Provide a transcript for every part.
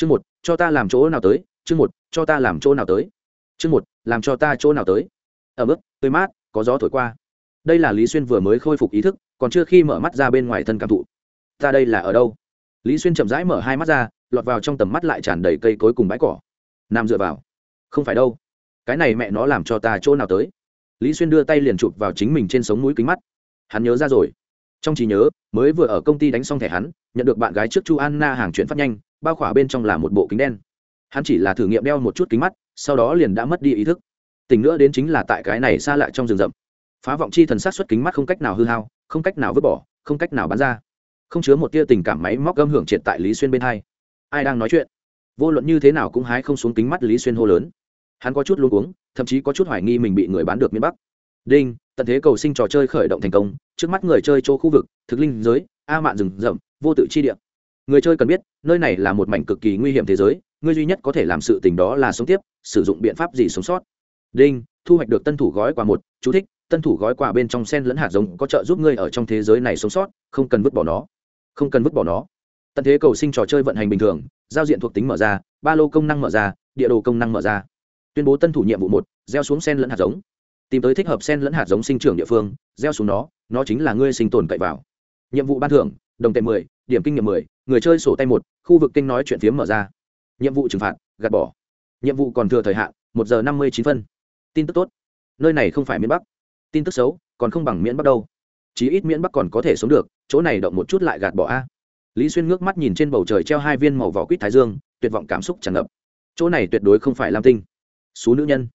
chương một, cho ta làm chỗ nào tới, chương một, cho ta làm chỗ nào tới. Chương một, làm cho ta chỗ nào tới. Ở mức, tươi mát, có gió thổi qua. Đây là lý xuyên vừa mới khôi phục ý thức, còn chưa khi mở mắt ra bên ngoài thân cảm thụ. Ta đây là ở đâu? Lý xuyên chậm rãi mở hai mắt ra, lọt vào trong tầm mắt lại tràn đầy cây cối cùng bãi cỏ. Nam dựa vào. Không phải đâu. Cái này mẹ nó làm cho ta chỗ nào tới? Lý xuyên đưa tay liền chụp vào chính mình trên sống mũi kính mắt. Hắn nhớ ra rồi. Trong trí nhớ, mới vừa ở công ty đánh xong thẻ hắn, nhận được bạn gái trước chu anna hàng chuyển phát nhanh bao khỏa bên trong là một bộ kính đen. Hắn chỉ là thử nghiệm đeo một chút kính mắt, sau đó liền đã mất đi ý thức. Tình nữa đến chính là tại cái này xa lại trong rừng rậm. Phá vọng chi thần sát xuất kính mắt không cách nào hư hao, không cách nào vứt bỏ, không cách nào bán ra. Không chứa một tia tình cảm máy móc gâm hưởng triệt tại lý xuyên bên hai. Ai đang nói chuyện? Vô luận như thế nào cũng hái không xuống kính mắt lý xuyên hô lớn. Hắn có chút luôn uống thậm chí có chút hoài nghi mình bị người bán được miền bắc. Đinh, tận thế cầu sinh trò chơi khởi động thành công, trước mắt người chơi chỗ khu vực, thực linh giới, a mạn rừng rậm, vô tự chi địa người chơi cần biết, nơi này là một mảnh cực kỳ nguy hiểm thế giới, ngươi duy nhất có thể làm sự tình đó là sống tiếp, sử dụng biện pháp gì sống sót. Đinh, thu hoạch được tân thủ gói quà một, chú thích, tân thủ gói quà bên trong sen lẫn hạt giống có trợ giúp ngươi ở trong thế giới này sống sót, không cần vứt bỏ nó. Không cần vứt bỏ nó. Tận thế cầu sinh trò chơi vận hành bình thường, giao diện thuộc tính mở ra, ba lô công năng mở ra, địa đồ công năng mở ra. Tuyên bố tân thủ nhiệm vụ một, gieo xuống sen lẫn hạt giống. Tìm tới thích hợp sen lẫn hạt giống sinh trưởng địa phương, gieo xuống nó nó chính là ngươi sinh tồn cậy vào. Nhiệm vụ ban thưởng, đồng tệ mười điểm kinh nghiệm mười, người chơi sổ tay một, khu vực kinh nói chuyện phiếm mở ra. Nhiệm vụ trừng phạt, gạt bỏ. Nhiệm vụ còn thừa thời hạn, một giờ năm mươi chín phân. Tin tức tốt. Nơi này không phải miền bắc. Tin tức xấu, còn không bằng miễn bắc đâu. Chí ít miễn bắc còn có thể sống được, chỗ này động một chút lại gạt bỏ a. Lý xuyên ngước mắt nhìn trên bầu trời treo hai viên màu vỏ quýt thái dương, tuyệt vọng cảm xúc tràn ngập. Chỗ này tuyệt đối không phải lam tinh. Số nữ nhân.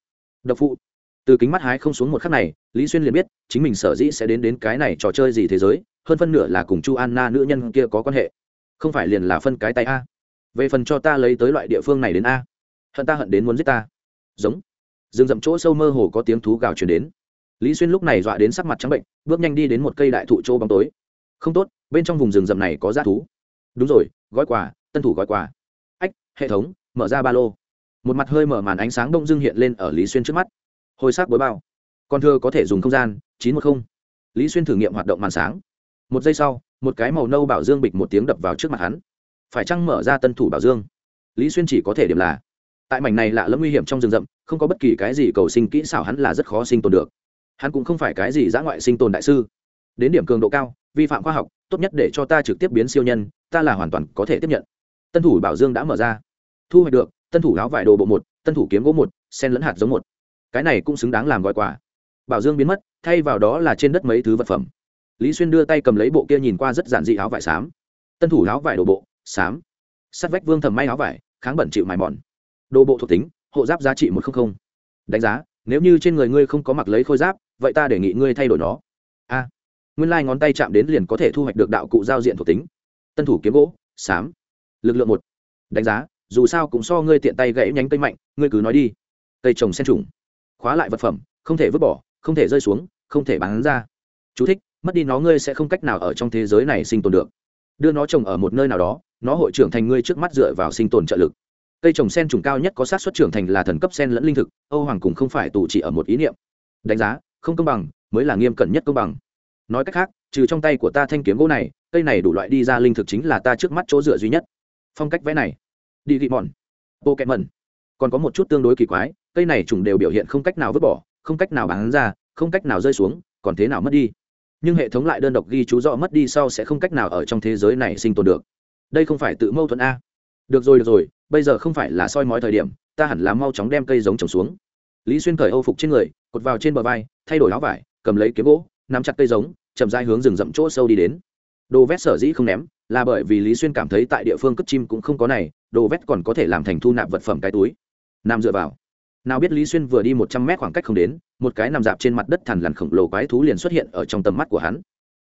Độc phụ từ kính mắt hái không xuống một khắc này, lý xuyên liền biết, chính mình sở dĩ sẽ đến đến cái này trò chơi gì thế giới, hơn phân nửa là cùng chu anna nữ nhân kia có quan hệ. Không phải liền là phân cái tay a. Về phần cho ta lấy tới loại địa phương này đến a. Hận ta hận đến muốn giết ta. Giống. Rừng rậm chỗ sâu mơ hồ có tiếng thú gào chuyển đến. Lý xuyên lúc này dọa đến sắc mặt trắng bệnh, bước nhanh đi đến một cây đại thụ chỗ bóng tối. Không tốt, bên trong vùng rừng rậm này có g thú. Đúng rồi, gói quà, tân thủ gói quà. Ách, hệ thống, mở ra ba lô. Một mặt hơi mở màn ánh sáng đông dưng hiện lên ở lý xuyên trước mắt hồi sắc bối bao. Con thưa có thể dùng không gian, chín một không. Lý xuyên thử nghiệm hoạt động màn sáng. Một giây sau, một cái màu nâu bảo dương bịch một tiếng đập vào trước mặt hắn. Phải chăng mở ra tân thủ bảo dương? Lý xuyên chỉ có thể điểm là, tại mảnh này lạ lẫm nguy hiểm trong rừng rậm, không có bất kỳ cái gì cầu sinh kỹ xảo hắn là rất khó sinh tồn được. Hắn cũng không phải cái gì giã ngoại sinh tồn đại sư. Đến điểm cường độ cao, vi phạm khoa học, tốt nhất để cho ta trực tiếp biến siêu nhân, ta là hoàn toàn có thể tiếp nhận. Tân thủ bảo dương đã mở ra. Thu hoạch được, tân thủ áo vải đồ bộ một, tân thủ kiếm gỗ một, sen lẫn hạt giống một cái này cũng xứng đáng làm gọi quà. Bảo dương biến mất, thay vào đó là trên đất mấy thứ vật phẩm. Lý xuyên đưa tay cầm lấy bộ kia nhìn qua rất giản dị áo vải xám. Tân thủ áo vải đồ bộ, xám. Sắt vách vương thầm may áo vải, kháng bẩn chịu mài mòn. Đồ bộ thuộc tính, hộ giáp giá trị một trăm linh đánh giá, nếu như trên người ngươi không có mặc lấy khôi giáp, vậy ta đề nghị ngươi thay đổi nó. A. Nguyên lai、like、ngón tay chạm đến liền có thể thu hoạch được đạo cụ giao diện thuộc tính. Tân thủ kiếm gỗ, xám. Lực lượng một. Đánh giá, dù sao cũng so ngươi tiện tay gãy nhánh cây mạnh, ngươi cứ nói đi. Cây trồng sen trùng khóa lại vật phẩm không thể vứt bỏ không thể rơi xuống không thể bán ra. Chú thích, mất đi nó ngươi sẽ không cách nào ở trong thế giới này sinh tồn được. Đưa nó trồng ở một nơi nào đó nó hội trưởng thành ngươi trước mắt dựa vào sinh tồn trợ lực. Cây trồng sen trùng cao nhất có sát xuất trưởng thành là thần cấp sen lẫn linh thực âu hoàng cùng không phải tù chỉ ở một ý niệm. Đánh giá không công bằng mới là nghiêm cẩn nhất công bằng. Nói cách khác trừ trong tay của ta thanh kiếm gỗ này cây này đủ loại đi ra linh thực chính là ta trước mắt chỗ dựa duy nhất. Phong cách vẽ này. Đi vị mòn bộ kẹt mẩn còn có một chút tương đối kỳ quái cây này trùng đều biểu hiện không cách nào vứt bỏ, không cách nào bán ra, không cách nào rơi xuống, còn thế nào mất đi? Nhưng hệ thống lại đơn độc ghi chú rõ mất đi sau sẽ không cách nào ở trong thế giới này sinh tồn được. Đây không phải tự mâu thuẫn a. Được rồi được rồi, bây giờ không phải là soi mói thời điểm, ta hẳn là mau chóng đem cây giống trồng xuống. Lý xuyên cởi âu phục trên người, cột vào trên bờ vai, thay đổi áo vải, cầm lấy kiếm gỗ, nắm chặt cây giống, chậm dai hướng rừng rậm chỗ sâu đi đến. Đồ vét sở dĩ không ném, là bởi vì lý xuyên cảm thấy tại địa phương cất chim cũng không có này, đồ vét còn có thể làm thành thu nạp vật phẩm cái túi. Nam dựa vào nào biết lý xuyên vừa đi một trăm mét khoảng cách không đến, một cái nằm dạp trên mặt đất thằn lằn khổng lồ quái thú liền xuất hiện ở trong tầm mắt của hắn.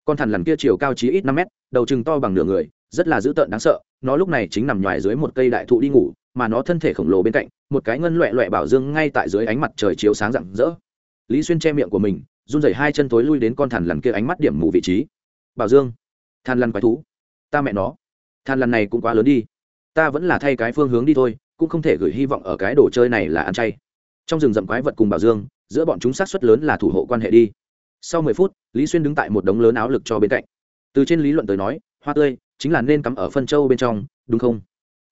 Con thằn lằn kia chiều cao chí ít năm mét, đầu chừng to bằng nửa người, rất là dữ tợn đáng sợ, nó lúc này chính nằm ngoài dưới một cây đại thụ đi ngủ, mà nó thân thể khổng lồ bên cạnh, một cái ngân loẹ loẹ bảo dương ngay tại dưới ánh mặt trời chiếu sáng rạng rỡ. Lý xuyên che miệng của mình, run rẩy hai chân tối lui đến con thằn lằn kia ánh mắt điểm mù vị trí. Bảo dương, thằn lằn quái thú, ta mẹ nó, thằn lằn này cũng quá lớn đi, ta vẫn là thay cái phương hướng đi thôi, cũng không thể gửi hy vọng ở cái đồ chơi này là ăn chay trong rừng rậm quái vật cùng bảo dương, giữa bọn chúng sát xuất lớn là thủ hộ quan hệ đi. Sau mười phút, lý xuyên đứng tại một đống lớn áo lực cho bên cạnh. Từ trên lý luận tới nói, hoa tươi chính là nên cắm ở phân châu bên trong, đúng không?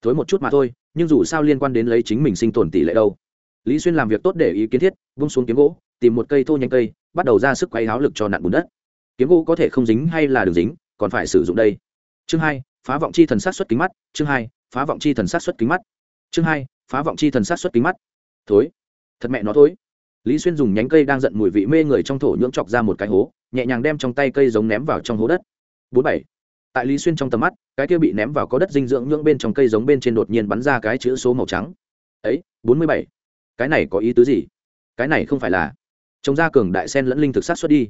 Thối một chút mà thôi, nhưng dù sao liên quan đến lấy chính mình sinh tồn tỷ lệ đâu. Lý xuyên làm việc tốt để ý kiến thiết, vung xuống kiếm gỗ, tìm một cây thô nhanh cây, bắt đầu ra sức quay háo lực cho nạn bùn đất. Kiếm gỗ có thể không dính hay là đường dính, còn phải sử dụng đây. Chương hai, phá vọng chi thần sát xuất kính mắt, chương hai, phá vọng chi thần sát xuất kính mắt. Chương hai, phá vọng chi thần sát xuất kính mắt. Thối thật mẹ nó thôi. lý xuyên dùng nhánh cây đang giận mùi vị mê người trong thổ nhưỡng chọc ra một cái hố, nhẹ nhàng đem trong tay cây giống ném vào trong hố đất. Bốn bảy. Tại lý xuyên trong tầm mắt, cái kia bị ném vào có đất dinh dưỡng nhưỡng bên trong cây giống bên trên đột nhiên bắn ra cái chữ số màu trắng. Ấy, bốn mươi bảy. Cái này có ý tứ gì? Cái này không phải là trồng ra cường đại sen lẫn linh thực sát xuất đi.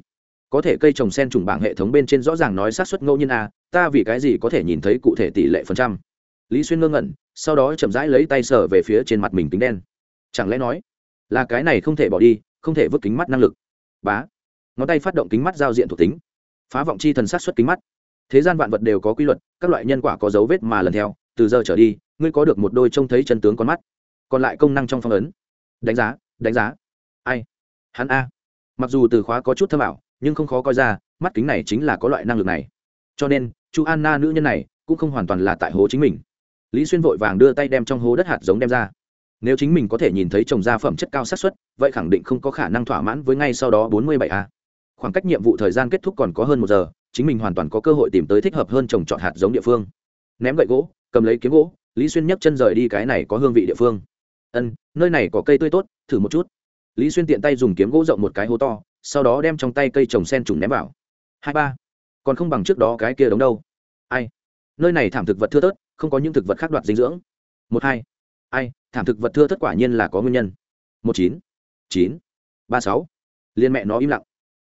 Có thể cây trồng sen trùng bảng hệ thống bên trên rõ ràng nói sát xuất ngẫu nhiên a ta vì cái gì có thể nhìn thấy cụ thể tỷ lệ phần trăm? Lý xuyên ngơ ngẩn, sau đó chậm rãi lấy tay sở về phía trên mặt mình tính đen. Chẳng lẽ nói là cái này không thể bỏ đi, không thể vứt kính mắt năng lực. Bá. Ngón tay phát động kính mắt giao diện thuộc tính. Phá vọng chi thần sát xuất kính mắt. Thế gian vạn vật đều có quy luật, các loại nhân quả có dấu vết mà lần theo, từ giờ trở đi, ngươi có được một đôi trông thấy chân tướng con mắt. Còn lại công năng trong phong ấn. Đánh giá đánh giá. Ai? Hắn a. Mặc dù từ khóa có chút thâm ảo, nhưng không khó coi ra, mắt kính này chính là có loại năng lực này. Cho nên, chu anna nữ nhân này cũng không hoàn toàn là tại hố chính mình. Lý xuyên vội vàng đưa tay đem trong hố đất hạt giống đem ra nếu chính mình có thể nhìn thấy trồng gia phẩm chất cao xác suất, vậy khẳng định không có khả năng thỏa mãn với ngay sau đó bốn mươi bảy a. Khoảng cách nhiệm vụ thời gian kết thúc còn có hơn một giờ, chính mình hoàn toàn có cơ hội tìm tới thích hợp hơn trồng trọt hạt giống địa phương. Ném gậy gỗ, cầm lấy kiếm gỗ, lý xuyên nhấc chân rời đi cái này có hương vị địa phương. Ân, nơi này có cây tươi tốt, thử một chút. Lý xuyên tiện tay dùng kiếm gỗ rộng một cái hố to, sau đó đem trong tay cây trồng sen trùng ném vào. Hai ba, còn không bằng trước đó cái kia đống đâu. Ai, nơi này thảm thực vật thưa tớt không có những thực vật khác đoạt dinh dưỡng. Một hai, ai thảm thực vật thưa thất quả nhiên là có nguyên nhân. Một chín chín, ba sáu. Liên mẹ nó im lặng.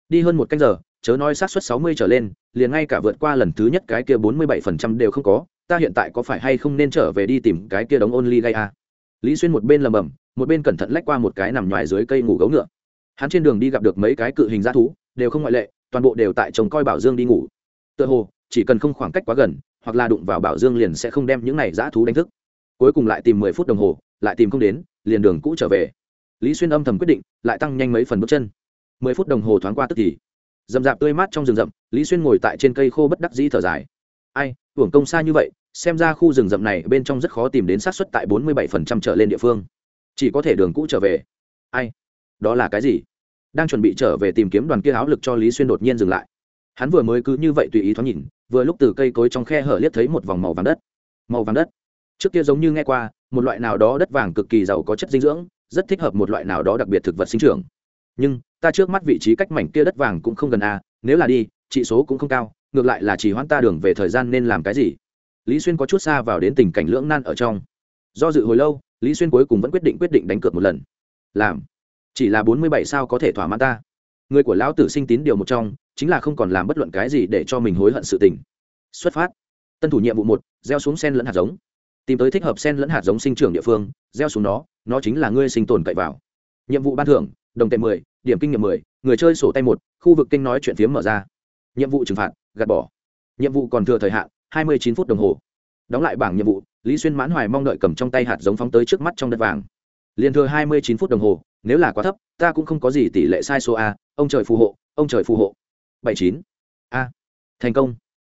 Đi hơn một canh giờ, chớ nói sát suất sáu mươi trở lên, liền ngay cả vượt qua lần thứ nhất cái kia bốn mươi bảy phần trăm đều không có, ta hiện tại có phải hay không nên trở về đi tìm cái kia đống ôn ly gây a à? lý xuyên một bên lầm bầm, một bên cẩn thận lách qua một cái nằm ngoài dưới cây ngủ gấu ngựa. Hắn trên đường đi gặp được mấy cái cự hình g thú, đều không ngoại lệ, toàn bộ đều tại chồng coi bảo dương đi ngủ. Tựa hồ, chỉ cần không khoảng cách quá gần, hoặc là đụng vào bảo dương liền sẽ không đem những này dã thú đánh thức. Cuối cùng lại tìm mười phút đồng hồ lại tìm không đến, liền đường cũ trở về. Lý xuyên âm thầm quyết định, lại tăng nhanh mấy phần bước chân. Mười phút đồng hồ thoáng qua tức thì rậm rạp tươi mát trong rừng rậm, lý xuyên ngồi tại trên cây khô bất đắc dĩ thở dài. Ai, hưởng công xa như vậy, xem ra khu rừng rậm này bên trong rất khó tìm đến sát xuất tại bốn mươi bảy phần trăm trở lên địa phương. Chỉ có thể đường cũ trở về. Ai, đó là cái gì? Đang chuẩn bị trở về tìm kiếm đoàn kia áo lực cho lý xuyên đột nhiên dừng lại. Hắn vừa mới cứ như vậy tùy ý thoáng nhìn, vừa lúc từ cây cối trong khe hở liếc thấy một vòng màu vàng đất. Màu vàng đất. Trước kia giống như nghe qua một loại nào đó đất vàng cực kỳ giàu có chất dinh dưỡng, rất thích hợp một loại nào đó đặc biệt thực vật sinh trưởng. Nhưng, ta trước mắt vị trí cách mảnh kia đất vàng cũng không gần a, nếu là đi trị số cũng không cao, ngược lại là chỉ hoãn ta đường về thời gian nên làm cái gì? Lý xuyên có chút xa vào đến tình cảnh lưỡng nan ở trong. Do dự hồi lâu, lý xuyên cuối cùng vẫn quyết định quyết định đánh cược một lần. Làm. Chỉ là bốn mươi bảy sao có thể thỏa mãn ta. Người của lão tử sinh tín điều một trong, chính là không còn làm bất luận cái gì để cho mình hối hận sự tình. Xuất phát. Tân thủ nhiệm vụ một, gieo xuống sen lẫn hạt giống tìm tới thích hợp sen lẫn hạt giống sinh trưởng địa phương, gieo xuống nó nó chính là ngươi sinh tồn cậy vào. Nhiệm vụ ban thưởng, đồng tệ mười, điểm kinh nghiệm mười, người chơi sổ tay một, khu vực kinh nói chuyện phiếm mở ra. Nhiệm vụ trừng phạt, gạt bỏ. Nhiệm vụ còn thừa thời hạn, hai mươi chín phút đồng hồ. Đóng lại bảng nhiệm vụ, lý xuyên mãn hoài mong đợi cầm trong tay hạt giống phóng tới trước mắt trong đất vàng. Liền thừa hai mươi chín phút đồng hồ, nếu là quá thấp, ta cũng không có gì tỷ lệ sai số a, ông trời phù hộ, ông trời phù hộ. Bảy chín. A. Thành công.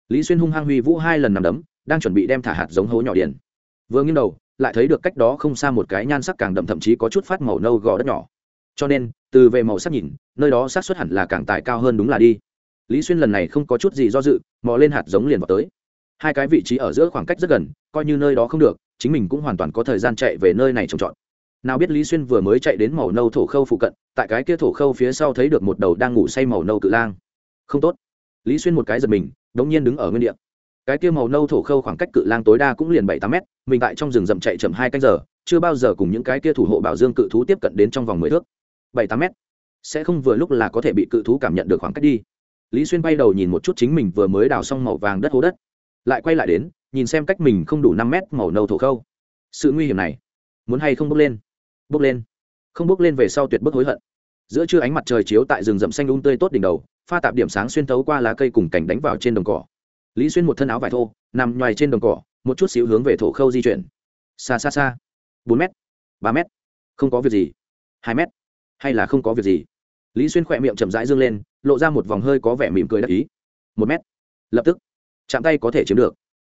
Lý xuyên hung hăng huy vũ hai lần nằm đấm, đang chuẩn bị đem thả hạt giống hố nhỏ điền vừa nghiêng đầu, lại thấy được cách đó không xa một cái nhan sắc càng đậm thậm chí có chút phát màu nâu gò đất nhỏ. Cho nên, từ về màu sắc nhìn, nơi đó xác suất hẳn là càng tài cao hơn đúng là đi. Lý xuyên lần này không có chút gì do dự, mò lên hạt giống liền vào tới. Hai cái vị trí ở giữa khoảng cách rất gần, coi như nơi đó không được, chính mình cũng hoàn toàn có thời gian chạy về nơi này trồng trọt. Nào biết lý xuyên vừa mới chạy đến màu nâu thổ khâu phụ cận, tại cái kia thổ khâu phía sau thấy được một đầu đang ngủ say màu nâu cự lang. Không tốt. Lý xuyên một cái giật mình, đống nhiên đứng ở nguyên địa cái kia màu nâu thổ khâu khoảng cách cự lang tối đa cũng liền bảy tám mét, mình tại trong rừng rậm chạy chậm hai canh giờ, chưa bao giờ cùng những cái kia thủ hộ bảo dương cự thú tiếp cận đến trong vòng mười thước. Bảy tám mét? Sẽ không vừa lúc là có thể bị cự thú cảm nhận được khoảng cách đi. Lý xuyên bay đầu nhìn một chút chính mình vừa mới đào xong màu vàng đất hố đất, lại quay lại đến, nhìn xem cách mình không đủ năm mét màu nâu thổ khâu. Sự nguy hiểm này, muốn hay không bốc lên? Bốc lên. Không bốc lên về sau tuyệt bức hối hận. Giữa trưa ánh mặt trời chiếu tại rừng rậm xanh un tươi tốt đỉnh đầu, pha tạp điểm sáng xuyên thấu qua lá cây cùng cảnh đánh vào trên đồng cỏ lý xuyên một thân áo vải thô, nằm ngoài trên đồng cỏ, một chút xíu hướng về thổ khâu di chuyển. Xa xa xa. Bốn m ba m không có việc gì. Hai m hay là không có việc gì. Lý xuyên khỏe miệng chậm rãi dương lên, lộ ra một vòng hơi có vẻ mỉm cười đặc ý. Một m lập tức. Chạm tay có thể chiếm được.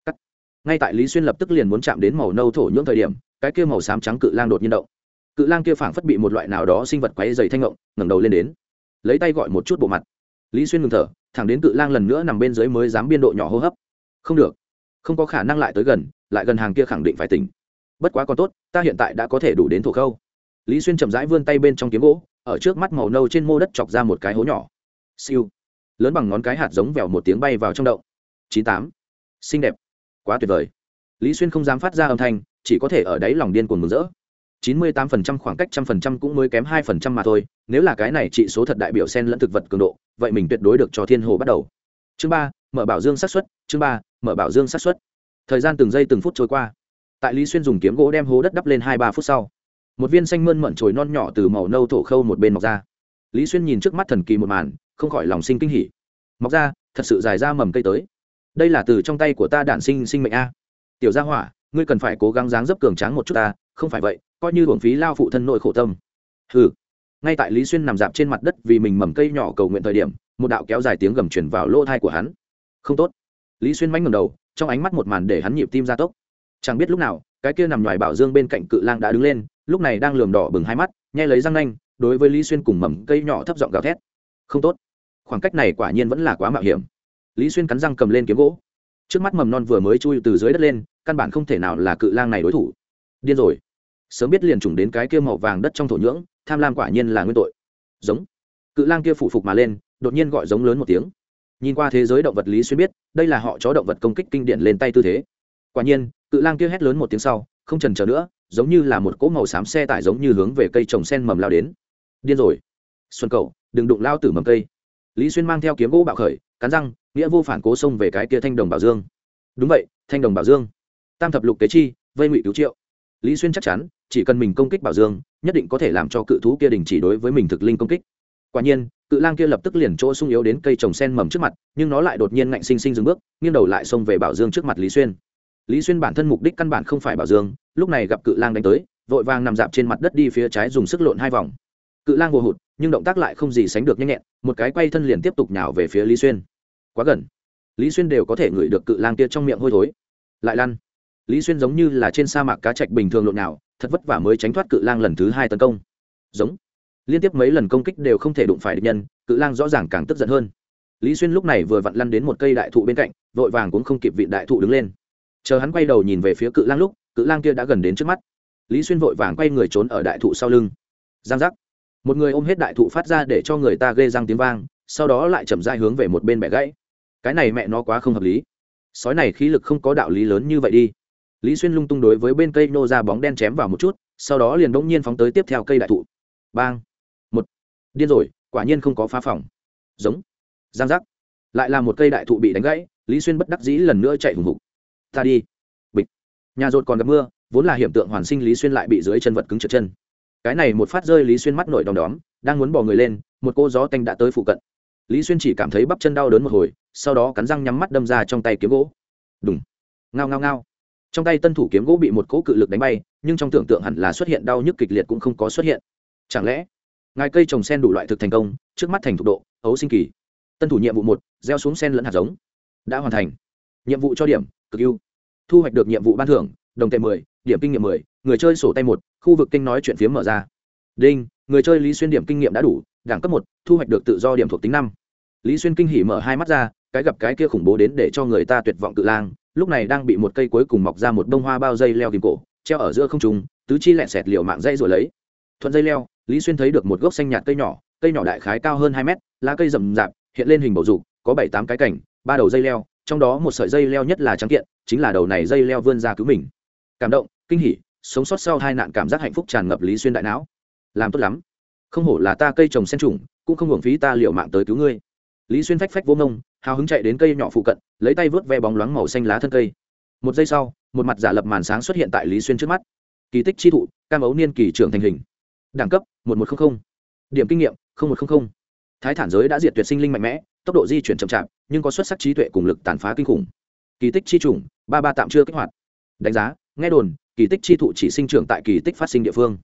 Cắt. Ngay tại lý xuyên lập tức liền muốn chạm đến màu nâu thổ nhưỡng thời điểm, cái kia màu xám trắng cự lang đột nhiên động. Cự lang kia phảng phất bị một loại nào đó sinh vật quáy dày thanh ngộng, ngẩng đầu lên đến. Lấy tay gọi một chút bộ mặt. Lý xuyên ngừng thở thẳng đến cự lang lần nữa nằm bên dưới mới dám biên độ nhỏ hô hấp. Không được. Không có khả năng lại tới gần, lại gần hàng kia khẳng định phải tỉnh. Bất quá còn tốt, ta hiện tại đã có thể đủ đến thổ khâu. Lý xuyên chậm rãi vươn tay bên trong kiếm gỗ, ở trước mắt màu nâu trên mô đất chọc ra một cái hố nhỏ. Siêu. Lớn bằng ngón cái hạt giống vèo một tiếng bay vào trong đậu chín tám. Xinh đẹp. Quá tuyệt vời. Lý xuyên không dám phát ra âm thanh, chỉ có thể ở đáy lòng điên cuồng mừng rỡ chín mươi tám phần trăm khoảng cách trăm phần trăm cũng mới kém hai phần trăm mà thôi. Nếu là cái này trị số thật đại biểu sen lẫn thực vật cường độ, vậy mình tuyệt đối được cho thiên hồ bắt đầu. Chương ba, mở bảo dương sát xuất chương ba, mở bảo dương sát xuất thời gian từng giây từng phút trôi qua. Tại lý xuyên dùng kiếm gỗ đem hố đất đắp lên hai ba phút sau, một viên xanh mơn mận trồi non nhỏ từ màu nâu thổ khâu một bên mọc ra. Lý xuyên nhìn trước mắt thần kỳ một màn, không khỏi lòng sinh kinh hỉ. Mọc ra, thật sự dài ra mầm cây tới. Đây là từ trong tay của ta đản sinh sinh mệnh a. Tiểu gia hỏa, ngươi cần phải cố gắng dáng dấp cường tráng một chút ta, không phải vậy coi như hưởng phí lao phụ thân nội khổ tâm. Hừ. ngay tại lý xuyên nằm dạp trên mặt đất vì mình mầm cây nhỏ cầu nguyện thời điểm, một đạo kéo dài tiếng gầm chuyển vào lỗ thai của hắn. Không tốt. Lý xuyên mánh ngầm đầu, trong ánh mắt một màn để hắn nhịp tim ra tốc. Chẳng biết lúc nào, cái kia nằm ngoài bảo dương bên cạnh cự lang đã đứng lên, lúc này đang lườm đỏ bừng hai mắt nhai lấy răng nanh, đối với lý xuyên cùng mầm cây nhỏ thấp giọng gào thét. Không tốt. Khoảng cách này quả nhiên vẫn là quá mạo hiểm. Lý xuyên cắn răng cầm lên kiếm gỗ. Trước mắt mầm non vừa mới chui từ dưới đất lên, căn bản không thể nào là cự lang này đối thủ. Điên rồi sớm biết liền trùng đến cái kia màu vàng đất trong thổ nhưỡng, tham lam quả nhiên là nguyên tội. Giống. Cự lang kia phủ phục mà lên, đột nhiên gọi giống lớn một tiếng. Nhìn qua thế giới động vật lý xuyên biết, đây là họ chó động vật công kích kinh điển lên tay tư thế. Quả nhiên, cự lang kia hét lớn một tiếng sau, không trần chờ nữa, giống như là một cỗ màu xám xe tải giống như hướng về cây trồng sen mầm lao đến. Điên rồi. Xuân cầu, đừng đụng lao tử mầm cây. Lý xuyên mang theo kiếm gỗ bạo khởi, cắn răng, nghĩa vô phản cố xông về cái kia thanh đồng bảo dương. Đúng vậy, thanh đồng bảo dương. Tam thập lục tế chi, vây ngụy cứu triệu lý xuyên chắc chắn, chỉ cần mình công kích bảo dương, nhất định có thể làm cho cự thú kia đình chỉ đối với mình thực linh công kích. Quả nhiên, cự lang kia lập tức liền chỗ sung yếu đến cây trồng sen mầm trước mặt, nhưng nó lại đột nhiên ngạnh sinh sinh dừng bước, nghiêng đầu lại xông về bảo dương trước mặt lý xuyên. Lý xuyên bản thân mục đích căn bản không phải bảo dương, lúc này gặp cự lang đánh tới, vội vàng nằm dạp trên mặt đất đi phía trái dùng sức lộn hai vòng. Cự lang hồ hụt, nhưng động tác lại không gì sánh được nhanh nhẹn, một cái quay thân liền tiếp tục nhào về phía lý xuyên. Quá gần. Lý xuyên đều có thể ngửi được cự lang kia trong miệng hôi thối. Lại lăn lý xuyên giống như là trên sa mạc cá trạch bình thường lộn nào thật vất vả mới tránh thoát cự lang lần thứ hai tấn công. Giống. Liên tiếp mấy lần công kích đều không thể đụng phải địch nhân, cự lang rõ ràng càng tức giận hơn. Lý xuyên lúc này vừa vặn lăn đến một cây đại thụ bên cạnh, vội vàng cũng không kịp vị đại thụ đứng lên. Chờ hắn quay đầu nhìn về phía cự lang lúc, cự lang kia đã gần đến trước mắt. Lý xuyên vội vàng quay người trốn ở đại thụ sau lưng. Giang giác. Một người ôm hết đại thụ phát ra để cho người ta ghê răng tiếng vang, sau đó lại chậm dai hướng về một bên bẻ gãy. Cái này mẹ nó quá không hợp lý. Sói này khí lực không có đạo lý lớn như vậy đi lý xuyên lung tung đối với bên cây nô ra bóng đen chém vào một chút, sau đó liền bỗng nhiên phóng tới tiếp theo cây đại thụ. Bang! Một! Điên rồi, quả nhiên không có phá phòng. Giống! Giang giác! Lại là một cây đại thụ bị đánh gãy, lý xuyên bất đắc dĩ lần nữa chạy hùng hục. Ta đi! Bịch! Nhà rột còn gặp mưa, vốn là hiện tượng hoàn sinh lý xuyên lại bị dưới chân vật cứng trượt chân. Cái này một phát rơi lý xuyên mắt nổi đom đóm, đang muốn bỏ người lên, một cô gió tanh đã tới phụ cận. Lý xuyên chỉ cảm thấy bắp chân đau đớn một hồi, sau đó cắn răng nhắm mắt đâm ra trong tay kiếm gỗ. Đúng ngao ngao ngao! Trong tay tân thủ kiếm gỗ bị một cỗ cự lực đánh bay, nhưng trong tưởng tượng hẳn là xuất hiện đau nhức kịch liệt cũng không có xuất hiện. Chẳng lẽ, ngài cây trồng sen đủ loại thực thành công, trước mắt thành thục độ, ấu sinh kỳ. Tân thủ nhiệm vụ một, gieo xuống sen lẫn hạt giống. Đã hoàn thành. Nhiệm vụ cho điểm, cực ưu. Thu hoạch được nhiệm vụ ban thưởng, đồng tệ mười, điểm kinh nghiệm mười, người chơi sổ tay một, khu vực kinh nói chuyện phiếm mở ra. Đinh, người chơi lý xuyên điểm kinh nghiệm đã đủ, đẳng cấp một, thu hoạch được tự do điểm thuộc tính năm. Lý xuyên kinh hỉ mở hai mắt ra, cái gặp cái kia khủng bố đến để cho người ta tuyệt vọng cự lang lúc này đang bị một cây cuối cùng mọc ra một bông hoa bao dây leo kìm cổ, treo ở giữa không trung, tứ chi lẹn xẹt liều mạng dây rồi lấy. Thuận dây leo, lý xuyên thấy được một gốc xanh nhạt cây nhỏ cây nhỏ đại khái cao hơn hai mét, lá cây rậm rạp, hiện lên hình bầu dục, có bảy tám cái cảnh ba đầu dây leo, trong đó một sợi dây leo nhất là trắng kiện, chính là đầu này dây leo vươn ra cứu mình. Cảm động, kinh hỉ, sống sót sau hai nạn cảm giác hạnh phúc tràn ngập lý xuyên đại não. Làm tốt lắm. Không hổ là ta cây trồng sen trùng, cũng không hưởng phí ta liệu mạng tới cứu ngươi. Lý xuyên phách phách vô mông hào hứng chạy đến cây nhỏ phụ cận, lấy tay vớt ve bóng loáng màu xanh lá thân cây. Một giây sau, một mặt giả lập màn sáng xuất hiện tại lý xuyên trước mắt. Kỳ tích chi thụ, cam ấu niên kỳ trưởng thành hình. Đẳng cấp, một một trăm linh điểm kinh nghiệm một trăm linh thái thản giới đã diệt tuyệt sinh linh mạnh mẽ, tốc độ di chuyển chậm chạp, nhưng có xuất sắc trí tuệ cùng lực tàn phá kinh khủng. Kỳ tích chi chủng, ba ba tạm chưa kích hoạt. Đánh giá, nghe đồn, kỳ tích chi thụ chỉ sinh trưởng tại kỳ tích phát sinh địa phương.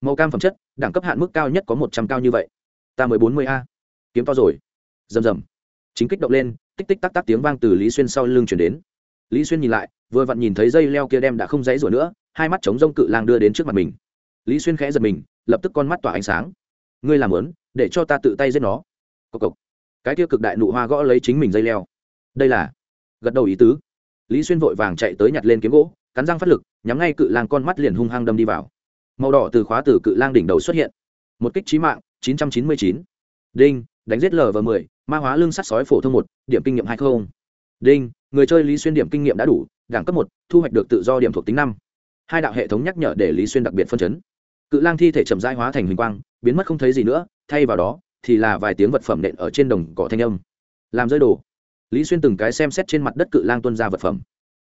Màu cam phẩm chất, đẳng cấp hạn mức cao nhất có một trăm cao như vậy. Ta mới bốn mươi a. Kiếm to rồi. Rầm rầm chính kích động lên, tích tích tắc tắc tiếng vang từ lý xuyên sau lưng chuyển đến. Lý xuyên nhìn lại, vừa vặn nhìn thấy dây leo kia đem đã không dãy rủa nữa, hai mắt chống rông cự lang đưa đến trước mặt mình. Lý xuyên khẽ giật mình, lập tức con mắt tỏa ánh sáng. Ngươi làm lớn để cho ta tự tay giết nó. Cộc cộc. Cái kia cực đại nụ hoa gõ lấy chính mình dây leo. Đây là gật đầu ý tứ. Lý xuyên vội vàng chạy tới nhặt lên kiếm gỗ, cắn răng phát lực, nhắm ngay cự lang con mắt liền hung hăng đâm đi vào. Màu đỏ từ khóa từ cự lang đỉnh đầu xuất hiện. Một kích trí mạng 999. đinh đánh giết lv 10 ma hóa lương sắt sói phổ thông một, điểm kinh nghiệm hai không. Đinh, người chơi lý xuyên điểm kinh nghiệm đã đủ, đẳng cấp một, thu hoạch được tự do điểm thuộc tính năm. Hai đạo hệ thống nhắc nhở để lý xuyên đặc biệt phân chấn. Cự lang thi thể chậm rãi hóa thành hình quang, biến mất không thấy gì nữa, thay vào đó, thì là vài tiếng vật phẩm nện ở trên đồng cỏ thanh âm. Làm rơi đồ. Lý xuyên từng cái xem xét trên mặt đất cự lang tuân ra vật phẩm.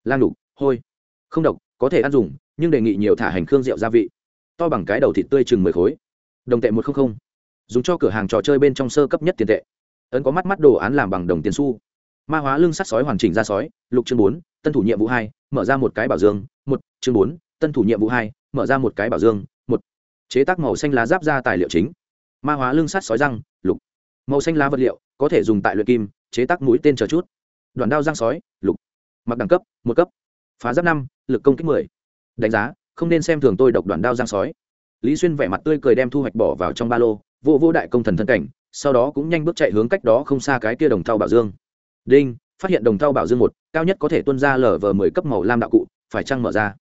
Lang đục, hôi. Không độc, có thể ăn dùng, nhưng đề nghị nhiều thả hành khương rượu gia vị. To bằng cái đầu thịt tươi chừng mười khối. Đồng tệ một trăm linh dùng cho cửa hàng trò chơi bên trong sơ cấp nhất tiền tệ. Ấn có mắt mắt đồ án làm bằng đồng tiền xu. Ma hóa lưng sắt sói hoàn chỉnh ra sói, lục chương bốn, tân thủ nhiệm vụ hai, mở ra một cái bảo dương, một, chương bốn, tân thủ nhiệm vụ hai, mở ra một cái bảo dương, một. Chế tác màu xanh lá giáp ra tài liệu chính. Ma hóa lưng sắt sói răng, lục. Màu xanh lá vật liệu, có thể dùng tại luyện kim, chế tác mũi tên chờ chút. Đoàn đao răng sói, lục. Mặc đẳng cấp, một cấp. Phá giáp năm, lực công kích mười. Đánh giá, không nên xem thường tôi độc đoàn đao giang sói. Lý xuyên vẻ mặt tươi cười đem thu hoạch bỏ vào trong ba lô vô vô đại công thần thân cảnh, sau đó cũng nhanh bước chạy hướng cách đó không xa cái kia đồng thau bảo dương. Đinh, phát hiện đồng thau bảo dương một, cao nhất có thể tuân ra lở vờ mười cấp màu lam đạo cụ, phải trăng mở ra?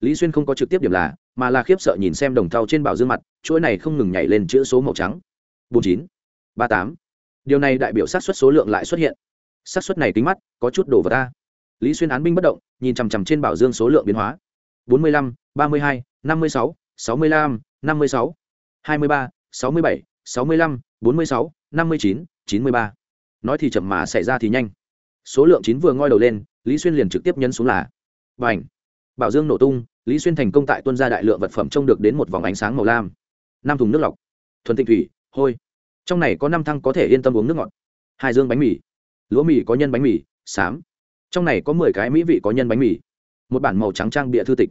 Lý xuyên không có trực tiếp điểm là, mà là khiếp sợ nhìn xem đồng thau trên bảo dương mặt, chuỗi này không ngừng nhảy lên chữ số màu trắng. bốn chín, ba tám. Điều này đại biểu xác suất số lượng lại xuất hiện. Xác suất này tính mắt, có chút đổ vào ta lý xuyên án binh bất động, nhìn chằm chằm trên bảo dương số lượng biến hóa. bốn mươi lăm, ba mươi hai, năm mươi sáu sáu mươi lăm, năm mươi sáu, hai mươi ba sáu mươi bảy, sáu mươi lăm, bốn mươi sáu, năm mươi chín chín mươi ba. Nói thì chậm mà xảy ra thì nhanh. Số lượng chín vừa ngoi đầu lên, lý xuyên liền trực tiếp nhấn xuống là và ảnh bảo dương nổ tung, lý xuyên thành công tại tuân gia đại lượng vật phẩm trông được đến một vòng ánh sáng màu lam. Năm thùng nước lọc, thuần tịnh thủy, hôi. Trong này có năm thăng có thể yên tâm uống nước ngọt. Hai dương bánh mì, lúa mì có nhân bánh mì xám trong này có mười cái mỹ vị có nhân bánh mì. Một bản màu trắng trang bịa thư tịch.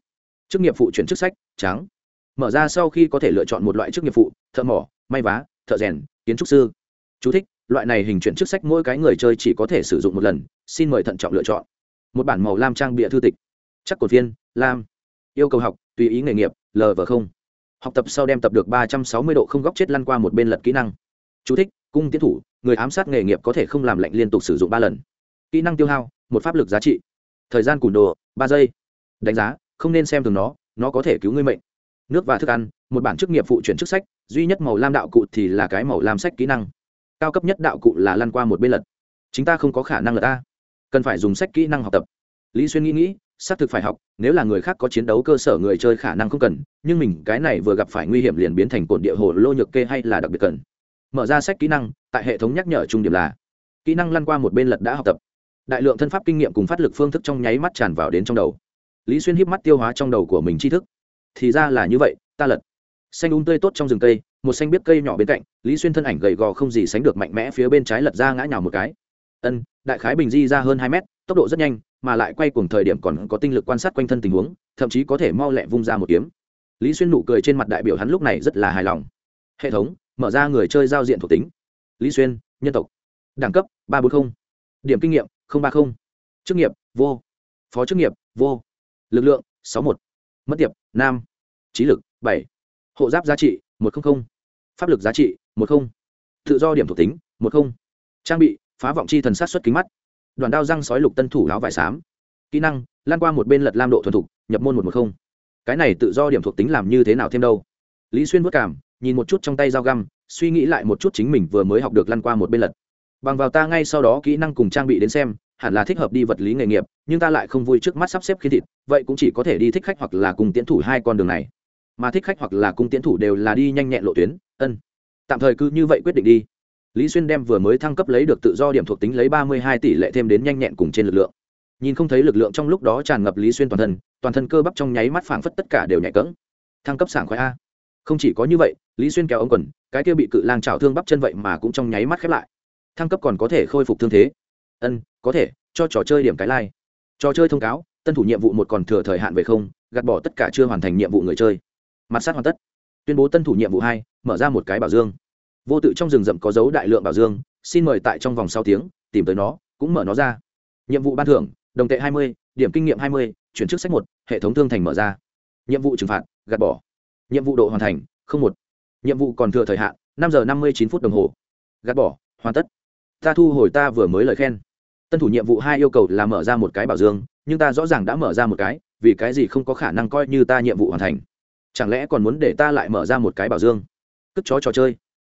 Chức nghiệp phụ chuyển chức sách, trắng mở ra sau khi có thể lựa chọn một loại chức nghiệp phụ thợ mỏ may vá thợ rèn kiến trúc sư. Chú thích, loại này hình chuyển chức sách mỗi cái người chơi chỉ có thể sử dụng một lần xin mời thận trọng lựa chọn. Một bản màu lam trang bịa thư tịch. Chắc cột viên lam. Yêu cầu học tùy ý nghề nghiệp lv không. Học tập sau đem tập được ba trăm sáu mươi độ không góc chết lăn qua một bên lật kỹ năng. Chú thích, cung tiến thủ người ám sát nghề nghiệp có thể không làm lệnh liên tục sử dụng ba lần. Kỹ năng tiêu hao một pháp lực giá trị. Thời gian cùn đồ ba giây. Đánh giá không nên xem thường nó nó có thể cứu ngươi mệnh nước và thức ăn, một bản chức nghiệp phụ chuyển chức sách, duy nhất màu lam đạo cụ thì là cái màu lam sách kỹ năng. Cao cấp nhất đạo cụ là lăn qua một bên lật. Chúng ta không có khả năng lật ta cần phải dùng sách kỹ năng học tập. Lý xuyên nghĩ nghĩ, xác thực phải học, nếu là người khác có chiến đấu cơ sở người chơi khả năng không cần, nhưng mình cái này vừa gặp phải nguy hiểm liền biến thành cột địa hồ lô nhược kê hay là đặc biệt cần. Mở ra sách kỹ năng, tại hệ thống nhắc nhở trung điểm là, kỹ năng lăn qua một bên lật đã học tập. Đại lượng thân pháp kinh nghiệm cùng phát lực phương thức trong nháy mắt tràn vào đến trong đầu. Lý xuyên híp mắt tiêu hóa trong đầu của mình tri thức thì ra là như vậy, ta lật. Xanh úng um tươi tốt trong rừng cây, một xanh biết cây nhỏ bên cạnh, lý xuyên thân ảnh gầy gò không gì sánh được mạnh mẽ phía bên trái lật ra ngã nhào một cái. Ân, đại khái bình di ra hơn hai mét, tốc độ rất nhanh, mà lại quay cùng thời điểm còn có tinh lực quan sát quanh thân tình huống, thậm chí có thể mau lẹ vung ra một kiếm. Lý xuyên nụ cười trên mặt đại biểu hắn lúc này rất là hài lòng. Hệ thống, mở ra người chơi giao diện thuộc tính. Lý xuyên, nhân tộc. Đẳng cấp, ba bốn mươi điểm kinh nghiệm ba mươi chức nghiệp, vô. Phó chức nghiệp, vô. Lực lượng, sáu một mất tiệp, nam, trí lực, bảy, hộ giáp giá trị, một trăm linh pháp lực giá trị, một không, tự do điểm thuộc tính, một không, trang bị, phá vọng chi thần sát xuất kính mắt, đoàn đao răng sói lục tân thủ áo vải xám, kỹ năng, lan qua một bên lật lam độ thuần thục, nhập môn một một không. Cái này tự do điểm thuộc tính làm như thế nào thêm đâu? Lý xuyên vất cảm, nhìn một chút trong tay dao găm, suy nghĩ lại một chút chính mình vừa mới học được lăn qua một bên lật. Bằng vào ta ngay sau đó kỹ năng cùng trang bị đến xem hẳn là thích hợp đi vật lý nghề nghiệp, nhưng ta lại không vui trước mắt sắp xếp khi thịt, vậy cũng chỉ có thể đi thích khách hoặc là cùng tiến thủ hai con đường này. Mà thích khách hoặc là cung tiến thủ đều là đi nhanh nhẹn lộ tuyến, ân. Tạm thời cứ như vậy quyết định đi. Lý xuyên đem vừa mới thăng cấp lấy được tự do điểm thuộc tính lấy ba mươi hai tỷ lệ thêm đến nhanh nhẹn cùng trên lực lượng. Nhìn không thấy lực lượng trong lúc đó tràn ngập lý xuyên toàn thân toàn thân cơ bắp trong nháy mắt phảng phất tất cả đều nhạy cỡng thăng cấp sảng khoái a. Không chỉ có như vậy, lý xuyên kéo ông quần, cái kia bị cự lang trào thương bắp chân vậy mà cũng trong nháy mắt khép lại. Thăng cấp còn có thể khôi phục thương thế ân, có thể, cho trò chơi điểm cái lai、like. trò chơi thông cáo, tân thủ nhiệm vụ một còn thừa thời hạn về không, gạt bỏ tất cả chưa hoàn thành nhiệm vụ người chơi. Mặt sát hoàn tất. Tuyên bố tân thủ nhiệm vụ hai, mở ra một cái bảo dương. Vô tự trong rừng rậm có dấu đại lượng bảo dương, xin mời tại trong vòng sáu tiếng, tìm tới nó, cũng mở nó ra. Nhiệm vụ ban thưởng, đồng tệ hai mươi, điểm kinh nghiệm hai mươi, chuyển chức sách một, hệ thống thương thành mở ra. Nhiệm vụ trừng phạt, gạt bỏ. Nhiệm vụ độ hoàn thành, không một. Nhiệm vụ còn thừa thời hạn, năm giờ năm mươi chín phút đồng hồ. Gạt bỏ, hoàn tất. Ta thu hồi ta vừa mới lời khen tân thủ nhiệm vụ hai yêu cầu là mở ra một cái bảo dương, nhưng ta rõ ràng đã mở ra một cái, vì cái gì không có khả năng coi như ta nhiệm vụ hoàn thành? Chẳng lẽ còn muốn để ta lại mở ra một cái bảo dương? Cất chó trò chơi.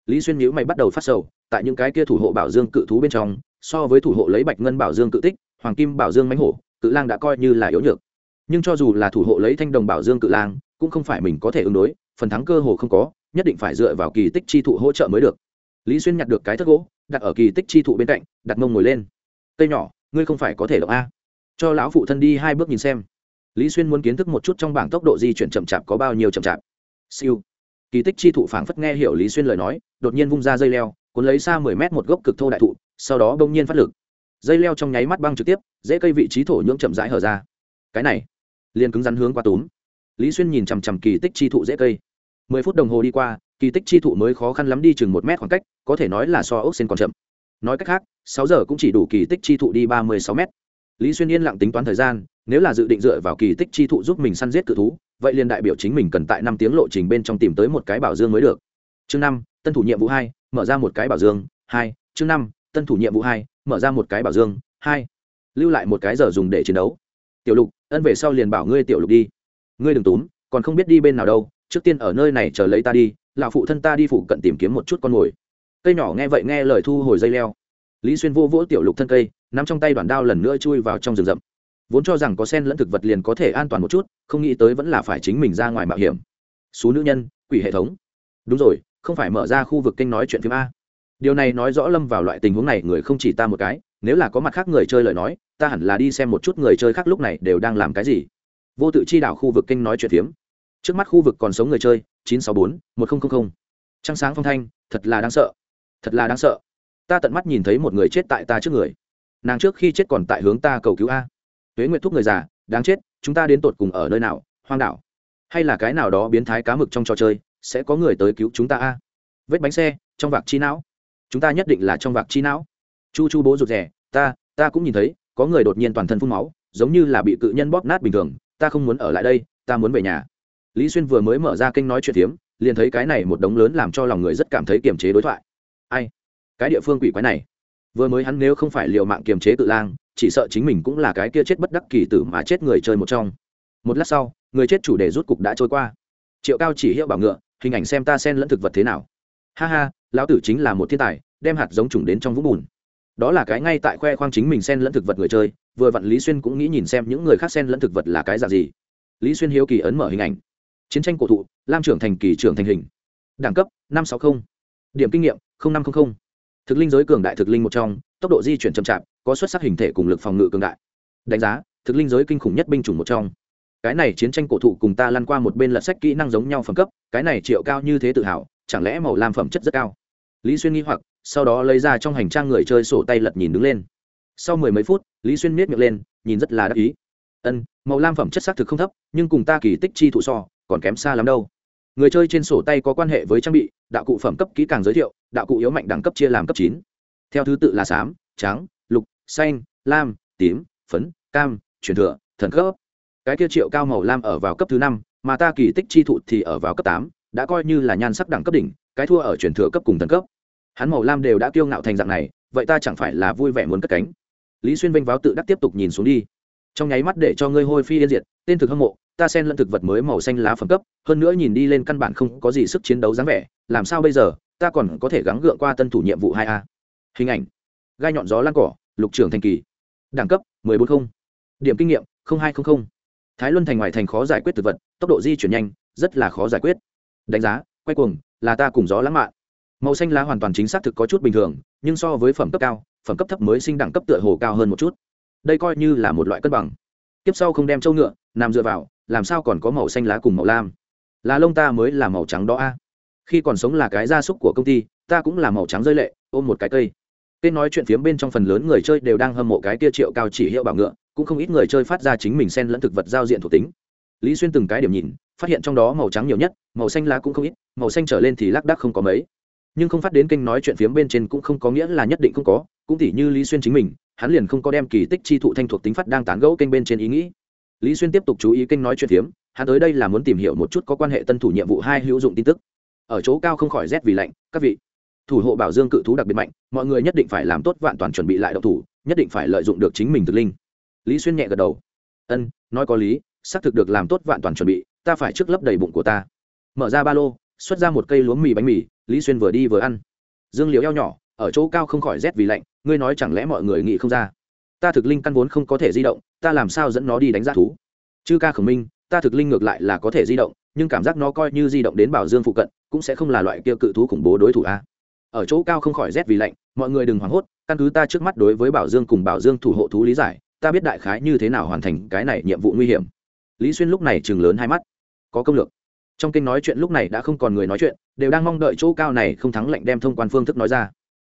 Lý xuyên nhữ mày bắt đầu phát sầu, tại những cái kia thủ hộ bảo dương cự thú bên trong, so với thủ hộ lấy bạch ngân bảo dương cự tích, hoàng kim bảo dương mánh hổ, cự lang đã coi như là yếu nhược. Nhưng cho dù là thủ hộ lấy thanh đồng bảo dương cự lang, cũng không phải mình có thể ứng đối, phần thắng cơ hồ không có, nhất định phải dựa vào kỳ tích chi thụ hỗ trợ mới được. Lý xuyên nhặt được cái thất gỗ, đặt ở kỳ tích chi thụ bên cạnh, đặt mông ngồi lên cây nhỏ, ngươi không phải có thể động a. Cho lão phụ thân đi hai bước nhìn xem. Lý xuyên muốn kiến thức một chút trong bảng tốc độ di chuyển chậm chạp có bao nhiêu chậm chạp. Siêu. Kỳ tích chi thụ phảng phất nghe hiểu lý xuyên lời nói, đột nhiên vung ra dây leo, cuốn lấy xa mười mét một gốc cực thô đại thụ, sau đó bỗng nhiên phát lực. Dây leo trong nháy mắt băng trực tiếp, dễ cây vị trí thổ nhưỡng chậm rãi hở ra. Cái này, liền cứng rắn hướng qua túm. Lý xuyên nhìn chằm chằm kỳ tích chi thụ dễ cây. Mười phút đồng hồ đi qua, kỳ tích chi thụ mới khó khăn lắm đi chừng một mét khoảng cách, có thể nói là so ốc xên còn chậm nói cách khác, sáu giờ cũng chỉ đủ kỳ tích chi thụ đi ba mươi sáu mét. Lý xuyên yên lặng tính toán thời gian, nếu là dự định dựa vào kỳ tích chi thụ giúp mình săn giết cự thú, vậy liền đại biểu chính mình cần tại năm tiếng lộ trình bên trong tìm tới một cái bảo dương mới được. Chương năm, tân thủ nhiệm vụ hai, mở ra một cái bảo dương, hai, chương năm, tân thủ nhiệm vụ hai, mở ra một cái bảo dương, hai. Lưu lại một cái giờ dùng để chiến đấu. Tiểu lục, ân về sau liền bảo ngươi tiểu lục đi. Ngươi đừng túm, còn không biết đi bên nào đâu, trước tiên ở nơi này chờ lấy ta đi, lão phụ thân ta đi phụ cận tìm kiếm một chút con mồi cây nhỏ nghe vậy nghe lời thu hồi dây leo. Lý xuyên vô vỗ tiểu lục thân cây, nắm trong tay đoàn đao lần nữa chui vào trong rừng rậm. Vốn cho rằng có sen lẫn thực vật liền có thể an toàn một chút, không nghĩ tới vẫn là phải chính mình ra ngoài mạo hiểm. Số nữ nhân, quỷ hệ thống. Đúng rồi, không phải mở ra khu vực kênh nói chuyện phim a. Điều này nói rõ lâm vào loại tình huống này người không chỉ ta một cái, nếu là có mặt khác người chơi lời nói, ta hẳn là đi xem một chút người chơi khác lúc này đều đang làm cái gì. Vô tự chi đảo khu vực kênh nói chuyện phiếm. Trước mắt khu vực còn sống người chơi, chín trăm sáu mươi bốn, một nghìn trăng sáng phong thanh, thật là đáng sợ thật là đáng sợ. Ta tận mắt nhìn thấy một người chết tại ta trước người. Nàng trước khi chết còn tại hướng ta cầu cứu a. Tuế nguyện thúc người già, đáng chết, chúng ta đến tột cùng ở nơi nào, hoang đảo? Hay là cái nào đó biến thái cá mực trong trò chơi, sẽ có người tới cứu chúng ta a? Vết bánh xe, trong vạc chi não. Chúng ta nhất định là trong vạc chi não. Chu chu bố rụt rè, ta ta cũng nhìn thấy, có người đột nhiên toàn thân phun máu, giống như là bị cự nhân bóp nát bình thường, ta không muốn ở lại đây, ta muốn về nhà. Lý xuyên vừa mới mở ra kênh nói chuyện phiếm, liền thấy cái này một đống lớn làm cho lòng người rất cảm thấy kiềm chế đối thoại ai? Cái địa phương quỷ quái này. Vừa mới hắn nếu không phải liều mạng kiềm chế tự lang, chỉ sợ chính mình cũng là cái kia chết bất đắc kỳ tử mà chết người chơi một trong. Một lát sau, người chết chủ đề rút cục đã trôi qua. Triệu cao chỉ hiệu bảo ngựa, hình ảnh xem ta sen lẫn thực vật thế nào. Ha ha, lão tử chính là một thiên tài, đem hạt giống trùng đến trong vũng bùn. Đó là cái ngay tại khoe khoang chính mình sen lẫn thực vật người chơi, vừa vặn lý xuyên cũng nghĩ nhìn xem những người khác sen lẫn thực vật là cái dạng gì. Lý xuyên hiếu kỳ ấn mở hình ảnh. Chiến tranh cổ thụ, lam trưởng thành kỳ trưởng thành hình. Đẳng cấp, năm trăm sáu mươi điểm kinh nghiệm năm trăm linh thực linh giới cường đại thực linh một trong, tốc độ di chuyển chậm chạp, có xuất sắc hình thể cùng lực phòng ngự cường đại. Đánh giá, thực linh giới kinh khủng nhất binh chủng một trong. Cái này chiến tranh cổ thụ cùng ta lăn qua một bên lật sách kỹ năng giống nhau phẩm cấp, cái này triệu cao như thế tự hào, chẳng lẽ màu lam phẩm chất rất cao? Lý xuyên nghi hoặc, sau đó lấy ra trong hành trang người chơi sổ tay lật nhìn đứng lên. Sau mười mấy phút, lý xuyên miết miệng lên, nhìn rất là đắc ý. Ân, màu lam phẩm chất xác thực không thấp, nhưng cùng ta kỳ tích chi thụ so, còn kém xa lắm đâu người chơi trên sổ tay có quan hệ với trang bị, đạo cụ phẩm cấp kỹ càng giới thiệu, đạo cụ yếu mạnh đẳng cấp chia làm cấp chín. Theo thứ tự là xám, trắng, lục, xanh, lam, tím, phấn, cam truyền thừa, thần cấp. Cái kia triệu cao màu lam ở vào cấp thứ năm, mà ta kỳ tích chi thụ thì ở vào cấp tám, đã coi như là nhan sắc đẳng cấp đỉnh, cái thua ở truyền thừa cấp cùng thần cấp. Hắn màu lam đều đã kiêu ngạo thành dạng này, vậy ta chẳng phải là vui vẻ muốn cất cánh? Lý xuyên vênh váo tự đắc tiếp tục nhìn xuống đi. Trong nháy mắt để cho ngươi hôi phi yên diệt, tên thực hâm mộ ta xen lẫn thực vật mới màu xanh lá phẩm cấp, hơn nữa nhìn đi lên căn bản không có gì sức chiến đấu dáng vẻ, làm sao bây giờ, ta còn có thể gắng gượng qua tân thủ nhiệm vụ hai a. Hình ảnh. Gai nhọn gió lan cỏ, lục trưởng thành kỳ. Đẳng cấp, mười bốn không. Điểm kinh nghiệm hai trăm linh thái luân thành ngoài thành khó giải quyết thực vật, tốc độ di chuyển nhanh, rất là khó giải quyết. Đánh giá, quay cuồng, là ta cùng gió lãng mạn. Màu xanh lá hoàn toàn chính xác thực có chút bình thường, nhưng so với phẩm cấp cao, phẩm cấp thấp mới sinh đẳng cấp tựa hồ cao hơn một chút. Đây coi như là một loại cân bằng. Tiếp sau không đem trâu ngựa, nằm dựa vào làm sao còn có màu xanh lá cùng màu lam? Là lông ta mới là màu trắng đó a. Khi còn sống là cái gia súc của công ty, ta cũng là màu trắng rơi lệ, ôm một cái cây. Tên nói chuyện phiếm bên trong phần lớn người chơi đều đang hâm mộ cái tia triệu cao chỉ hiệu bảo ngựa, cũng không ít người chơi phát ra chính mình xen lẫn thực vật giao diện thuộc tính. Lý xuyên từng cái điểm nhìn, phát hiện trong đó màu trắng nhiều nhất, màu xanh lá cũng không ít, màu xanh trở lên thì lác đác không có mấy. Nhưng không phát đến kênh nói chuyện phiếm bên trên cũng không có nghĩa là nhất định không có, cũng tỉ như lý xuyên chính mình, hắn liền không có đem kỳ tích chi thụ thanh thuộc tính phát đang tán gẫu kênh bên trên ý nghĩ lý xuyên tiếp tục chú ý kênh nói chuyện phiếm, hắn tới đây là muốn tìm hiểu một chút có quan hệ tân thủ nhiệm vụ hai hữu dụng tin tức. Ở chỗ cao không khỏi rét vì lạnh, các vị. Thủ hộ bảo dương cự thú đặc biệt mạnh, mọi người nhất định phải làm tốt vạn toàn chuẩn bị lại độc thủ, nhất định phải lợi dụng được chính mình thực linh. Lý xuyên nhẹ gật đầu. Ân, nói có lý, xác thực được làm tốt vạn toàn chuẩn bị, ta phải trước lấp đầy bụng của ta. Mở ra ba lô, xuất ra một cây lúa mì bánh mì, lý xuyên vừa đi vừa ăn. Dương liễu eo nhỏ, ở chỗ cao không khỏi rét vì lạnh, ngươi nói chẳng lẽ mọi người nghĩ không ra? Ta thực linh căn vốn không có thể di động ta làm sao dẫn nó đi đánh giá thú? Chư ca khổng minh, ta thực linh ngược lại là có thể di động, nhưng cảm giác nó coi như di động đến bảo dương phụ cận, cũng sẽ không là loại kia cự thú khủng bố đối thủ a. Ở chỗ cao không khỏi rét vì lạnh, mọi người đừng hoảng hốt, căn cứ ta trước mắt đối với bảo dương cùng bảo dương thủ hộ thú lý giải, ta biết đại khái như thế nào hoàn thành cái này nhiệm vụ nguy hiểm. Lý xuyên lúc này chừng lớn hai mắt. Có công lược. Trong kinh nói chuyện lúc này đã không còn người nói chuyện, đều đang mong đợi chỗ cao này không thắng lệnh đem thông quan phương thức nói ra.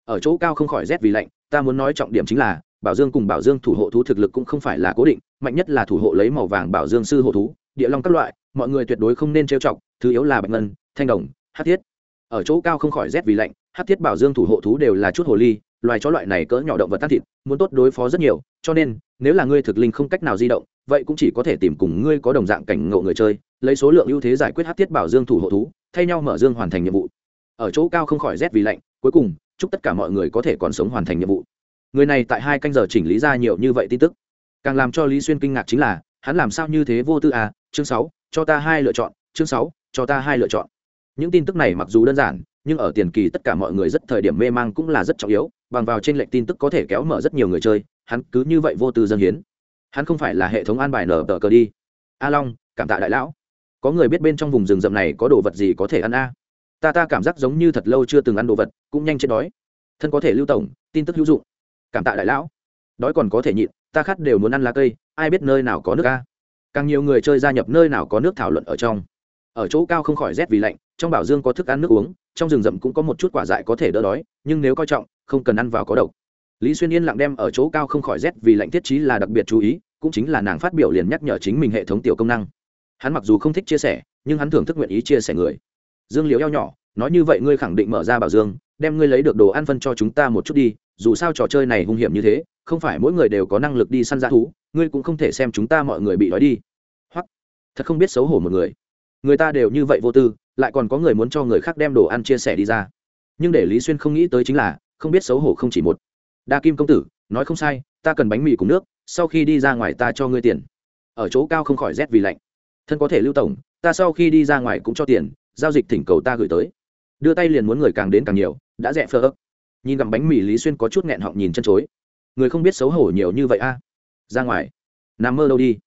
Ở chỗ cao không khỏi rét vì lạnh, ta muốn nói trọng điểm chính là bảo dương cùng bảo dương thủ hộ thú thực lực cũng không phải là cố định, mạnh nhất là thủ hộ lấy màu vàng bảo dương sư hộ thú, địa long các loại, mọi người tuyệt đối không nên trêu chọc, thứ yếu là bạch ngân, thanh đồng hát thiết. Ở chỗ cao không khỏi rét vì lạnh hát thiết bảo dương thủ hộ thú đều là chút hồ ly, loài chó loại này cỡ nhỏ động vật tan thịt, muốn tốt đối phó rất nhiều, cho nên, nếu là ngươi thực linh không cách nào di động, vậy cũng chỉ có thể tìm cùng ngươi có đồng dạng cảnh ngộ người chơi, lấy số lượng ưu thế giải quyết hát thiết bảo dương thủ hộ thú, thay nhau mở dương hoàn thành nhiệm vụ. Ở chỗ cao không khỏi rét vì lạnh, cuối cùng, chúc tất cả mọi người có thể còn sống hoàn thành nhiệm vụ người này tại hai canh giờ chỉnh lý ra nhiều như vậy tin tức. Càng làm cho lý xuyên kinh ngạc chính là, hắn làm sao như thế vô tư à? Chương sáu, cho ta hai lựa chọn, chương sáu, cho ta hai lựa chọn. Những tin tức này mặc dù đơn giản, nhưng ở tiền kỳ tất cả mọi người rất thời điểm mê mang cũng là rất trọng yếu, bằng vào trên lệnh tin tức có thể kéo mở rất nhiều người chơi, hắn cứ như vậy vô tư dân hiến. Hắn không phải là hệ thống an bài nở tờ cờ đi. A long, cảm tạ đại lão. Có người biết bên trong vùng rừng rậm này có đồ vật gì có thể ăn a? Ta ta cảm giác giống như thật lâu chưa từng ăn đồ vật, cũng nhanh chết đói. Thân có thể lưu tổng, tin tức hữu dụng cảm tạ đại lão. Đói còn có thể nhịn, ta khát đều muốn ăn lá cây, ai biết nơi nào có nước a? Càng nhiều người chơi gia nhập nơi nào có nước thảo luận ở trong. Ở chỗ cao không khỏi rét vì lạnh, trong bảo dương có thức ăn nước uống, trong rừng rậm cũng có một chút quả dại có thể đỡ đói, nhưng nếu coi trọng, không cần ăn vào có độc. Lý xuyên yên lặng đem ở chỗ cao không khỏi rét vì lạnh thiết chí là đặc biệt chú ý, cũng chính là nàng phát biểu liền nhắc nhở chính mình hệ thống tiểu công năng. Hắn mặc dù không thích chia sẻ, nhưng hắn thưởng thức nguyện ý chia sẻ người. Dương liễu eo nhỏ, nói như vậy ngươi khẳng định mở ra bảo dương, đem ngươi lấy được đồ ăn phân cho chúng ta một chút đi dù sao trò chơi này hung hiểm như thế, không phải mỗi người đều có năng lực đi săn dã thú, ngươi cũng không thể xem chúng ta mọi người bị đói đi. Hoặc, thật không biết xấu hổ một người. Người ta đều như vậy vô tư, lại còn có người muốn cho người khác đem đồ ăn chia sẻ đi ra. Nhưng để lý xuyên không nghĩ tới chính là, không biết xấu hổ không chỉ một. Đa kim công tử, nói không sai, ta cần bánh mì cùng nước, sau khi đi ra ngoài ta cho ngươi tiền. Ở chỗ cao không khỏi rét vì lạnh. Thân có thể lưu tổng, ta sau khi đi ra ngoài cũng cho tiền, giao dịch thỉnh cầu ta gửi tới. Đưa tay liền muốn người càng đến càng nhiều, đã rẽ phơ ấp nhìn gặm bánh mì lý xuyên có chút nghẹn họng nhìn chân chối. Người không biết xấu hổ nhiều như vậy a? À? Ra ngoài. Nằm mơ đâu đi.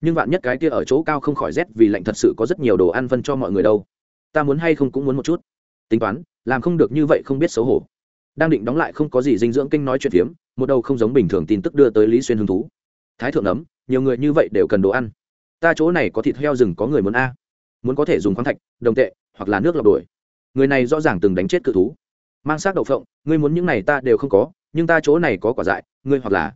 Nhưng vạn nhất cái kia ở chỗ cao không khỏi rét vì lạnh thật sự có rất nhiều đồ ăn phân cho mọi người đâu. Ta muốn hay không cũng muốn một chút. Tính toán, làm không được như vậy không biết xấu hổ. Đang định đóng lại không có gì dinh dưỡng kinh nói chuyện phiếm, một đầu không giống bình thường tin tức đưa tới lý xuyên hứng thú. Thái thượng ấm, nhiều người như vậy đều cần đồ ăn. Ta chỗ này có thịt heo rừng có người muốn a. Muốn có thể dùng khoáng thạch, đồng tệ, hoặc là nước lọc đuổi. Người này rõ ràng từng đánh chết cự thú mang xác đậu phộng, ngươi muốn những này ta đều không có, nhưng ta chỗ này có quả dại, ngươi hoặc là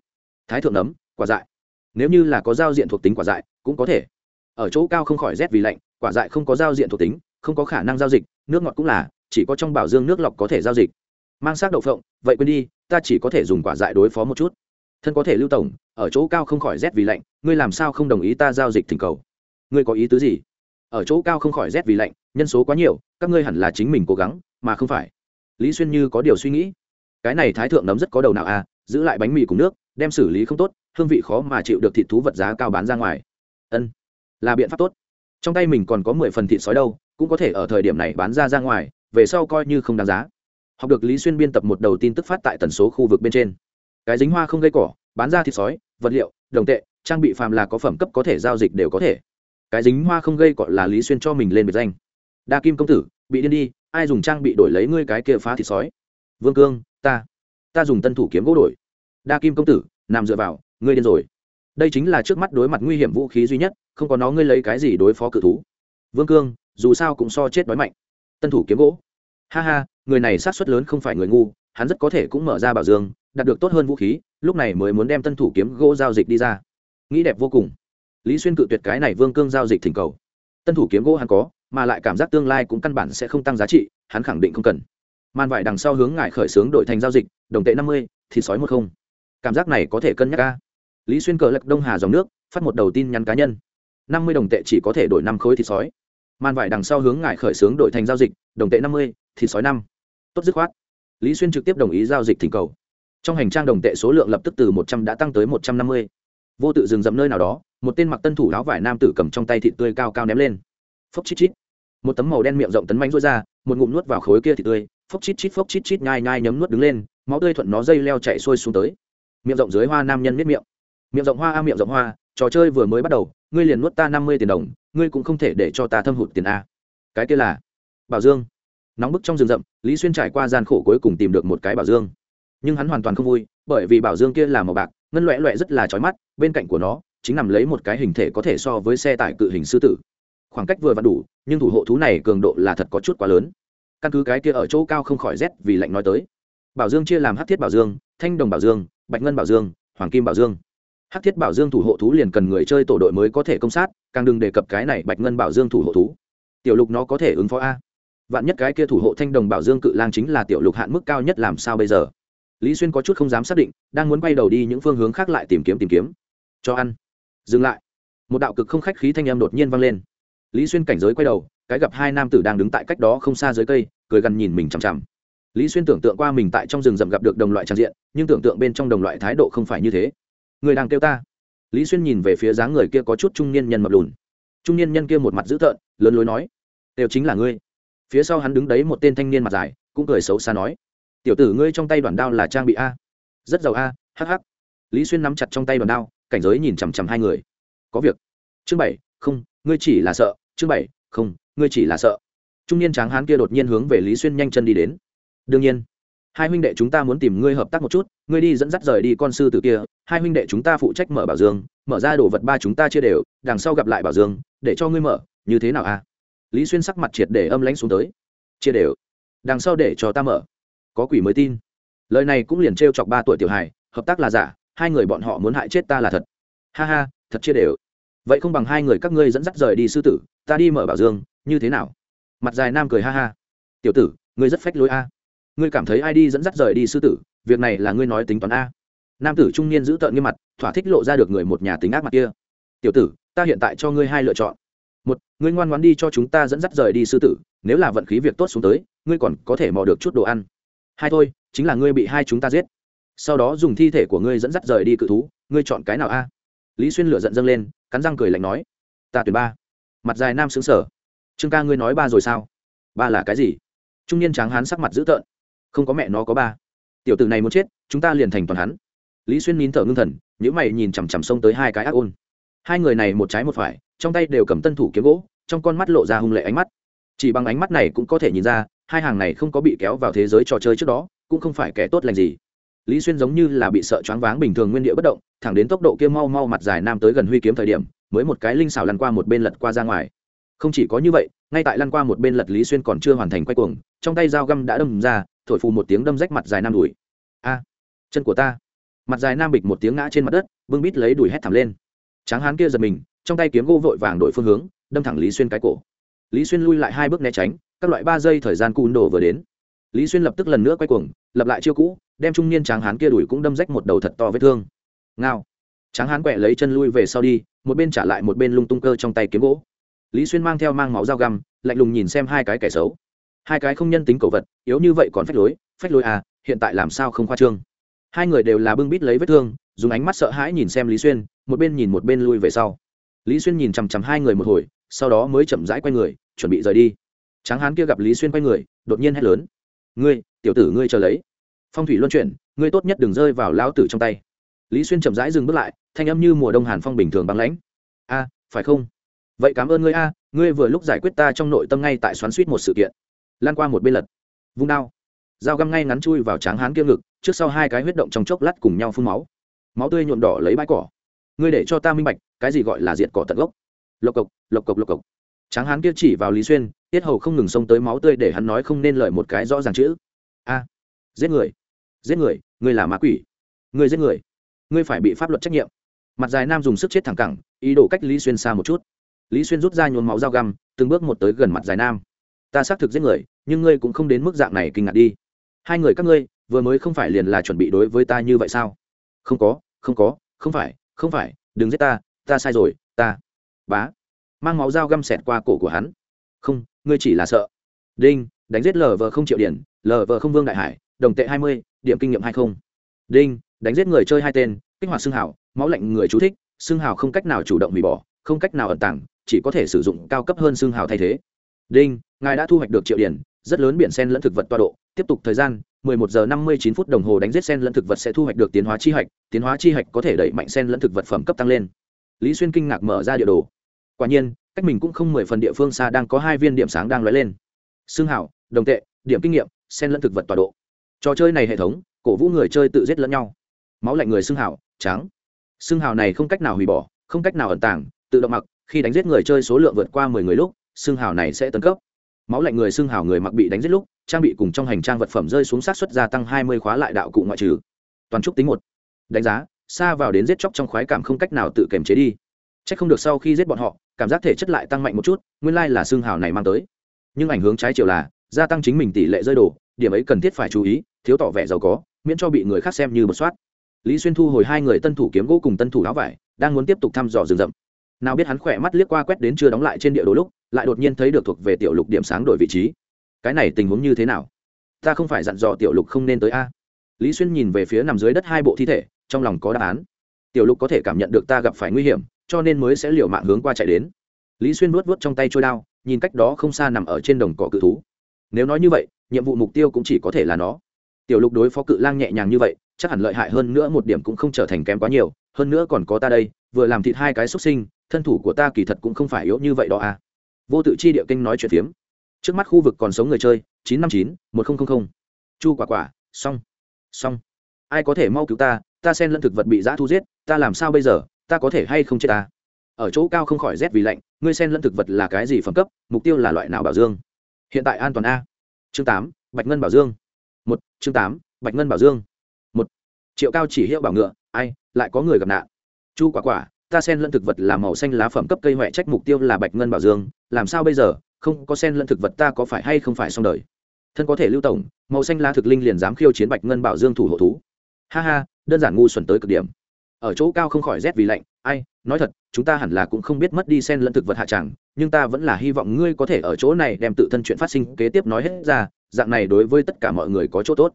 thái thượng nấm, quả dại. Nếu như là có giao diện thuộc tính quả dại, cũng có thể. Ở chỗ cao không khỏi rét vì lạnh, quả dại không có giao diện thuộc tính, không có khả năng giao dịch, nước ngọt cũng là, chỉ có trong bảo dương nước lọc có thể giao dịch. Mang xác đậu phộng, vậy quên đi, ta chỉ có thể dùng quả dại đối phó một chút. Thân có thể lưu tổng, ở chỗ cao không khỏi rét vì lạnh, ngươi làm sao không đồng ý ta giao dịch thỉnh cầu? Ngươi có ý tứ gì? Ở chỗ cao không khỏi rét vì lạnh, nhân số quá nhiều, các ngươi hẳn là chính mình cố gắng, mà không phải lý xuyên như có điều suy nghĩ. Cái này thái thượng nấm rất có đầu nào à giữ lại bánh mì cùng nước, đem xử lý không tốt, hương vị khó mà chịu được thịt thú vật giá cao bán ra ngoài. Ân, là biện pháp tốt. Trong tay mình còn có mười phần thịt sói đâu, cũng có thể ở thời điểm này bán ra ra ngoài, về sau coi như không đáng giá. Học được lý xuyên biên tập một đầu tin tức phát tại tần số khu vực bên trên. Cái dính hoa không gây cỏ, bán ra thịt sói, vật liệu, đồng tệ, trang bị phàm là có phẩm cấp có thể giao dịch đều có thể. Cái dính hoa không gây cọ là lý xuyên cho mình lên biệt danh. Đa kim công tử, bị điên đi ai dùng trang bị đổi lấy ngươi cái kia phá thịt sói? Vương cương, ta ta dùng tân thủ kiếm gỗ đổi. Đa kim công tử, nằm dựa vào, ngươi điên rồi. Đây chính là trước mắt đối mặt nguy hiểm vũ khí duy nhất, không có nó ngươi lấy cái gì đối phó cự thú. Vương cương, dù sao cũng so chết đói mạnh. Tân thủ kiếm gỗ. Ha ha, người này sát xuất lớn không phải người ngu, hắn rất có thể cũng mở ra bảo dương, đạt được tốt hơn vũ khí, lúc này mới muốn đem tân thủ kiếm gỗ giao dịch đi ra. Nghĩ đẹp vô cùng. Lý xuyên cự tuyệt cái này vương cương giao dịch thỉnh cầu. Tân thủ kiếm gỗ hắn có mà lại cảm giác tương lai cũng căn bản sẽ không tăng giá trị, hắn khẳng định không cần. Man vải đằng sau hướng ngài khởi xướng đổi thành giao dịch, đồng tệ năm mươi, thịt sói một không. Cảm giác này có thể cân nhắc ca lý xuyên cờ lật đông hà dòng nước, phát một đầu tin nhắn cá nhân. năm mươi đồng tệ chỉ có thể đổi năm khối thịt sói. Màn vải đằng sau hướng ngài khởi xướng đổi thành giao dịch, đồng tệ năm mươi, thịt sói năm. Tốt dứt khoát. Lý xuyên trực tiếp đồng ý giao dịch thỉnh cầu. Trong hành trang đồng tệ số lượng lập tức từ một trăm đã tăng tới một trăm năm mươi. Vô tự dừng dậm nơi nào đó, một tên mặc tân thủ áo vải nam tử cầm trong tay thịt tươi cao cao ném lên phốc chít chít. Một tấm màu đen miệng rộng tấn manh rối ra, một ngụm nuốt vào khối kia thì tươi, phốc chít chít phốc chít chít nhai nhai nhấm nuốt đứng lên, máu tươi thuận nó dây leo chạy xuôi xuống tới. Miệng rộng dưới hoa nam nhân miết miệng. Miệng rộng hoa a, miệng rộng hoa, trò chơi vừa mới bắt đầu, ngươi liền nuốt ta năm mươi tiền đồng, ngươi cũng không thể để cho ta thâm hụt tiền a. Cái kia là bảo dương. Nóng bức trong rừng rậm, lý xuyên trải qua gian khổ cuối cùng tìm được một cái bảo dương. Nhưng hắn hoàn toàn không vui, bởi vì bảo dương kia là màu bạc, ngân loẹ loẹ rất là trói mắt, bên cạnh của nó, chính nằm lấy một cái hình thể có thể so với xe tải cự hình sư tử khoảng cách vừa vặn đủ, nhưng thủ hộ thú này cường độ là thật có chút quá lớn. Căn cứ cái kia ở chỗ cao không khỏi rét vì lạnh nói tới. Bảo dương chia làm hát thiết bảo dương, thanh đồng bảo dương, bạch ngân bảo dương, hoàng kim bảo dương. Hát thiết bảo dương thủ hộ thú liền cần người chơi tổ đội mới có thể công sát, càng đừng đề cập cái này bạch ngân bảo dương thủ hộ thú. Tiểu lục nó có thể ứng phó a. Vạn nhất cái kia thủ hộ thanh đồng bảo dương cự lang chính là tiểu lục hạn mức cao nhất làm sao bây giờ? Lý xuyên có chút không dám xác định, đang muốn bay đầu đi những phương hướng khác lại tìm kiếm tìm kiếm. Cho ăn. Dừng lại. Một đạo cực không khách khí thanh em đột nhiên vang lên lý xuyên cảnh giới quay đầu, cái gặp hai nam tử đang đứng tại cách đó không xa dưới cây, cười gần nhìn mình chằm chằm. Lý xuyên tưởng tượng qua mình tại trong rừng rậm gặp được đồng loại trang diện, nhưng tưởng tượng bên trong đồng loại thái độ không phải như thế. Người đang kêu ta. Lý xuyên nhìn về phía dáng người kia có chút trung niên nhân mập lùn. Trung niên nhân kia một mặt dữ tợn, lớn lối nói, đều chính là ngươi. Phía sau hắn đứng đấy một tên thanh niên mặt dài, cũng cười xấu xa nói, tiểu tử ngươi trong tay đoàn đao là trang bị a. Rất giàu a hh lý xuyên nắm chặt trong tay đoàn đao, cảnh giới nhìn chằm chằm hai người. Có việc. Chương bảy, không ngươi chỉ là sợ, chương bảy, không, ngươi chỉ là sợ. Trung niên tráng hán kia đột nhiên hướng về lý xuyên nhanh chân đi đến. Đương nhiên, hai huynh đệ chúng ta muốn tìm ngươi hợp tác một chút, ngươi đi dẫn dắt rời đi con sư tử kia, hai huynh đệ chúng ta phụ trách mở bảo dương, mở ra đồ vật ba chúng ta chia đều, đằng sau gặp lại bảo dương, để cho ngươi mở, như thế nào a lý xuyên sắc mặt triệt để âm lãnh xuống tới. Chia đều, đằng sau để cho ta mở. Có quỷ mới tin. Lời này cũng liền t chọc ba tuổi tiểu hài, hợp tác là giả, hai người bọn họ muốn hại chết ta là thật. Ha ha, thật chia đều vậy không bằng hai người các ngươi dẫn dắt rời đi sư tử, ta đi mở bảo dương, như thế nào? Mặt dài nam cười ha ha. Tiểu tử, ngươi rất phách lối a. Ngươi cảm thấy ai đi dẫn dắt rời đi sư tử, việc này là ngươi nói tính toán a. Nam tử trung niên giữ tợn nghiêm mặt, thỏa thích lộ ra được người một nhà tính ác mặt kia. Tiểu tử, ta hiện tại cho ngươi hai lựa chọn. Một, ngươi ngoan ngoan đi cho chúng ta dẫn dắt rời đi sư tử, nếu là vận khí việc tốt xuống tới, ngươi còn có thể mò được chút đồ ăn. Hai thôi, chính là ngươi bị hai chúng ta giết. Sau đó dùng thi thể của ngươi dẫn dắt rời đi cự thú, ngươi chọn cái nào a? Lý xuyên lửa giận dâng lên, cắn răng cười lạnh nói, ta tuyển ba. Mặt dài nam xứng sở trương ca ngươi nói ba rồi sao? Ba là cái gì? Trung niên tráng hán sắc mặt dữ tợn. Không có mẹ nó có ba. Tiểu tử này muốn chết, chúng ta liền thành toàn hắn. Lý xuyên nín thở ngưng thần nhữ mày nhìn chằm chằm xông tới hai cái ác ôn. Hai người này một trái một phải, trong tay đều cầm tân thủ kiếm gỗ, trong con mắt lộ ra hung lệ ánh mắt. Chỉ bằng ánh mắt này cũng có thể nhìn ra, hai hàng này không có bị kéo vào thế giới trò chơi trước đó, cũng không phải kẻ tốt lành gì lý xuyên giống như là bị sợ choáng váng bình thường nguyên địa bất động, thẳng đến tốc độ kia mau mau mặt dài nam tới gần huy kiếm thời điểm, mới một cái linh xảo lăn qua một bên lật qua ra ngoài. Không chỉ có như vậy, ngay tại lăn qua một bên lật lý xuyên còn chưa hoàn thành quay cuồng, trong tay dao găm đã đâm ra, thổi phù một tiếng đâm rách mặt dài nam đùi. A, chân của ta. Mặt dài nam bịch một tiếng ngã trên mặt đất bưng bít lấy đùi hét thảm lên. Tráng hán kia giật mình, trong tay kiếm gỗ vội vàng đổi phương hướng, đâm thẳng lý xuyên cái cổ. Lý xuyên lui lại hai bước né tránh, các loại ba giây thời gian cùn đổ vừa đến lý xuyên lập tức lần nữa quay cuồng, lập lại chiêu cũ, đem trung niên tráng hán kia đuổi cũng đâm rách một đầu thật to vết thương. Ngao. Tráng hán quẹ lấy chân lui về sau đi, một bên trả lại một bên lung tung cơ trong tay kiếm gỗ. Lý xuyên mang theo mang máu dao găm, lạnh lùng nhìn xem hai cái kẻ xấu. Hai cái không nhân tính cầu vật, yếu như vậy còn phách lối phách lối à hiện tại làm sao không khoa trương. Hai người đều là bưng bít lấy vết thương, dùng ánh mắt sợ hãi nhìn xem lý xuyên, một bên nhìn một bên lui về sau. Lý xuyên nhìn chằm chằm hai người một hồi, sau đó mới chậm rãi quay người, chuẩn bị rời đi. Tráng hán kia gặp lý xuyên quay người, đột nhiên hét lớn ngươi, tiểu tử ngươi chờ lấy. Phong thủy luân chuyển, ngươi tốt nhất đừng rơi vào lão tử trong tay. Lý xuyên chậm rãi dừng bước lại, thanh âm như mùa đông hàn phong bình thường băng lãnh. A, phải không? Vậy cảm ơn ngươi a, ngươi vừa lúc giải quyết ta trong nội tâm ngay tại xoắn suýt một sự kiện. Lan qua một bên lật. Vung đao. Dao găm ngay ngắn chui vào tráng hán kia ngực, trước sau hai cái huyết động trong chốc lát cùng nhau phun máu. Máu tươi nhuộm đỏ lấy bãi cỏ. Ngươi để cho ta minh bạch, cái gì gọi là diệt cỏ tận gốc. Lộc cộc lộc cộc lộc cộc tráng hán kia chỉ vào lý xuyên, tiết hầu không ngừng xông tới máu tươi để hắn nói không nên lời một cái rõ ràng chữ. A, giết người giết người ngươi là ma quỷ ngươi giết người ngươi phải bị pháp luật trách nhiệm. Mặt dài nam dùng sức chết thẳng cẳng, ý đồ cách lý xuyên xa một chút. Lý xuyên rút ra nhuồn máu dao găm, từng bước một tới gần mặt dài nam. Ta xác thực giết người, nhưng ngươi cũng không đến mức dạng này kinh ngạc đi. Hai người các ngươi, vừa mới không phải liền là chuẩn bị đối với ta như vậy sao? Không có không có, không phải không phải, đừng giết ta ta sai rồi, ta. Bá mang máu dao găm xẹt qua cổ của hắn. Không, ngươi chỉ là sợ. Đinh, đánh giết lờ vờ không triệu điển lờ vờ không vương đại hải, đồng tệ hai mươi, điểm kinh nghiệm hai không. Đinh, đánh giết người chơi hai tên, kích hoạt xương hảo máu lạnh người chú thích, xương hào không cách nào chủ động hủy bỏ, không cách nào ẩn tàng, chỉ có thể sử dụng cao cấp hơn xương hào thay thế. Đinh, ngài đã thu hoạch được triệu điển, rất lớn biển sen lẫn thực vật toa độ, tiếp tục thời gian 11 giờ 59 phút đồng hồ đánh giết sen lẫn thực vật sẽ thu hoạch được tiến hóa chi hạch, tiến hóa chi hạch có thể đẩy mạnh sen lẫn thực vật phẩm cấp tăng lên. Lý xuyên kinh ngạc mở ra địa đồ quả nhiên, cách mình cũng không mười phần địa phương xa đang có hai viên điểm sáng đang lóe lên. Xương hảo, đồng tệ, điểm kinh nghiệm, sen lẫn thực vật tọa độ. Trò chơi này hệ thống, cổ vũ người chơi tự giết lẫn nhau. Máu lạnh người xương hảo, trắng. Xương Hảo này không cách nào hủy bỏ, không cách nào ẩn tàng, tự động mặc, khi đánh giết người chơi số lượng vượt qua mười người lúc xương Hảo này sẽ tấn cấp. Máu lạnh người xương Hảo người mặc bị đánh giết lúc, trang bị cùng trong hành trang vật phẩm rơi xuống sát xuất gia tăng hai mươi khóa lại đạo cụ ngoại trừ. Toàn trúc tính một. Đánh giá, xa vào đến giết chóc trong khoái cảm không cách nào tự kiềm chế đi chắc không được sau khi giết bọn họ, cảm giác thể chất lại tăng mạnh một chút, nguyên lai là xương hào này mang tới. Nhưng ảnh hưởng trái chiều là, gia tăng chính mình tỷ lệ rơi đổ điểm ấy cần thiết phải chú ý, thiếu tỏ vẻ giàu có, miễn cho bị người khác xem như bật soát. Lý xuyên thu hồi hai người tân thủ kiếm gỗ cùng tân thủ áo vải, đang muốn tiếp tục thăm dò rừng rậm. Nào biết hắn khỏe mắt liếc qua quét đến chưa đóng lại trên địa đồ lúc, lại đột nhiên thấy được thuộc về tiểu lục điểm sáng đổi vị trí. Cái này tình huống như thế nào? Ta không phải dặn dò tiểu lục không nên tới a. Lý xuyên nhìn về phía nằm dưới đất hai bộ thi thể, trong lòng có đáp án. Tiểu lục có thể cảm nhận được ta gặp phải nguy hiểm cho nên mới sẽ liều mạng hướng qua chạy đến. Lý xuyên vuốt vuốt trong tay trôi đao, nhìn cách đó không xa nằm ở trên đồng cỏ cự thú. Nếu nói như vậy, nhiệm vụ mục tiêu cũng chỉ có thể là nó. Tiểu lục đối phó cự lang nhẹ nhàng như vậy, chắc hẳn lợi hại hơn nữa một điểm cũng không trở thành kém quá nhiều, hơn nữa còn có ta đây, vừa làm thịt hai cái xuất sinh, thân thủ của ta kỳ thật cũng không phải yếu như vậy đó à. Vô tự chi địa kinh nói chuyện phiếm. Trước mắt khu vực còn sống người chơi, chín trăm năm chín, một nghìn chu quả quả, xong. Xong. Ai có thể mau cứu ta ta xen lẫn thực vật bị giã thu giết, ta làm sao bây giờ? Ta có thể hay không chết ta? Ở chỗ cao không khỏi rét vì lạnh, ngươi sen lẫn thực vật là cái gì phẩm cấp, mục tiêu là loại nào bảo dương? Hiện tại an toàn a. Chương tám, bạch ngân bảo dương. Một, chương tám, bạch ngân bảo dương. Một, triệu cao chỉ hiệu bảo ngựa, ai, lại có người gặp nạn. Chu quả quả, ta sen lẫn thực vật là màu xanh lá phẩm cấp cây huệ trách mục tiêu là bạch ngân bảo dương, làm sao bây giờ? Không có sen lẫn thực vật ta có phải hay không phải xong đời? Thân có thể lưu tổng, màu xanh lá thực linh liền dám khiêu chiến bạch ngân bảo dương thủ hộ thú. Ha ha, đơn giản ngu xuẩn tới cực điểm ở chỗ cao không khỏi rét vì lạnh, ai, nói thật, chúng ta hẳn là cũng không biết mất đi sen lẫn thực vật hạ tràng nhưng ta vẫn là hy vọng ngươi có thể ở chỗ này đem tự thân chuyện phát sinh kế tiếp nói hết ra, dạng này đối với tất cả mọi người có chỗ tốt.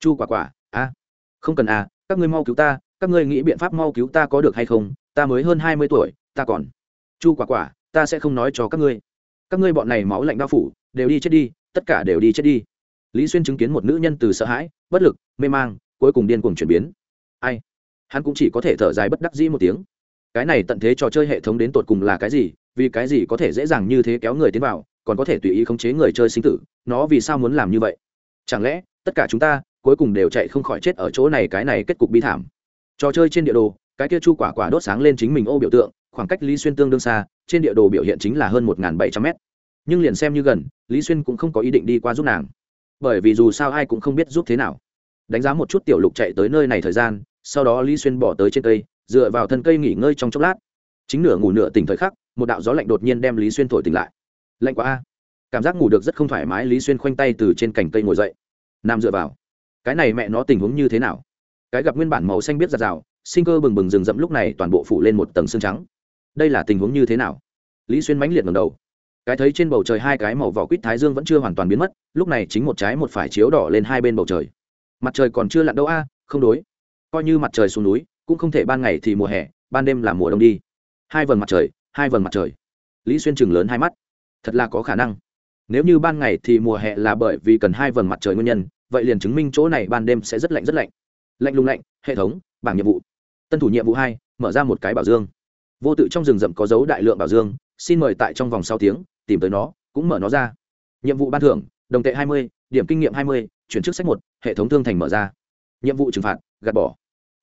Chu quả quả, a, không cần à các ngươi mau cứu ta, các ngươi nghĩ biện pháp mau cứu ta có được hay không, ta mới hơn hai mươi tuổi, ta còn chu quả quả, ta sẽ không nói cho các ngươi. Các ngươi bọn này máu lạnh bao phủ, đều đi chết đi, tất cả đều đi chết đi. Lý xuyên chứng kiến một nữ nhân từ sợ hãi, bất lực, mê mang, cuối cùng điên cuồng chuyển biến. Ai hắn cũng chỉ có thể thở dài bất đắc dĩ một tiếng. Cái này tận thế trò chơi hệ thống đến tột cùng là cái gì, vì cái gì có thể dễ dàng như thế kéo người tiến vào, còn có thể tùy ý khống chế người chơi sinh tử, nó vì sao muốn làm như vậy? Chẳng lẽ, tất cả chúng ta, cuối cùng đều chạy không khỏi chết ở chỗ này cái này kết cục bi thảm? Trò chơi trên địa đồ, cái kia chu quả quả đốt sáng lên chính mình ô biểu tượng, khoảng cách lý xuyên tương đương xa, trên địa đồ biểu hiện chính là hơn một bảy trăm mét. Nhưng liền xem như gần, lý xuyên cũng không có ý định đi qua giúp nàng. Bởi vì dù sao ai cũng không biết giúp thế nào. Đánh giá một chút tiểu lục chạy tới nơi này thời gian sau đó lý xuyên bỏ tới trên cây, dựa vào thân cây nghỉ ngơi trong chốc lát. Chính nửa ngủ nửa tỉnh thời khắc, một đạo gió lạnh đột nhiên đem lý xuyên thổi tỉnh lại. Lạnh quá a. Cảm giác ngủ được rất không thoải mái, lý xuyên khoanh tay từ trên cành cây ngồi dậy. Nằm dựa vào. Cái này mẹ nó tình huống như thế nào? Cái gặp nguyên bản màu xanh biết giặt rào, sinh cơ bừng bừng rừng rậm lúc này toàn bộ phủ lên một tầng xương trắng. Đây là tình huống như thế nào? Lý xuyên mãnh liệt ngầm đầu. Cái thấy trên bầu trời hai cái màu vỏ quýt thái dương vẫn chưa hoàn toàn biến mất, lúc này chính một trái một phải chiếu đỏ lên hai bên bầu trời. Mặt trời còn chưa lặn đâu a, không đối coi như mặt trời xuống núi, cũng không thể ban ngày thì mùa hè, ban đêm là mùa đông đi. Hai vầng mặt trời, hai vầng mặt trời. Lý xuyên chừng lớn hai mắt. Thật là có khả năng. Nếu như ban ngày thì mùa hè là bởi vì cần hai vầng mặt trời nguyên nhân, vậy liền chứng minh chỗ này ban đêm sẽ rất lạnh rất lạnh. Lạnh lùng lạnh, hệ thống, bảng nhiệm vụ. Tân thủ nhiệm vụ hai, mở ra một cái bảo dương. Vô tự trong rừng rậm có dấu đại lượng bảo dương, xin mời tại trong vòng sáu tiếng, tìm tới nó, cũng mở nó ra. Nhiệm vụ ban thưởng, đồng tệ hai mươi, điểm kinh nghiệm hai mươi, chuyển chức sách một, hệ thống thương thành mở ra. Nhiệm vụ trừng phạt, gạt bỏ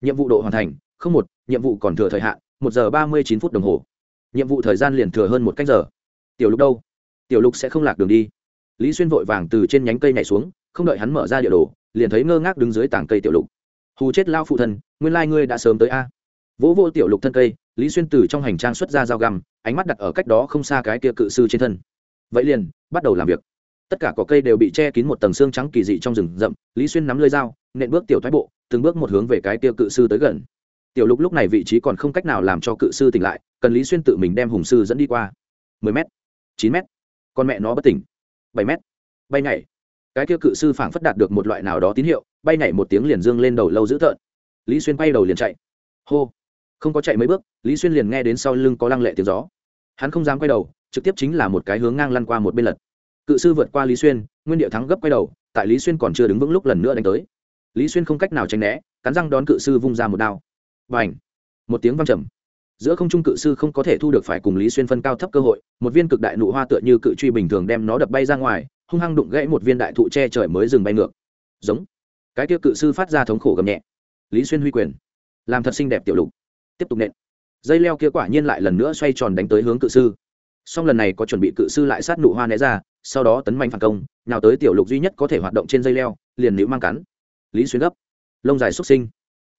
nhiệm vụ độ hoàn thành, không một, nhiệm vụ còn thừa thời hạn, một giờ ba mươi chín phút đồng hồ. Nhiệm vụ thời gian liền thừa hơn một cách giờ. Tiểu lục đâu? Tiểu lục sẽ không lạc đường đi. Lý xuyên vội vàng từ trên nhánh cây nhảy xuống, không đợi hắn mở ra địa đồ, liền thấy ngơ ngác đứng dưới tảng cây tiểu lục. Hù chết lao phụ thân, nguyên lai、like、ngươi đã sớm tới a. Vỗ vô tiểu lục thân cây, lý xuyên từ trong hành trang xuất ra dao găm, ánh mắt đặt ở cách đó không xa cái kia cự sư trên thân. Vậy liền, bắt đầu làm việc. Tất cả cỏ cây đều bị che kín một tầng xương trắng kỳ dị trong rừng rậm, lý xuyên nắm lơi dao, nện bước tiểu thoái bộ từng bước một hướng về cái tiêu cự sư tới gần. Tiểu lục lúc này vị trí còn không cách nào làm cho cự sư tỉnh lại, cần lý xuyên tự mình đem hùng sư dẫn đi qua. mười m chín m con mẹ nó bất tỉnh. Bảy m bay nhảy. Cái kia cự sư phảng phất đạt được một loại nào đó tín hiệu, bay nhảy một tiếng liền dương lên đầu lâu dữ tợn. Lý xuyên bay đầu liền chạy. Hô. Không có chạy mấy bước, lý xuyên liền nghe đến sau lưng có lăng lệ tiếng gió. Hắn không dám quay đầu, trực tiếp chính là một cái hướng ngang lăn qua một bên lật. Cự sư vượt qua lý xuyên, nguyên điệu thắng gấp quay đầu, tại lý xuyên còn chưa đứng vững lúc lần nữa đánh tới lý xuyên không cách nào tránh né, cắn răng đón cự sư vung ra một đao. Và ảnh một tiếng văng trầm. Giữa không trung cự sư không có thể thu được phải cùng lý xuyên phân cao thấp cơ hội, một viên cực đại nụ hoa tựa như cự truy bình thường đem nó đập bay ra ngoài, hung hăng đụng gãy một viên đại thụ che trời mới dừng bay ngược. Giống! Cái tiêu cự sư phát ra thống khổ gầm nhẹ. Lý xuyên huy quyền. Làm thật xinh đẹp tiểu lục. Tiếp tục nện. Dây leo kia quả nhiên lại lần nữa xoay tròn đánh tới hướng cự sư. Song lần này có chuẩn bị cự sư lại sát nụ hoa né ra, sau đó tấn mạnh phản công nào tới tiểu lục duy nhất có thể hoạt động trên dây leo, liền nữ mang cắn lý xuyên gấp. Lông dài xuất sinh.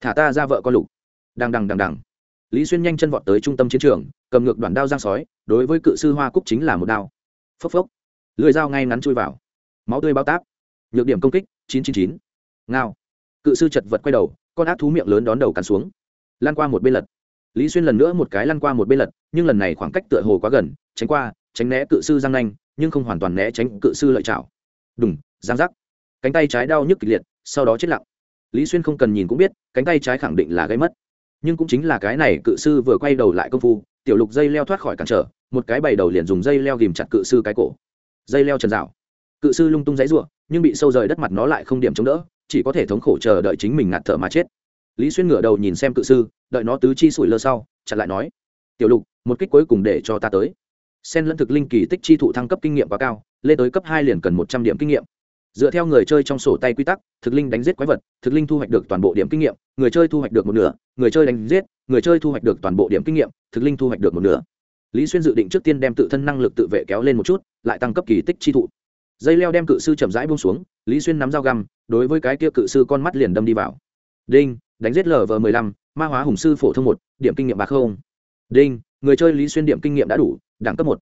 Thả ta ra vợ con lục. Đằng đằng đằng đằng. Lý xuyên nhanh chân vọt tới trung tâm chiến trường, cầm ngược đoạn đao giang sói, đối với cự sư hoa cúc chính là một đao. Phốc phốc. Lưỡi dao ngay ngắn chui vào. Máu tươi bao táp. Nhược điểm công kích, chín chín chín. Ngao. Cự sư chật vật quay đầu, con ác thú miệng lớn đón đầu cắn xuống. Lan qua một bên lật. Lý xuyên lần nữa một cái lăn qua một bên lật, nhưng lần này khoảng cách tựa hồ quá gần, tránh qua, tránh né cự sư giang nanh, nhưng không hoàn toàn né tránh cự sư lợi chảo đùng, giang rắc cánh tay trái đau nhức kịch liệt sau đó chết lặng. Lý xuyên không cần nhìn cũng biết, cánh tay trái khẳng định là gây mất. Nhưng cũng chính là cái này cự sư vừa quay đầu lại công phu, tiểu lục dây leo thoát khỏi cản trở, một cái bày đầu liền dùng dây leo ghìm chặt cự sư cái cổ. Dây leo trần rào. Cự sư lung tung dãy ruộng nhưng bị sâu rời đất mặt nó lại không điểm chống đỡ, chỉ có thể thống khổ chờ đợi chính mình ngạt thở mà chết. Lý xuyên ngửa đầu nhìn xem cự sư, đợi nó tứ chi sủi lơ sau, chặn lại nói, tiểu lục, một kích cuối cùng để cho ta tới. Sen lẫn thực linh kỳ tích chi thụ thăng cấp kinh nghiệm quá cao, lên tới cấp hai liền cần một trăm điểm kinh nghiệm dựa theo người chơi trong sổ tay quy tắc, thực linh đánh giết quái vật, thực linh thu hoạch được toàn bộ điểm kinh nghiệm, người chơi thu hoạch được một nửa, người chơi đánh giết, người chơi thu hoạch được toàn bộ điểm kinh nghiệm, thực linh thu hoạch được một nửa. Lý xuyên dự định trước tiên đem tự thân năng lực tự vệ kéo lên một chút, lại tăng cấp kỳ tích chi thụ. Dây leo đem cự sư chậm rãi buông xuống, lý xuyên nắm dao găm, đối với cái kia cự sư con mắt liền đâm đi vào. Đinh, đánh giết lv mười lăm, ma hóa hùng sư phổ thông một, điểm kinh nghiệm bạc không. Đinh, người chơi lý xuyên điểm kinh nghiệm đã đủ, đẳng cấp một.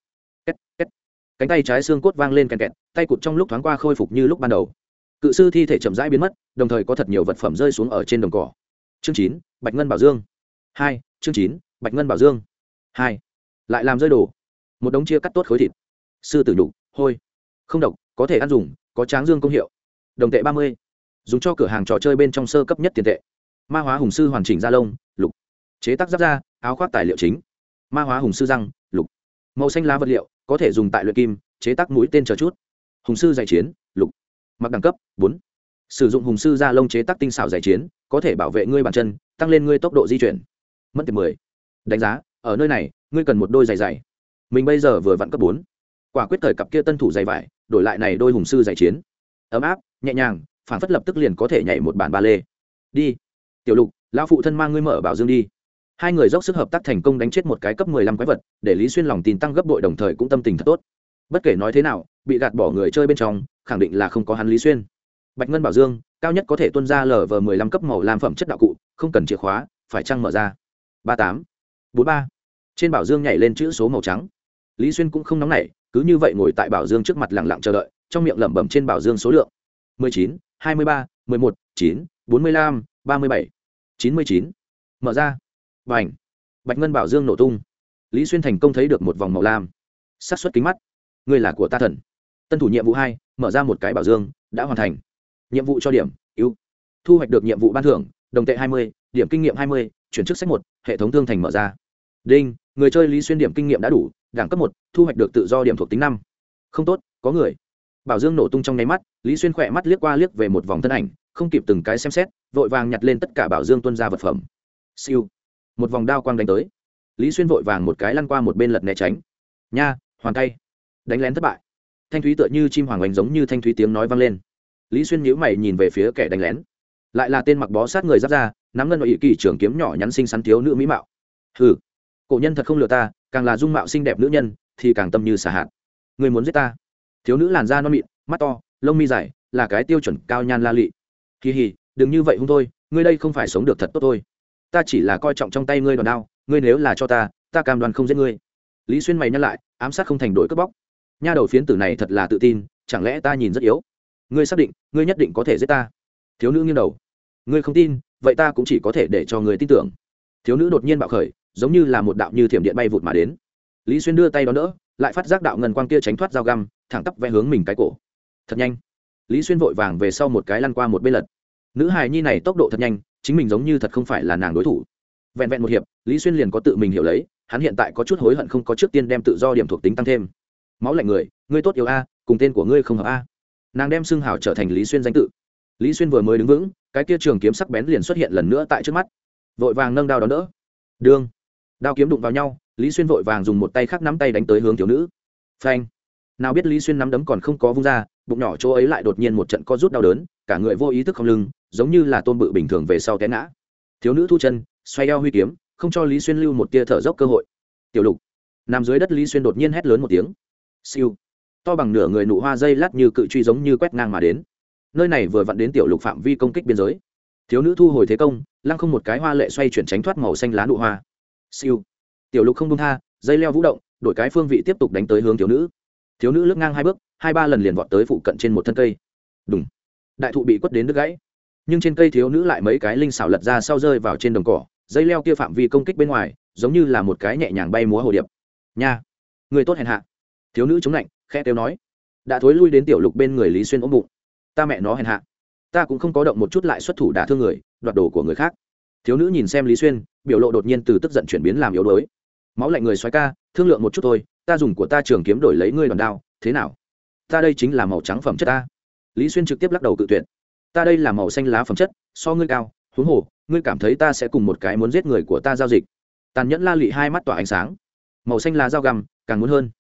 Cánh tay trái xương cốt vang lên kèn kẹt tay cụt trong lúc thoáng qua khôi phục như lúc ban đầu. Cự sư thi thể chậm rãi biến mất, đồng thời có thật nhiều vật phẩm rơi xuống ở trên đồng cỏ. Chương chín, bạch ngân bảo dương. Hai, chương chín, bạch ngân bảo dương. Hai, lại làm rơi đồ. Một đống chia cắt tốt khối thịt. Sư tử nhục, hôi. Không độc, có thể ăn dùng, có tráng dương công hiệu. Đồng tệ ba mươi. Dùng cho cửa hàng trò chơi bên trong sơ cấp nhất tiền tệ. Ma hóa hùng sư hoàn chỉnh da lông, lục. Chế tác giáp da, áo khoác tài liệu chính. Ma hóa hùng sư răng, lục. Màu xanh lá vật liệu, có thể dùng tại luyện kim, chế tác mũi tên chờ chút hùng sư giải chiến, lục. Mặc đẳng cấp, bốn. Sử dụng hùng sư da lông chế tác tinh xảo giải chiến, có thể bảo vệ ngươi bàn chân, tăng lên ngươi tốc độ di chuyển. Mất tiền mười. Đánh giá, ở nơi này, ngươi cần một đôi giày giày mình bây giờ vừa vặn cấp bốn. Quả quyết thời cặp kia tân thủ giày vải, đổi lại này đôi hùng sư giải chiến. Ấm áp, nhẹ nhàng, phản phất lập tức liền có thể nhảy một bản ba lê. Đi. Tiểu lục, lão phụ thân mang ngươi mở bảo dương đi. Hai người dốc sức hợp tác thành công đánh chết một cái cấp mười lăm quái vật, để lý xuyên lòng tin tăng gấp bội đồng thời cũng tâm tình thật tốt bất kể nói thế nào, bị gạt bỏ người chơi bên trong, khẳng định là không có hắn lý xuyên. Bạch ngân bảo dương, cao nhất có thể tuân ra lv mười lăm cấp màu làm phẩm chất đạo cụ, không cần chìa khóa, phải trăng mở ra? ba tám, bốn ba. Trên bảo dương nhảy lên chữ số màu trắng. Lý xuyên cũng không nóng nảy, cứ như vậy ngồi tại bảo dương trước mặt lẳng lặng chờ đợi, trong miệng lẩm bẩm trên bảo dương số lượng. mười chín, hai mươi ba, mười một, chín, bốn mươi lăm, ba mươi bảy, chín mươi chín. Mở ra. Và ảnh bạch ngân bảo dương nổ tung. Lý xuyên thành công thấy được một vòng màu lam. Sát xuất kính mắt. Ngươi là của ta thần. Tân thủ nhiệm vụ hai, mở ra một cái bảo dương, đã hoàn thành. Nhiệm vụ cho điểm, ưu. Thu hoạch được nhiệm vụ ban thưởng, đồng tệ hai mươi, điểm kinh nghiệm hai mươi, chuyển chức sách một, hệ thống thương thành mở ra. Đinh, người chơi lý xuyên điểm kinh nghiệm đã đủ, đẳng cấp một, thu hoạch được tự do điểm thuộc tính năm. Không tốt, có người. Bảo dương nổ tung trong nháy mắt, lý xuyên khỏe mắt liếc qua liếc về một vòng thân ảnh, không kịp từng cái xem xét, vội vàng nhặt lên tất cả bảo dương tuân ra vật phẩm. Siêu. Một vòng đao quang đánh tới. Lý xuyên vội vàng một cái lăn qua một bên lật né tránh. Nha, hoàn tay đánh lén thất bại. Thanh thúy tựa như chim hoàng oanh giống như thanh thúy tiếng nói vang lên. Lý xuyên nhíu mày nhìn về phía kẻ đánh lén. Lại là tên mặc bó sát người giáp ra nắm ngân nội kỳ trưởng kiếm nhỏ nhắn xinh xắn thiếu nữ mỹ mạo. Hừ, cổ nhân thật không lừa ta, càng là dung mạo xinh đẹp nữ nhân, thì càng tâm như xả hạt. Người muốn giết ta? Thiếu nữ làn da non mịn, mắt to, lông mi dài, là cái tiêu chuẩn cao nhan la lị. Kỳ hì đừng như vậy không thôi, ngươi đây không phải sống được thật tốt thôi. Ta chỉ là coi trọng trong tay ngươi đòn đao, ngươi nếu là cho ta ta cam đoan không giết ngươi. Lý xuyên mày nhắc lại, ám sát không thành đổi cướp bóc nha đầu phiến tử này thật là tự tin, chẳng lẽ ta nhìn rất yếu? Ngươi xác định, ngươi nhất định có thể giết ta. Thiếu nữ nghiêng đầu. Ngươi không tin, vậy ta cũng chỉ có thể để cho người tin tưởng. Thiếu nữ đột nhiên bạo khởi, giống như là một đạo như thiểm điện bay vụt mà đến. Lý xuyên đưa tay đón đỡ, lại phát giác đạo ngân quang kia tránh thoát dao găm, thẳng tắp vẽ hướng mình cái cổ. Thật nhanh. Lý xuyên vội vàng về sau một cái lăn qua một bên lật. Nữ hài nhi này tốc độ thật nhanh, chính mình giống như thật không phải là nàng đối thủ. Vẹn vẹn một hiệp, lý xuyên liền có tự mình hiểu lấy, hắn hiện tại có chút hối hận không có trước tiên đem tự do điểm thuộc tính tăng thêm máu lạnh người, ngươi tốt yêu a, cùng tên của ngươi không hợp a. Nàng đem xưng hào trở thành lý xuyên danh tự. Lý xuyên vừa mới đứng vững, cái kia trường kiếm sắc bén liền xuất hiện lần nữa tại trước mắt. Vội vàng nâng đao đón đỡ. Đương đao kiếm đụng vào nhau, lý xuyên vội vàng dùng một tay khác nắm tay đánh tới hướng thiếu nữ. Phanh. Nào biết lý xuyên nắm đấm còn không có vung ra, bụng nhỏ chỗ ấy lại đột nhiên một trận co rút đau đớn, cả người vô ý thức không lưng, giống như là tôn bự bình thường về sau té ngã. Thiếu nữ thu chân, xoay eo huy kiếm, không cho lý xuyên lưu một tia thở dốc cơ hội. Tiểu lục. Nằm dưới đất lý xuyên đột nhiên hét lớn một tiếng siêu. To bằng nửa người nụ hoa dây lát như cự truy giống như quét ngang mà đến. Nơi này vừa vặn đến tiểu lục phạm vi công kích biên giới. Thiếu nữ thu hồi thế công, lăng không một cái hoa lệ xoay chuyển tránh thoát màu xanh lá nụ hoa. Siêu. Tiểu lục không đông tha, dây leo vũ động, đổi cái phương vị tiếp tục đánh tới hướng thiếu nữ. Thiếu nữ lướt ngang hai bước, hai ba lần liền vọt tới phụ cận trên một thân cây. Đúng đại thụ bị quất đến đứt gãy. Nhưng trên cây thiếu nữ lại mấy cái linh xảo lật ra sau rơi vào trên đồng cỏ, dây leo kia phạm vi công kích bên ngoài, giống như là một cái nhẹ nhàng bay múa hồ điệp. Nha. Người tốt hèn hạ thiếu nữ chống lạnh khe kêu nói, đã thối lui đến tiểu lục bên người lý xuyên ôm bụng. Ta mẹ nó hèn hạ. Ta cũng không có động một chút lại xuất thủ đả thương người, đoạt đồ của người khác. Thiếu nữ nhìn xem lý xuyên, biểu lộ đột nhiên từ tức giận chuyển biến làm yếu đuối. Máu lạnh người xoáy ca, thương lượng một chút thôi, ta dùng của ta trường kiếm đổi lấy ngươi đòn đao, thế nào? Ta đây chính là màu trắng phẩm chất ta. Lý xuyên trực tiếp lắc đầu cự tuyệt. Ta đây là màu xanh lá phẩm chất, so ngươi cao, huống hồ, ngươi cảm thấy ta sẽ cùng một cái muốn giết người của ta giao dịch. Tàn nhẫn la lị hai mắt tỏa ánh sáng. Màu xanh lá dao găm, càng muốn hơn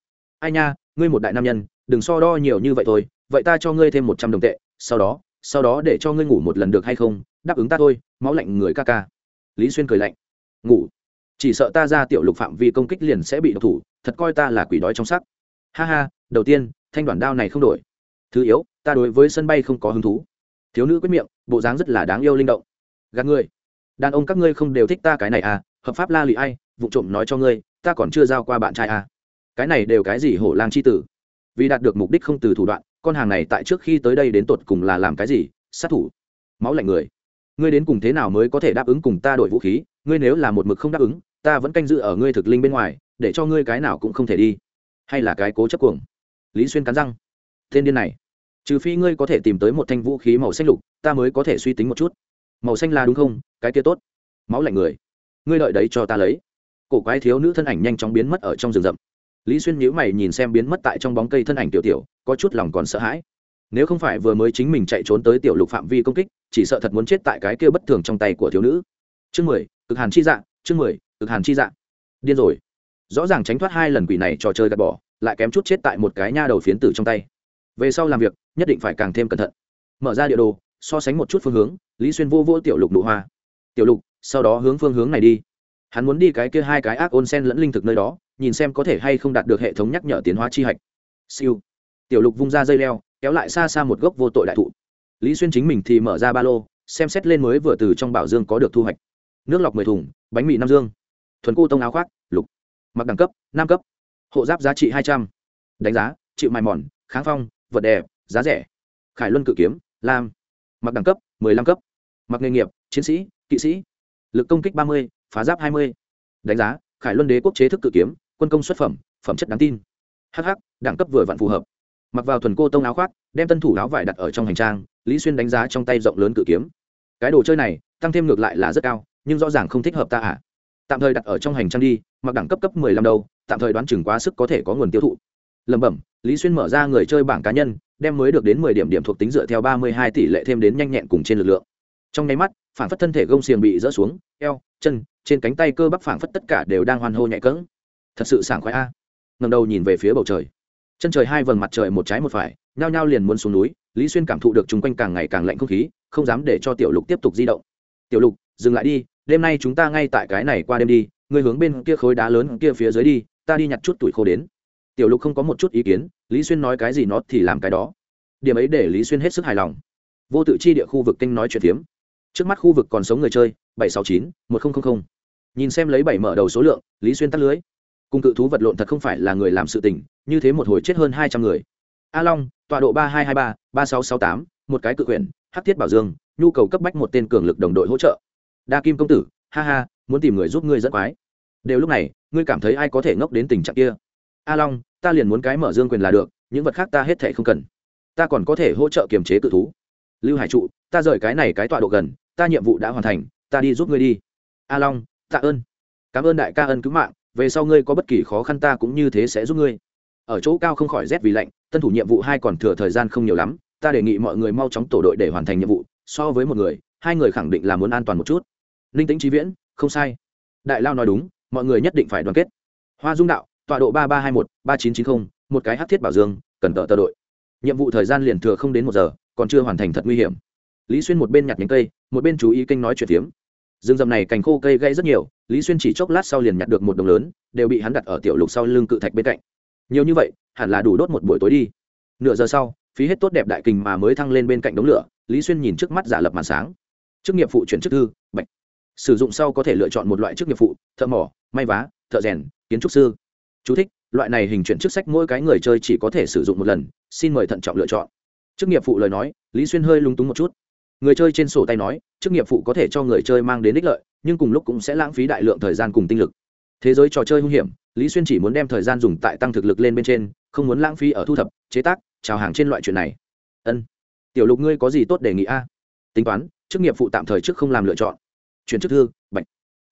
ai nha, ngươi một đại nam nhân, đừng so đo nhiều như vậy thôi, vậy ta cho ngươi thêm một trăm đồng tệ, sau đó sau đó để cho ngươi ngủ một lần được hay không, đáp ứng ta thôi, máu lạnh người ca ca. Lý xuyên cười lạnh. Ngủ? Chỉ sợ ta ra tiểu lục phạm vi công kích liền sẽ bị độc thủ, thật coi ta là quỷ đói trong sắc. Ha ha, đầu tiên, thanh đoàn đao này không đổi. Thứ yếu, ta đối với sân bay không có hứng thú. Thiếu nữ quyết miệng, bộ dáng rất là đáng yêu linh động. Gạt ngươi. Đàn ông các ngươi không đều thích ta cái này à hợp pháp la lụy ai, vụ trộm nói cho ngươi, ta còn chưa giao qua bạn trai à cái này đều cái gì hổ lang c h i tử? Vì đạt được mục đích không từ thủ đoạn, con hàng này tại trước khi tới đây đến tột cùng là làm cái gì? Sát thủ. Máu lạnh người. Ngươi đến cùng thế nào mới có thể đáp ứng cùng ta đổi vũ khí? Ngươi nếu là một mực không đáp ứng, ta vẫn canh giữ ở ngươi thực linh bên ngoài, để cho ngươi cái nào cũng không thể đi. Hay là cái cố chấp cuồng? Lý xuyên cắn răng. Tên điên này. Trừ phi ngươi có thể tìm tới một thanh vũ khí màu xanh lục, ta mới có thể suy tính một chút. Màu xanh là đúng không? Cái kia tốt. Máu lạnh người. Ngươi đợi đấy cho ta lấy. Cổ quái thiếu nữ thân ảnh nhanh chóng biến mất ở trong rừng rậm lý xuyên nhíu mày nhìn xem biến mất tại trong bóng cây thân ảnh tiểu tiểu, có chút lòng còn sợ hãi. Nếu không phải vừa mới chính mình chạy trốn tới tiểu lục phạm vi công kích, chỉ sợ thật muốn chết tại cái kia bất thường trong tay của thiếu nữ. Chương mười, cực hàn chi dạ chương mười, cực hàn chi dạ. Điên rồi. Rõ ràng tránh thoát hai lần quỷ này trò chơi gạt bỏ, lại kém chút chết tại một cái nha đầu phiến tử trong tay. Về sau làm việc, nhất định phải càng thêm cẩn thận. Mở ra địa đồ, so sánh một chút phương hướng, lý xuyên vô vô tiểu lục nụ hoa. Tiểu lục, sau đó hướng phương hướng này đi. Hắn muốn đi cái kia hai cái ác ôn sen lẫn linh thực nơi đó nhìn xem có thể hay không đạt được hệ thống nhắc nhở tiến hóa chi hạch. Siêu. Tiểu lục vung ra dây leo, kéo lại xa xa một gốc vô tội đại thụ. Lý xuyên chính mình thì mở ra ba lô, xem xét lên mới vừa từ trong bảo dương có được thu hoạch. Nước lọc mười thùng, bánh mì năm dương. Thuần cô tông áo khoác, lục. Mặc đẳng cấp năm cấp. Hộ giáp giá trị hai trăm. Đánh giá, chịu mài mòn, kháng phong, vật đẹp, giá rẻ. Khải luân cự kiếm, lam. Mặc đẳng cấp, mười lăm cấp. Mặc nghề nghiệp, chiến sĩ, kỵ sĩ. Lực công kích ba mươi, phá giáp hai mươi. Đánh giá, khải luân đế quốc chế thức cự kiếm quân công xuất phẩm phẩm chất đáng tin. Hh đẳng cấp vừa vặn phù hợp. Mặc vào thuần cô tông áo khoác, đem tân thủ áo vải đặt ở trong hành trang, lý xuyên đánh giá trong tay rộng lớn cự kiếm. Cái đồ chơi này, tăng thêm ngược lại là rất cao, nhưng rõ ràng không thích hợp ta ạ. À. tạm thời đặt ở trong hành trang đi, mặc đẳng cấp cấp mười lăm đâu, tạm thời đoán chừng quá sức có thể có nguồn tiêu thụ. Lẩm bẩm, lý xuyên mở ra người chơi bảng cá nhân, đem mới được đến mười điểm điểm thuộc tính dựa theo ba mươi hai tỷ lệ thêm đến nhanh nhẹn cùng trên lực lượng. Trong nháy mắt, phản phất thân thể gông xiềng bị rỡ xuống, eo, chân, trên cánh tay cơ bắp phản phất tất cả đều đang hoan hô nhạy cỡng thật sự sảng khoái a. À. ngầm đầu nhìn về phía bầu trời. Chân trời hai vầng mặt trời một trái một phải, nhao nhao liền muốn xuống núi, lý xuyên cảm thụ được chung quanh càng ngày càng lạnh không khí, không dám để cho tiểu lục tiếp tục di động. Tiểu lục, dừng lại đi, đêm nay chúng ta ngay tại cái này qua đêm đi người hướng bên kia khối đá lớn kia phía dưới đi, ta đi nhặt chút tuổi khô đến. Tiểu lục không có một chút ý kiến, lý xuyên nói cái gì nó thì làm cái đó. Điểm ấy để lý xuyên hết sức hài lòng. Vô tự chi địa khu vực kinh nói chuyện phiếm. Trước mắt khu vực còn sống người chơi, bảy trăm sáu chín, một nghìn nhìn xem lấy bảy mở đầu số lượng, lý xuyên tắt lưới cung cự thú vật lộn thật không phải là người làm sự tình, như thế một hồi chết hơn hai trăm người. A long, tọa độ ba hai hai ba ba sáu sáu tám, một cái cự quyển, hắc thiết bảo dương, nhu cầu cấp bách một tên cường lực đồng đội hỗ trợ. Đa kim công tử, ha ha, muốn tìm người giúp ngươi dẫn quái. Đều lúc này, ngươi cảm thấy ai có thể ngốc đến tình trạng kia? A long, ta liền muốn cái mở dương quyền là được, những vật khác ta hết thể không cần. Ta còn có thể hỗ trợ kiềm chế cự thú. Lưu hải trụ, ta rời cái này cái tọa độ gần, ta nhiệm vụ đã hoàn thành, ta đi giúp ngươi đi. A long, tạ ơn. Cảm ơn đại ca ân cứu mạng về sau ngươi có bất kỳ khó khăn ta cũng như thế sẽ giúp ngươi. Ở chỗ cao không khỏi rét vì lạnh tân thủ nhiệm vụ hai còn thừa thời gian không nhiều lắm ta đề nghị mọi người mau chóng tổ đội để hoàn thành nhiệm vụ so với một người hai người khẳng định là muốn an toàn một chút. Linh tĩnh trí viễn không sai. Đại lao nói đúng mọi người nhất định phải đoàn kết. Hoa dung đạo tọa độ ba ba hai một ba chín chín không, một cái hát thiết bảo dương cần tờ tờ đội. Nhiệm vụ thời gian liền thừa không đến một giờ còn chưa hoàn thành thật nguy hiểm. Lý xuyên một bên nhặt nhánh cây một bên chú ý kênh nói chuyện tiếng rừng rậm này cành khô cây gây rất nhiều lý xuyên chỉ chốc lát sau liền nhặt được một đồng lớn đều bị hắn đặt ở tiểu lục sau lưng cự thạch bên cạnh. Nhiều như vậy hẳn là đủ đốt một buổi tối đi. Nửa giờ sau phí hết tốt đẹp đại kình mà mới thăng lên bên cạnh đống lửa lý xuyên nhìn trước mắt giả lập màn sáng. Chức nghiệp phụ chuyển chức thư bạch. Sử dụng sau có thể lựa chọn một loại chức nghiệp phụ thợ mỏ may vá thợ rèn kiến trúc sư. Chú thích, loại này hình chuyển chức sách mỗi cái người chơi chỉ có thể sử dụng một lần xin mời thận trọng lựa chọn. Chức nghiệp phụ lời nói lý xuyên hơi lung túng một chút. Người chơi trên sổ tay nói chức nghiệp phụ có thể cho người chơi mang đến ích lợi nhưng cùng lúc cũng sẽ lãng phí đại lượng thời gian cùng tinh lực. Thế giới trò chơi hung hiểm lý xuyên chỉ muốn đem thời gian dùng tại tăng thực lực lên bên trên không muốn lãng phí ở thu thập chế tác trào hàng trên loại chuyện này. Ân. Tiểu lục ngươi có gì tốt đề nghị a? Tính toán chức nghiệp phụ tạm thời trước không làm lựa chọn. Chuyển chức thư bệnh,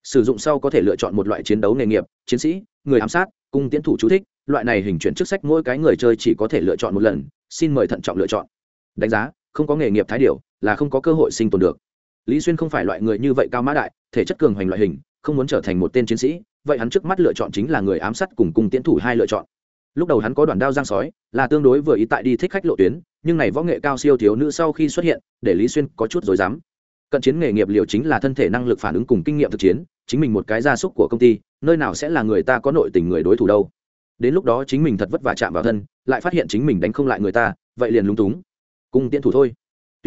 sử dụng sau có thể lựa chọn một loại chiến đấu nghề nghiệp chiến sĩ người ám sát cung tiến thủ chú thích loại này hình chuyển chức sách mỗi cái người chơi chỉ có thể lựa chọn một lần xin mời thận trọng lựa chọn. Đánh giá không có nghề nghiệp thái điều là không có cơ hội sinh tồn được lý xuyên không phải loại người như vậy cao mã đại, thể chất cường hoành loại hình, không muốn trở thành một tên chiến sĩ, vậy hắn trước mắt lựa chọn chính là người ám sát cùng cung tiến thủ hai lựa chọn. Lúc đầu hắn có đoàn đao giang sói, là tương đối vừa ý tại đi thích khách lộ tuyến, nhưng này võ nghệ cao siêu thiếu nữ sau khi xuất hiện, để lý xuyên có chút dối dám cận chiến nghề nghiệp liều chính là thân thể năng lực phản ứng cùng kinh nghiệm thực chiến, chính mình một cái gia súc của công ty, nơi nào sẽ là người ta có nội tình người đối thủ đâu. Đến lúc đó chính mình thật vất vả chạm vào thân, lại phát hiện chính mình đánh không lại người ta, vậy liền lúng túng. Cung tiễn thủ thôi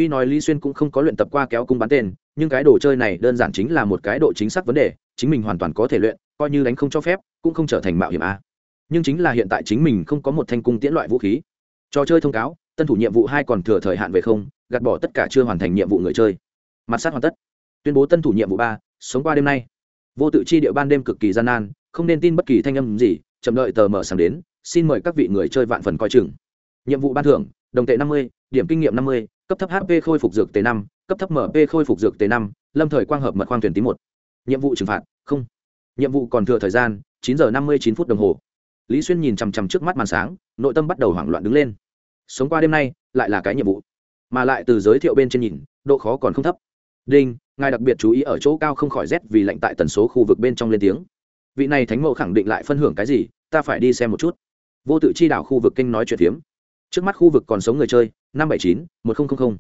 tuy nói lý xuyên cũng không có luyện tập qua kéo cung bắn tên, nhưng cái đồ chơi này đơn giản chính là một cái độ chính xác vấn đề, chính mình hoàn toàn có thể luyện, coi như đánh không cho phép, cũng không trở thành mạo hiểm a. Nhưng chính là hiện tại chính mình không có một thanh cung tiễn loại vũ khí. Trò chơi thông cáo, tân thủ nhiệm vụ hai còn thừa thời hạn về không, gạt bỏ tất cả chưa hoàn thành nhiệm vụ người chơi. Mặt sát hoàn tất. Tuyên bố tân thủ nhiệm vụ ba, sống qua đêm nay. Vô tự chi địa ban đêm cực kỳ gian nan, không nên tin bất kỳ thanh âm gì, chậm đợi tờ mở sáng đến, xin mời các vị người chơi vạn phần coi chừng. Nhiệm vụ ban thưởng, đồng tệ năm mươi, điểm kinh nghiệm năm mươi cấp thấp hp khôi phục dược t năm, cấp thấp mp khôi phục dược t năm, lâm thời quang hợp mật khoang thuyền tí một. Nhiệm vụ trừng phạt, không. Nhiệm vụ còn thừa thời gian, chín giờ năm mươi chín phút đồng hồ. Lý xuyên nhìn chằm chằm trước mắt màn sáng, nội tâm bắt đầu hoảng loạn đứng lên. Sống qua đêm nay, lại là cái nhiệm vụ. Mà lại từ giới thiệu bên trên nhìn, độ khó còn không thấp. Đinh, ngài đặc biệt chú ý ở chỗ cao không khỏi rét vì lạnh tại tần số khu vực bên trong lên tiếng. Vị này thánh mẫu khẳng định lại phân hưởng cái gì, ta phải đi xem một chút. Vô tự chi đảo khu vực kinh nói chuyện phiếm trước mắt khu vực còn sống người chơi, năm bảy chín, một nghìn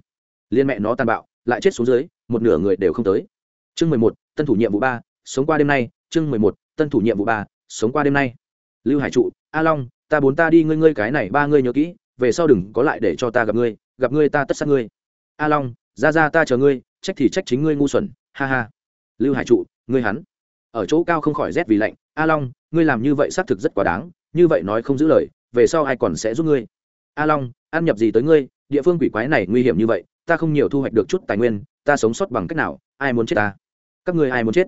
liên mẹ nó tàn bạo, lại chết xuống dưới, một nửa người đều không tới. Chương mười một, tân thủ nhiệm vụ ba, sống qua đêm nay. Chương mười một, tân thủ nhiệm vụ ba, sống qua đêm nay. Lưu hải trụ, a long, ta bốn ta đi, ngươi ngươi cái này ba ngươi nhớ kỹ, về sau đừng có lại để cho ta gặp ngươi gặp ngươi ta tất sát ngươi. A long, ra ra ta chờ ngươi, trách thì trách chính ngươi ngu xuẩn, ha ha. Lưu hải trụ, ngươi hắn. Ở chỗ cao không khỏi rét vì lạnh, a long, ngươi làm như vậy xác thực rất quá đáng, như vậy nói không giữ lời, về sau ai còn sẽ giúp ngươi? A long, ăn nhập gì tới ngươi, địa phương quỷ quái này nguy hiểm như vậy, ta không nhiều thu hoạch được chút tài nguyên, ta sống sót bằng cách nào, ai muốn chết ta? Các ngươi ai muốn chết?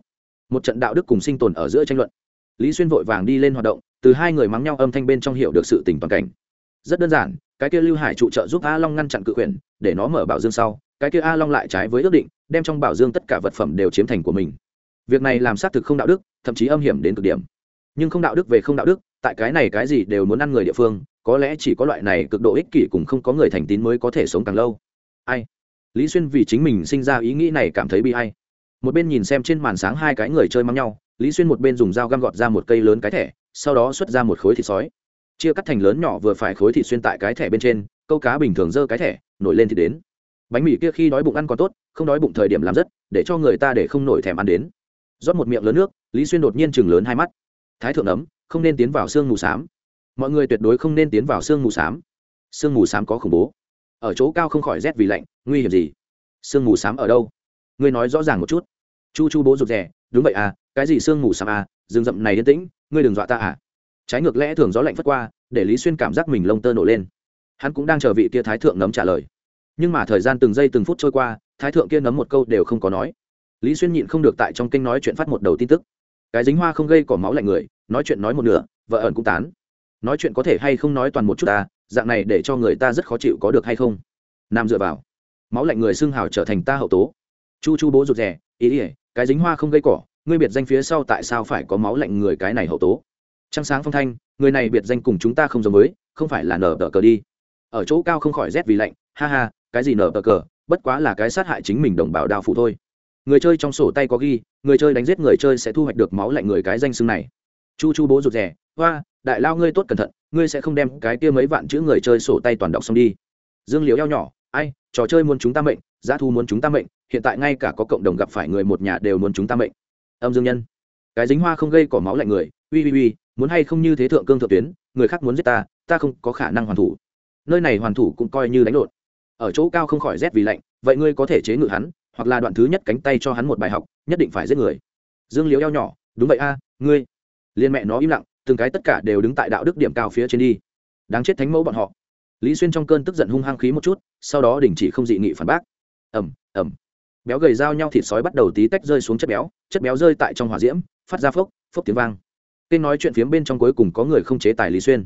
Một trận đạo đức cùng sinh tồn ở giữa tranh luận. Lý xuyên vội vàng đi lên hoạt động, từ hai người mắng nhau âm thanh bên trong hiểu được sự tình toàn cảnh. Rất đơn giản, cái kia lưu hải trụ trợ giúp a long ngăn chặn cự quyền, để nó mở bảo dương sau, cái kia a long lại trái với ước định, đem trong bảo dương tất cả vật phẩm đều chiếm thành của mình. Việc này làm xác thực không đạo đức, thậm chí âm hiểm đến cực điểm. Nhưng không đạo đức về không đạo đức, tại cái này cái gì đều muốn ăn người địa phương có lẽ chỉ có loại này cực độ ích kỷ cùng không có người thành tín mới có thể sống càng lâu. Ai? Lý xuyên vì chính mình sinh ra ý nghĩ này cảm thấy bi hay một bên nhìn xem trên màn sáng hai cái người chơi mắng nhau, lý xuyên một bên dùng dao găm gọt ra một cây lớn cái thẻ, sau đó xuất ra một khối thịt sói. Chia cắt thành lớn nhỏ vừa phải khối thịt xuyên tại cái thẻ bên trên, câu cá bình thường dơ cái thẻ, nổi lên thì đến. Bánh mì kia khi đói bụng ăn còn tốt, không đói bụng thời điểm làm rất, để cho người ta để không nổi thèm ăn đến. Rót một miệng lớn nước, lý xuyên đột nhiên chừng lớn hai mắt. Thái thượng ấm, không nên tiến vào xương mù s á m mọi người tuyệt đối không nên tiến vào sương mù s á m sương mù s á m có khủng bố. Ở chỗ cao không khỏi rét vì lạnh, nguy hiểm gì? Sương mù s á m ở đâu? Ngươi nói rõ ràng một chút. Chu chu bố rụt rè, đúng vậy à cái gì sương mù s á m à? Rừng rậm này yên tĩnh, ngươi đừng dọa ta à. Trái ngược lẽ thường gió lạnh phất qua, để lý xuyên cảm giác mình lông tơ nổ lên. Hắn cũng đang chờ vị tia thái thượng nấm trả lời. Nhưng mà thời gian từng giây từng phút trôi qua, thái thượng kia nấm một câu đều không có nói. Lý xuyên nhịn không được tại trong kênh nói chuyện phát một đầu tin tức. Cái dính hoa không gây cỏ máu lạnh người, nói chuyện nói một nửa, vợ ẩn cũng tán nói chuyện có thể hay không nói toàn một chút ta, dạng này để cho người ta rất khó chịu có được hay không? Nam dựa vào. Máu lạnh người xưng hào trở thành ta hậu tố. Chu chu bố rụt rè, ý ỉa cái dính hoa không gây cỏ, ngươi biệt danh phía sau tại sao phải có máu lạnh người cái này hậu tố? Trăng sáng phong thanh, người này biệt danh cùng chúng ta không giống với, không phải là nở tờ cờ đi. Ở chỗ cao không khỏi rét vì lạnh, ha ha, cái gì nở tờ cờ, bất quá là cái sát hại chính mình đồng bào đào phụ thôi. Người chơi trong sổ tay có ghi, người chơi đánh giết người chơi sẽ thu hoạch được máu lạnh người cái danh xưng này. Chu chu bố rụt rè, hoa đại lao ngươi tốt cẩn thận, ngươi sẽ không đem cái kia mấy vạn chữ người chơi sổ tay toàn đọc xong đi. Dương liễu eo nhỏ, ai, trò chơi muốn chúng ta mệnh, giá thu muốn chúng ta mệnh, hiện tại ngay cả có cộng đồng gặp phải người một nhà đều muốn chúng ta mệnh. Âm dương nhân, cái dính hoa không gây cỏ máu lạnh người ui ui ui muốn hay không như thế thượng cương thượng tuyến, người khác muốn giết ta ta không có khả năng hoàn thủ. Nơi này hoàn thủ cũng coi như đánh lộn. Ở chỗ cao không khỏi rét vì lạnh, vậy ngươi có thể chế ngự hắn, hoặc là đoạn thứ nhất cánh tay cho hắn một bài học, nhất định phải giết người. Dương liễu eo nhỏ, đúng vậy a, ngươi. Liên mẹ nó im lặng từng cái tất cả đều đứng tại đạo đức điểm cao phía trên đi. Đáng chết thánh mẫu bọn họ. Lý xuyên trong cơn tức giận hung hăng khí một chút, sau đó đình chỉ không dị nghị phản bác. Ẩm ẩm béo gầy dao nhau thịt sói bắt đầu tí tách rơi xuống chất béo chất béo rơi tại trong hỏa diễm, phát ra phốc phốc tiếng vang. Kênh nói chuyện phiếm bên trong cuối cùng có người không chế tài lý xuyên.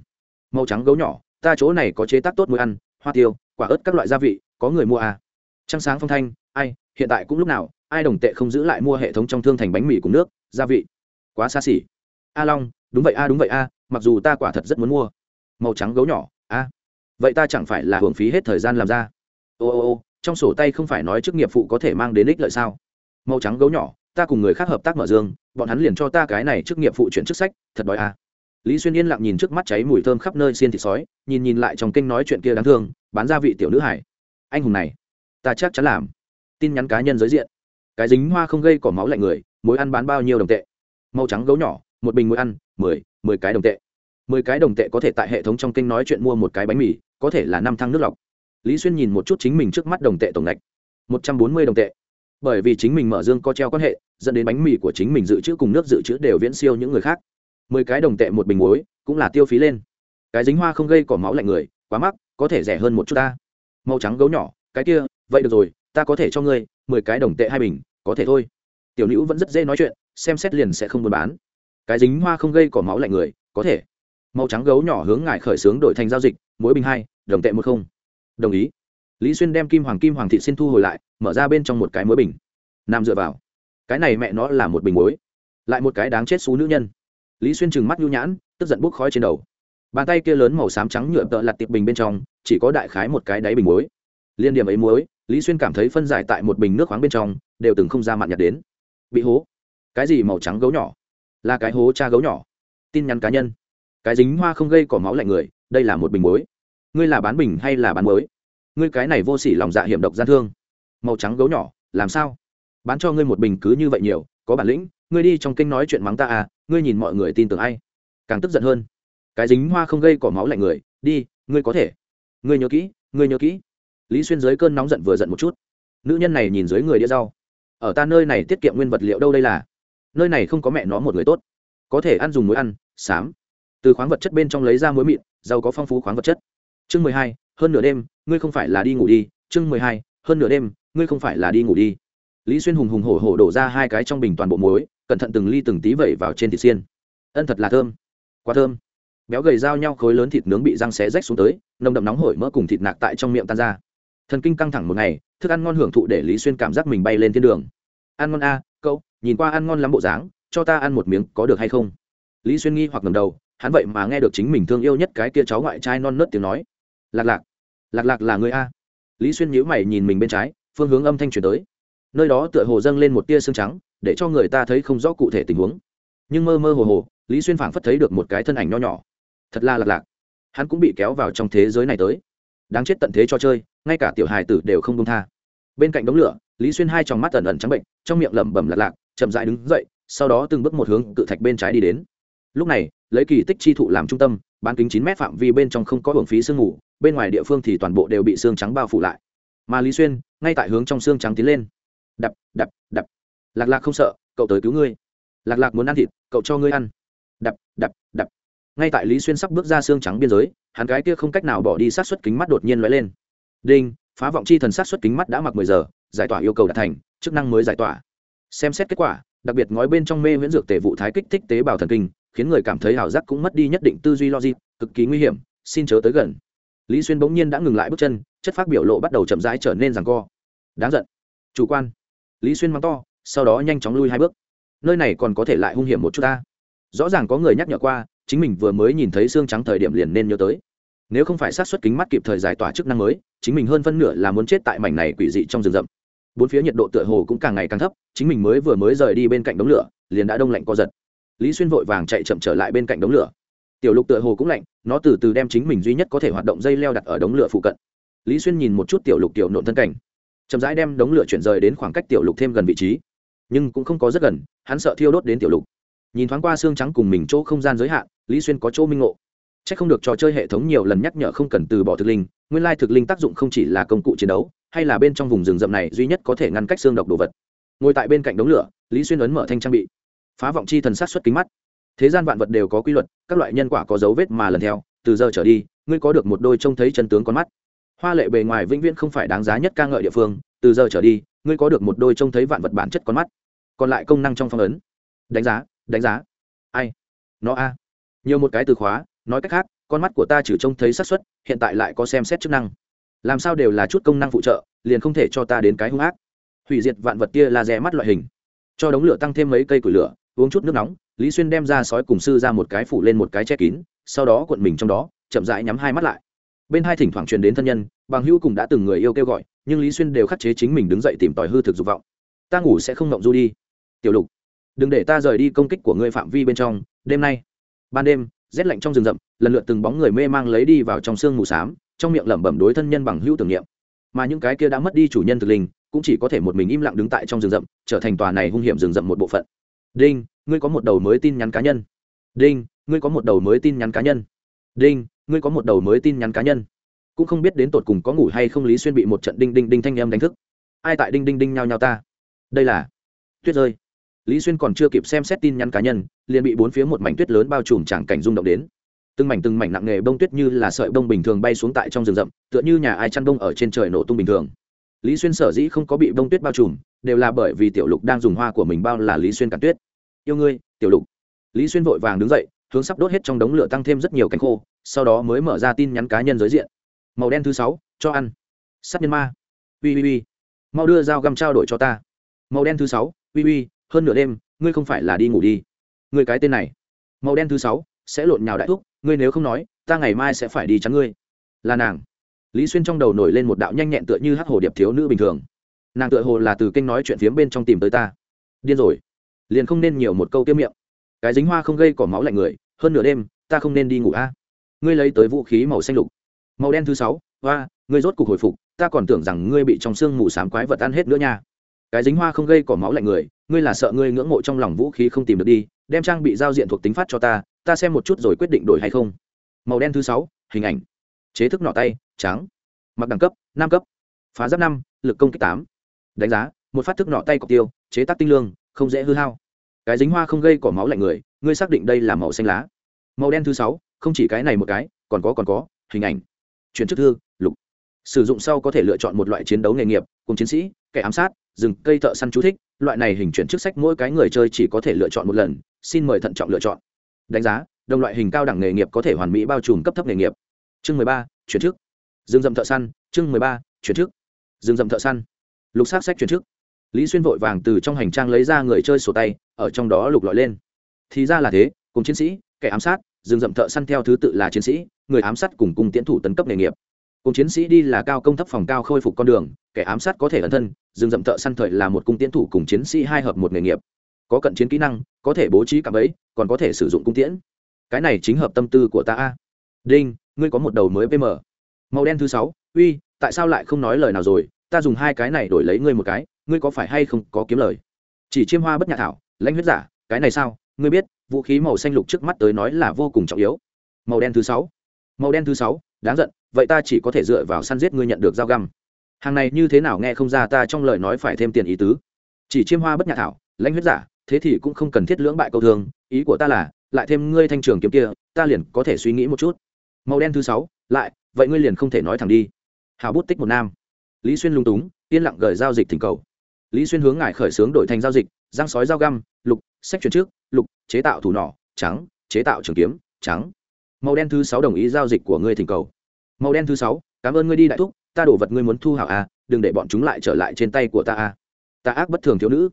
Màu trắng gấu nhỏ, ta chỗ này có chế tác tốt muối ăn, hoa tiêu, quả ớt các loại gia vị, có người mua à. trăng sáng phong thanh, ai, hiện tại cũng lúc nào, ai đồng tệ không giữ lại mua hệ thống trong thương thành bánh mì cùng nước, gia vị. Quá xa xỉ a long, đúng vậy a, đúng vậy a, mặc dù ta quả thật rất muốn mua. Màu trắng gấu nhỏ, a. Vậy ta chẳng phải là hưởng phí hết thời gian làm ra. Ô ô ô, trong sổ tay không phải nói chức nghiệp phụ có thể mang đến ích lợi sao? Màu trắng gấu nhỏ, ta cùng người khác hợp tác mở dương, bọn hắn liền cho ta cái này chức nghiệp phụ chuyển chức sách, thật đói a. Lý xuyên yên lặng nhìn trước mắt cháy mùi thơm khắp nơi xiên thịt sói, nhìn nhìn lại trong kênh nói chuyện kia đáng thương, bán gia vị tiểu nữ hải. Anh hùng này, ta chắc chắn làm. Tin nhắn cá nhân giới diện. Cái dính hoa không gây cỏ máu lạnh người, mối ăn bán bao nhiêu đồng tệ. Màu trắng gấu nhỏ một bình mỗi ăn, mười mười cái đồng tệ. Mười cái đồng tệ có thể tại hệ thống trong kênh nói chuyện mua một cái bánh mì, có thể là năm thăng nước lọc. Lý xuyên nhìn một chút chính mình trước mắt đồng tệ tổng ngạch. Một trăm bốn mươi đồng tệ. Bởi vì chính mình mở dương có treo quan hệ, dẫn đến bánh mì của chính mình dự trữ cùng nước dự trữ đều viễn siêu những người khác. Mười cái đồng tệ một bình muối, cũng là tiêu phí lên. Cái dính hoa không gây cỏ máu lạnh người, quá mắc, có thể rẻ hơn một chút ta. Màu trắng gấu nhỏ, cái kia, vậy được rồi, ta có thể cho ngươi, mười cái đồng tệ hai bình, có thể thôi. Tiểu nữ vẫn rất dễ nói chuyện, xem xét liền sẽ không buôn bán cái dính hoa không gây cỏ máu lạnh người, có thể. Màu trắng gấu nhỏ hướng ngài khởi xướng đổi thành giao dịch, mỗi bình hai, đồng tệ một không. Đồng ý. Lý xuyên đem kim hoàng kim hoàng thị xin thu hồi lại, mở ra bên trong một cái muối bình. Nam dựa vào. Cái này mẹ nó là một bình muối. Lại một cái đáng chết xú nữ nhân. Lý xuyên trừng mắt nhu nhãn, tức giận bốc khói trên đầu. Bàn tay kia lớn màu xám trắng nhựa tợ lặt tiệp bình bên trong, chỉ có đại khái một cái đáy bình muối. Liên điểm ấy muối, lý xuyên cảm thấy phân giải tại một bình nước khoáng bên trong, đều từng không ra mặn nhặt đến. Bị hố. Cái gì màu trắng gấu nhỏ? Là cái hố cha gấu nhỏ. Tin nhắn cá nhân. Cái dính hoa không gây cỏ máu lạnh người, đây là một bình muối. Ngươi là bán bình hay là bán muối? Ngươi cái này vô sỉ lòng dạ hiểm độc gian thương. Màu trắng gấu nhỏ, làm sao? Bán cho ngươi một bình cứ như vậy nhiều, có bản lĩnh, ngươi đi trong kênh nói chuyện mắng ta à ngươi nhìn mọi người tin tưởng ai? Càng tức giận hơn. Cái dính hoa không gây cỏ máu lạnh người, đi, ngươi có thể. Ngươi nhớ kỹ, ngươi nhớ kỹ. Lý xuyên dưới cơn nóng giận vừa giận một chút. Nữ nhân này nhìn dưới người đĩa rau. Ở ta nơi này tiết kiệm nguyên vật liệu đâu đây là? Nơi này không có mẹ nó một người tốt. Có thể ăn dùng muối ăn xám từ khoáng vật chất bên trong lấy ra muối mịn, giàu có phong phú khoáng vật chất. Chương mười hai, hơn nửa đêm, ngươi không phải là đi ngủ đi. Chương mười hai, hơn nửa đêm, ngươi không phải là đi ngủ đi. Lý xuyên hùng hùng hổ hổ đổ ra hai cái trong bình toàn bộ muối, cẩn thận từng ly từng tí vẩy vào trên thịt xiên. Ân thật là thơm. Quá thơm. Béo gầy dao nhau khối lớn thịt nướng bị răng xé rách xuống tới, nồng đậm nóng hổi mỡ cùng thịt nạc tại trong miệng tan ra. Thần kinh căng thẳng một ngày, thức ăn ngon hưởng thụ để lý xuyên cảm giác mình bay lên thiên đường. Ăn ngon a nhìn qua ăn ngon lắm bộ dáng, cho ta ăn một miếng có được hay không? Lý xuyên nghi hoặc ngầm đầu, hắn vậy mà nghe được chính mình thương yêu nhất cái kia cháu ngoại trai non nớt tiếng nói. Lạc lạc lạc lạc là người a. Lý xuyên nhíu mày nhìn mình bên trái, phương hướng âm thanh chuyển tới. Nơi đó tựa hồ dâng lên một tia xương trắng, để cho người ta thấy không rõ cụ thể tình huống. Nhưng mơ mơ hồ hồ, lý xuyên phảng phất thấy được một cái thân ảnh nho nhỏ. Thật là lạc lạc. Hắn cũng bị kéo vào trong thế giới này tới. Đáng chết tận thế cho chơi, ngay cả tiểu hài tử đều không công tha. Bên cạnh đống lửa, lý xuyên hai tròng mắt ẩn ẩn trắng bệnh, trong miệng lẩm bẩm lạc lạc chậm dại đứng dậy, sau đó từng bước một hướng cự thạch bên trái đi đến. Lúc này, lấy kỳ tích chi thụ làm trung tâm, bán kính chín mét phạm vi bên trong không có hưởng phí sương ngủ bên ngoài địa phương thì toàn bộ đều bị xương trắng bao phủ lại. Mà lý xuyên, ngay tại hướng trong xương trắng tiến lên. Đập đập đập. Lạc lạc không sợ, cậu tới cứu ngươi. Lạc lạc muốn ăn thịt, cậu cho ngươi ăn. Đập đập đập. Ngay tại lý xuyên sắp bước ra xương trắng biên giới, hắn cái kia không cách nào bỏ đi sát xuất kính mắt đột nhiên lóe lên. Đinh, phá vọng chi thần sát xuất kính mắt đã mặc mười giờ, giải tỏa yêu cầu đạt thành, chức năng mới giải tỏa xem xét kết quả, đặc biệt ngói bên trong mê miễn dược tề vụ thái kích thích tế bào thần kinh, khiến người cảm thấy ảo giác cũng mất đi nhất định tư duy logic, cực kỳ nguy hiểm, xin chớ tới gần. Lý xuyên bỗng nhiên đã ngừng lại bước chân, chất phát biểu lộ bắt đầu chậm rãi trở nên rằng co. Đáng giận. Chủ quan. Lý xuyên mắng to, sau đó nhanh chóng lui hai bước. Nơi này còn có thể lại hung hiểm một chút ta. Rõ ràng có người nhắc nhở qua, chính mình vừa mới nhìn thấy xương trắng thời điểm liền nên nhớ tới. Nếu không phải sát xuất kính mắt kịp thời giải tỏa chức năng mới, chính mình hơn phân nửa là muốn chết tại mảnh này quỷ dị trong rừng rậm bốn phía nhiệt độ tựa hồ cũng càng ngày càng thấp, chính mình mới vừa mới rời đi bên cạnh đống lửa, liền đã đông lạnh co giật. Lý xuyên vội vàng chạy chậm trở lại bên cạnh đống lửa. Tiểu lục tựa hồ cũng lạnh, nó từ từ đem chính mình duy nhất có thể hoạt động dây leo đặt ở đống lửa phụ cận. Lý xuyên nhìn một chút tiểu lục tiểu nộn thân cảnh. Chậm rãi đem đống lửa chuyển rời đến khoảng cách tiểu lục thêm gần vị trí. Nhưng cũng không có rất gần, hắn sợ thiêu đốt đến tiểu lục. Nhìn thoáng qua xương trắng cùng mình chỗ không gian giới hạn, lý xuyên có chỗ minh ngộ. C h ắ c không được trò chơi hệ thống nhiều lần nhắc nhở không cần từ bỏ thực linh, nguyên lai thực linh tác dụng không chỉ là công cụ chiến đấu hay là bên trong vùng rừng rậm này duy nhất có thể ngăn cách xương độc đồ vật. Ngồi tại bên cạnh đống lửa, lý xuyên ấn mở thanh trang bị. Phá vọng chi thần sát xuất kính mắt. Thế gian vạn vật đều có quy luật, các loại nhân quả có dấu vết mà lần theo, từ giờ trở đi, ngươi có được một đôi trông thấy chân tướng con mắt. Hoa lệ bề ngoài vĩnh viễn không phải đáng giá nhất ca ngợi địa phương, từ giờ trở đi, ngươi có được một đôi trông thấy vạn vật bản chất con mắt. Còn lại công năng trong phong ấn. Đánh giá đánh giá. Ai? Nó a. Nhiều một cái từ khóa, nói cách khác, con mắt của ta chỉ trông thấy xác suất hiện tại lại có xem xét chức năng làm sao đều là chút công năng phụ trợ, liền không thể cho ta đến cái hung ác. Hủy diệt vạn vật kia là rẽ mắt loại hình. Cho đống lửa tăng thêm mấy cây củi lửa, uống chút nước nóng, lý xuyên đem ra sói cùng sư ra một cái phủ lên một cái che kín, sau đó cuộn mình trong đó, chậm rãi nhắm hai mắt lại. Bên hai thỉnh thoảng truyền đến thân nhân, bằng hữu cùng đã từng người yêu kêu gọi, nhưng lý xuyên đều khắc chế chính mình đứng dậy tìm tòi hư thực dục vọng. Ta ngủ sẽ không ngộng du đi. Tiểu lục, đừng để ta rời đi công kích của ngươi phạm vi bên trong, đêm nay. Ban đêm, rét lạnh trong rừng rậm, lần lượt từng bóng người mê mang lấy đi vào trong sương mù s á m trong miệng lẩm bẩm đối thân nhân bằng hữu tưởng niệm. Mà những cái kia đã mất đi chủ nhân thực linh, cũng chỉ có thể một mình im lặng đứng tại trong rừng rậm, trở thành tòa này hung hiểm rừng rậm một bộ phận. Đinh, ngươi có một đầu mới tin nhắn cá nhân. Đinh, ngươi có một đầu mới tin nhắn cá nhân. Đinh, ngươi có một đầu mới tin nhắn cá nhân. Cũng không biết đến tột cùng có ngủ hay không lý xuyên bị một trận đinh đinh đinh thanh em đánh thức. Ai tại đinh đinh đinh nhao nhao ta? Đây là tuyết rơi. Lý xuyên còn chưa kịp xem xét tin nhắn cá nhân, liền bị bốn phía một mảnh tuyết lớn bao trùm tràng cảnh rung động đến từng mảnh từng mảnh nặng nghề bông tuyết như là sợi bông bình thường bay xuống tại trong rừng rậm, tựa như nhà ai chăn bông ở trên trời nổ tung bình thường. Lý xuyên sở dĩ không có bị bông tuyết bao trùm, đều là bởi vì tiểu lục đang dùng hoa của mình bao là lý xuyên cắn tuyết. Yêu ngươi, tiểu lục. Lý xuyên vội vàng đứng dậy, hướng sắp đốt hết trong đống lửa tăng thêm rất nhiều cánh khô, sau đó mới mở ra tin nhắn cá nhân giới diện. Màu đen thứ sáu, cho ăn. Sắt nhân ma. Ui ui ui mau đưa dao găm trao đổi cho ta. Màu đen thứ sáu ui ui hơn nửa đêm, ngươi không phải là đi ngủ đi. Ngươi cái tên này. Màu đen thứ sáu, sẽ lộn nhào đại thúc ngươi nếu không nói, ta ngày mai sẽ phải đi chắn ngươi. Là nàng. Lý xuyên trong đầu nổi lên một đạo nhanh nhẹn tựa như hát hồ điệp thiếu nữ bình thường. Nàng tựa hồ là từ kênh nói chuyện phiếm bên trong tìm tới ta. Điên rồi. Liền không nên nhiều một câu tiêm miệng. Cái dính hoa không gây cỏ máu lạnh người, hơn nửa đêm, ta không nên đi ngủ a. Ngươi lấy tới vũ khí màu xanh lục. Màu đen thứ sáu, hoa, ngươi rốt cuộc hồi phục, ta còn tưởng rằng ngươi bị trong xương mù s á m quái vật ăn hết nữa nha. Cái dính hoa không gây cỏ máu lạnh người, ngươi là sợ ngươi ngưỡng mộ trong lòng vũ khí không tìm được đi, đem trang bị giao diện thuộc tính phát cho ta ta xem một chút rồi quyết định đổi hay không. Màu đen thứ sáu, hình ảnh. Chế thức nỏ tay, trắng. Mặc đẳng cấp năm cấp. Phá giáp năm, lực công kích tám. Đánh giá, một phát thức nọ tay cọc tiêu, chế tác tinh lương, không dễ hư hao. Cái dính hoa không gây cỏ máu lạnh người, ngươi xác định đây là màu xanh lá. Màu đen thứ sáu, không chỉ cái này một cái, còn có còn có, hình ảnh. Chuyển chức thư, lục. Sử dụng sau có thể lựa chọn một loại chiến đấu nghề nghiệp, cùng chiến sĩ, kẻ ám sát, rừng, cây thợ săn chú thích. Loại này hình chuyển chức sách mỗi cái người chơi chỉ có thể lựa chọn một lần, xin mời thận trọng lựa chọn đánh giá, đồng loại hình cao đẳng nghề nghiệp có thể hoàn mỹ bao trùm cấp thấp nghề nghiệp. Chương mười ba, chuyển chức. Dương dậm thợ săn, chương mười ba, chuyển chức. Dương dậm thợ săn. Lục sát sách chuyển chức. Lý xuyên vội vàng từ trong hành trang lấy ra người chơi sổ tay, ở trong đó lục lọi lên. Thì ra là thế, cùng chiến sĩ, kẻ ám sát, dương dậm thợ săn theo thứ tự là chiến sĩ, người ám sát cùng cung tiến thủ tấn cấp nghề nghiệp. Cùng chiến sĩ đi là cao công thấp phòng cao khôi phục con đường, kẻ ám sát có thể ẩn thân, dương dậm thợ săn thời là một cung tiến thủ cùng chiến sĩ hai hợp một nghề nghiệp có cận chiến kỹ năng, có thể bố trí cạm ấy còn có thể sử dụng cung tiễn. Cái này chính hợp tâm tư của ta a. Đinh, ngươi có một đầu mới pm màu đen thứ sáu. Uy, tại sao lại không nói lời nào rồi? Ta dùng hai cái này đổi lấy ngươi một cái, ngươi có phải hay không có kiếm lời? Chỉ chiêm hoa bất nhạ thảo, lãnh huyết giả, cái này sao? Ngươi biết, vũ khí màu xanh lục trước mắt tới nói là vô cùng trọng yếu. Màu đen thứ sáu. Màu đen thứ sáu, đáng giận, vậy ta chỉ có thể dựa vào săn giết ngươi nhận được dao găm. Hàng này như thế nào nghe không ra ta trong lời nói phải thêm tiền ý tứ. Chỉ chiêm hoa bất nhạ thảo, lãnh huyết giả thế thì cũng không cần thiết lưỡng bại câu thương, ý của ta là, lại thêm ngươi thanh trường kiếm kia, ta liền có thể suy nghĩ một chút. Màu đen thứ sáu, lại, vậy ngươi liền không thể nói thẳng đi. Hào bút tích một nam. Lý xuyên lung túng, yên lặng gửi giao dịch thỉnh cầu. Lý xuyên hướng ngài khởi xướng đổi thành giao dịch giang sói dao găm, lục sách chuyển trước, lục, chế tạo thủ nỏ, trắng, chế tạo trường kiếm, trắng. Màu đen thứ sáu đồng ý giao dịch của ngươi thỉnh cầu. Màu đen thứ sáu, cảm ơn ngươi đi đại thúc, ta đổ vật ngươi muốn thu hảo à đừng để bọn chúng lại trở lại trên tay của ta à. Ta ác bất thường thiếu nữ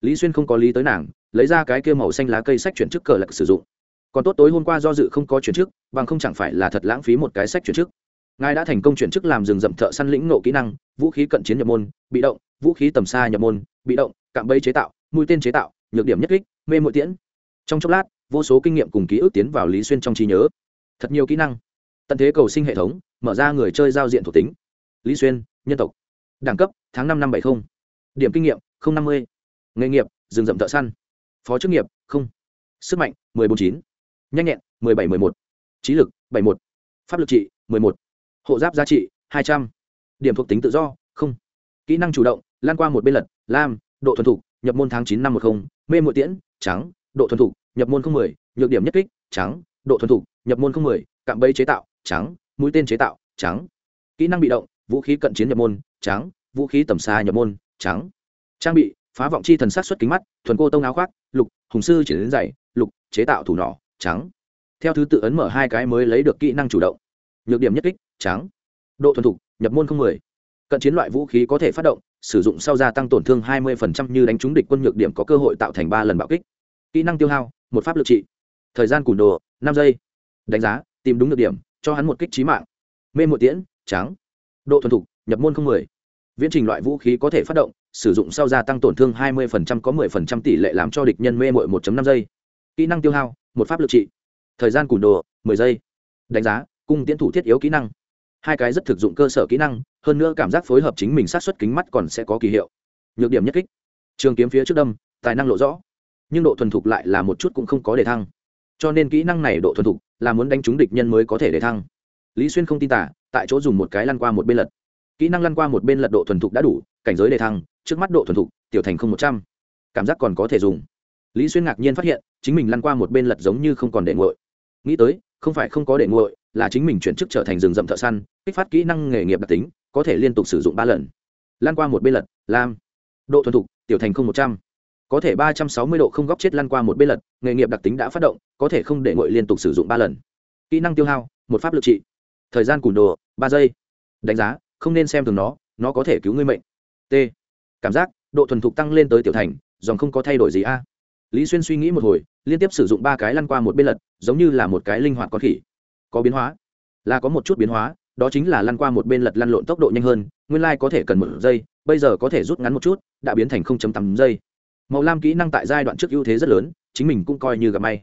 lý xuyên không có lý tới nàng, lấy ra cái kia màu xanh lá cây sách chuyển chức cờ lạc sử dụng. Còn tốt tối hôm qua do dự không có chuyển chức, bằng không chẳng phải là thật lãng phí một cái sách chuyển chức. Ngài đã thành công chuyển chức làm rừng rậm thợ săn lĩnh nộ kỹ năng, vũ khí cận chiến nhập môn, bị động, vũ khí tầm xa nhập môn, bị động, cạm bẫy chế tạo, mũi tên chế tạo, nhược điểm nhất kích, mê mũi tiễn. Trong chốc lát, vô số kinh nghiệm cùng ký ức tiến vào lý xuyên trong trí nhớ. Thật nhiều kỹ năng. Tận thế cầu sinh hệ thống, mở ra người chơi giao diện thuộc tính. Lý xuyên, nhân tộc. Đẳng cấp, tháng năm năm bảy mươi điểm kinh nghiệm năm mươi nghề nghiệp, rừng rậm thợ săn. Phó chức nghiệp, không. Sức mạnh, mười bốn chín. Nhanh nhẹn, mười bảy mười một. Trí lực, bảy một. Pháp lực trị, mười một. Hộ giáp giá trị, hai trăm. Điểm thuộc tính tự do, không. Kỹ năng chủ động, lan qua một bên lật, lam, độ thuần thục, nhập môn tháng chín năm một không. Mê mội tiễn, trắng, độ thuần thục, nhập môn không mười. Nhược điểm nhất kích, trắng, độ thuần thục, nhập môn không mười. Cạm bẫy chế tạo, trắng, mũi tên chế tạo, trắng. Kỹ năng bị động, vũ khí cận chiến nhập môn, trắng, vũ khí tầm xa nhập môn, trắng. Trang bị phá vọng chi thần sát xuất kính mắt, thuần cô tông áo khoác, lục, hùng sư chỉ đến dày, lục, chế tạo thủ nỏ, trắng. Theo thứ tự ấn mở hai cái mới lấy được kỹ năng chủ động. Nhược điểm nhất kích, trắng. Độ thuần thục, nhập môn không mười. Cận chiến loại vũ khí có thể phát động, sử dụng sau gia tăng tổn thương 20% như đánh trúng địch quân nhược điểm có cơ hội tạo thành ba lần bạo kích. Kỹ năng tiêu hao, một pháp lực trị. Thời gian cùn đồ, năm giây. Đánh giá, tìm đúng nhược điểm, cho hắn một kích trí mạng. Mê một tiễn, trắng. Độ thuần thục, nhập môn không mười. Viễn trình loại vũ khí có thể phát động sử dụng sau gia tăng tổn thương 20% có 10% tỷ lệ làm cho địch nhân mê mội 1.5 giây. Kỹ năng tiêu hao, một pháp lực trị. Thời gian cùn đồ 10 giây. Đánh giá, cung tiến thủ thiết yếu kỹ năng. Hai cái rất thực dụng cơ sở kỹ năng, hơn nữa cảm giác phối hợp chính mình sát xuất kính mắt còn sẽ có kỳ hiệu. Nhược điểm nhất kích. Trường kiếm phía trước đâm, tài năng lộ rõ. Nhưng độ thuần thục lại là một chút cũng không có để thăng. Cho nên kỹ năng này độ thuần thục là muốn đánh trúng địch nhân mới có thể để thăng. Lý xuyên không tin tả tại chỗ dùng một cái lăn qua một bên lật. Kỹ năng lăn qua một bên lật độ thuần thục đã đủ, cảnh giới để thăng trước mắt độ thuần thục, tiểu thành không một trăm. Cảm giác còn có thể dùng. Lý xuyên ngạc nhiên phát hiện, chính mình lăn qua một bên lật giống như không còn để nguội. Nghĩ tới, không phải không có để nguội, là chính mình chuyển chức trở thành rừng rậm thợ săn, kích phát kỹ năng nghề nghiệp đặc tính, có thể liên tục sử dụng ba lần. Lan qua một bên lật lam độ thuần thục, tiểu thành không một trăm. Có thể ba trăm sáu mươi độ không góc chết lan qua một bên lật, nghề nghiệp đặc tính đã phát động, có thể không để ngội liên tục sử dụng ba lần. Kỹ năng tiêu hao, một pháp lực trị. Thời gian cùn đồ, ba giây. Đánh giá, không nên xem thường nó nó có thể cứu ngươi mệnh. T cảm giác độ thuần thục tăng lên tới tiểu thành, dòng không có thay đổi gì a. Lý xuyên suy nghĩ một hồi, liên tiếp sử dụng ba cái lăn qua một bên lật, giống như là một cái linh hoạt con khỉ. Có biến hóa. Là có một chút biến hóa, đó chính là lăn qua một bên lật lăn lộn tốc độ nhanh hơn, nguyên lai、like、có thể cần một giây, bây giờ có thể rút ngắn một chút, đã biến thành tám giây. Màu lam kỹ năng tại giai đoạn trước ưu thế rất lớn, chính mình cũng coi như gặp may.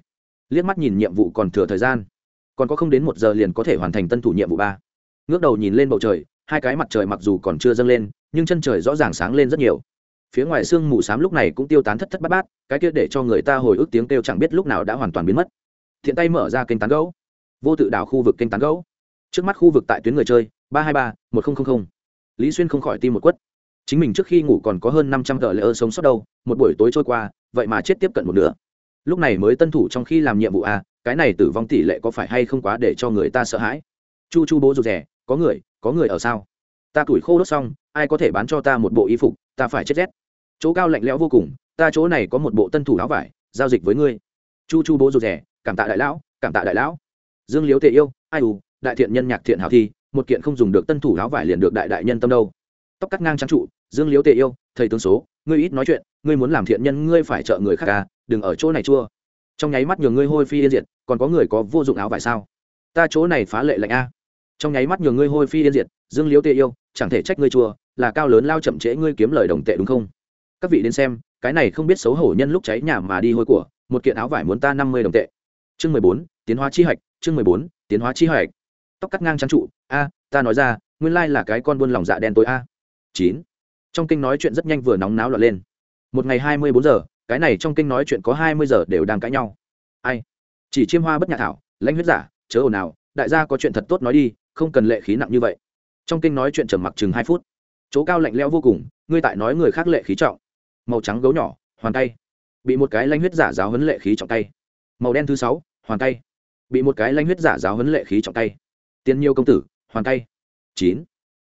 Liếc mắt nhìn nhiệm vụ còn thừa thời gian. Còn có không đến một giờ liền có thể hoàn thành tân thủ nhiệm vụ ba. Ngước đầu nhìn lên bầu trời, hai cái mặt trời mặc dù còn chưa dâng lên nhưng chân trời rõ ràng sáng lên rất nhiều. Phía ngoài sương mù s á m lúc này cũng tiêu tán thất thất bát bát, cái kia để cho người ta hồi ức tiếng kêu chẳng biết lúc nào đã hoàn toàn biến mất. Thiện tay mở ra kênh tán gấu vô tự đảo khu vực kênh tán gấu trước mắt khu vực tại tuyến người chơi, ba trăm hai ba, một nghìn lý xuyên không khỏi tim một quất. Chính mình trước khi ngủ còn có hơn năm trăm tờ lễ ơ sống sót đâu, một buổi tối trôi qua, vậy mà chết tiếp cận một nửa. Lúc này mới tân thủ trong khi làm nhiệm vụ à cái này tử vong tỷ lệ có phải hay không quá để cho người ta sợ hãi? Chu chu bố rụt rẻ có người có người ở sao? Ta tuổi khô đốt xong ai có thể bán cho ta một bộ y phục, ta phải chết rét. Chỗ cao lạnh lẽo vô cùng, ta chỗ này có một bộ tân thủ áo vải, giao dịch với ngươi. Chu chu bố rụt rẻ cảm tạ đại lão, cảm tạ đại lão. Dương liếu tề yêu, ai ù đại thiện nhân nhạc thiện hảo thi, một kiện không dùng được tân thủ áo vải liền được đại đại nhân tâm đâu. Tóc cắt ngang trang trụ, dương liếu tề yêu, thầy tướng số, ngươi ít nói chuyện, ngươi muốn làm thiện nhân ngươi phải trợ người khác à đừng ở chỗ này chua. Trong nháy mắt nhường ngươi hôi phi yên diệt, còn có người có vô dụng áo vải sao? Ta chỗ này phá lệ lạnh a. Trong nháy mắt nhường ngươi hôi phi yên diệt, dương liếu tề yêu, chẳng thể trách ngươi chua là cao lớn lao chậm trễ ngươi kiếm lời đồng tệ đúng không? Các vị đến xem, cái này không biết xấu hổ nhân lúc cháy nhà mà đi hôi của, một kiện áo vải muốn ta năm mươi đồng tệ. Chương mười bốn, tiến hóa chi hạch, chương mười bốn, tiến hóa chi hạch. Tóc cắt ngang trắng trụ, a, ta nói ra, nguyên lai là cái con buôn lòng dạ đen tối a. Chín. Trong kinh nói chuyện rất nhanh vừa nóng náo loạn lên. Một ngày hai mươi bốn giờ, cái này trong kinh nói chuyện có hai mươi giờ đều đang cãi nhau. Ai? Chỉ chiêm hoa bất nhạc thảo, lãnh huyết giả, chớ ồn nào đại gia có chuyện thật tốt nói đi, không cần lệ khí nặng như vậy. Trong kinh nói chuyện trầm mặc chừng hai phút chỗ cao lạnh lẽo vô cùng, ngươi tại nói người khác lệ khí trọng. Màu trắng gấu nhỏ, hoàn tay. Bị một cái lanh huyết giả giáo huấn lệ khí trọng tay. Màu đen thứ sáu, hoàn tay. Bị một cái lanh huyết giả giáo huấn lệ khí trọng tay. Tiên nhiêu công tử, hoàn tay. Chín.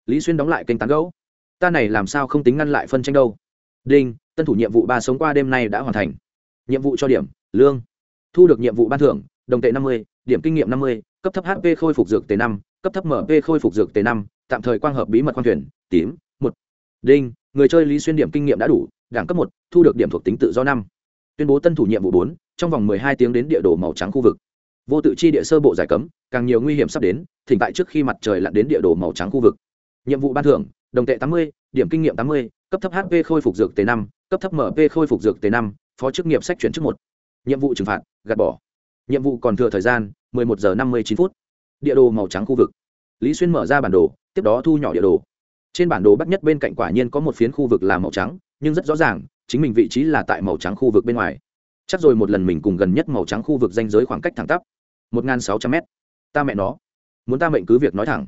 Lý xuyên đóng lại kênh tán gấu. Ta này làm sao không tính ngăn lại phân tranh đâu. Đinh, tân thủ nhiệm vụ ba sống qua đêm nay đã hoàn thành. Nhiệm vụ cho điểm, lương. Thu được nhiệm vụ ban thưởng, đồng tệ năm mươi, điểm kinh nghiệm năm mươi, cấp thấp hp khôi phục dược tề năm, cấp thấp mp khôi phục dược tề năm, tạm thời quang hợp bí mật quan thuyền, tím đinh, người chơi lý xuyên điểm kinh nghiệm đã đủ, đẳng cấp một, thu được điểm thuộc tính tự do năm. Tuyên bố tân thủ nhiệm vụ bốn, trong vòng mười hai tiếng đến địa đồ màu trắng khu vực. Vô tự chi địa sơ bộ giải cấm, càng nhiều nguy hiểm sắp đến, thỉnh tại trước khi mặt trời lặn đến địa đồ màu trắng khu vực. Nhiệm vụ ban thưởng, đồng tệ tám mươi, điểm kinh nghiệm tám mươi, cấp thấp hp khôi phục dược t năm, cấp thấp mp khôi phục dược t năm, phó chức nghiệp sách chuyển trước một. Nhiệm vụ trừng phạt, gạt bỏ. Nhiệm vụ còn thừa thời gian một giờ năm mươi chín phút. Địa đồ màu trắng khu vực. Lý xuyên mở ra bản đồ, tiếp đó thu nhỏ địa đồ trên bản đồ bắc nhất bên cạnh quả nhiên có một phiến khu vực là màu trắng, nhưng rất rõ ràng, chính mình vị trí là tại màu trắng khu vực bên ngoài. Chắc rồi một lần mình cùng gần nhất màu trắng khu vực danh giới khoảng cách thẳng tắp. Một n sáu trăm m ta mẹ nó. Muốn ta mệnh cứ việc nói thẳng.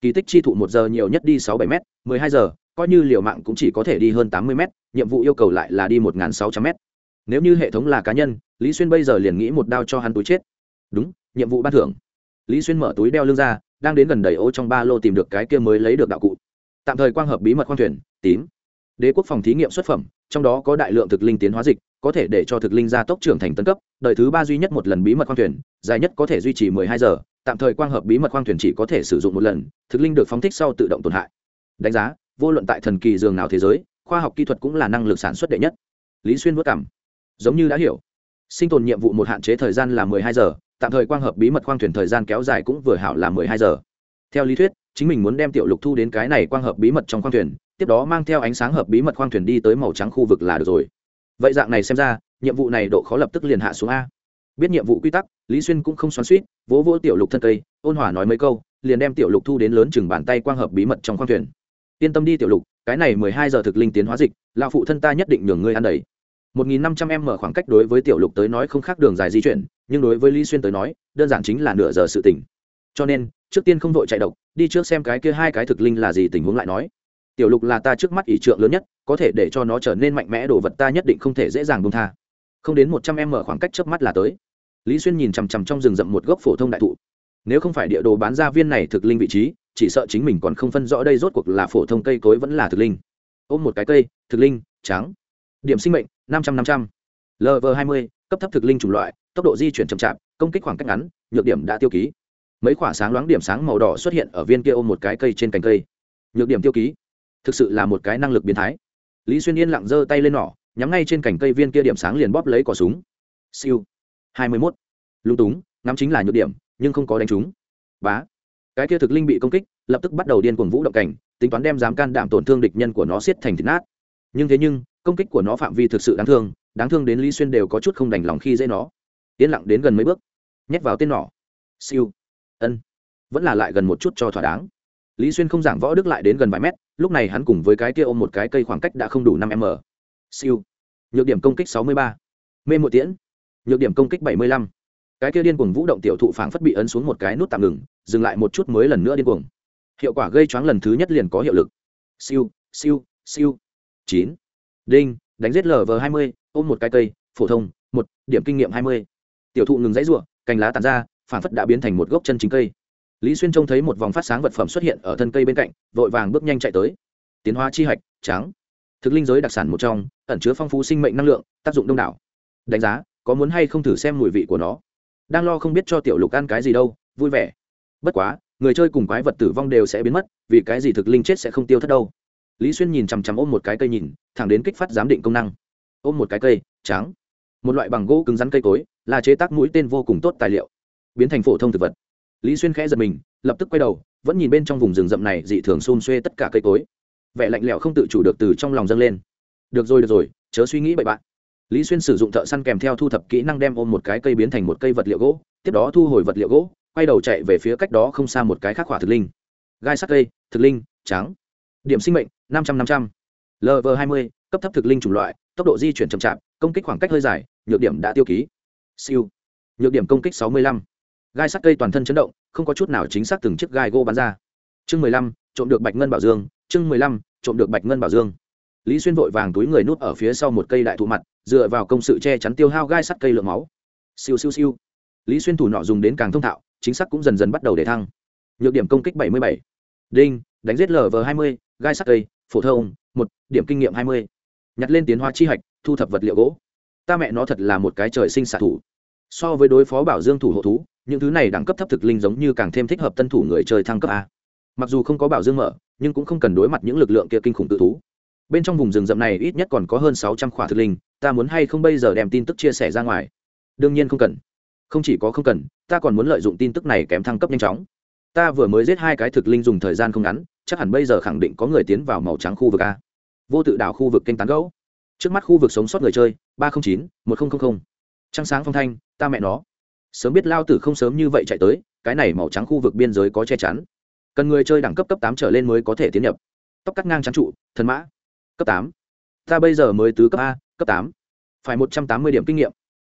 Kỳ tích chi thụ một giờ nhiều nhất đi sáu bảy m mười hai giờ, coi như liều mạng cũng chỉ có thể đi hơn tám mươi m nhiệm vụ yêu cầu lại là đi một n sáu trăm m nếu như hệ thống là cá nhân, lý xuyên bây giờ liền nghĩ một đao cho hắn túi chết. Đúng, nhiệm vụ ban thưởng. Lý xuyên mở túi đeo lưng ra, đang đến gần đầy ô trong ba lô tìm được cái kia mới lấy được đạo cụ tạm thời quang hợp bí mật khoang thuyền, tím. Đế quốc phòng thí nghiệm xuất phẩm, trong đó có đại lượng thực linh tiến hóa dịch, có thể để cho thực linh gia tốc trưởng thành tân cấp đời thứ ba duy nhất một lần bí mật khoang thuyền, dài nhất có thể duy trì 12 giờ, tạm thời quang hợp bí mật khoang thuyền chỉ có thể sử dụng một lần, thực linh được phóng thích sau tự động tổn hại. Đánh giá, vô luận tại thần kỳ dường nào thế giới, khoa học kỹ thuật cũng là năng lực sản xuất đệ nhất. Lý xuyên vất cảm giống như đã hiểu. Sinh tồn nhiệm vụ một hạn chế thời gian là 12 giờ, tạm thời quang hợp bí mật khoang thuyền thời gian kéo dài cũng vừa hảo là 12 giờ theo lý thuyết, chính mình muốn đem tiểu lục thu đến cái này quang hợp bí mật trong khoang thuyền, tiếp đó mang theo ánh sáng hợp bí mật khoang thuyền đi tới màu trắng khu vực là được rồi. Vậy dạng này xem ra, nhiệm vụ này độ khó lập tức liền hạ xuống a. Biết nhiệm vụ quy tắc, lý xuyên cũng không xoắn suýt vỗ vỗ tiểu lục thân cây, ôn hòa nói mấy câu, liền đem tiểu lục thu đến lớn chừng bàn tay quang hợp bí mật trong khoang thuyền. Yên tâm đi tiểu lục, cái này mười hai giờ thực linh tiến hóa dịch, lão phụ thân ta nhất định nhường ngươi ăn đầy. một nghìn năm trăm em mở khoảng cách đối với tiểu lục tới nói không khác đường dài di chuyển, nhưng đối với lý xuyên tới nói, đơn giản chính là nửa giờ sự tỉnh cho nên trước tiên không vội chạy độc, đi trước xem cái kia hai cái thực linh là gì, tình huống lại nói. Tiểu lục là ta trước mắt ỷ trượng lớn nhất, có thể để cho nó trở nên mạnh mẽ, đồ vật ta nhất định không thể dễ dàng bông tha. Không đến một trăm em mở khoảng cách trước mắt là tới. Lý xuyên nhìn chằm chằm trong rừng rậm một gốc phổ thông đại thụ. Nếu không phải địa đồ bán ra viên này thực linh vị trí, chỉ sợ chính mình còn không phân rõ đây rốt cuộc là phổ thông cây cối vẫn là thực linh. Ôm một cái cây, thực linh, trắng. Điểm sinh mệnh, năm trăm năm trăm. Lv hai mươi, cấp thấp thực linh chủng loại, tốc độ di chuyển chậm chạp, công kích khoảng cách ngắn, nhược điểm đã tiêu ký mấy khoả sáng loáng điểm sáng màu đỏ xuất hiện ở viên kia ôm một cái cây trên cành cây. Nhược điểm tiêu ký, thực sự là một cái năng lực biến thái. Lý xuyên yên lặng giơ tay lên nỏ, nhắm ngay trên cành cây viên kia điểm sáng liền bóp lấy cỏ súng. Siêu. Hai mươi mốt. Lung túng, ngắm chính là nhược điểm, nhưng không có đánh trúng. Bá. Cái kia thực linh bị công kích, lập tức bắt đầu điên cuồng vũ động cảnh, tính toán đem dám can đảm tổn thương địch nhân của nó siết thành thịt nát. Nhưng thế nhưng, công kích của nó phạm vi thực sự đáng thương đáng thương đến lý xuyên đều có chút không đành lòng khi dễ nó. Yên lặng đến gần mấy bước, nhét vào tên nỏ. Siêu ân. Vẫn là lại gần một chút cho thỏa đáng. Lý xuyên không giảng võ đức lại đến gần vài mét, lúc này hắn cùng với cái kia ôm một cái cây khoảng cách đã không đủ năm m siêu. Nhược điểm công kích sáu mươi ba. Mê mộ tiễn. Nhược điểm công kích bảy mươi lăm. Cái kia điên cuồng vũ động tiểu thụ phảng phất bị ấn xuống một cái nút tạm ngừng, dừng lại một chút mới lần nữa điên cuồng. Hiệu quả gây choáng lần thứ nhất liền có hiệu lực. Siêu siêu siêu. Chín. Đinh, đánh giết lv hai mươi, ôm một cái cây, phổ thông, một, điểm kinh nghiệm hai mươi. Tiểu thụ ngừng dãy r u ộ cành lá tàn ra Phản phất đã biến thành một gốc chân chính cây. Lý xuyên trông thấy một vòng phát sáng vật phẩm xuất hiện ở thân cây bên cạnh, vội vàng bước nhanh chạy tới. Tiến hóa chi hạch, trắng. Thực linh giới đặc sản một trong, ẩn chứa phong phú sinh mệnh năng lượng, tác dụng đông đảo. Đánh giá, có muốn hay không thử xem mùi vị của nó? Đang lo không biết cho tiểu lục ăn cái gì đâu, vui vẻ. Bất quá, người chơi cùng quái vật tử vong đều sẽ biến mất, vì cái gì thực linh chết sẽ không tiêu thất đâu? Lý xuyên nhìn chằm chằm ôm một cái cây nhìn, thẳng đến kích phát giám định công năng. Ôm một cái cây, trắng. Một loại bằng gỗ cứng rắn cây cối, là chế tác mũi tên vô cùng tốt tài liệu biến thành phổ thông thực vật. Lý xuyên khẽ giật mình, lập tức quay đầu, vẫn nhìn bên trong vùng rừng rậm này dị thường xôn xuê tất cả cây cối. Vẻ lạnh lẽo không tự chủ được từ trong lòng dâng lên. Được rồi được rồi, chớ suy nghĩ bậy bạn. Lý xuyên sử dụng thợ săn kèm theo thu thập kỹ năng đem ôm một cái cây biến thành một cây vật liệu gỗ, tiếp đó thu hồi vật liệu gỗ, quay đầu chạy về phía cách đó không xa một cái khắc hỏa thực linh. Gai sắt cây, thực linh, trắng. Điểm sinh mệnh, năm trăm năm trăm. Lv hai mươi, cấp thấp thực linh chủng loại, tốc độ di chuyển chậm chạp, công kích khoảng cách hơi dài, nhược điểm đã tiêu ký. Siêu. Nhược điểm công kích sáu mươi lăm gai sắt cây toàn thân chấn động, không có chút nào chính xác từng chiếc gai gỗ bắn ra. Chương mười lăm, trộm được bạch ngân bảo dương. Chương mười lăm, trộm được bạch ngân bảo dương. Lý xuyên vội vàng túi người nút ở phía sau một cây đại thụ mặt, dựa vào công sự che chắn tiêu hao gai sắt cây lượng máu. Siêu siêu siêu. Lý xuyên thủ nọ dùng đến càng thông thạo, chính xác cũng dần dần bắt đầu để thăng. Nhược điểm công kích bảy mươi bảy. Đinh, đánh giết lv hai mươi, gai sắt cây, phổ thông, một, điểm kinh nghiệm hai mươi. Nhặt lên tiến hóa chi hạch, thu thập vật liệu gỗ. Ta mẹ nó thật là một cái trời sinh xạ thủ. So với đối phó bảo dương thủ hộ thú những thứ này đẳng cấp thấp thực linh giống như càng thêm thích hợp tân thủ người chơi thăng cấp a. Mặc dù không có bảo dương mở, nhưng cũng không cần đối mặt những lực lượng kia kinh khủng tự thú. Bên trong vùng rừng rậm này ít nhất còn có hơn sáu trăm khỏa thực linh, ta muốn hay không bây giờ đem tin tức chia sẻ ra ngoài? Đương nhiên không cần. Không chỉ có không cần, ta còn muốn lợi dụng tin tức này kém thăng cấp nhanh chóng. Ta vừa mới giết hai cái thực linh dùng thời gian không ngắn, chắc hẳn bây giờ khẳng định có người tiến vào màu trắng khu vực a. Vô tự đảo khu vực kênh tán gấu trước mắt khu vực sống sót người chơi, ba trăm linh chín, một nghìn trăng sáng phong thanh, ta mẹ nó sớm biết lao tử không sớm như vậy chạy tới, cái này màu trắng khu vực biên giới có che chắn. Cần người chơi đẳng cấp cấp tám trở lên mới có thể tiến nhập. Tóc cắt ngang trắng trụ, thần mã. Cấp tám. Ta bây giờ mới tứ cấp a, cấp tám. Phải một trăm tám mươi điểm kinh nghiệm.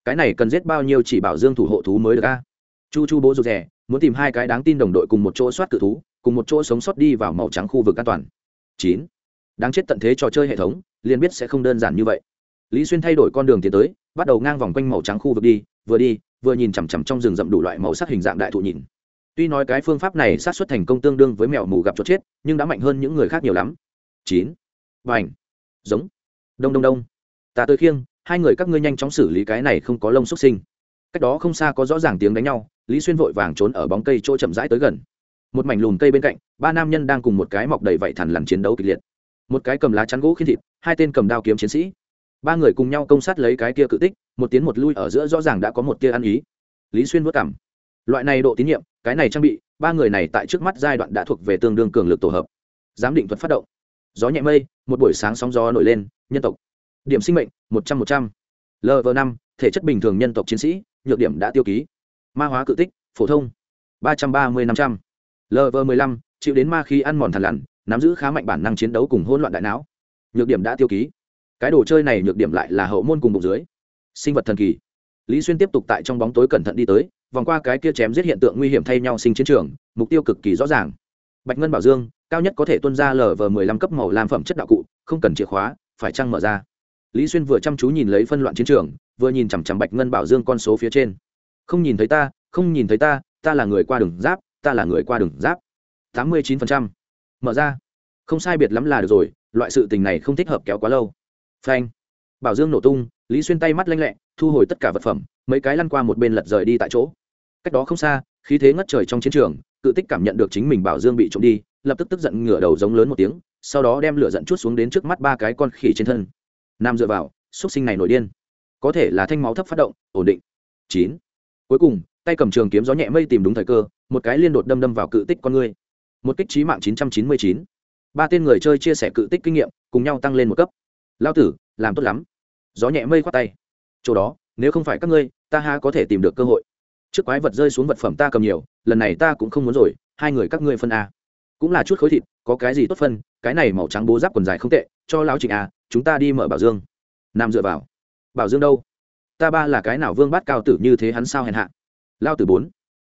Cái này cần giết bao nhiêu chỉ bảo dương thủ hộ thú mới được a? Chu chu bố rụt rè, muốn tìm hai cái đáng tin đồng đội cùng một chỗ soát cự thú, cùng một chỗ sống sót đi vào màu trắng khu vực an toàn. Chín. Đáng chết tận thế trò chơi hệ thống, liền biết sẽ không đơn giản như vậy. Lý xuyên thay đổi con đường tiến tới, bắt đầu ngang vòng quanh màu trắng khu vực đi vừa đi, vừa nhìn chằm chằm trong rừng rậm đủ loại màu sắc hình dạng đại thụ nhìn. Tuy nói cái phương pháp này sát xuất thành công tương đương với mèo mù gặp chốt chết, nhưng đã mạnh hơn những người khác nhiều lắm. Chín. Và ảnh giống. Đông đông đông. Ta tới khiêng, hai người các ngươi nhanh chóng xử lý cái này không có lông xuất sinh. Cách đó không xa có rõ ràng tiếng đánh nhau, lý xuyên vội vàng trốn ở bóng cây chỗ chậm rãi tới gần. Một mảnh lùm cây bên cạnh, ba nam nhân đang cùng một cái mọc đầy vạy thằn lằn chiến đấu kịch liệt. Một cái cầm lá chắn gỗ khiến thịt, hai tên cầm đao kiếm chiến sĩ. Ba người cùng nhau công sát lấy cái kia cự tích một tiến một lui ở giữa rõ ràng đã có một tia ăn ý. Lý xuyên vất cảm. Loại này độ tín nhiệm, cái này trang bị, ba người này tại trước mắt giai đoạn đã thuộc về tương đương cường lực tổ hợp. Giám định thuật phát động. Gió nhẹ mây, một buổi sáng sóng gió nổi lên, nhân tộc. Điểm sinh mệnh, một trăm một trăm. Lv năm, thể chất bình thường nhân tộc chiến sĩ, nhược điểm đã tiêu ký. Ma hóa cự tích, phổ thông. Ba trăm ba mươi năm trăm. Lv m ộ ư ơ i năm chịu đến ma khi ăn mòn thằn lằn, nắm giữ khá mạnh bản năng chiến đấu cùng hỗn loạn đại não. Nhược điểm đã tiêu ký. Cái đồ chơi này nhược điểm lại là hậu môn cùng bụng dưới sinh vật thần kỳ. Lý xuyên tiếp tục tại trong bóng tối cẩn thận đi tới, vòng qua cái kia chém giết hiện tượng nguy hiểm thay nhau sinh chiến trường, mục tiêu cực kỳ rõ ràng. Bạch ngân bảo dương, cao nhất có thể tuân ra lờ vờ mười lăm cấp màu làm phẩm chất đạo cụ, không cần chìa khóa, phải trăng mở ra? Lý xuyên vừa chăm chú nhìn lấy phân loạn chiến trường, vừa nhìn chằm chằm bạch ngân bảo dương con số phía trên. Không nhìn thấy ta, không nhìn thấy ta ta là người qua đường giáp, ta là người qua đường giáp. tám mươi chín phần trăm. Mở ra. Không sai biệt lắm là được rồi, loại sự tình này không thích hợp kéo quá lâu. Phanh. Bảo dương nổ tung lý xuyên tay mắt lanh lẹ, thu hồi tất cả vật phẩm, mấy cái lăn qua một bên lật rời đi tại chỗ. Cách đó không xa, khí thế ngất trời trong chiến trường, cự tích cảm nhận được chính mình bảo dương bị trộm đi, lập tức tức giận ngửa đầu giống lớn một tiếng, sau đó đem lửa giận chút xuống đến trước mắt ba cái con khỉ trên thân. Nam dựa vào, xúc sinh này nổi điên. Có thể là thanh máu thấp phát động, ổn định. Chín. Cuối cùng, tay cầm trường kiếm gió nhẹ mây tìm đúng thời cơ, một cái liên đột đâm đâm vào cự tích con ngươi. Một kích trí mạng chín trăm chín mươi chín. Ba tên người chơi chia sẻ cự tích kinh nghiệm, cùng nhau tăng lên một cấp. Lao tử, làm tốt lắm gió nhẹ mây khoát tay. Chỗ đó, nếu không phải các ngươi, ta ha có thể tìm được cơ hội. Trước quái vật rơi xuống vật phẩm ta cầm nhiều, lần này ta cũng không muốn rồi, hai người các ngươi phân a. Cũng là chút khối thịt, có cái gì tốt phân, cái này màu trắng bố giáp quần dài không tệ, cho lão trịnh a, chúng ta đi mở bảo dương. Nam dựa vào. Bảo dương đâu? Ta ba là cái nào vương bát cao tử như thế hắn sao hèn hạ? Lao tử bốn.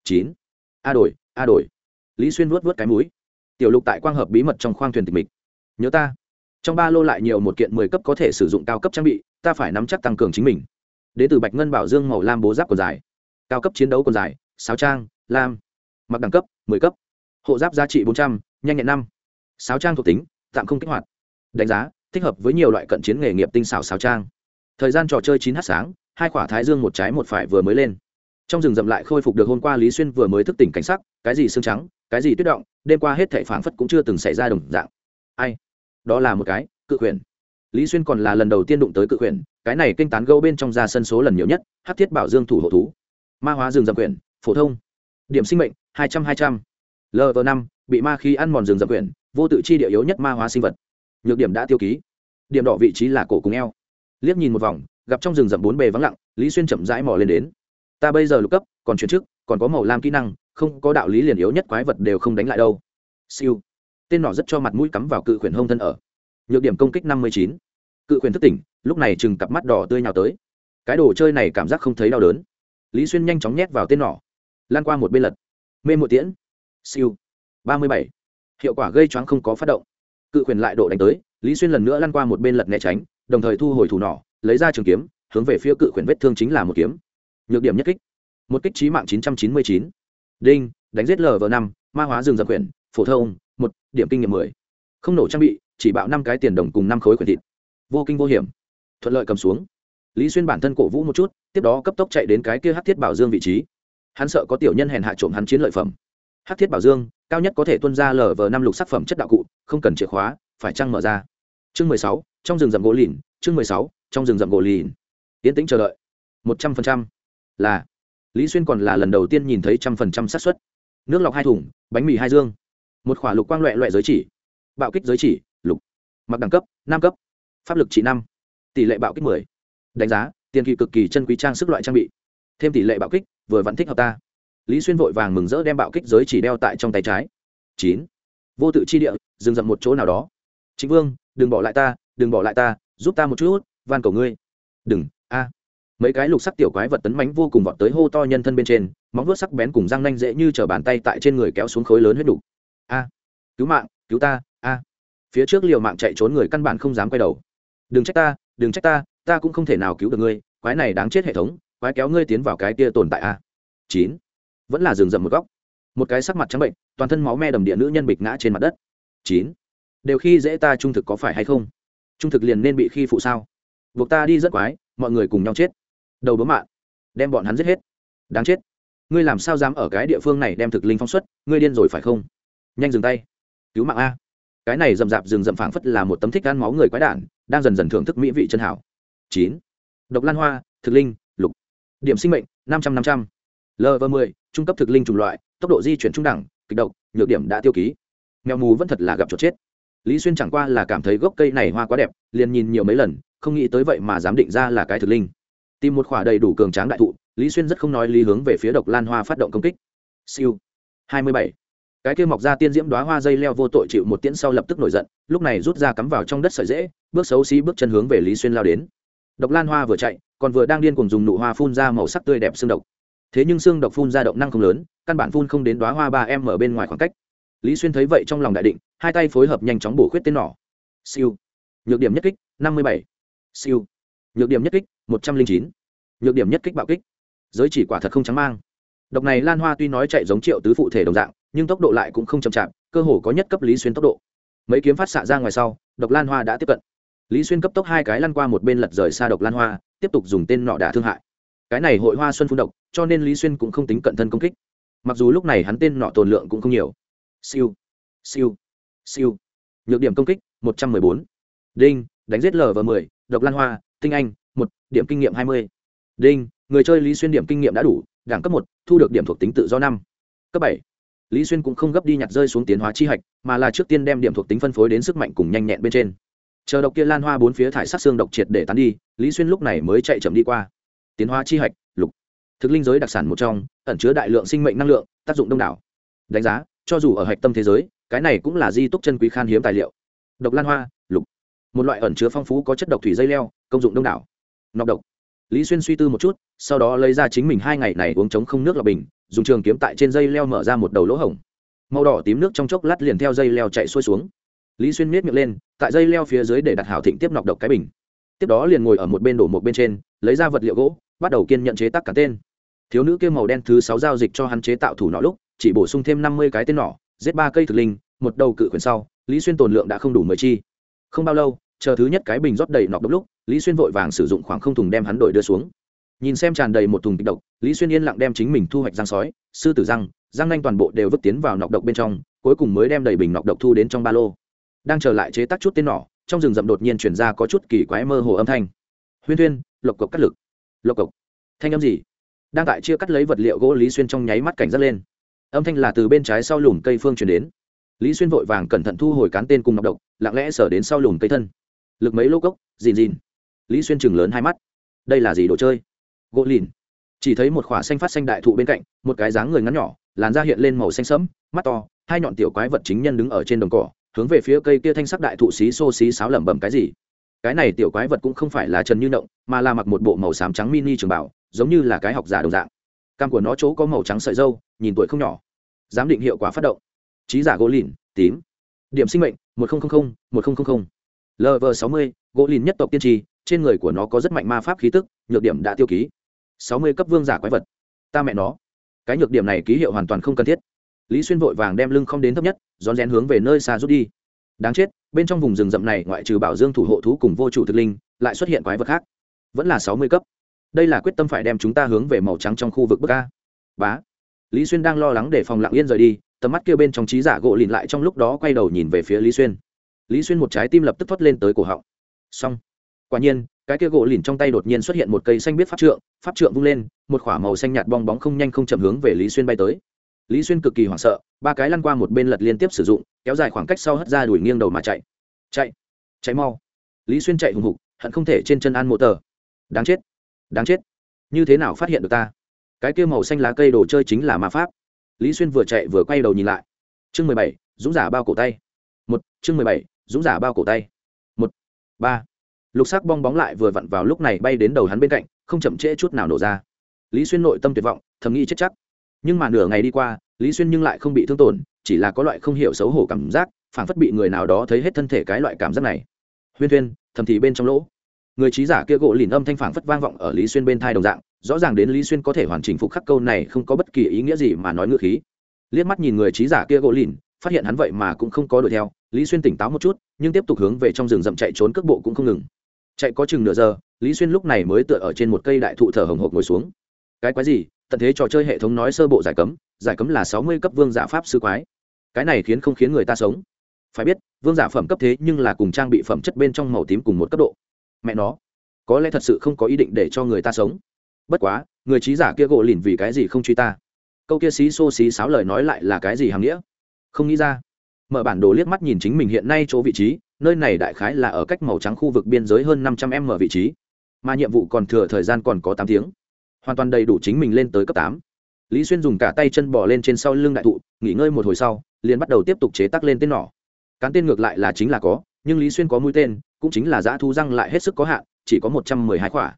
Chín. A đổi a đổi. Lý xuyên vuốt vuốt cái mũi. Tiểu lục tại quang hợp bí mật trong khoang thuyền tịch mịch. Nhớ ta. Trong ba lô lại nhiều một kiện mười cấp có thể sử dụng cao cấp trang bị ta phải nắm chắc tăng cường chính mình. Đến từ bạch ngân bảo dương màu lam bố giáp còn dài. Cao cấp chiến đấu còn dài sáo trang, lam. Mặc đẳng cấp, mười cấp. Hộ giáp giá trị bốn trăm, nhanh nhẹn năm. Sáo trang thuộc tính, tạm không kích hoạt. Đánh giá, thích hợp với nhiều loại cận chiến nghề nghiệp tinh xảo sáo trang. Thời gian trò chơi chín h sáng, hai quả thái dương một trái một phải vừa mới lên. Trong rừng rậm lại khôi phục được hôm qua lý xuyên vừa mới thức tỉnh cảnh sắc, cái gì xương trắng, cái gì tuyết động, đêm qua hết thệ phảng phất cũng chưa từng xảy ra đồng dạng. Ai? Đó là một cái, cự quyền lý xuyên còn là lần đầu tiên đụng tới cự quyền cái này kinh tán gâu bên trong ra sân số lần nhiều nhất hát thiết bảo dương thủ hộ thú. Ma hóa rừng dập quyển, phổ thông. Điểm sinh mệnh, hai trăm hai trăm. Lv năm, bị ma khí ăn mòn rừng dập quyển, vô tự chi địa yếu nhất ma hóa sinh vật. Nhược điểm đã tiêu ký. Điểm đỏ vị trí là cổ cùng eo. Liếc nhìn một vòng, gặp trong rừng rậm bốn bề vắng lặng, lý xuyên chậm rãi mò lên đến. Ta bây giờ lục cấp, còn chuyển trước còn có màu lam kỹ năng, không có đạo lý liền yếu nhất quái vật đều không đánh lại đâu. Siêu. Tên nọ rất cho mặt mũi cắm vào cự khuyển hông thân ở nhược điểm công kích năm mươi chín. Cự Quyền thức tỉnh lúc này chừng cặp mắt đỏ tươi nhào tới. Cái đồ chơi này cảm giác không thấy đau đớn. Lý xuyên nhanh chóng nhét vào tên nỏ. Lan qua một bên lật. Mê một tiễn. Siêu. Ba mươi bảy. Hiệu quả gây choáng không có phát động. Cự Quyền lại độ đánh tới lý xuyên lần nữa lăn qua một bên lật né tránh đồng thời thu hồi thủ nỏ lấy ra trường kiếm hướng về phía cự Quyền vết thương chính là một kiếm. Nhược điểm nhất kích. Một kích trí mạng chín trăm chín mươi chín. Đinh đánh giết lv năm ma hóa rừng dập quyền, phổ thông một điểm kinh nghiệm mười. Không nổ trang bị chỉ bạo năm cái tiền đồng cùng năm khối quyển thịt. Vô kinh vô hiểm. Thuận lợi cầm xuống. Lý xuyên bản thân cổ vũ một chút, tiếp đó cấp tốc chạy đến cái kia hát thiết bảo dương vị trí. Hắn sợ có tiểu nhân hèn hạ trộm hắn chiến lợi phẩm. Hát thiết bảo dương, cao nhất có thể tuân ra lờ vờ năm lục sắc phẩm chất đạo cụ, không cần chìa khóa, phải trăng mở ra? Chương mười sáu, trong rừng rậm gỗ lìn, chương mười sáu, trong rừng rậm gỗ lìn. Yến tĩnh chờ đợi. Một trăm phần trăm. Là. Lý xuyên còn là lần đầu tiên nhìn thấy trăm phần trăm xác suất. Nước lọc hai thùng, bánh mì hai dương. Một khỏa lục quang loẹ loẹ giới chỉ. Bạo kích giới chỉ mặc đẳng cấp năm cấp. Pháp lực trị năm, tỷ lệ bạo kích mười. Đánh giá, tiền kỳ cực kỳ chân quý trang sức loại trang bị. Thêm tỷ lệ bạo kích, vừa vẫn thích hợp ta. Lý xuyên vội vàng mừng rỡ đem bạo kích giới chỉ đeo tại trong tay trái. Chín. Vô tự chi địa, dừng dậm một chỗ nào đó. Chính vương, đừng bỏ lại ta, đừng bỏ lại ta, giúp ta một chút, van cầu ngươi. Đừng, a. Mấy cái lục sắc tiểu quái vật tấn mánh vô cùng vọt tới hô to nhân thân bên trên, móng vuốt sắc bén cùng răng nanh dễ như t bàn tay tại trên người kéo xuống khối lớn huyết đủ. a. Cứu mạng, cứu ta, a phía trước liều mạng chạy trốn người căn bản không dám quay đầu. Đừng trách ta, đừng trách ta ta cũng không thể nào cứu được ngươi, quái này đáng chết hệ thống, quái kéo ngươi tiến vào cái kia tồn tại a. Chín. Vẫn là rừng rậm một góc. Một cái sắc mặt trắng bệnh, toàn thân máu me đầm địa nữ nhân bịch ngã trên mặt đất. Chín. Đều khi dễ ta trung thực có phải hay không? Trung thực liền nên bị khi phụ sao? Buộc ta đi rất quái, mọi người cùng nhau chết. Đầu bấm mạng đem bọn hắn giết hết. Đáng chết. Ngươi làm sao dám ở cái địa phương này đem thực linh phong xuất, ngươi điên rồi phải không? Nhanh dừng tay. Cứu mạng a cái này rậm rạp rừng rậm phảng phất là một tấm thích ăn máu người quái đản, đang dần dần thưởng thức mỹ vị chân hảo. Chín. Độc lan hoa, thực linh, lục. Điểm sinh mệnh, năm trăm năm trăm. Lv mười, trung cấp thực linh chủng loại, tốc độ di chuyển trung đẳng, kịch độc, nhược điểm đã tiêu ký. Mèo mù vẫn thật là gặp chuột chết. Lý xuyên chẳng qua là cảm thấy gốc cây này hoa quá đẹp, liền nhìn nhiều mấy lần, không nghĩ tới vậy mà dám định ra là cái thực linh. Tìm một khỏa đầy đủ cường tráng đại thụ, lý xuyên rất không nói lý hướng về phía độc lan hoa phát động công kích. Siêu. Hai mươi bảy cái kia mọc ra tiên diễm đoá hoa dây leo vô tội chịu một tiễn sau lập tức nổi giận, lúc này rút ra cắm vào trong đất sợi dễ, bước xấu xí bước chân hướng về lý xuyên lao đến. Độc lan hoa vừa chạy, còn vừa đang điên cùng dùng nụ hoa phun ra màu sắc tươi đẹp xương độc. Thế nhưng xương độc phun ra động năng không lớn, căn bản phun không đến đoá hoa ba em ở bên ngoài khoảng cách. Lý xuyên thấy vậy trong lòng đại định, hai tay phối hợp nhanh chóng bổ khuyết tên nỏ. Siêu. Nhược điểm nhất kích, năm mươi bảy. Siêu. Nhược điểm nhất kích, một trăm linh chín. Nhược điểm nhất kích bạo kích. Giới chỉ quả thật không trắng mang. Độc này lan hoa tuy nói chạy giống triệu tứ phụ thể đồng dạng nhưng tốc độ lại cũng không chậm chạp, cơ hồ có nhất cấp lý xuyên tốc độ. Mấy kiếm phát xạ ra ngoài sau, độc lan hoa đã tiếp cận. Lý xuyên cấp tốc hai cái lăn qua một bên lật rời xa độc lan hoa, tiếp tục dùng tên nọ đả thương hại. Cái này hội hoa xuân phun độc, cho nên lý xuyên cũng không tính cận thân công kích. Mặc dù lúc này hắn tên nọ tồn lượng cũng không nhiều. Siêu siêu siêu. Nhược điểm công kích, một trăm mười bốn. Đinh, đánh giết lv mười, độc lan hoa, tinh anh, một, điểm kinh nghiệm hai mươi. Đinh, người chơi lý xuyên điểm kinh nghiệm đã đủ, đẳng cấp một, thu được điểm thuộc tính tự do năm. Cấp bảy lý xuyên cũng không gấp đi nhặt rơi xuống tiến hóa chi hạch, mà là trước tiên đem điểm thuộc tính phân phối đến sức mạnh cùng nhanh nhẹn bên trên. Chờ độc kia lan hoa bốn phía thải sát xương độc triệt để tán đi, lý xuyên lúc này mới chạy chậm đi qua. Tiến hóa chi hạch, lục. Thực linh giới đặc sản một trong, ẩn chứa đại lượng sinh mệnh năng lượng, tác dụng đông đảo. Đánh giá, cho dù ở hạch tâm thế giới, cái này cũng là di túc chân quý khan hiếm tài liệu. Độc lan hoa, lục. Một loại ẩn chứa phong phú có chất độc thủy dây leo, công dụng đông đảo. Nọc độc. Lý xuyên suy tư một chút, sau đó lấy ra chính mình hai ngày này uống chống không nước lọc bình dùng trường kiếm tại trên dây leo mở ra một đầu lỗ hổng. Màu đỏ tím nước trong chốc lát liền theo dây leo chạy xuôi xuống. Lý xuyên miết miệng lên, tại dây leo phía dưới để đặt hảo thịnh tiếp nọc độc cái bình. Tiếp đó liền ngồi ở một bên đổ một bên trên, lấy ra vật liệu gỗ, bắt đầu kiên nhận chế tác cả tên. Thiếu nữ kia màu đen thứ sáu giao dịch cho hắn chế tạo thủ nọ lúc, chỉ bổ sung thêm năm mươi cái tên nỏ, giết ba cây thực linh, một đầu cự quyền sau, lý xuyên tồn lượng đã không đủ mười chi. Không bao lâu, chờ thứ nhất cái bình rót đầy nọc độc lúc, lý xuyên vội vàng sử dụng khoảng không thùng đem hắn đổi đưa xuống nhìn xem tràn đầy một thùng kịch độc, lý xuyên yên lặng đem chính mình thu hoạch răng sói, sư tử răng răng nanh toàn bộ đều vứt tiến vào nọc độc bên trong, cuối cùng mới đem đầy bình nọc độc thu đến trong ba lô. Đang trở lại chế tác chút tên nỏ, trong rừng rậm đột nhiên chuyển ra có chút kỳ quái mơ hồ âm thanh. Huyên thuyên, lộc cộc cắt lực. Lộc cộc. Thanh âm gì? Đang tại chia cắt lấy vật liệu gỗ, lý xuyên trong nháy mắt cảnh giác lên. Âm thanh là từ bên trái sau lùm cây phương chuyển đến. Lý xuyên vội vàng cẩn thận thu hồi cán tên cùng nọc độc, lặng lẽ sở đến sau lùm cây thân. Lực mấy lô cốc, dìn dìn. Lý xuyên chừng lớn hai mắt. Đây là gì đồ chơi? Gỗ lìn. Chỉ thấy một khỏa xanh phát xanh đại thụ bên cạnh, một cái dáng người ngắn nhỏ, làn da hiện lên màu xanh sẫm, mắt to, hai nhọn tiểu quái vật chính nhân đứng ở trên đồng cỏ, hướng về phía cây kia thanh sắc đại thụ xí xô xí sáo lẩm bẩm cái gì. Cái này tiểu quái vật cũng không phải là trần như động mà là mặc một bộ màu xám trắng mini trường bảo, giống như là cái học giả đồng dạng. Cam của nó chỗ có màu trắng sợi dâu nhìn tuổi không nhỏ. Giám định hiệu quả phát động. Trí giả gỗ lìn, tím. Điểm sinh mệnh, một nghìn một nghìn lv sáu mươi, gỗ lìn nhất tộc tiên tri trên người của nó có rất mạnh ma pháp khí tức, nhược điểm đã tiêu ký. Sáu mươi cấp vương giả quái vật. Ta mẹ nó. Cái nhược điểm này ký hiệu hoàn toàn không cần thiết. Lý xuyên vội vàng đem lưng không đến thấp nhất, rón rén hướng về nơi xa rút đi. Đáng chết, bên trong vùng rừng rậm này ngoại trừ bảo dương thủ hộ thú cùng vô chủ thực linh, lại xuất hiện quái vật khác. Vẫn là sáu mươi cấp. Đây là quyết tâm phải đem chúng ta hướng về màu trắng trong khu vực bức a. Bá. Lý xuyên đang lo lắng để phòng lặng yên rời đi, tầm mắt kia bên trong trí giả gỗ lìn lại trong lúc đó quay đầu nhìn về phía lý xuyên. Lý xuyên một trái tim lập tức thoát lên tới cổ họng. Xong quả nhiên, cái kia gỗ lìn trong tay đột nhiên xuất hiện một cây xanh biết pháp trượng pháp trượng vung lên, một k h ỏ a màu xanh nhạt bong bóng không nhanh không chậm hướng về lý xuyên bay tới. Lý xuyên cực kỳ hoảng sợ, ba cái lăn qua một bên lật liên tiếp sử dụng, kéo dài khoảng cách sau hất ra đuổi nghiêng đầu mà chạy. Chạy chạy mau. Lý xuyên chạy hùng hục, hận không thể trên chân ăn mộ tờ. Đáng chết đáng chết. Như thế nào phát hiện được ta? Cái kia màu xanh lá cây đồ chơi chính là ma pháp. Lý xuyên vừa chạy vừa quay đầu nhìn lại. Chương mười bảy, dũng giả bao cổ tay. Một, chương mười bảy, dũng giả bao cổ tay. Một, ba lục sắc bong bóng lại vừa vặn vào lúc này bay đến đầu hắn bên cạnh, không chậm trễ chút nào nổ ra. Lý xuyên nội tâm tuyệt vọng, thầm nghĩ chết chắc. Nhưng mà nửa ngày đi qua, lý xuyên nhưng lại không bị thương tổn, chỉ là có loại không hiểu xấu hổ cảm giác, phảng phất bị người nào đó thấy hết thân thể cái loại cảm giác này. Huyên thuyên, thầm thì bên trong lỗ. Người trí giả kia gỗ lìn âm thanh phảng phất vang vọng ở lý xuyên bên thai đồng dạng, rõ ràng đến lý xuyên có thể hoàn chỉnh phục khắc câu này không có bất kỳ ý nghĩa gì mà nói ngựa khí. Liếc mắt nhìn người trí giả kia gỗ lìn, phát hiện hắn vậy mà cũng không có đuổi theo. Lý xuyên tỉnh táo một chút, nhưng tiếp tục hướng về trong rừng rậm chạy trốn cước bộ cũng không ngừng chạy có chừng nửa giờ, lý xuyên lúc này mới tựa ở trên một cây đại thụ thở hồng hộc ngồi xuống. Cái quái gì? Tận thế trò chơi hệ thống nói sơ bộ giải cấm giải cấm là sáu mươi cấp vương giả pháp sư quái. Cái này khiến không khiến người ta sống. Phải biết, vương giả phẩm cấp thế nhưng là cùng trang bị phẩm chất bên trong màu tím cùng một cấp độ. Mẹ nó, có lẽ thật sự không có ý định để cho người ta sống. Bất quá, người trí giả kia gỗ lìn vì cái gì không truy ta? Câu kia xí xô xí sáo lời nói lại là cái gì hàm nghĩa? Không nghĩ ra. Mở bản đồ liếc mắt nhìn chính mình hiện nay chỗ vị trí nơi này đại khái là ở cách màu trắng khu vực biên giới hơn năm trăm m vị trí, mà nhiệm vụ còn thừa thời gian còn có tám tiếng. Hoàn toàn đầy đủ chính mình lên tới cấp tám. Lý xuyên dùng cả tay chân bỏ lên trên sau lưng đại thụ, nghỉ ngơi một hồi sau, liền bắt đầu tiếp tục chế tác lên tên nỏ. Cán tên ngược lại là chính là có, nhưng lý xuyên có mũi tên, cũng chính là giã thu răng lại hết sức có hạn, chỉ có một trăm mười hai quả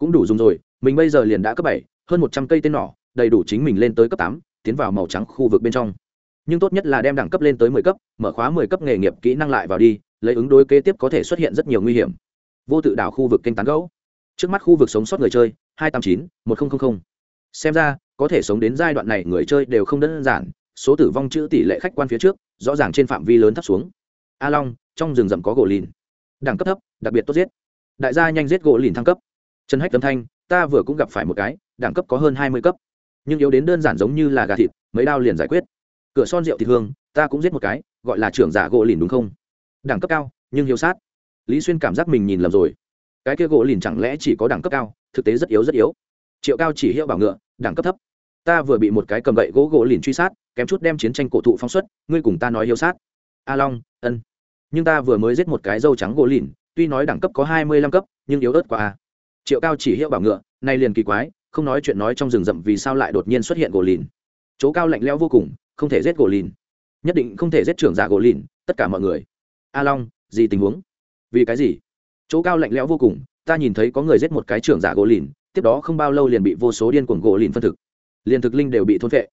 cũng đủ dùng rồi, mình bây giờ liền đã cấp bảy, hơn một trăm cây tên nỏ, đầy đủ chính mình lên tới cấp tám, tiến vào màu trắng khu vực bên trong. Nhưng tốt nhất là đem đẳng cấp lên tới mười cấp, mở khóa mười cấp nghề nghiệp kỹ năng lại vào đi lấy ứng đối kế tiếp có thể xuất hiện rất nhiều nguy hiểm. Vô tự đảo khu vực kênh tán gấu trước mắt khu vực sống sót người chơi, hai trăm tám chín, một nghìn xem ra, có thể sống đến giai đoạn này người chơi đều không đơn giản, số tử vong chữ tỷ lệ khách quan phía trước, rõ ràng trên phạm vi lớn thấp xuống. A long, trong rừng rậm có gỗ lìn. Đẳng cấp thấp, đặc biệt tốt giết. Đại gia nhanh giết gỗ lìn thăng cấp. Trần hách tấm thanh, ta vừa cũng gặp phải một cái, đẳng cấp có hơn hai mươi cấp. Nhưng yếu đến đơn giản giống như là gà thịt, mấy đao liền giải quyết. Cửa son rượu thịt hương, ta cũng giết một cái, gọi là trưởng giả gỗ lìn đúng không? Đẳng cấp cao, nhưng hiếu sát. Lý xuyên cảm giác mình nhìn lầm rồi. Cái kia gỗ lìn chẳng lẽ chỉ có đẳng cấp cao, thực tế rất yếu rất yếu. Triệu cao chỉ hiệu bảo ngựa, đẳng cấp thấp. Ta vừa bị một cái cầm gậy gỗ gỗ lìn truy sát, kém chút đem chiến tranh cổ thụ phóng xuất, ngươi cùng ta nói hiếu sát. A long, ân. Nhưng ta vừa mới giết một cái dâu trắng gỗ lìn, tuy nói đẳng cấp có hai mươi lăm cấp, nhưng yếu ớt quá a triệu cao chỉ hiệu bảo ngựa, nay liền kỳ quái, không nói chuyện nói trong rừng rậm vì sao lại đột nhiên xuất hiện gỗ lìn. Chỗ cao lạnh lẽo vô cùng, không thể giết gỗ lìn. Nhất định không thể giết trưởng giả gỗ lìn, tất cả mọi người a long, gì tình huống? Vì cái gì? Chỗ cao lạnh lẽo vô cùng, ta nhìn thấy có người giết một cái trưởng giả gỗ lìn, tiếp đó không bao lâu liền bị vô số điên cuồng gỗ lìn phân thực. Liền thực linh đều bị thôn vệ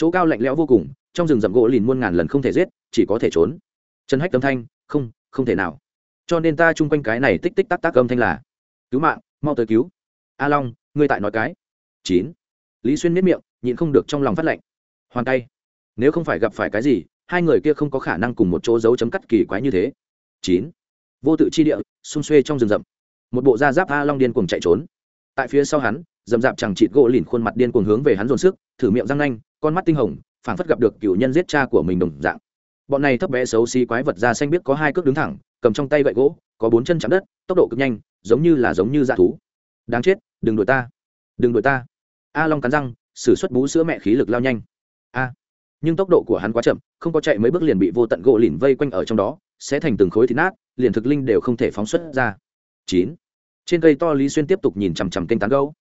chỗ cao lạnh lẽo vô cùng, trong rừng rậm gỗ lìn muôn ngàn lần không thể giết, chỉ có thể trốn. Trần hách âm thanh, không không thể nào. Cho nên ta chung quanh cái này tích tích tắc tắc âm thanh là, cứu mạng, mau tới cứu. A long, ngươi tại nói cái. Chín. Lý xuyên miết miệng, nhịn không được trong lòng phát lệnh. Hoàn tay. Nếu không phải gặp phải cái gì hai người kia không có khả năng cùng một chỗ giấu chấm cắt kỳ quái như thế. Chín. Vô tự chi địa, xung xuê trong rừng rậm. Một bộ da giáp a long điên cuồng chạy trốn. Tại phía sau hắn dầm dạp chẳng chịt gỗ lìn khuôn mặt điên cuồng hướng về hắn dồn sức, thử miệng răng nanh, con mắt tinh hồng, phảng phất gặp được cựu nhân giết cha của mình đồng dạng. Bọn này thấp bé xấu xí quái vật da xanh biết có hai cước đứng thẳng, cầm trong tay gậy gỗ, có bốn chân chạm đất, tốc độ cực nhanh, giống như là giống như dạ thú. Đáng chết, đừng đuổi ta. Đừng đuổi ta. A long cắn răng s ử suất bú sữa mẹ khí lực lao nhanh. A nhưng tốc độ của hắn quá chậm, không có chạy mấy bước liền bị vô tận gỗ lìn vây quanh ở trong đó, sẽ thành từng khối thịt nát, liền thực linh đều không thể phóng xuất ra. Chín. Trên cây to lý xuyên tiếp tục nhìn chằm chằm kênh tán gấu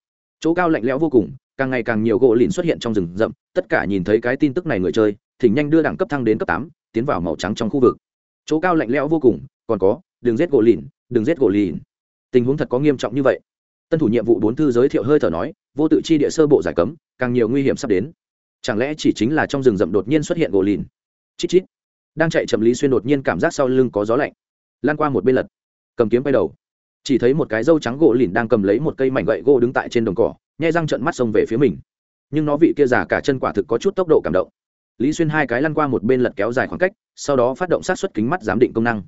chỗ cao lạnh lẽo vô cùng, càng ngày càng nhiều gỗ lìn xuất hiện trong rừng rậm, tất cả nhìn thấy cái tin tức này người chơi, thỉnh nhanh đưa đẳng cấp thăng đến cấp tám, tiến vào màu trắng trong khu vực. Chỗ cao lạnh lẽo vô cùng, còn có, đừng giết gỗ lìn, đừng giết gỗ lìn. Tình huống thật có nghiêm trọng như vậy. Tân thủ nhiệm vụ bốn thư giới thiệu hơi thở nói, vô tự chi địa sơ bộ giải cấm, càng nhiều nguy hiểm sắp đến chẳng lẽ chỉ chính là trong rừng rậm đột nhiên xuất hiện gỗ lìn? Chít chít. Đang chạy chậm lý xuyên đột nhiên cảm giác sau lưng có gió lạnh. Lan qua một bên lật. Cầm kiếm bay đầu. Chỉ thấy một cái dâu trắng gỗ lìn đang cầm lấy một cây mảnh gậy gỗ đứng tại trên đồng cỏ nhai răng trận mắt xông về phía mình. Nhưng nó vị kia già cả chân quả thực có chút tốc độ cảm động. Lý xuyên hai cái lăn qua một bên lật kéo dài khoảng cách, sau đó phát động sát xuất kính mắt giám định công năng.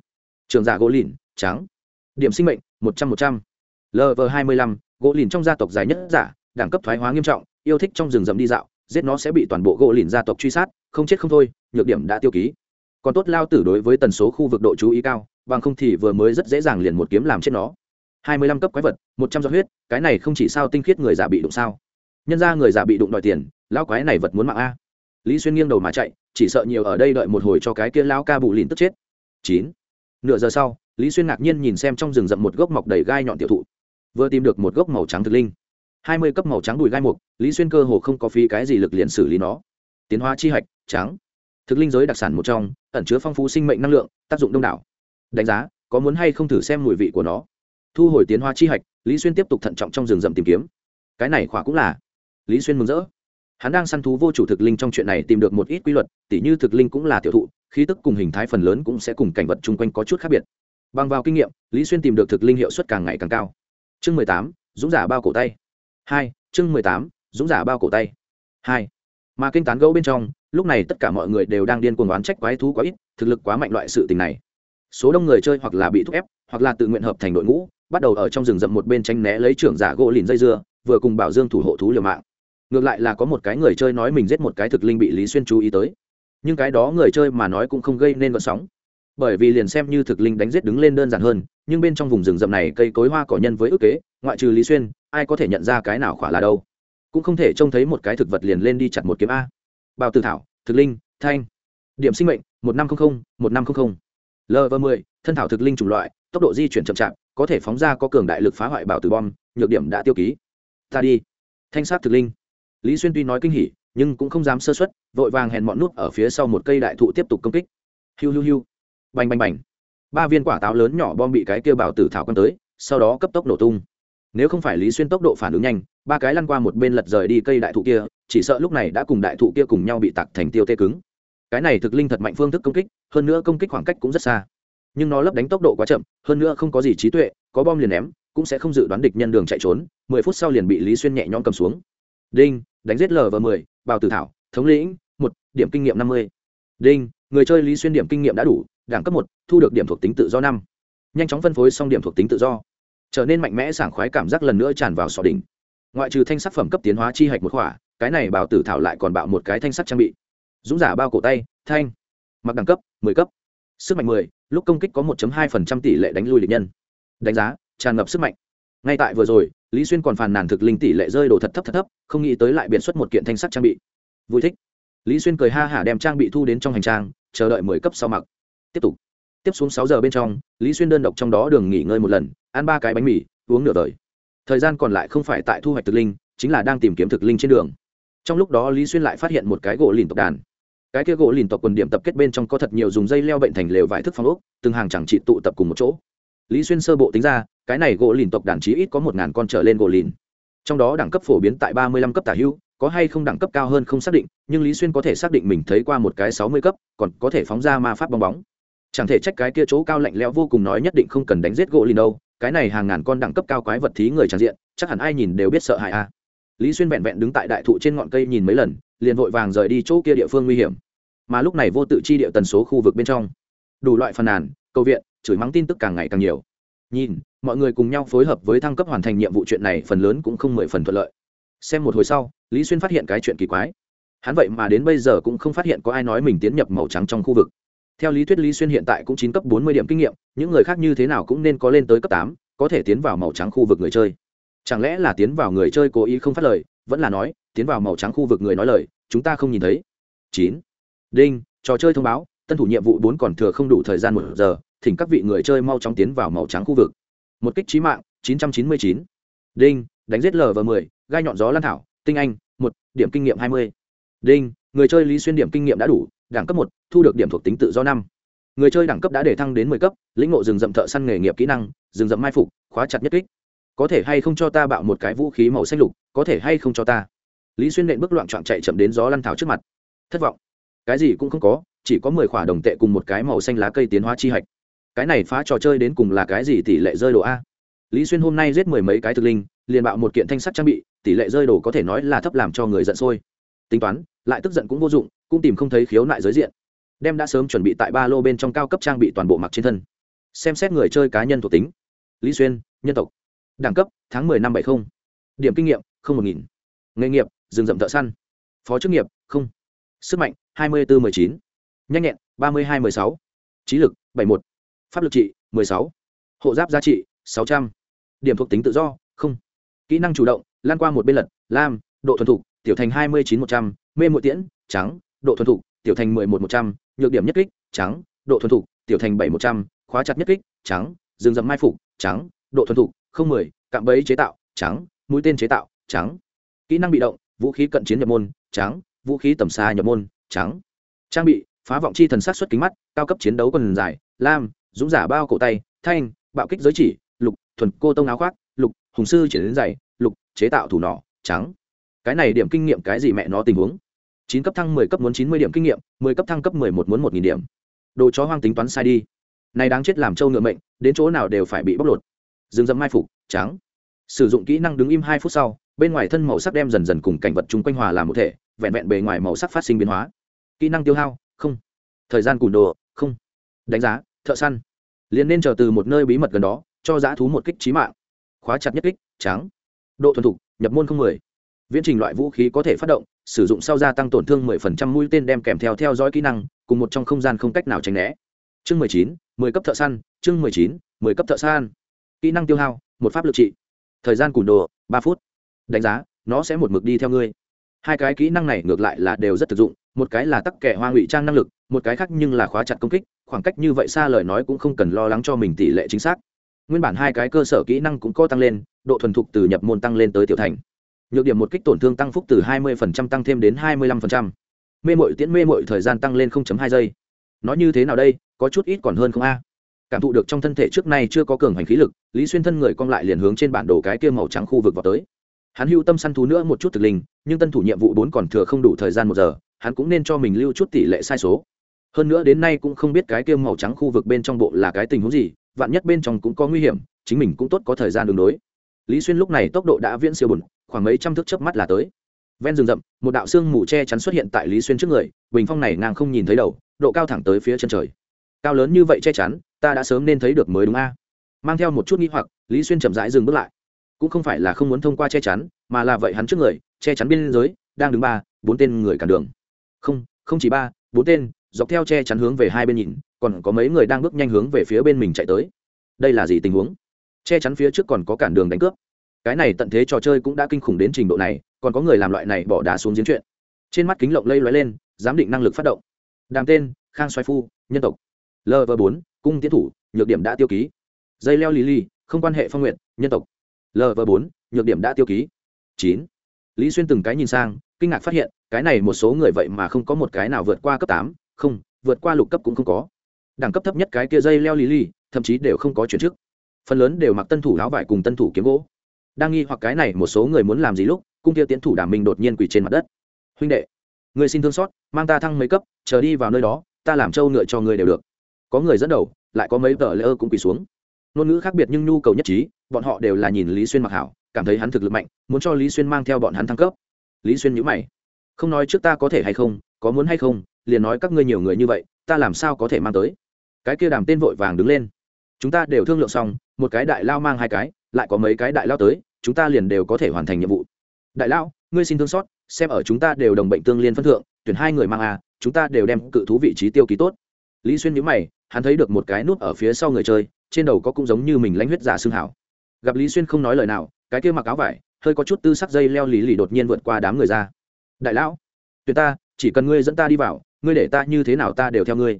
Trường giả gỗ lìn, trắng. Điểm sinh mệnh, một trăm một trăm. Lv hai mươi lăm, gỗ lìn trong gia tộc dài nhất giả, đẳng cấp thoái hóa nghiêm trọng, yêu thích trong rừng rậm đi dạo giết nó sẽ bị toàn bộ gỗ lìn gia tộc truy sát, không chết không thôi, nhược điểm đã tiêu ký. Còn tốt lao tử đối với tần số khu vực độ chú ý cao, bằng không thì vừa mới rất dễ dàng liền một kiếm làm chết nó. Hai mươi lăm cấp quái vật, một trăm giọt huyết, cái này không chỉ sao tinh khiết người già bị đụng sao. Nhân ra người già bị đụng đòi tiền, lao quái này vật muốn mạng a. Lý xuyên nghiêng đầu mà chạy, chỉ sợ nhiều ở đây đợi một hồi cho cái kia lao ca bù lìn tức chết. Chín. Nửa giờ sau, lý xuyên ngạc nhiên nhìn xem trong rừng rậm một gốc mọc đầy gai nhọn tiểu thụ. Vừa tìm được một gốc màu trắng thực linh hai mươi cấp màu trắng đùi gai mục, lý xuyên cơ hồ không có phí cái gì lực liền xử lý nó. Tiến hóa chi hạch, trắng. Thực linh giới đặc sản một trong, ẩn chứa phong phú sinh mệnh năng lượng, tác dụng đông đảo. Đánh giá, có muốn hay không thử xem mùi vị của nó. Thu hồi tiến hóa chi hạch, lý xuyên tiếp tục thận trọng trong rừng rậm tìm kiếm. Cái này khỏa cũng là. Lý xuyên mừng rỡ. Hắn đang săn thú vô chủ thực linh trong chuyện này tìm được một ít quy luật, tỉ như thực linh cũng là tiểu thụ, khí tức cùng hình thái phần lớn cũng sẽ cùng cảnh vật chung quanh có chút khác biệt. Bằng vào kinh nghiệm, lý xuyên tìm được thực linh hiệu suất càng ngày càng cao. Chương mười tám, dũng giả bao cổ tay hai, chương mười tám, dũng giả bao cổ tay. Hai, mà kinh tán gấu bên trong, lúc này tất cả mọi người đều đang điên cuồng oán trách quái thú quá ít, thực lực quá mạnh loại sự tình này. Số đông người chơi hoặc là bị thúc ép, hoặc là tự nguyện hợp thành đội ngũ, bắt đầu ở trong rừng rậm một bên tranh né lấy trưởng giả gỗ lìn dây dưa, vừa cùng bảo dương thủ hộ thú liều mạng. Ngược lại là có một cái người chơi nói mình giết một cái thực linh bị lý xuyên chú ý tới. Nhưng cái đó người chơi mà nói cũng không gây nên vận sóng bởi vì liền xem như thực linh đánh giết đứng lên đơn giản hơn, nhưng bên trong vùng rừng rậm này cây cối hoa cỏ nhân với ước kế, ngoại trừ lý xuyên, ai có thể nhận ra cái nào khỏa là đâu? Cũng không thể trông thấy một cái thực vật liền lên đi chặt một kiếm a. Bào tử thảo, thực linh, thanh. Điểm sinh mệnh, một năm trăm linh một năm trăm linh lv mười, thân thảo thực linh chủng loại, tốc độ di chuyển chậm chạp, có thể phóng ra có cường đại lực phá hoại bảo tử bom, nhược điểm đã tiêu ký. Ta đi. Thanh sát thực linh. Lý xuyên tuy nói kinh hỉ, nhưng cũng không dám sơ xuất vội vàng hèn mọn nút ở phía sau một cây đại thụ tiếp tục công kích. Hiu hiu hiu bành bành bành. Ba viên quả táo lớn nhỏ bom bị cái kia bảo tử thảo quăng tới, sau đó cấp tốc nổ tung. Nếu không phải lý xuyên tốc độ phản ứng nhanh, ba cái lăn qua một bên lật rời đi cây đại thụ kia, chỉ sợ lúc này đã cùng đại thụ kia cùng nhau bị tặc thành tiêu tê cứng. Cái này thực linh thật mạnh phương thức công kích, hơn nữa công kích khoảng cách cũng rất xa. Nhưng nó lấp đánh tốc độ quá chậm, hơn nữa không có gì trí tuệ, có bom liền ném, cũng sẽ không dự đoán địch nhân đường chạy trốn, mười phút sau liền bị lý xuyên nhẹ nhõm cầm xuống. Đinh, đánh giết lv mười bào tử thảo, thống lĩnh, một, điểm kinh nghiệm năm mươi. Đinh, người chơi lý xuyên điểm kinh nghiệm đã đủ đẳng cấp một, thu được điểm thuộc tính tự do năm. Nhanh chóng phân phối xong điểm thuộc tính tự do. Trở nên mạnh mẽ sảng khoái cảm giác lần nữa tràn vào sọ đỉnh. Ngoại trừ thanh sắc phẩm cấp tiến hóa chi hạch một khỏa, cái này bảo tử thảo lại còn bạo một cái thanh sắc trang bị. Dũng giả bao cổ tay, thanh. Mặc đẳng cấp, mười cấp. Sức mạnh mười, lúc công kích có một hai phần trăm tỷ lệ đánh lui địch nhân. Đánh giá, tràn ngập sức mạnh. Ngay tại vừa rồi, lý xuyên còn phàn nàn thực linh tỷ lệ rơi đồ thật thấp thật thấp, không nghĩ tới lại biện xuất một kiện thanh sắc trang bị. Vui thích. Lý xuyên cười ha hả đem trang bị thu đến trong hành trang, chờ đợi mười cấp sau mặc tiếp tục. Tiếp xuống sáu giờ bên trong, lý xuyên đơn độc trong đó đường nghỉ ngơi một lần, ăn ba cái bánh mì, uống nửa đời thời gian còn lại không phải tại thu hoạch thực linh, chính là đang tìm kiếm thực linh trên đường. Trong lúc đó lý xuyên lại phát hiện một cái gỗ lìn tộc đàn. Cái kia gỗ lìn tộc quần điểm tập kết bên trong có thật nhiều dùng dây leo bệnh thành lều vải thức phong ốc, từng hàng chẳng trị tụ tập cùng một chỗ. Lý xuyên sơ bộ tính ra, cái này gỗ lìn tộc đàn chí ít có một ngàn con trở lên gỗ lìn. Trong đó đẳng cấp phổ biến tại ba mươi lăm cấp tả hưu, có hay không đẳng cấp cao hơn không xác định, nhưng lý xuyên có thể xác định mình thấy qua một cái sáu mươi cấp, còn có thể phóng ra ma pháp bong bóng chẳng thể trách cái kia chỗ cao lạnh lẽo vô cùng nói nhất định không cần đánh giết gỗ lìn đâu, cái này hàng ngàn con đẳng cấp cao quái vật thí người tràn diện, chắc hẳn ai nhìn đều biết sợ hãi a lý xuyên vẹn vẹn đứng tại đại thụ trên ngọn cây nhìn mấy lần, liền vội vàng rời đi chỗ kia địa phương nguy hiểm. Mà lúc này vô tự chi địa tần số khu vực bên trong. Đủ loại phàn nàn câu viện, chửi mắng tin tức càng ngày càng nhiều. Nhìn, mọi người cùng nhau phối hợp với thăng cấp hoàn thành nhiệm vụ chuyện này phần lớn cũng không mười phần thuận lợi. Xem một hồi sau, lý xuyên phát hiện cái chuyện kỳ quái. Hắn vậy mà đến bây giờ cũng không phát hiện có ai nói mình tiến nhập màu trắng trong khu vực theo lý thuyết lý xuyên hiện tại cũng chín cấp bốn mươi điểm kinh nghiệm những người khác như thế nào cũng nên có lên tới cấp tám có thể tiến vào màu trắng khu vực người chơi. Chẳng lẽ là tiến vào người chơi cố ý không phát lời vẫn là nói tiến vào màu trắng khu vực người nói lời chúng ta không nhìn thấy. Chín. Đinh trò chơi thông báo tân thủ nhiệm vụ bốn còn thừa không đủ thời gian một giờ thỉnh các vị người chơi mau chóng tiến vào màu trắng khu vực. Một kích trí mạng chín trăm chín mươi chín. Đinh đánh giết lv m mười, gai nhọn gió lan thảo tinh anh một điểm kinh nghiệm hai mươi. Đinh người chơi lý xuyên điểm kinh nghiệm đã đủ đẳng cấp một, thu được điểm thuộc tính tự do năm. Người chơi đẳng cấp đã để thăng đến mười cấp, lĩnh ngộ rừng rậm thợ săn nghề nghiệp kỹ năng, rừng rậm mai phục, khóa chặt nhất kích. Có thể hay không cho ta bạo một cái vũ khí màu xanh lục, có thể hay không cho ta? Lý xuyên nện bước loạn trọn chạy chậm đến gió lăn thảo trước mặt. Thất vọng. Cái gì cũng không có, chỉ có mười khỏa đồng tệ cùng một cái màu xanh lá cây tiến hóa chi hạch. Cái này phá trò chơi đến cùng là cái gì tỷ lệ rơi đồ a? Lý xuyên hôm nay giết mười mấy cái thực linh, liền bạo một kiện thanh sắt trang bị, tỷ lệ rơi đồ có thể nói là thấp làm cho người giận sôi. Tính toán, lại tức giận cũng vô dụng cũng tìm không thấy khiếu nại giới diện. Đem đã sớm chuẩn bị tại ba lô bên trong cao cấp trang bị toàn bộ mặc trên thân. Xem xét người chơi cá nhân thuộc tính. Lý xuyên, nhân tộc. Đẳng cấp, tháng mười năm bảy không. Điểm kinh nghiệm, không một nghìn. Nghề nghiệp, rừng rậm thợ săn. Phó chức nghiệp, không. Sức mạnh, hai mươi bốn mười chín. Nhanh nhẹn, ba mươi hai mười sáu. Trí lực, bảy một. Pháp lực trị, mười sáu. Hộ giáp giá trị, sáu trăm. Điểm thuộc tính tự do, không. Kỹ năng chủ động, lan qua một bên lật, lam, độ thuần thục, tiểu thành hai mươi chín một trăm. Mê mũi tiễn, trắng độ thuần thục, tiểu thành mười một một trăm, nhược điểm nhất kích, trắng, độ thuần thục, tiểu thành bảy một trăm, khóa chặt nhất kích, trắng, rừng rậm mai phục, trắng, độ thuần thục, không mười, cạm bẫy chế tạo, trắng, mũi tên chế tạo, trắng. Kỹ năng bị động, vũ khí cận chiến nhập môn, trắng, vũ khí tầm xa nhập môn, trắng. Trang bị, phá vọng chi thần sát xuất kính mắt, cao cấp chiến đấu quần dài, lam, dũng giả bao cổ tay, thanh, bạo kích giới chỉ, lục, thuần cô tông áo khoác, lục, hùng sư chỉ đến dày, lục, chế tạo thủ nỏ, trắng. Cái này điểm kinh nghiệm cái gì mẹ nó tình huống? Chín cấp thăng mười cấp muốn chín mươi điểm kinh nghiệm, mười cấp thăng cấp mười một muốn một nghìn điểm. Đồ chó hoang tính toán sai đi. Này đáng chết làm trâu ngựa mệnh, đến chỗ nào đều phải bị bóc lột. Dừng dẫm mai phục, trắng. Sử dụng kỹ năng đứng im hai phút sau, bên ngoài thân màu sắc đem dần dần cùng cảnh vật chung quanh hòa làm một thể, vẹn vẹn bề ngoài màu sắc phát sinh biến hóa. Kỹ năng tiêu hao, không. Thời gian cùn đồ, không. Đánh giá, thợ săn. Liền nên chờ từ một nơi bí mật gần đó, cho dã thú một kích trí mạng. Khóa chặt nhất kích, trắng. Độ thuần thục, nhập môn không mười. Viễn trình loại vũ khí có thể phát động sử dụng sau gia tăng tổn thương mười phần trăm mũi tên đem kèm theo theo dõi kỹ năng, cùng một trong không gian không cách nào tránh né. Chương mười chín, mười cấp thợ săn, chương mười chín, mười cấp thợ săn. Kỹ năng tiêu hao, một pháp lực trị. Thời gian cùn đồ, ba phút. Đánh giá, nó sẽ một mực đi theo ngươi. Hai cái kỹ năng này ngược lại là đều rất thực dụng, một cái là tắc kẻ hoa ngụy trang năng lực, một cái khác nhưng là khóa chặt công kích, khoảng cách như vậy xa lời nói cũng không cần lo lắng cho mình tỷ lệ chính xác. Nguyên bản hai cái cơ sở kỹ năng cũng có tăng lên, độ thuần thục từ nhập môn tăng lên tới tiểu thành nhược điểm một kích tổn thương tăng phúc từ 20% tăng thêm đến 25%. mê mội tiễn mê mội thời gian tăng lên 0.2 giây. Nó như thế nào đây? Có chút ít còn hơn không a? Cảm thụ được trong thân thể trước nay chưa có cường hành khí lực, lý xuyên thân người cong lại liền hướng trên bản đồ cái kia màu trắng khu vực vào tới. Hắn hưu tâm săn thú nữa một chút thực linh, nhưng tân thủ nhiệm vụ bốn còn thừa không đủ thời gian một giờ, hắn cũng nên cho mình lưu chút tỷ lệ sai số. Hơn nữa đến nay cũng không biết cái kia màu trắng khu vực bên trong bộ là cái tình huống gì, vạn nhất bên trong cũng có nguy hiểm, chính mình cũng tốt có thời gian đường đối. Lý xuyên lúc này tốc độ đã viễn siêu bùn khoảng mấy trăm thước chớp mắt là tới. Ven rừng rậm, một đạo xương mù che chắn xuất hiện tại lý xuyên trước người, bình phong này ngang không nhìn thấy đầu, độ cao thẳng tới phía chân trời. Cao lớn như vậy che chắn, ta đã sớm nên thấy được mới đúng a. Mang theo một chút nghi hoặc, lý xuyên chậm rãi dừng bước lại. Cũng không phải là không muốn thông qua che chắn, mà là vậy hắn trước người, che chắn biên giới, đang đứng ba, bốn tên người cản đường. Không không chỉ ba, bốn tên, dọc theo che chắn hướng về hai bên nhìn, còn có mấy người đang bước nhanh hướng về phía bên mình chạy tới. Đây là gì tình huống? Che chắn phía trước còn có cản đường đánh cướp cái này tận thế trò chơi cũng đã kinh khủng đến trình độ này, còn có người làm loại này bỏ đá xuống giếng chuyện. Trên mắt kính lộng lây lóe lên, giám định năng lực phát động. Đàng tên, khang xoay phu, nhân tộc. Lv bốn, cung tiến thủ, nhược điểm đã tiêu ký. Dây leo lì lì không quan hệ phong nguyện, nhân tộc. Lv bốn, nhược điểm đã tiêu ký. Chín. Lý xuyên từng cái nhìn sang, kinh ngạc phát hiện, cái này một số người vậy mà không có một cái nào vượt qua cấp tám, không, vượt qua lục cấp cũng không có. Đẳng cấp thấp nhất cái kia dây leo lì lì thậm chí đều không có chuyển chức. Phần lớn đều mặc tân thủ áo vải cùng tân thủ kiếm gỗ đang nghi hoặc cái này một số người muốn làm gì lúc, cung kia tiến thủ đàm minh đột nhiên quỳ trên mặt đất. Huynh đệ, người xin thương xót, mang ta thăng mấy cấp, chờ đi vào nơi đó, ta làm trâu ngựa cho người đều được. Có người dẫn đầu, lại có mấy tờ lễ ơ cũng quỳ xuống. Ngôn ngữ khác biệt nhưng nhu cầu nhất trí, bọn họ đều là nhìn lý xuyên mặc hảo, cảm thấy hắn thực lực mạnh, muốn cho lý xuyên mang theo bọn hắn thăng cấp. Lý xuyên nhữ mày. Không nói trước ta có thể hay không, có muốn hay không, liền nói các ngươi nhiều người như vậy, ta làm sao có thể mang tới? Cái kia đàm tên vội vàng đứng lên. Chúng ta đều thương lượng xong, một cái đại lao mang hai cái lại có mấy cái đại lao tới, chúng ta liền đều có thể hoàn thành nhiệm vụ. Đại lao, ngươi xin thương xót, xem ở chúng ta đều đồng bệnh tương liên phân thượng, tuyển hai người mang à chúng ta đều đem cự thú vị trí tiêu ký tốt. Lý xuyên nhữ mày, hắn thấy được một cái nút ở phía sau người chơi, trên đầu có cũng giống như mình lãnh huyết giả xương hảo. Gặp lý xuyên không nói lời nào, cái kia mặc áo vải, hơi có chút tư sắc dây leo lì lì đột nhiên vượt qua đám người ra. Đại lão tuyệt ta, chỉ cần ngươi dẫn ta đi vào, ngươi để ta như thế nào ta đều theo ngươi.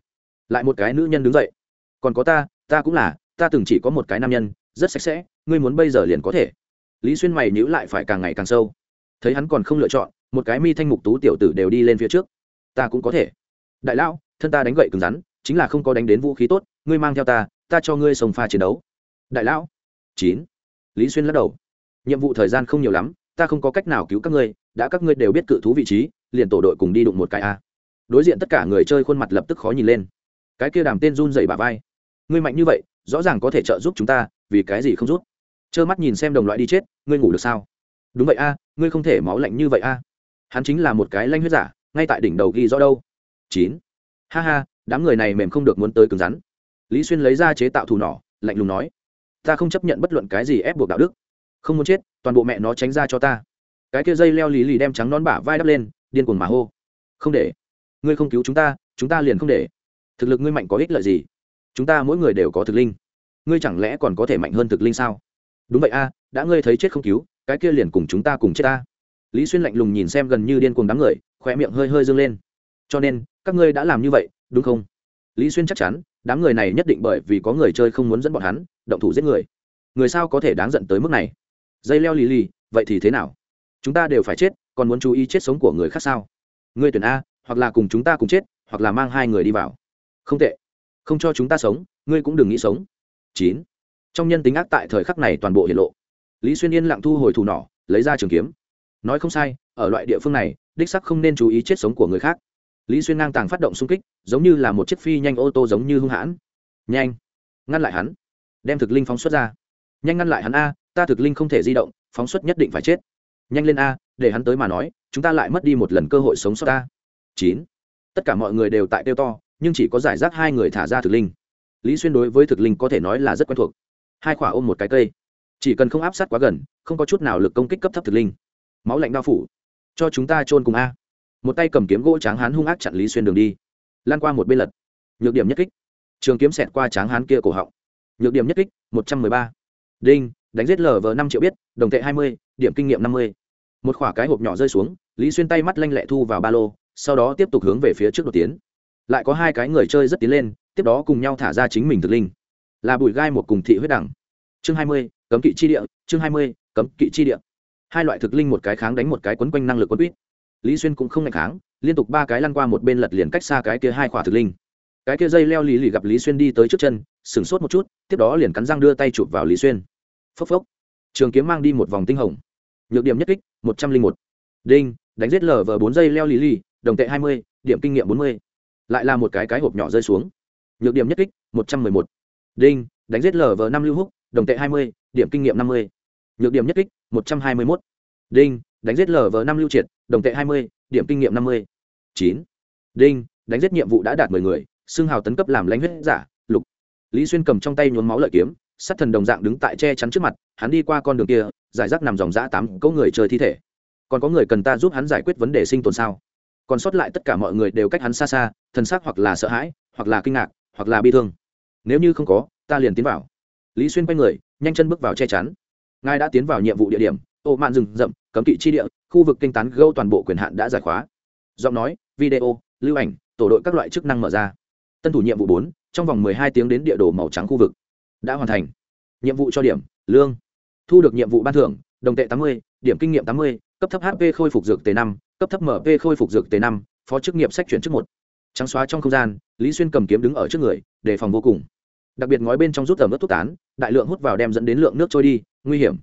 Lại một cái nữ nhân đứng dậy. Còn có ta ta cũng là, ta từng chỉ có một cái nam nhân, rất sạch sẽ ngươi muốn bây giờ liền có thể. Lý xuyên mày nhữ lại phải càng ngày càng sâu. Thấy hắn còn không lựa chọn, một cái mi thanh mục tú tiểu tử đều đi lên phía trước. Ta cũng có thể. Đại lão, thân ta đánh gậy cứng rắn, chính là không có đánh đến vũ khí tốt, ngươi mang theo ta ta cho ngươi sông pha chiến đấu. Đại lão. Chín. Lý xuyên lắc đầu. Nhiệm vụ thời gian không nhiều lắm, ta không có cách nào cứu các ngươi, đã các ngươi đều biết cự thú vị trí, liền tổ đội cùng đi đụng một cái a. Đối diện tất cả người chơi khuôn mặt lập tức khó nhìn lên. Cái kia đàm tên run dậy bà vai. Ngươi mạnh như vậy, rõ ràng có thể trợ giúp chúng ta, vì cái gì không rút trơ mắt nhìn xem đồng loại đi chết, ngươi ngủ được sao? Đúng vậy a, ngươi không thể máu lạnh như vậy a. Hắn chính là một cái lanh huyết giả, ngay tại đỉnh đầu ghi rõ đâu. Chín. Ha ha, đám người này mềm không được muốn tới cứng rắn. Lý xuyên lấy ra chế tạo thủ nỏ, lạnh lùng nói, ta không chấp nhận bất luận cái gì ép buộc đạo đức. Không muốn chết, toàn bộ mẹ nó tránh ra cho ta. Cái kia dây leo lì lì đem trắng nón bả vai đắp lên, điên cuồng mà hô, không để. Ngươi không cứu chúng ta chúng ta liền không để. Thực lực ngươi mạnh có ích lợi gì? Chúng ta mỗi người đều có thực linh. Ngươi chẳng lẽ còn có thể mạnh hơn thực linh sao? Đúng vậy a, đã ngươi thấy chết không cứu, cái kia liền cùng chúng ta cùng chết ta. Lý xuyên lạnh lùng nhìn xem gần như điên cuồng đám người khoe miệng hơi hơi dâng lên. Cho nên, các ngươi đã làm như vậy, đúng không? Lý xuyên chắc chắn, đám người này nhất định bởi vì có người chơi không muốn dẫn bọn hắn, động thủ giết người. Người sao có thể đáng giận tới mức này? Dây leo lì lì, vậy thì thế nào? Chúng ta đều phải chết, còn muốn chú ý chết sống của người khác sao? Ngươi tuyển a, hoặc là cùng chúng ta cùng chết, hoặc là mang hai người đi vào. Không tệ. Không cho chúng ta sống, ngươi cũng đừng nghĩ sống. Chín trong nhân tính ác tại thời khắc này toàn bộ hiện lộ. Lý xuyên yên lặng thu hồi thủ nỏ, lấy ra trường kiếm. Nói không sai, ở loại địa phương này, đích sắc không nên chú ý chết sống của người khác. Lý xuyên ngang tàng phát động xung kích, giống như là một chiếc phi nhanh ô tô giống như hung hãn. Nhanh, ngăn lại hắn. Đem thực linh phóng xuất ra. Nhanh ngăn lại hắn a, ta thực linh không thể di động, phóng xuất nhất định phải chết. Nhanh lên a, để hắn tới mà nói, chúng ta lại mất đi một lần cơ hội sống sót ta chín. Tất cả mọi người đều tại tiêu to, nhưng chỉ có giải rác hai người thả ra thực linh. Lý xuyên đối với thực linh có thể nói là rất quen thuộc hai khỏa ôm một cái cây. Chỉ cần không áp sát quá gần, không có chút nào lực công kích cấp thấp thực linh. Máu lạnh bao phủ. Cho chúng ta chôn cùng a. Một tay cầm kiếm gỗ tráng hán hung ác chặn lý xuyên đường đi. Lan qua một bên lật. Nhược điểm nhất kích. Trường kiếm xẹt qua tráng hán kia cổ họng. Nhược điểm nhất kích, một trăm mười ba. Đinh, đánh giết lờ vờ năm triệu biết, đồng tệ hai mươi, điểm kinh nghiệm năm mươi. Một khoả cái hộp nhỏ rơi xuống, lý xuyên tay mắt lanh lẹ thu vào ba lô, sau đó tiếp tục hướng về phía trước đột tiến. Lại có hai cái người chơi rất tiến lên, tiếp đó cùng nhau thả ra chính mình thực linh là bùi gai một cùng thị huyết đẳng. Chương hai mươi, cấm kỵ chi địa. Chương hai mươi, cấm kỵ chi địa. Hai loại thực linh một cái kháng đánh một cái quấn quanh năng lực quấn quýt. Lý xuyên cũng không ngạch kháng, liên tục ba cái lăn qua một bên lật liền cách xa cái kia hai khỏa thực linh. Cái kia dây leo lì lì gặp lý xuyên đi tới trước chân, sửng sốt một chút, tiếp đó liền cắn răng đưa tay chụp vào lý xuyên. Phốc phốc. Trường kiếm mang đi một vòng tinh hồng. Nhược điểm nhất kích, một trăm linh một. Đinh, đánh giết lờ vờ bốn giây leo lì lì, đồng tệ hai mươi, điểm kinh nghiệm bốn mươi. Lại là một cái cái hộp nhỏ rơi xuống. Nhược điểm nhất kích, một trăm mười một đinh, đánh giết lờ vờ năm lưu húc, đồng tệ hai mươi, điểm kinh nghiệm năm mươi. Nhược điểm nhất kích, một trăm hai mươi một đinh, đánh giết lờ vờ năm lưu triệt, đồng tệ hai mươi, điểm kinh nghiệm năm mươi. Chín. Đinh, đánh giết nhiệm vụ đã đạt mười người, xưng hào tấn cấp làm lãnh huyết giả, lục. Lý xuyên cầm trong tay nhuốm máu lợi kiếm, sát thần đồng dạng đứng tại che chắn trước mặt, hắn đi qua con đường kia, giải rác nằm dòng dã tám cỗ người chơi thi thể. Còn có người cần ta giúp hắn giải quyết vấn đề sinh tồn sao? Còn sót lại tất cả mọi người đều cách hắn xa xa, thân xác hoặc là sợ hãi, hoặc là kinh ngạc, hoặc là bi thương nếu như không có, ta liền tiến vào. Lý xuyên quay người, nhanh chân bước vào che chắn. Ngài đã tiến vào nhiệm vụ địa điểm, ô mạn rừng rậm, cấm kỵ chi địa, khu vực kinh tán gâu toàn bộ quyền hạn đã giải khóa. Giọng nói, video, lưu ảnh, tổ đội các loại chức năng mở ra. Tân thủ nhiệm vụ bốn, trong vòng mười hai tiếng đến địa đồ màu trắng khu vực. Đã hoàn thành. Nhiệm vụ cho điểm, lương. Thu được nhiệm vụ ban thưởng, đồng tệ tám mươi, điểm kinh nghiệm tám mươi, cấp thấp hp khôi phục dược t năm, cấp thấp mp khôi phục dược t năm, phó chức nghiệp sách chuyển chức một. Trắng xóa trong không gian, lý xuyên cầm kiếm đứng ở trước người, đề phòng vô cùng đặc biệt ngói bên trong rút tẩm ướt thuốc tán, đại lượng hút vào đem dẫn đến lượng nước trôi đi, nguy hiểm.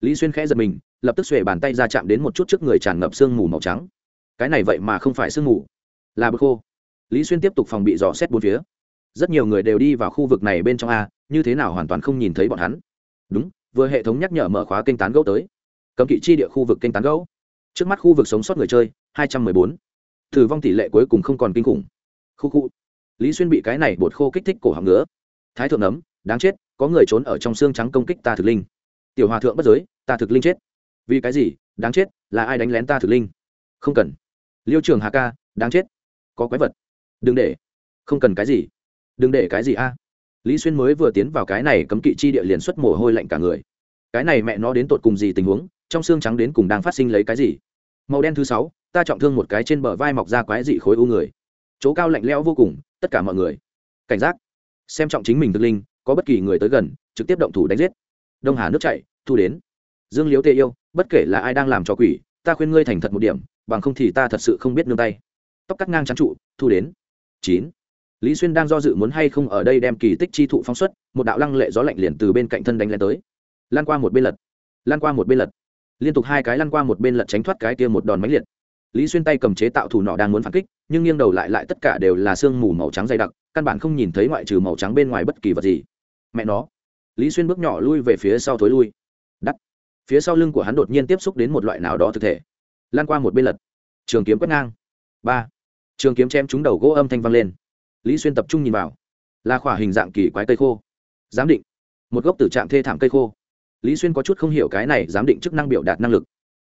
Lý xuyên khẽ giật mình, lập tức xuề bàn tay ra chạm đến một chút trước người tràn ngập sương mù màu trắng. Cái này vậy mà không phải sương mù. Là bực khô. Lý xuyên tiếp tục phòng bị dò xét bốn phía. Rất nhiều người đều đi vào khu vực này bên trong a, như thế nào hoàn toàn không nhìn thấy bọn hắn. Đúng, vừa hệ thống nhắc nhở mở khóa kênh tán gấu tới. Cấm kỵ chi địa khu vực kênh tán gấu trước mắt khu vực sống sót người chơi, hai trăm mười bốn. Thử vong tỷ lệ cuối cùng không còn kinh khủng. Khu khu. Lý xuyên bị cái này bột khô kích thích cổ họng nữa thái thượng nấm, đáng chết, có người trốn ở trong xương trắng công kích ta thực linh. Tiểu hòa thượng bất giới, ta thực linh chết. Vì cái gì, đáng chết, là ai đánh lén ta thực linh? Không cần. Liêu trường hà ca, đáng chết. Có quái vật. Đừng để. Không cần cái gì. Đừng để cái gì a. Lý xuyên mới vừa tiến vào cái này cấm kỵ chi địa liền xuất mồ hôi lạnh cả người. Cái này mẹ nó đến tột cùng gì tình huống, trong xương trắng đến cùng đang phát sinh lấy cái gì? Màu đen thứ sáu, ta trọng thương một cái trên bờ vai mọc ra quái dị khối u người. Chỗ cao lạnh lẽo vô cùng, tất cả mọi người. Cảnh giác xem trọng chính mình thực linh, có bất kỳ người tới gần, trực tiếp động thủ đánh giết. Đông hà nước chạy thu đến. Dương liếu tê yêu, bất kể là ai đang làm cho quỷ, ta khuyên ngươi thành thật một điểm, bằng không thì ta thật sự không biết nương tay. Tóc cắt ngang trắng trụ, thu đến. Chín. Lý xuyên đang do dự muốn hay không ở đây đem kỳ tích chi thụ phóng xuất, một đạo lăng lệ gió lạnh liền từ bên cạnh thân đánh lên tới. Lan qua một bên lật. Lan qua một bên lật. Liên tục hai cái lan qua một bên lật tránh thoát cái kia một đòn máy liệt. Lý xuyên tay cầm chế tạo thủ nọ đang muốn phản kích, nhưng nghiêng đầu lại lại tất cả đều là sương mù màu trắng dày đặc căn bản không nhìn thấy ngoại trừ màu trắng bên ngoài bất kỳ vật gì. Mẹ nó. Lý xuyên bước nhỏ lui về phía sau thối lui. Đắt. Phía sau lưng của hắn đột nhiên tiếp xúc đến một loại nào đó thực thể. Lan qua một bên lật. Trường kiếm quét ngang. Ba. Trường kiếm chém trúng đầu gỗ âm thanh vang lên. Lý xuyên tập trung nhìn vào. Là khỏa hình dạng kỳ quái cây khô. Giám định. Một gốc tử trạng thê thảm cây khô. Lý xuyên có chút không hiểu cái này giám định chức năng biểu đạt năng lực.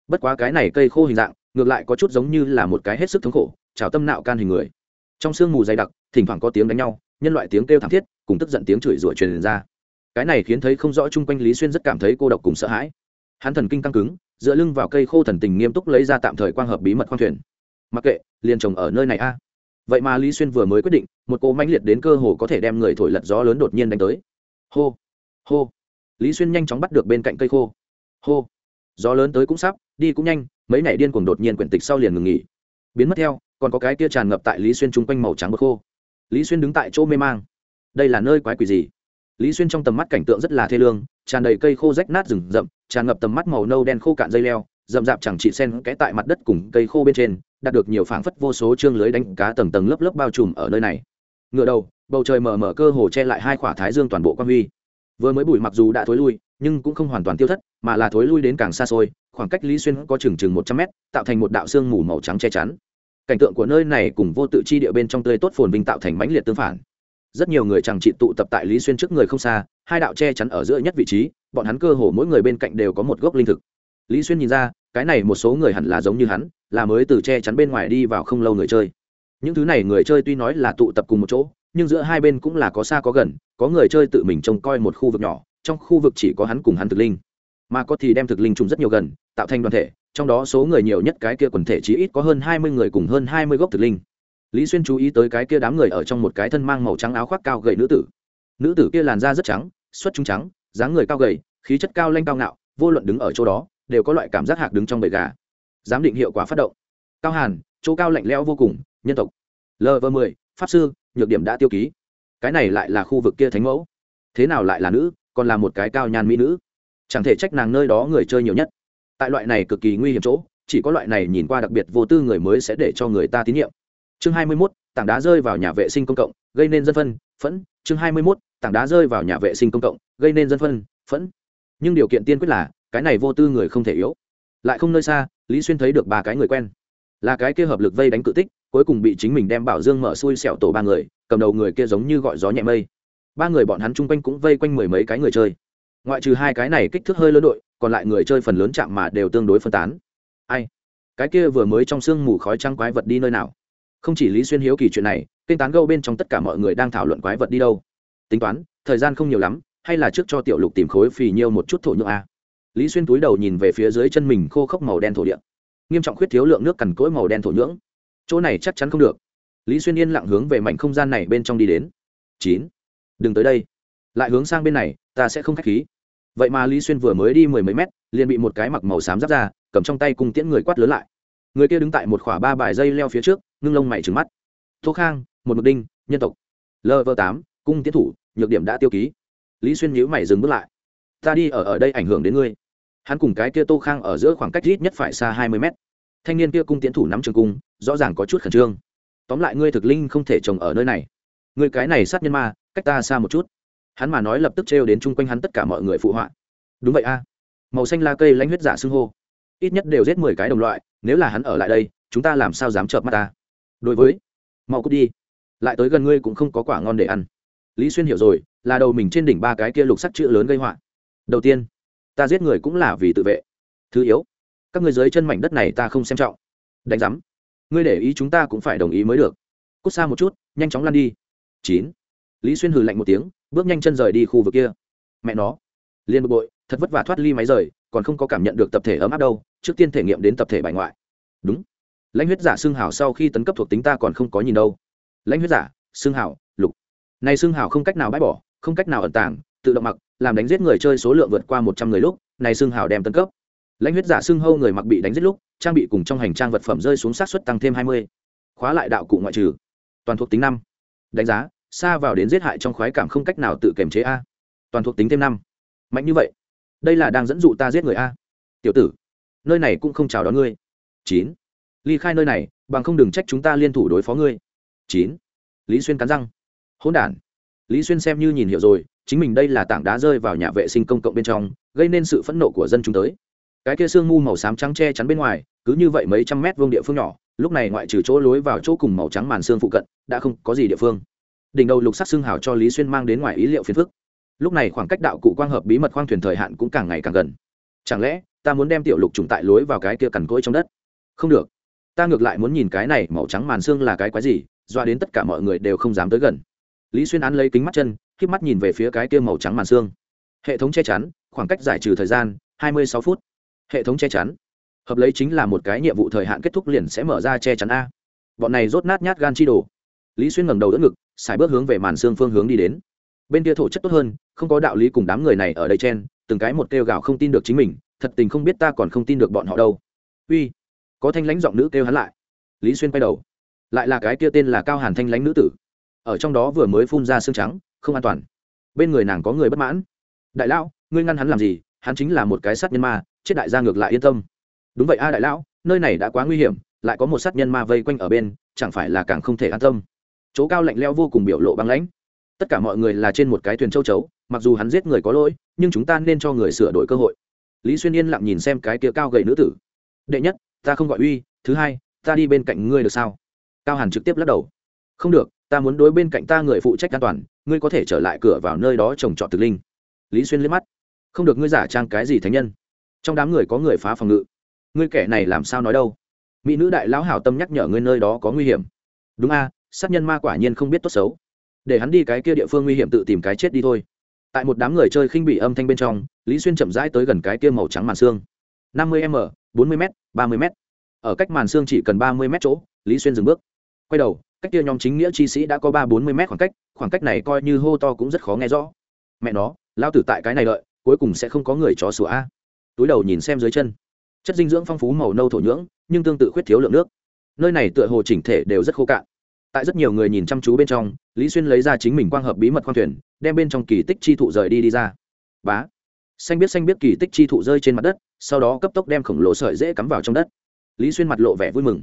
Bất quá cái này cây khô hình dạng, ngược lại có chút giống như là một cái hết sức thống khổ, trào tâm nạo can hình người. Trong sương mù dày đặc thỉnh thoảng có tiếng đánh nhau, nhân loại tiếng kêu thảm thiết, cùng tức giận tiếng chửi rủa truyền ra. Cái này khiến thấy không rõ chung quanh lý xuyên rất cảm thấy cô độc cùng sợ hãi. Hắn thần kinh căng cứng, dựa lưng vào cây khô thần tình nghiêm túc lấy ra tạm thời quang hợp bí mật khoang thuyền. Mặc kệ, liền trồng ở nơi này a. Vậy mà lý xuyên vừa mới quyết định, một cô mãnh liệt đến cơ hồ có thể đem người thổi lật gió lớn đột nhiên đánh tới. Hô hô. Lý xuyên nhanh chóng bắt được bên cạnh cây khô. Hô. Gió lớn tới cũng sắp, đi cũng nhanh, mấy ngày điên cuồng đột nhiên quyển tịch sau liền ngừng nghỉ. Biến mất theo, còn có cái kia tràn ngập tại lý xuyên chung quanh màu trắng bờ khô lý xuyên đứng tại chỗ mê mang. Đây là nơi quái quỷ gì? Lý xuyên trong tầm mắt cảnh tượng rất là thê lương, tràn đầy cây khô rách nát rừng rậm, tràn ngập tầm mắt màu nâu đen khô cạn dây leo, rậm rạp chẳng chị sen kẽ tại mặt đất cùng cây khô bên trên, đạt được nhiều phảng phất vô số chương lưới đánh cá tầng tầng lớp lớp bao trùm ở nơi này. Ngựa đầu, bầu trời mở mở cơ hồ che lại hai khỏa thái dương toàn bộ quan huy. Vừa mới bụi mặc dù đã thối lui, nhưng cũng không hoàn toàn tiêu thất, mà là thối lui đến càng xa xôi, khoảng cách lý xuyên có chừng chừng một trăm mét, tạo thành một đạo sương mù màu trắng che chắn cảnh tượng của nơi này cùng vô tự chi địa bên trong tươi tốt phồn vinh tạo thành mãnh liệt tương phản. Rất nhiều người chẳng trị tụ tập tại lý xuyên trước người không xa, hai đạo che chắn ở giữa nhất vị trí, bọn hắn cơ hồ mỗi người bên cạnh đều có một gốc linh thực. Lý xuyên nhìn ra, cái này một số người hẳn là giống như hắn, là mới từ che chắn bên ngoài đi vào không lâu người chơi. Những thứ này người chơi tuy nói là tụ tập cùng một chỗ, nhưng giữa hai bên cũng là có xa có gần, có người chơi tự mình trông coi một khu vực nhỏ, trong khu vực chỉ có hắn cùng hắn thực linh. Mà có thì đem thực linh trùng rất nhiều gần, tạo thành đoàn thể trong đó số người nhiều nhất cái kia quần thể chí ít có hơn hai mươi người cùng hơn hai mươi gốc thực linh. Lý xuyên chú ý tới cái kia đám người ở trong một cái thân mang màu trắng áo khoác cao gầy nữ tử. Nữ tử kia làn da rất trắng, xuất trung trắng, dáng người cao gầy, khí chất cao lanh cao ngạo, vô luận đứng ở chỗ đó, đều có loại cảm giác hạc đứng trong bầy gà. Giám định hiệu quả phát động. Cao hàn, chỗ cao lạnh lẽo vô cùng, nhân tộc. Lv mười, pháp sư, nhược điểm đã tiêu ký. Cái này lại là khu vực kia thánh mẫu. Thế nào lại là nữ, còn là một cái cao nhan mỹ nữ? Chẳng thể trách nàng nơi đó người chơi nhiều nhất tại loại này cực kỳ nguy hiểm chỗ chỉ có loại này nhìn qua đặc biệt vô tư người mới sẽ để cho người ta tín nhiệm. Chương hai mươi 21, tảng đá rơi vào nhà vệ sinh công cộng gây nên dân phân phẫn. Chương hai mươi 21, tảng đá rơi vào nhà vệ sinh công cộng gây nên dân phân phẫn. Nhưng điều kiện tiên quyết là cái này vô tư người không thể yếu. Lại không nơi xa lý xuyên thấy được ba cái người quen. Là cái kia hợp lực vây đánh cự tích cuối cùng bị chính mình đem bảo dương mở xui xẻo tổ ba người cầm đầu người kia giống như gọi gió nhẹ mây. Ba người bọn hắn chung quanh cũng vây quanh mười mấy cái người chơi. Ngoại trừ hai cái này kích thước hơi lớn đội còn lại người chơi phần lớn chạm mà đều tương đối phân tán. Ai? Cái kia vừa mới trong sương mù khói trăng quái vật đi nơi nào? Không chỉ lý xuyên hiếu kỳ chuyện này, kênh tán gâu bên trong tất cả mọi người đang thảo luận quái vật đi đâu? Tính toán, thời gian không nhiều lắm, hay là trước cho tiểu lục tìm khối phì nhiêu một chút thổ nhựa a? Lý xuyên túi đầu nhìn về phía dưới chân mình khô khốc màu đen thổ địa. Nghiêm trọng khuyết thiếu lượng nước cằn cỗi màu đen thổ nhưỡng. Chỗ này chắc chắn không được. Lý xuyên yên lặng hướng về mảnh không gian này bên trong đi đến. Chín. Đừng tới đây. Lại hướng sang bên này, ta sẽ không k h á c h khí vậy mà lý xuyên vừa mới đi mười mấy mét, liền bị một cái mặc màu xám giáp ra, cầm trong tay cùng tiễn người quát lớn lại. Người kia đứng tại một khỏa ba bài dây leo phía trước, ngưng lông mày trứng mắt. Tô khang, một mực đinh, nhân tộc. Lv tám, cung tiến thủ, nhược điểm đã tiêu ký. Lý xuyên nhíu mày dừng bước lại. Ta đi ở ở đây ảnh hưởng đến ngươi. Hắn cùng cái kia tô khang ở giữa khoảng cách ít nhất phải xa hai mươi mét. Thanh niên kia cung tiến thủ nắm trường cung, rõ ràng có chút khẩn trương. Tóm lại ngươi thực linh không thể trồng ở nơi này. Người cái này sát nhân ma, cách ta xa một chút hắn mà nói lập tức trêu đến chung quanh hắn tất cả mọi người phụ họa. Đúng vậy a. Màu xanh la cây lãnh huyết giả xưng hô. Ít nhất đều giết mười cái đồng loại, nếu là hắn ở lại đây, chúng ta làm sao dám chợp mắt ta? Đối với, mau cút đi. Lại tới gần ngươi cũng không có quả ngon để ăn. Lý xuyên hiểu rồi, là đầu mình trên đỉnh ba cái kia lục sắc chữ lớn gây họa. Đầu tiên, ta giết người cũng là vì tự vệ. Thứ yếu, các người dưới chân mảnh đất này ta không xem trọng. Đánh giám, ngươi để ý chúng ta cũng phải đồng ý mới được. Cút xa một chút, nhanh chóng lăn đi. Chín, lý xuyên hừ lạnh một tiếng bước nhanh chân rời đi khu vực kia. Mẹ nó. Liên bực bội, thật vất vả thoát ly máy rời, còn không có cảm nhận được tập thể ấm áp đâu, trước tiên thể nghiệm đến tập thể bài ngoại. Đúng. Lãnh huyết giả xương hảo sau khi tấn cấp thuộc tính ta còn không có nhìn đâu. Lãnh huyết giả xương hảo, lục. Này xương hảo không cách nào bãi bỏ, không cách nào ẩn tàng, tự động mặc, làm đánh giết người chơi số lượng vượt qua một trăm người lúc, này xương hảo đem tấn cấp. Lãnh huyết giả xương hâu người mặc bị đánh giết lúc, trang bị cùng trong hành trang vật phẩm rơi xuống sát xuất tăng thêm hai mươi. Khóa lại đạo cụ ngoại trừ. Toàn thuộc tính năm. Đánh giá xa vào đến giết hại trong khoái cảm không cách nào tự kiềm chế a. Toàn thuộc tính thêm năm. Mạnh như vậy. Đây là đang dẫn dụ ta giết người a. Tiểu tử, nơi này cũng không chào đón ngươi. Chín. Ly khai nơi này, bằng không đừng trách chúng ta liên thủ đối phó ngươi. Chín. Lý xuyên cắn răng. Hỗn đản. Lý xuyên xem như nhìn hiểu rồi, chính mình đây là tảng đá rơi vào nhà vệ sinh công cộng bên trong, gây nên sự phẫn nộ của dân chúng tới. Cái kia sương mu màu xám trắng che chắn bên ngoài, cứ như vậy mấy trăm mét vuông địa phương nhỏ, lúc này ngoại trừ chỗ lối vào chỗ cùng màu trắng màn xương phụ cận, đã không có gì địa phương đỉnh đầu lục sắc xương hào cho lý xuyên mang đến ngoài ý liệu phiền phức. Lúc này khoảng cách đạo cụ quang hợp bí mật khoang thuyền thời hạn cũng càng ngày càng gần. Chẳng lẽ, ta muốn đem tiểu lục trùng tại lối vào cái kia cằn cỗi trong đất? Không được. Ta ngược lại muốn nhìn cái này màu trắng màn xương là cái quái gì, doa đến tất cả mọi người đều không dám tới gần. Lý xuyên án lấy kính mắt chân k mắt nhìn về phía cái kia màu trắng màn xương. Hệ thống che chắn, khoảng cách giải trừ thời gian, hai mươi sáu phút. Hệ thống che chắn. Hợp lấy chính là một cái nhiệm vụ thời hạn kết thúc liền sẽ mở ra che chắn a. Bọn này rốt nát nhát gan chi đồ lý xuyên ngẩng đầu đỡ ngực xài bước hướng về màn xương phương hướng đi đến. Bên kia thổ chất tốt hơn, không có đạo lý cùng đám người này ở đây chen, từng cái một kêu gào không tin được chính mình, thật tình không biết ta còn không tin được bọn họ đâu. Uy, có thanh lãnh giọng nữ kêu hắn lại. Lý xuyên quay đầu. Lại là cái kia tên là cao hàn thanh lãnh nữ tử. Ở trong đó vừa mới phun ra xương trắng, không an toàn. Bên người nàng có người bất mãn. Đại lão, ngươi ngăn hắn làm gì? Hắn chính là một cái sát nhân ma, chết đại gia ngược lại yên tâm. Đúng vậy a đại lão, nơi này đã quá nguy hiểm, lại có một sát nhân ma vây quanh ở bên, chẳng phải là càng không thể an tâm chỗ cao lạnh leo vô cùng biểu lộ băng lãnh. Tất cả mọi người là trên một cái thuyền châu chấu, mặc dù hắn giết người có lỗi, nhưng chúng ta nên cho người sửa đổi cơ hội. Lý xuyên yên lặng nhìn xem cái kia cao gầy nữ tử. Đệ nhất, ta không gọi uy, thứ hai, ta đi bên cạnh ngươi được sao? Cao hàn trực tiếp lắc đầu. Không được, ta muốn đối bên cạnh ta người phụ trách an toàn, ngươi có thể trở lại cửa vào nơi đó trồng trọt thực linh. Lý xuyên liếc mắt. Không được, ngươi giả trang cái gì thánh nhân? Trong đám người có người phá phòng ngự. Ngươi kẻ này làm sao nói đâu? Mỹ nữ đại lão hảo tâm nhắc nhở ngươi nơi đó có nguy hiểm. Đúng a sát nhân ma quả nhiên không biết tốt xấu. Để hắn đi cái kia địa phương nguy hiểm tự tìm cái chết đi thôi. Tại một đám người chơi khinh bị âm thanh bên trong lý xuyên chậm rãi tới gần cái kia màu trắng màn xương. năm mươi m bốn mươi m ba mươi m. Ở cách màn xương chỉ cần ba mươi m chỗ lý xuyên dừng bước. Quay đầu cách kia nhóm chính nghĩa chi sĩ đã có ba bốn mươi m khoảng cách khoảng cách này coi như hô to cũng rất khó nghe rõ. Mẹ nó lao tử tại cái này lợi, cuối cùng sẽ không có người chó sủa a. Túi đầu nhìn xem dưới chân. Chất dinh dưỡng phong phú màu nâu thổ nhưỡng nhưng tương tự khuyết thiếu lượng nước. Nơi này tựa hồ chỉnh thể đều rất khô cạn tại rất nhiều người nhìn chăm chú bên trong, lý xuyên lấy ra chính mình quang hợp bí mật khoang thuyền, đem bên trong kỳ tích chi thụ rời đi đi ra. Bá. Xanh biết xanh biết kỳ tích chi thụ rơi trên mặt đất, sau đó cấp tốc đem khổng lồ sợi dễ cắm vào trong đất. Lý xuyên mặt lộ vẻ vui mừng.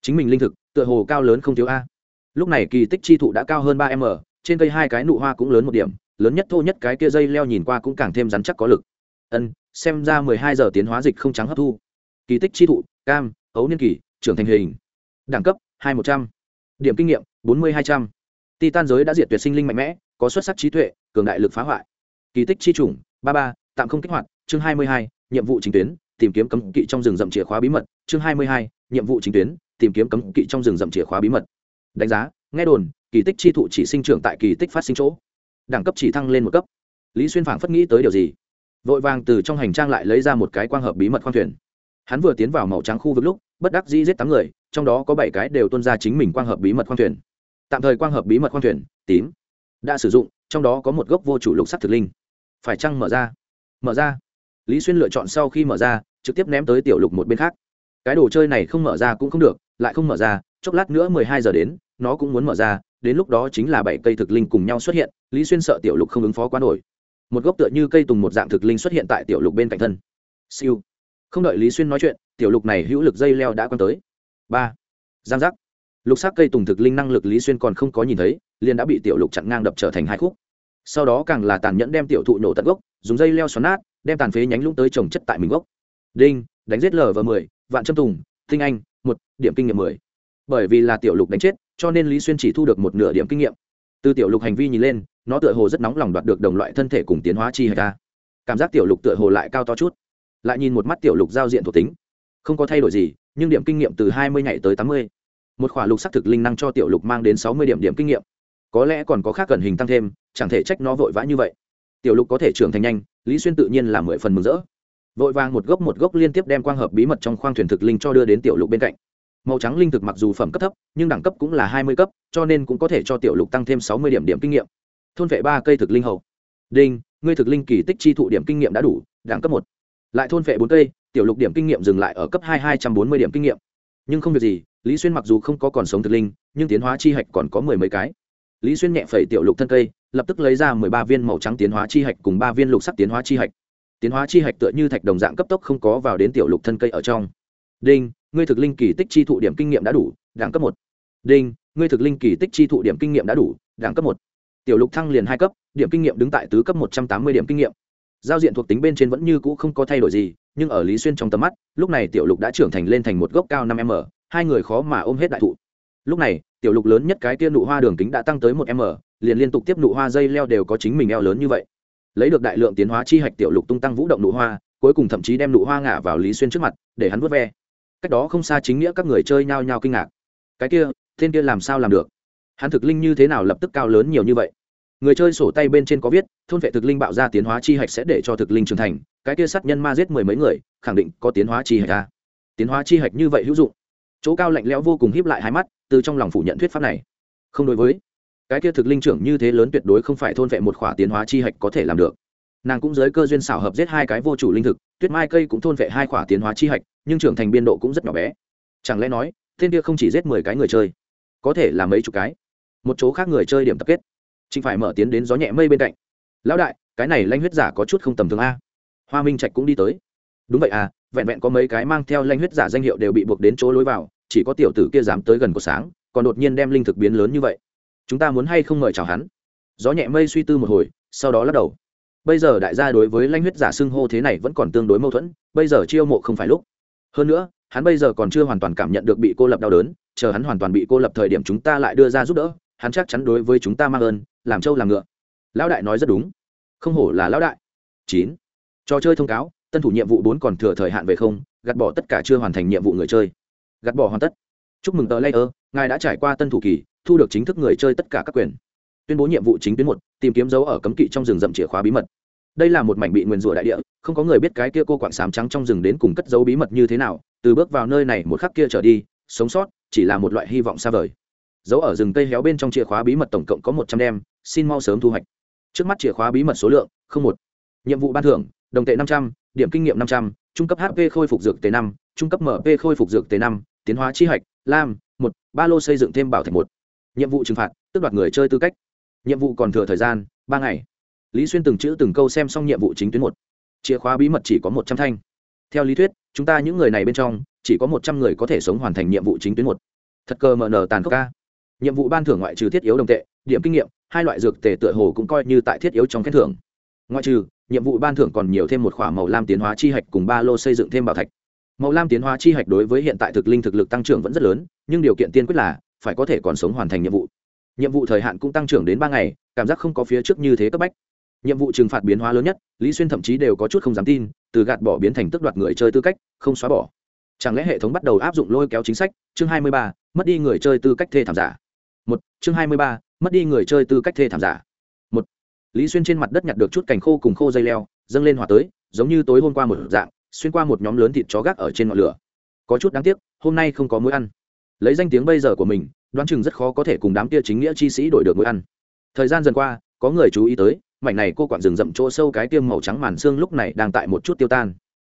Chính mình linh thực, tựa hồ cao lớn không thiếu a. Lúc này kỳ tích chi thụ đã cao hơn ba m, trên cây hai cái nụ hoa cũng lớn một điểm, lớn nhất thô nhất cái kia dây leo nhìn qua cũng càng thêm rắn chắc có lực. Ân, xem ra mười hai giờ tiến hóa dịch không trắng hấp thu. Kỳ tích chi thụ, cam, ấu niên kỳ, trưởng thành hình. Đẳng cấp, hai một trăm điểm kinh nghiệm, bốn mươi hai trăm. Ti tan giới đã diệt tuyệt sinh linh mạnh mẽ, có xuất sắc trí tuệ, cường đại lực phá hoại. Kỳ tích chi chủng, ba ba, tạm không kích hoạt, chương hai mươi hai, nhiệm vụ chính tuyến, tìm kiếm cấm kỵ trong rừng rậm chìa khóa bí mật. Chương hai mươi hai, nhiệm vụ chính tuyến, tìm kiếm cấm kỵ trong rừng rậm chìa khóa bí mật. Đánh giá, nghe đồn, kỳ tích chi thụ chỉ sinh trưởng tại kỳ tích phát sinh chỗ. Đẳng cấp chỉ thăng lên một cấp. Lý xuyên phảng phất nghĩ tới điều gì? Vội vàng từ trong hành trang lại lấy ra một cái quang hợp bí mật khoang thuyền. Hắn vừa tiến vào màu trắng khu vực lúc, bất đắc dĩ giết tám người trong đó có bảy cái đều tuân ra chính mình quang hợp bí mật khoang thuyền. Tạm thời quang hợp bí mật khoang thuyền, tím, đã sử dụng, trong đó có một gốc vô chủ lục sắc thực linh. Phải chăng mở ra? Mở ra. Lý xuyên lựa chọn sau khi mở ra, trực tiếp ném tới tiểu lục một bên khác. Cái đồ chơi này không mở ra cũng không được, lại không mở ra, chốc lát nữa mười hai giờ đến, nó cũng muốn mở ra, đến lúc đó chính là bảy cây thực linh cùng nhau xuất hiện, lý xuyên sợ tiểu lục không ứng phó quá nổi. Một gốc tựa như cây tùng một dạng thực linh xuất hiện tại tiểu lục bên cạnh thân. Siêu. Không đợi lý xuyên nói chuyện, tiểu lục này hữu lực dây leo đã quan tới ba giang giác lục sắc cây tùng thực linh năng lực lý xuyên còn không có nhìn thấy liền đã bị tiểu lục chặn ngang đập trở thành hai khúc sau đó càng là tàn nhẫn đem tiểu thụ nổ tận gốc dùng dây leo xoắn nát đem tàn phế nhánh lũng tới trồng chất tại mình gốc đinh đánh giết lờ và mười vạn châm tùng tinh anh một điểm kinh nghiệm mười bởi vì là tiểu lục đánh chết cho nên lý xuyên chỉ thu được một nửa điểm kinh nghiệm từ tiểu lục hành vi nhìn lên nó tựa hồ rất nóng lòng đoạt được đồng loại thân thể cùng tiến hóa chi hay ta cảm giác tiểu lục tựa hồ lại cao to chút lại nhìn một mắt tiểu lục giao diện thuộc tính không có thay đổi gì nhưng điểm kinh nghiệm từ hai mươi nhảy tới tám mươi. Một khỏa lục xác thực linh năng cho tiểu lục mang đến sáu mươi điểm điểm kinh nghiệm. Có lẽ còn có khác cần hình tăng thêm, chẳng thể trách nó vội vã như vậy. Tiểu lục có thể trưởng thành nhanh, lý xuyên tự nhiên là mười phần mừng rỡ. Vội vàng một gốc một gốc liên tiếp đem quang hợp bí mật trong khoang thuyền thực linh cho đưa đến tiểu lục bên cạnh. Màu trắng linh thực mặc dù phẩm cấp thấp, nhưng đẳng cấp cũng là hai mươi cấp, cho nên cũng có thể cho tiểu lục tăng thêm sáu mươi điểm điểm kinh nghiệm. Thôn vệ ba cây thực linh hậu đinh, ngươi thực linh kỳ tích chi thụ điểm kinh nghiệm đã đủ, đẳng cấp một. Lại thôn vệ bốn cây tiểu lục điểm kinh nghiệm dừng lại ở cấp hai hai trăm bốn mươi điểm kinh nghiệm. Nhưng không việc gì, lý xuyên mặc dù không có còn sống thực linh, nhưng tiến hóa chi hạch còn có mười mấy cái. Lý xuyên nhẹ phẩy tiểu lục thân cây, lập tức lấy ra mười ba viên màu trắng tiến hóa chi hạch cùng ba viên lục sắc tiến hóa chi hạch. Tiến hóa chi hạch tựa như thạch đồng dạng cấp tốc không có vào đến tiểu lục thân cây ở trong. Đinh, ngươi thực linh kỳ tích chi thụ điểm kinh nghiệm đã đủ, đẳng cấp một. Đinh, ngươi thực linh kỳ tích chi thụ điểm kinh nghiệm đã đủ, đẳng cấp một. Tiểu lục thăng liền hai cấp, điểm kinh nghiệm đứng tại tứ cấp một trăm tám mươi điểm kinh nghiệm. Giao diện thuộc tính bên trên vẫn như cũ không có thay đổi gì nhưng ở lý xuyên trong tầm mắt, lúc này tiểu lục đã trưởng thành lên thành một gốc cao năm m, hai người khó mà ôm hết đại thụ. Lúc này, tiểu lục lớn nhất cái tia nụ hoa đường kính đã tăng tới một m, liền liên tục tiếp nụ hoa dây leo đều có chính mình eo lớn như vậy. Lấy được đại lượng tiến hóa chi hạch, tiểu lục tung tăng vũ động nụ hoa, cuối cùng thậm chí đem nụ hoa ngả vào lý xuyên trước mặt, để hắn vớt ve. Cách đó không xa chính nghĩa các người chơi nhao nhao kinh ngạc. Cái kia, tên kia làm sao làm được? Hắn thực linh như thế nào lập tức cao lớn nhiều như vậy? Người chơi sổ tay bên trên có viết, thôn vệ thực linh bạo ra tiến hóa chi hạch sẽ để cho thực linh trưởng thành, cái kia sát nhân ma giết mười mấy người, khẳng định có tiến hóa chi hạch ra tiến hóa chi hạch như vậy hữu dụng. Chỗ cao lạnh lẽo vô cùng híp lại hai mắt, từ trong lòng phủ nhận thuyết pháp này. Không đối với. Cái kia thực linh trưởng như thế lớn tuyệt đối không phải thôn vệ một khỏa tiến hóa chi hạch có thể làm được. Nàng cũng giới cơ duyên xảo hợp giết hai cái vô chủ linh thực, tuyết mai cây cũng thôn vệ hai khỏa tiến hóa chi hạch, nhưng trưởng thành biên độ cũng rất nhỏ bé. Chẳng lẽ nói, tên kia không chỉ giết mười cái người chơi, có thể là mấy chục cái? Một chỗ khác người chơi điểm tập kết chính phải mở tiến đến gió nhẹ mây bên cạnh. Lão đại, cái này lanh huyết giả có chút không tầm thường a. Hoa minh trạch cũng đi tới. Đúng vậy à vẹn vẹn có mấy cái mang theo lanh huyết giả danh hiệu đều bị buộc đến chỗ lối vào, chỉ có tiểu tử kia dám tới gần của sáng, còn đột nhiên đem linh thực biến lớn như vậy. Chúng ta muốn hay không mời chào hắn? Gió nhẹ mây suy tư một hồi, sau đó lắc đầu. Bây giờ đại gia đối với lanh huyết giả xưng hô thế này vẫn còn tương đối mâu thuẫn, bây giờ chiêu mộ không phải lúc. Hơn nữa, hắn bây giờ còn chưa hoàn toàn cảm nhận được bị cô lập đau đớn, chờ hắn hoàn toàn bị cô lập thời điểm chúng ta lại đưa ra giúp đỡ hắn chắc chắn đối với chúng ta mang ơn, làm trâu làm ngựa. Lão đại nói rất đúng. Không hổ là lão đại. Chín. Trò chơi thông cáo, tân thủ nhiệm vụ bốn còn thừa thời hạn về không, gạt bỏ tất cả chưa hoàn thành nhiệm vụ người chơi. Gạt bỏ hoàn tất. Chúc mừng tờ layer, ngài đã trải qua tân thủ kỳ, thu được chính thức người chơi tất cả các quyền. Tuyên bố nhiệm vụ chính tuyến một, tìm kiếm dấu ở cấm kỵ trong rừng rậm chìa khóa bí mật. Đây là một mảnh bị nguyền rủa đại địa, không có người biết cái kia cô quạng sám trắng trong rừng đến cùng cất dấu bí mật như thế nào, từ bước vào nơi này một khắc kia trở đi, sống sót, chỉ là một loại hy vọng xa vời dấu ở rừng cây héo bên trong chìa khóa bí mật tổng cộng có một trăm đem, xin mau sớm thu hoạch. Trước mắt chìa khóa bí mật số lượng, không một. Nhiệm vụ ban thưởng, đồng tệ năm trăm, điểm kinh nghiệm năm trăm, trung cấp hp khôi phục dược t năm, trung cấp mp khôi phục dược t năm, tiến hóa chi hạch, lam, một, ba lô xây dựng thêm bảo thạch một. Nhiệm vụ trừng phạt, tước đoạt người chơi tư cách. Nhiệm vụ còn thừa thời gian, ba ngày. Lý xuyên từng chữ từng câu xem xong nhiệm vụ chính tuyến một. Chìa khóa bí mật chỉ có một trăm thanh. Theo lý thuyết, chúng ta những người này bên trong, chỉ có một trăm người có thể sống hoàn thành nhiệm vụ chính tuyến một. Thật cơ mờ nờ tàn khốc ca nhiệm vụ ban thưởng ngoại trừ thiết yếu đồng tệ, điểm kinh nghiệm, hai loại dược tề tựa hồ cũng coi như tại thiết yếu trong khen thưởng. Ngoại trừ, nhiệm vụ ban thưởng còn nhiều thêm một k h ỏ a màu lam tiến hóa chi hạch cùng ba lô xây dựng thêm bảo thạch. Màu lam tiến hóa chi hạch đối với hiện tại thực linh thực lực tăng trưởng vẫn rất lớn, nhưng điều kiện tiên quyết là phải có thể còn sống hoàn thành nhiệm vụ. Nhiệm vụ thời hạn cũng tăng trưởng đến ba ngày, cảm giác không có phía trước như thế cấp bách. Nhiệm vụ trừng phạt biến hóa lớn nhất, lý xuyên thậm chí đều có chút không dám tin, từ gạt bỏ biến thành tức đoạt người chơi tư cách, không xóa bỏ. Chẳng lẽ hệ thống bắt đầu áp dụng lôi kéo chính sách? Chương hai mươi ba, mất đi người chơi tư cách thê thảm giả một, chương hai mươi ba, mất đi người chơi tư cách thê thảm giả. Một, lý xuyên trên mặt đất nhặt được chút cành khô cùng khô dây leo, dâng lên hỏa tới, giống như tối hôm qua một dạng, xuyên qua một nhóm lớn thịt chó gác ở trên ngọn lửa. Có chút đáng tiếc, hôm nay không có mũi ăn. Lấy danh tiếng bây giờ của mình, đoán chừng rất khó có thể cùng đám kia chính nghĩa chi sĩ đổi được mũi ăn. Thời gian dần qua, có người chú ý tới, mảnh này cô quặn rừng rậm chỗ sâu cái tiêm màu trắng màn xương lúc này đang tại một chút tiêu tan.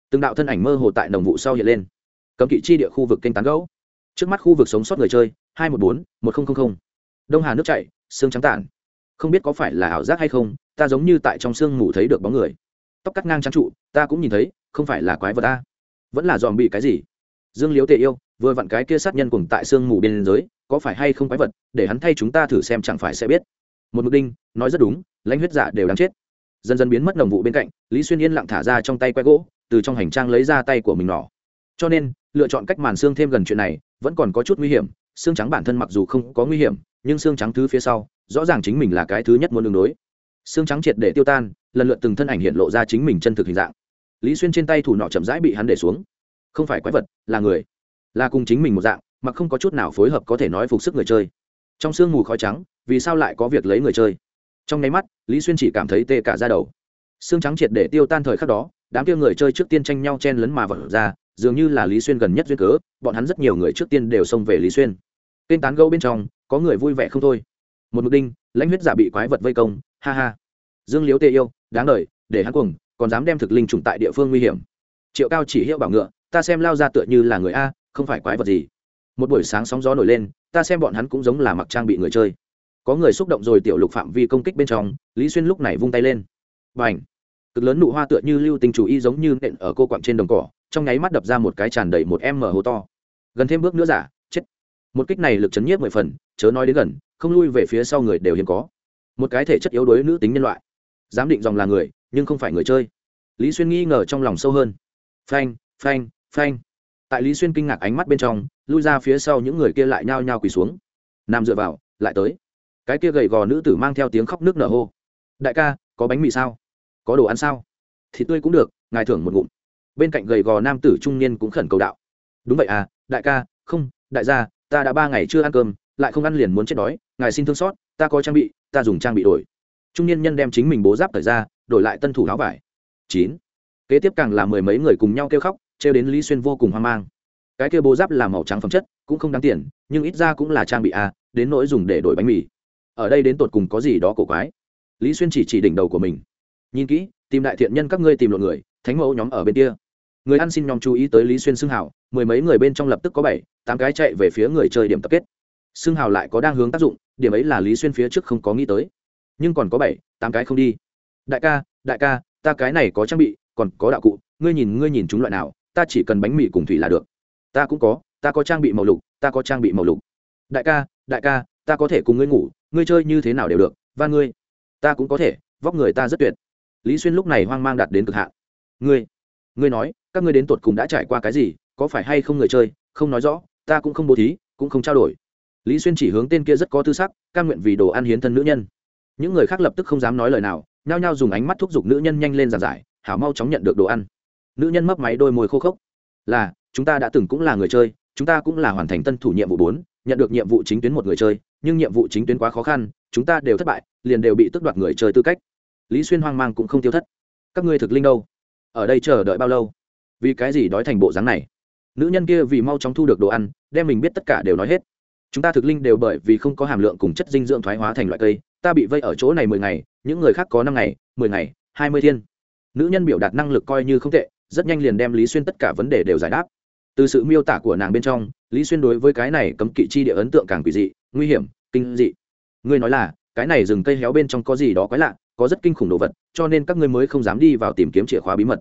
Từng đạo thân ảnh mơ hồ tại đồng vụ sau hiện lên. Cấm kỵ chi địa khu vực kênh tán gấu trước mắt khu vực sống sót người chơi, hai trăm một bốn, một nghìn đông hà nước chảy, xương trắng tản. Không biết có phải là ảo giác hay không, ta giống như tại trong sương mù thấy được bóng người. Tóc cắt ngang trắng trụ, ta cũng nhìn thấy, không phải là quái vật ta. Vẫn là dòm bị cái gì? Dương liếu tề yêu, vừa vặn cái kia sát nhân cùng tại sương mù biên giới có phải hay không quái vật, để hắn thay chúng ta thử xem chẳng phải sẽ biết. Một mực đinh, nói rất đúng, lãnh huyết giả đều đáng chết. Dần dần biến mất đồng vụ bên cạnh, lý xuyên yên lặng thả ra trong tay que gỗ, từ trong hành trang lấy ra tay của mình nỏ cho nên, lựa chọn cách màn xương thêm gần chuyện này vẫn còn có chút nguy hiểm. Xương trắng bản thân mặc dù không có nguy hiểm, nhưng xương trắng thứ phía sau, rõ ràng chính mình là cái thứ nhất muốn đường đối. Xương trắng triệt để tiêu tan, lần lượt từng thân ảnh hiện lộ ra chính mình chân thực hình dạng. Lý xuyên trên tay thủ nọ chậm rãi bị hắn để xuống. Không phải quái vật, là người. Là cùng chính mình một dạng, mà không có chút nào phối hợp có thể nói phục sức người chơi. Trong sương mù khói trắng, vì sao lại có việc lấy người chơi? Trong nháy mắt, lý xuyên chỉ cảm thấy tê cả ra đầu. Xương trắng triệt để tiêu tan thời khắc đó, đám kia người chơi trước tiên tranh nhau chen lấn mà vật ra dường như là lý xuyên gần nhất duyên cớ, bọn hắn rất nhiều người trước tiên đều xông về lý xuyên. Kênh tán gẫu bên trong, có người vui vẻ không thôi. Một mực đinh, lãnh huyết giả bị quái vật vây công, ha ha. Dương liếu tê yêu, đáng đ để hắn cuồng, còn dám đem thực linh trùng tại địa phương nguy hiểm. Triệu cao chỉ hiệu bảo ngựa, ta xem lao ra tựa như là người a, không phải quái vật gì. Một buổi sáng sóng gió nổi lên, ta xem bọn hắn cũng giống là mặc trang bị người chơi. Có người xúc động rồi tiểu lục phạm vi công kích bên trong, lý xuyên lúc này vung tay lên. Và h cực lớn nụ hoa tựa như lưu tình chủ y giống như nện ở cô quặng trên đồng cỏ trong nháy mắt đập ra một cái tràn đầy một em mở hố to. Gần thêm bước nữa giả, chết. Một kích này lực chấn nhiếp mười phần, chớ nói đến gần, không lui về phía sau người đều hiếm có. Một cái thể chất yếu đuối nữ tính nhân loại. Giám định dòng là người, nhưng không phải người chơi. Lý xuyên nghi ngờ trong lòng sâu hơn. Phanh phanh phanh. Tại lý xuyên kinh ngạc ánh mắt bên trong, lui ra phía sau những người kia lại nhao nhao quỳ xuống. Nằm dựa vào, lại tới. Cái kia gầy gò nữ tử mang theo tiếng khóc nước nở hô. Đại ca, có bánh mì sao? Có đồ ăn sao? Thịt tươi cũng được, ngài thưởng một ngụm bên cạnh gầy gò nam tử trung niên cũng khẩn cầu đạo. Đúng vậy à đại ca, không, đại gia, ta đã ba ngày chưa ăn cơm, lại không ăn liền muốn chết đói, ngài xin thương xót, ta có trang bị, ta dùng trang bị đổi. Trung niên nhân đem chính mình bố giáp thời ra, đổi lại tân thủ áo vải. Chín. Kế tiếp càng là mười mấy người cùng nhau kêu khóc, trêu đến lý xuyên vô cùng hoang mang. Cái kia bố giáp là màu trắng phẩm chất, cũng không đáng tiền, nhưng ít ra cũng là trang bị à đến nỗi dùng để đổi bánh mì. Ở đây đến tột cùng có gì đó cổ quái? Lý xuyên chỉ chỉ đỉnh đầu của mình. Nhìn kỹ, tìm đại thiện nhân các ngươi tìm lộn người, thánh mẫu nhóm ở bên kia người ăn xin nhóm chú ý tới lý xuyên xưng hào, mười mấy người bên trong lập tức có bảy, tám cái chạy về phía người chơi điểm tập kết. Xưng hào lại có đang hướng tác dụng, điểm ấy là lý xuyên phía trước không có nghĩ tới. Nhưng còn có bảy, tám cái không đi. Đại ca đại ca, ta cái này có trang bị, còn có đạo cụ, ngươi nhìn ngươi nhìn chúng loại nào, ta chỉ cần bánh mì cùng thủy là được. Ta cũng có, ta có trang bị màu lục, ta có trang bị màu lục. Đại ca đại ca, ta có thể cùng ngươi ngủ, ngươi chơi như thế nào đều được, và ngươi, ta cũng có thể, vóc người ta rất tuyệt. Lý xuyên lúc này hoang mang đạt đến cực hạn. Ngươi ngươi nói, các ngươi đến tột cùng đã trải qua cái gì, có phải hay không người chơi, không nói rõ, ta cũng không bố thí, cũng không trao đổi. Lý xuyên chỉ hướng tên kia rất có tư sắc căn nguyện vì đồ ăn hiến thân nữ nhân. Những người khác lập tức không dám nói lời nào, nhao nhao dùng ánh mắt thúc giục nữ nhân nhanh lên giàn giải, hảo mau chóng nhận được đồ ăn. Nữ nhân mấp máy đôi môi khô khốc. Là, chúng ta đã từng cũng là người chơi, chúng ta cũng là hoàn thành tân thủ nhiệm vụ bốn, nhận được nhiệm vụ chính tuyến một người chơi, nhưng nhiệm vụ chính tuyến quá khó khăn, chúng ta đều thất bại, liền đều bị tước đoạt người chơi tư cách. Lý xuyên hoang mang cũng không tiêu thất. Các ngươi thực linh đâu? Ở đây chờ đợi bao lâu? Vì cái gì đói thành bộ dáng này? Nữ nhân kia vì mau chóng thu được đồ ăn, đem mình biết tất cả đều nói hết. Chúng ta thực linh đều bởi vì không có hàm lượng cùng chất dinh dưỡng thoái hóa thành loại cây, ta bị vây ở chỗ này mười ngày, những người khác có năm ngày, mười ngày, hai mươi thiên. Nữ nhân biểu đạt năng lực coi như không tệ, rất nhanh liền đem lý xuyên tất cả vấn đề đều giải đáp. Từ sự miêu tả của nàng bên trong, lý xuyên đối với cái này cấm kỵ chi địa ấn tượng càng quỷ dị, nguy hiểm, kinh dị. Ngươi nói là, cái này rừng cây héo bên trong có gì đó quái lạ có rất kinh khủng đồ vật, cho nên các ngươi mới không dám đi vào tìm kiếm chìa khóa bí mật.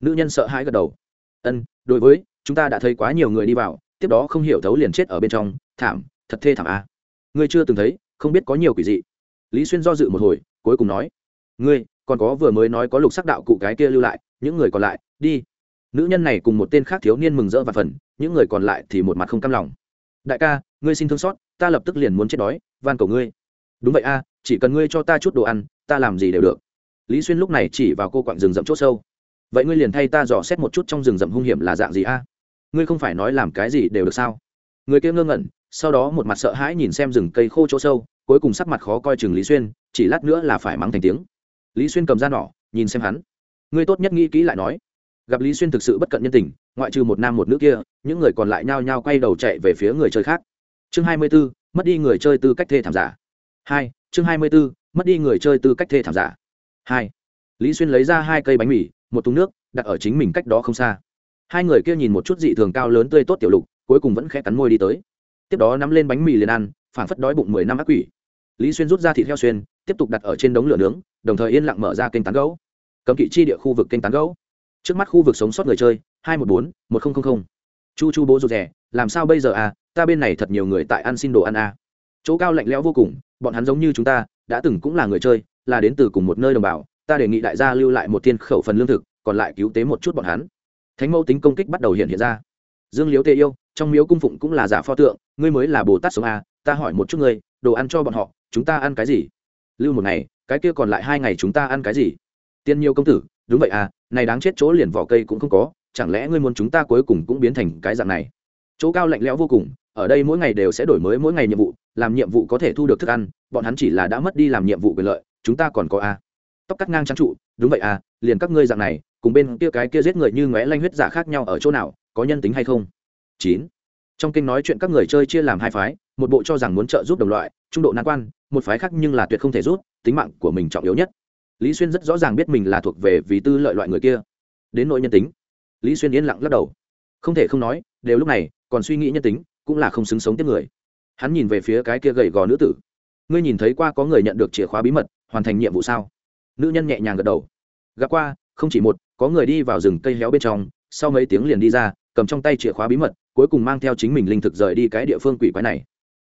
Nữ nhân sợ hãi gật đầu. Ân, đối với, chúng ta đã thấy quá nhiều người đi vào, tiếp đó không hiểu thấu liền chết ở bên trong, thảm, thật thê thảm a. Ngươi chưa từng thấy, không biết có nhiều quỷ dị. Lý xuyên do dự một hồi, cuối cùng nói, ngươi, còn có vừa mới nói có lục sắc đạo cụ cái kia lưu lại, những người còn lại, đi. Nữ nhân này cùng một tên khác thiếu niên mừng rỡ và phần, những người còn lại thì một mặt không cam lòng. Đại ca, ngươi xin thương xót, ta lập tức liền muốn chết đói, van cầu ngươi đúng vậy a, chỉ cần ngươi cho ta chút đồ ăn, ta làm gì đều được. Lý xuyên lúc này chỉ vào cô quặng rừng rậm c h ỗ sâu. Vậy ngươi liền thay ta dò xét một chút trong rừng rậm hung hiểm là dạng gì a? Ngươi không phải nói làm cái gì đều được sao? Người kia ngơ ngẩn, sau đó một mặt sợ hãi nhìn xem rừng cây khô chỗ sâu, cuối cùng sắc mặt khó coi chừng lý xuyên, chỉ lát nữa là phải mắng thành tiếng. Lý xuyên cầm ra nỏ, nhìn xem hắn. Ngươi tốt nhất nghĩ kỹ lại nói. Gặp lý xuyên thực sự bất cận nhân tình, ngoại trừ một nam một nữ kia, những người còn lại nhao nhao quay đầu chạy về phía người chơi khác. Chương hai mươi b ố mất đi người chơi tư cách thê thảm giả hai, chương hai mươi b ố mất đi người chơi tư cách thê thảm giả. Hai, lý xuyên lấy ra hai cây bánh mì, một thùng nước, đặt ở chính mình cách đó không xa. Hai người kia nhìn một chút dị thường cao lớn tươi tốt tiểu lục, cuối cùng vẫn khẽ cắn môi đi tới. Tiếp đó nắm lên bánh mì liền ăn phản phất đói bụng mười năm ác quỷ. Lý xuyên rút ra thịt heo xuyên, tiếp tục đặt ở trên đống lửa nướng, đồng thời yên lặng mở ra kênh tán gấu. Cấm kỵ chi địa khu vực kênh tán gấu. Trước mắt khu vực sống sót người chơi, hai trăm một bốn, một nghìn chu chu bố rụt rè, làm sao bây giờ à? Ta bên này thật nhiều người tại ăn xin đồ ăn à. chỗ cao lạnh lẽo vô cùng bọn hắn giống như chúng ta đã từng cũng là người chơi là đến từ cùng một nơi đồng bào ta đề nghị đại gia lưu lại một thiên khẩu phần lương thực còn lại cứu tế một chút bọn hắn. Thánh mẫu tính công kích bắt đầu hiện hiện ra. Dương liếu tê yêu trong miếu cung phụng cũng là giả pho tượng ngươi mới là bồ tát sống à, ta hỏi một chút ngươi đồ ăn cho bọn họ chúng ta ăn cái gì? Lưu một ngày cái kia còn lại hai ngày chúng ta ăn cái gì? Tiên nhiều công tử đúng vậy à này đáng chết chỗ liền vỏ cây cũng không có chẳng lẽ ngươi muốn chúng ta cuối cùng cũng biến thành cái dạng này? Chỗ cao lạnh lẽo vô cùng ở đây mỗi ngày đều sẽ đổi mới mỗi ngày nhiệm vụ làm nhiệm vụ có thể thu được thức ăn bọn hắn chỉ là đã mất đi làm nhiệm vụ quyền lợi chúng ta còn có a, tóc cắt ngang trang trụ đúng vậy à liền các ngươi dạng này cùng bên kia cái kia giết người như ngóe lanh huyết giả khác nhau ở chỗ nào có nhân tính hay không? Chín. Trong kinh nói chuyện các người chơi chia làm hai phái một bộ cho rằng muốn trợ giúp đồng loại trung độ nan quan một phái khác nhưng là tuyệt không thể rút tính mạng của mình trọng yếu nhất. Lý xuyên rất rõ ràng biết mình là thuộc về vì tư lợi loại người kia. Đến nội nhân tính. Lý xuyên yên lặng lắc đầu. Không thể không nói đều lúc này còn suy nghĩ nhân tính cũng là không xứng sống tiếp người hắn nhìn về phía cái kia gầy gò nữ tử. Ngươi nhìn thấy qua có người nhận được chìa khóa bí mật, hoàn thành nhiệm vụ sao? Nữ nhân nhẹ nhàng gật đầu. Gặp qua, không chỉ một, có người đi vào rừng cây héo bên trong, sau mấy tiếng liền đi ra, cầm trong tay chìa khóa bí mật, cuối cùng mang theo chính mình linh thực rời đi cái địa phương quỷ quái này.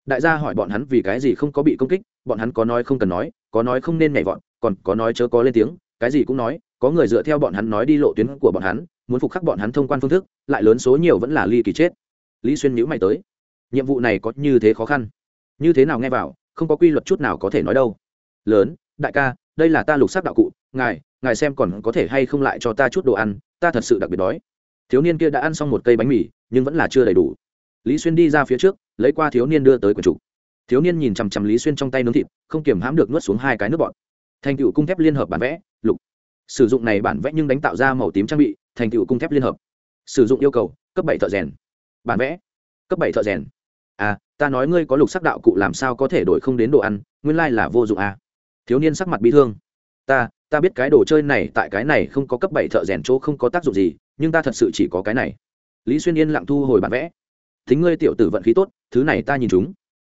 Đại gia hỏi bọn hắn vì cái gì không có bị công kích, bọn hắn có nói không cần nói, có nói không nên nhảy vọt, còn có nói chớ có lên tiếng, cái gì cũng nói, có người dựa theo bọn hắn nói đi lộ tuyến của bọn hắn, muốn phục khắc bọn hắn thông quan phương thức, lại lớn số nhiều vẫn là ly kỳ chết. Lý xuyên nhữ mày tới nhiệm vụ này có như thế khó khăn. Như thế nào nghe vào, không có quy luật chút nào có thể nói đâu. Lớn, đại ca, đây là ta lục sắc đạo cụ, ngài ngài xem còn có thể hay không lại cho ta chút đồ ăn, ta thật sự đặc biệt đói. Thiếu niên kia đã ăn xong một cây bánh mì, nhưng vẫn là chưa đầy đủ. Lý xuyên đi ra phía trước, lấy qua thiếu niên đưa tới quần chủ. Thiếu niên nhìn chằm chằm lý xuyên trong tay nướng thịt, không kiểm hãm được nuốt xuống hai cái nước bọt. Thành tựu cung thép liên hợp bản vẽ, lục. Sử dụng này bản vẽ nhưng đánh tạo ra màu tím trang bị, thành tựu cung thép liên hợp. Sử dụng yêu cầu, cấp bảy thợ rèn. Bản vẽ, cấp bảy thợ rèn à ta nói ngươi có lục sắc đạo cụ làm sao có thể đổi không đến đồ ăn, nguyên lai là vô dụng à. Thiếu niên sắc mặt bị thương. Ta ta biết cái đồ chơi này tại cái này không có cấp bảy thợ rèn chỗ không có tác dụng gì, nhưng ta thật sự chỉ có cái này. Lý xuyên yên lặng thu hồi bản vẽ. Thính ngươi tiểu tử vận khí tốt, thứ này ta nhìn chúng.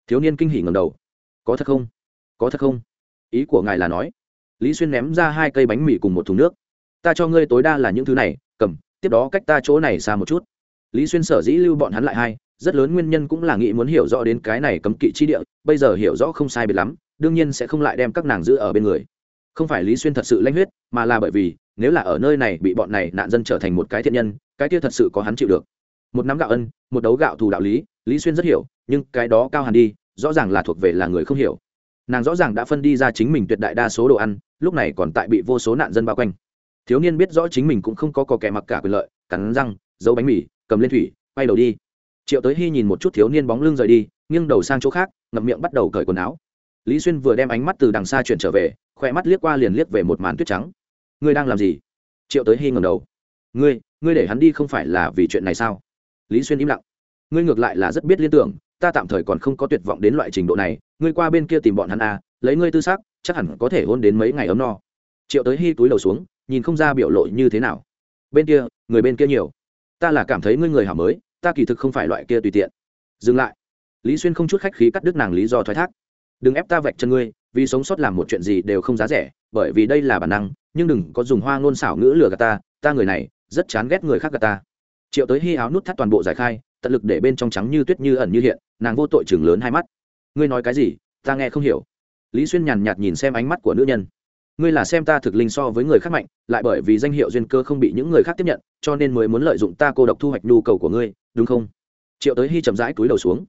Thiếu niên kinh hỉ ngầm đầu. Có thật không? Có thật không? Ý của ngài là nói. Lý xuyên ném ra hai cây bánh mì cùng một thùng nước. Ta cho ngươi tối đa là những thứ này, cầm, tiếp đó cách ta chỗ này xa một chút. Lý xuyên sở dĩ lưu bọn hắn lại hai rất lớn nguyên nhân cũng là nghĩ muốn hiểu rõ đến cái này cấm kỵ chi địa, bây giờ hiểu rõ không sai biệt lắm, đương nhiên sẽ không lại đem các nàng giữ ở bên người. Không phải lý xuyên thật sự lanh huyết, mà là bởi vì, nếu là ở nơi này bị bọn này nạn dân trở thành một cái thiện nhân, cái kia thật sự có hắn chịu được. Một nắm gạo ân, một đấu gạo thù đạo lý lý xuyên rất hiểu, nhưng cái đó cao hẳn đi, rõ ràng là thuộc về là người không hiểu. Nàng rõ ràng đã phân đi ra chính mình tuyệt đại đa số đồ ăn, lúc này còn tại bị vô số nạn dân bao quanh. Thiếu niên biết rõ chính mình cũng không có cò kẻ mặc cả quyền lợi, cắn răng, giấu bánh mì, cầm lên thủy, quay đầu đi triệu tới hy nhìn một chút thiếu niên bóng lưng rời đi, nghiêng đầu sang chỗ khác, ngậm miệng bắt đầu cởi quần áo. Lý xuyên vừa đem ánh mắt từ đằng xa chuyển trở về khỏe mắt liếc qua liền liếc về một màn tuyết trắng. Ngươi đang làm gì? Triệu tới hy ngầm đầu. Ngươi ngươi để hắn đi không phải là vì chuyện này sao? Lý xuyên im lặng. Ngươi ngược lại là rất biết liên tưởng, ta tạm thời còn không có tuyệt vọng đến loại trình độ này, ngươi qua bên kia tìm bọn hắn à lấy ngươi tư xác chắc hẳn có thể hôn đến mấy ngày ấm no. Triệu tới hy túi đầu xuống, nhìn không ra biểu lộ như thế nào. Bên kia, người bên kia nhiều. Ta là cảm thấy ngươi người hảo mới ta kỳ thực không phải loại kia tùy tiện. Dừng lại. Lý xuyên không chút khách khí cắt đứt nàng lý do thoái thác. Đừng ép ta vạch chân ngươi, vì sống sót làm một chuyện gì đều không giá rẻ, bởi vì đây là bản năng, nhưng đừng có dùng hoa ngôn xảo ngữ lừa gạt ta ta người này rất chán ghét người khác gạt ta. Triệu tới hy áo nút thắt toàn bộ giải khai, tận lực để bên trong trắng như tuyết như ẩn như hiện, nàng vô tội chừng lớn hai mắt. Ngươi nói cái gì, ta nghe không hiểu. Lý xuyên nhàn nhạt nhìn xem ánh mắt của nữ nhân ngươi là xem ta thực linh so với người khác mạnh, lại bởi vì danh hiệu duyên cơ không bị những người khác tiếp nhận, cho nên mới muốn lợi dụng ta cô độc thu hoạch nhu cầu của ngươi, đúng không? Triệu tới hy chậm rãi túi đầu xuống.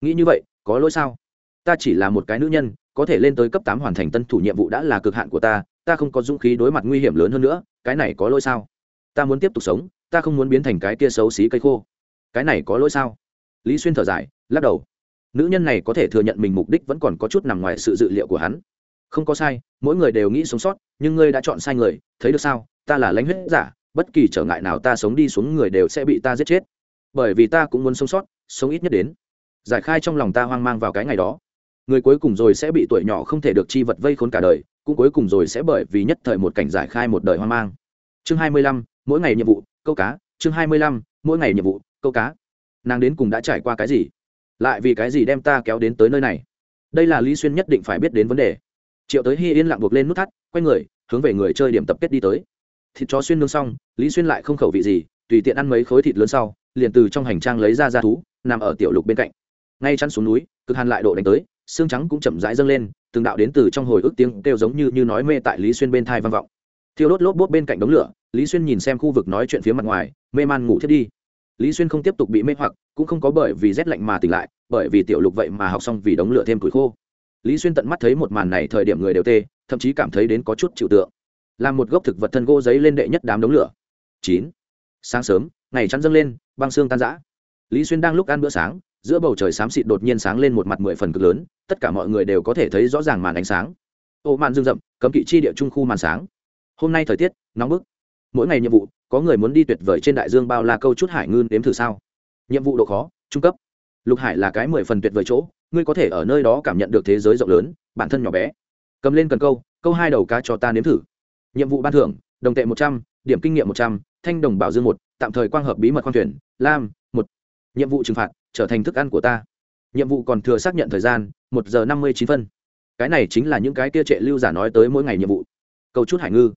Nghĩ như vậy, có lỗi sao? Ta chỉ là một cái nữ nhân, có thể lên tới cấp tám hoàn thành tân thủ nhiệm vụ đã là cực hạn của ta ta không có dũng khí đối mặt nguy hiểm lớn hơn nữa, cái này có lỗi sao? Ta muốn tiếp tục sống, ta không muốn biến thành cái kia xấu xí cây khô. Cái này có lỗi sao? Lý xuyên thở dài, lắc đầu. Nữ nhân này có thể thừa nhận mình mục đích vẫn còn có chút nằm ngoài sự dự liệu của hắn không có sai, mỗi người đều nghĩ sống sót, nhưng ngươi đã chọn sai người, thấy được sao? Ta là lãnh huyết giả, bất kỳ trở ngại nào ta sống đi xuống người đều sẽ bị ta giết chết. Bởi vì ta cũng muốn sống sót, sống ít nhất đến. Giải khai trong lòng ta hoang mang vào cái ngày đó. Người cuối cùng rồi sẽ bị tuổi nhỏ không thể được chi vật vây khốn cả đời, cũng cuối cùng rồi sẽ bởi vì nhất thời một cảnh giải khai một đời hoang mang. Chương hai mươi lăm, mỗi ngày nhiệm vụ, câu cá. Chương hai mươi lăm, mỗi ngày nhiệm vụ, câu cá. Nàng đến cùng đã trải qua cái gì? Lại vì cái gì đem ta kéo đến tới nơi này? Đây là lý xuyên nhất định phải biết đến vấn đề triệu tới hy yên lặng buộc lên nút thắt, quay người, hướng về người chơi điểm tập kết đi tới. Thịt chó xuyên nương xong, lý xuyên lại không khẩu vị gì, tùy tiện ăn mấy khối thịt lớn sau, liền từ trong hành trang lấy ra ra thú, nằm ở tiểu lục bên cạnh. Ngay chắn xuống núi, cực hàn lại độ đánh tới, xương trắng cũng chậm rãi dâng lên, từng đạo đến từ trong hồi ức tiếng kêu giống như như nói mê tại lý xuyên bên thai vang vọng. Thiêu đốt lốp bốt bên cạnh đống lửa, lý xuyên nhìn xem khu vực nói chuyện phía mặt ngoài, mê man ngủ thiết đi. Lý xuyên không tiếp tục bị mê hoặc, cũng không có bởi vì rét lạnh mà tỉnh lại, bởi vì tiểu lục vậy mà học xong vì đống lửa thêm tuổi khô lý xuyên tận mắt thấy một màn này thời điểm người đều tê, thậm chí cảm thấy đến có chút chịu tượng. Làm một gốc thực vật thân gỗ giấy lên đệ nhất đám đống lửa. Chín. Sáng sớm, ngày chắn dâng lên, băng xương tan rã. Lý xuyên đang lúc ăn bữa sáng, giữa bầu trời xám xịt đột nhiên sáng lên một mặt mười phần cực lớn, tất cả mọi người đều có thể thấy rõ ràng màn ánh sáng. Ô màn rừng rậm, cấm kỵ chi địa trung khu màn sáng. Hôm nay thời tiết, nóng bức. Mỗi ngày nhiệm vụ, có người muốn đi tuyệt vời trên đại dương bao la câu chút hải ngư đếm thử sao? Nhiệm vụ độ khó, trung cấp. Lục hải là cái mười phần tuyệt vời chỗ ngươi có thể ở nơi đó cảm nhận được thế giới rộng lớn, bản thân nhỏ bé. Cầm lên cần câu câu hai đầu cá cho ta nếm thử. Nhiệm vụ ban thưởng, đồng tệ một trăm, điểm kinh nghiệm một trăm, thanh đồng bảo dương một, tạm thời quang hợp bí mật khoang thuyền, lam, một. Nhiệm vụ trừng phạt, trở thành thức ăn của ta. Nhiệm vụ còn thừa xác nhận thời gian, một giờ năm mươi chín phân. Cái này chính là những cái kia trệ lưu giả nói tới mỗi ngày nhiệm vụ. Câu chút hải ngư,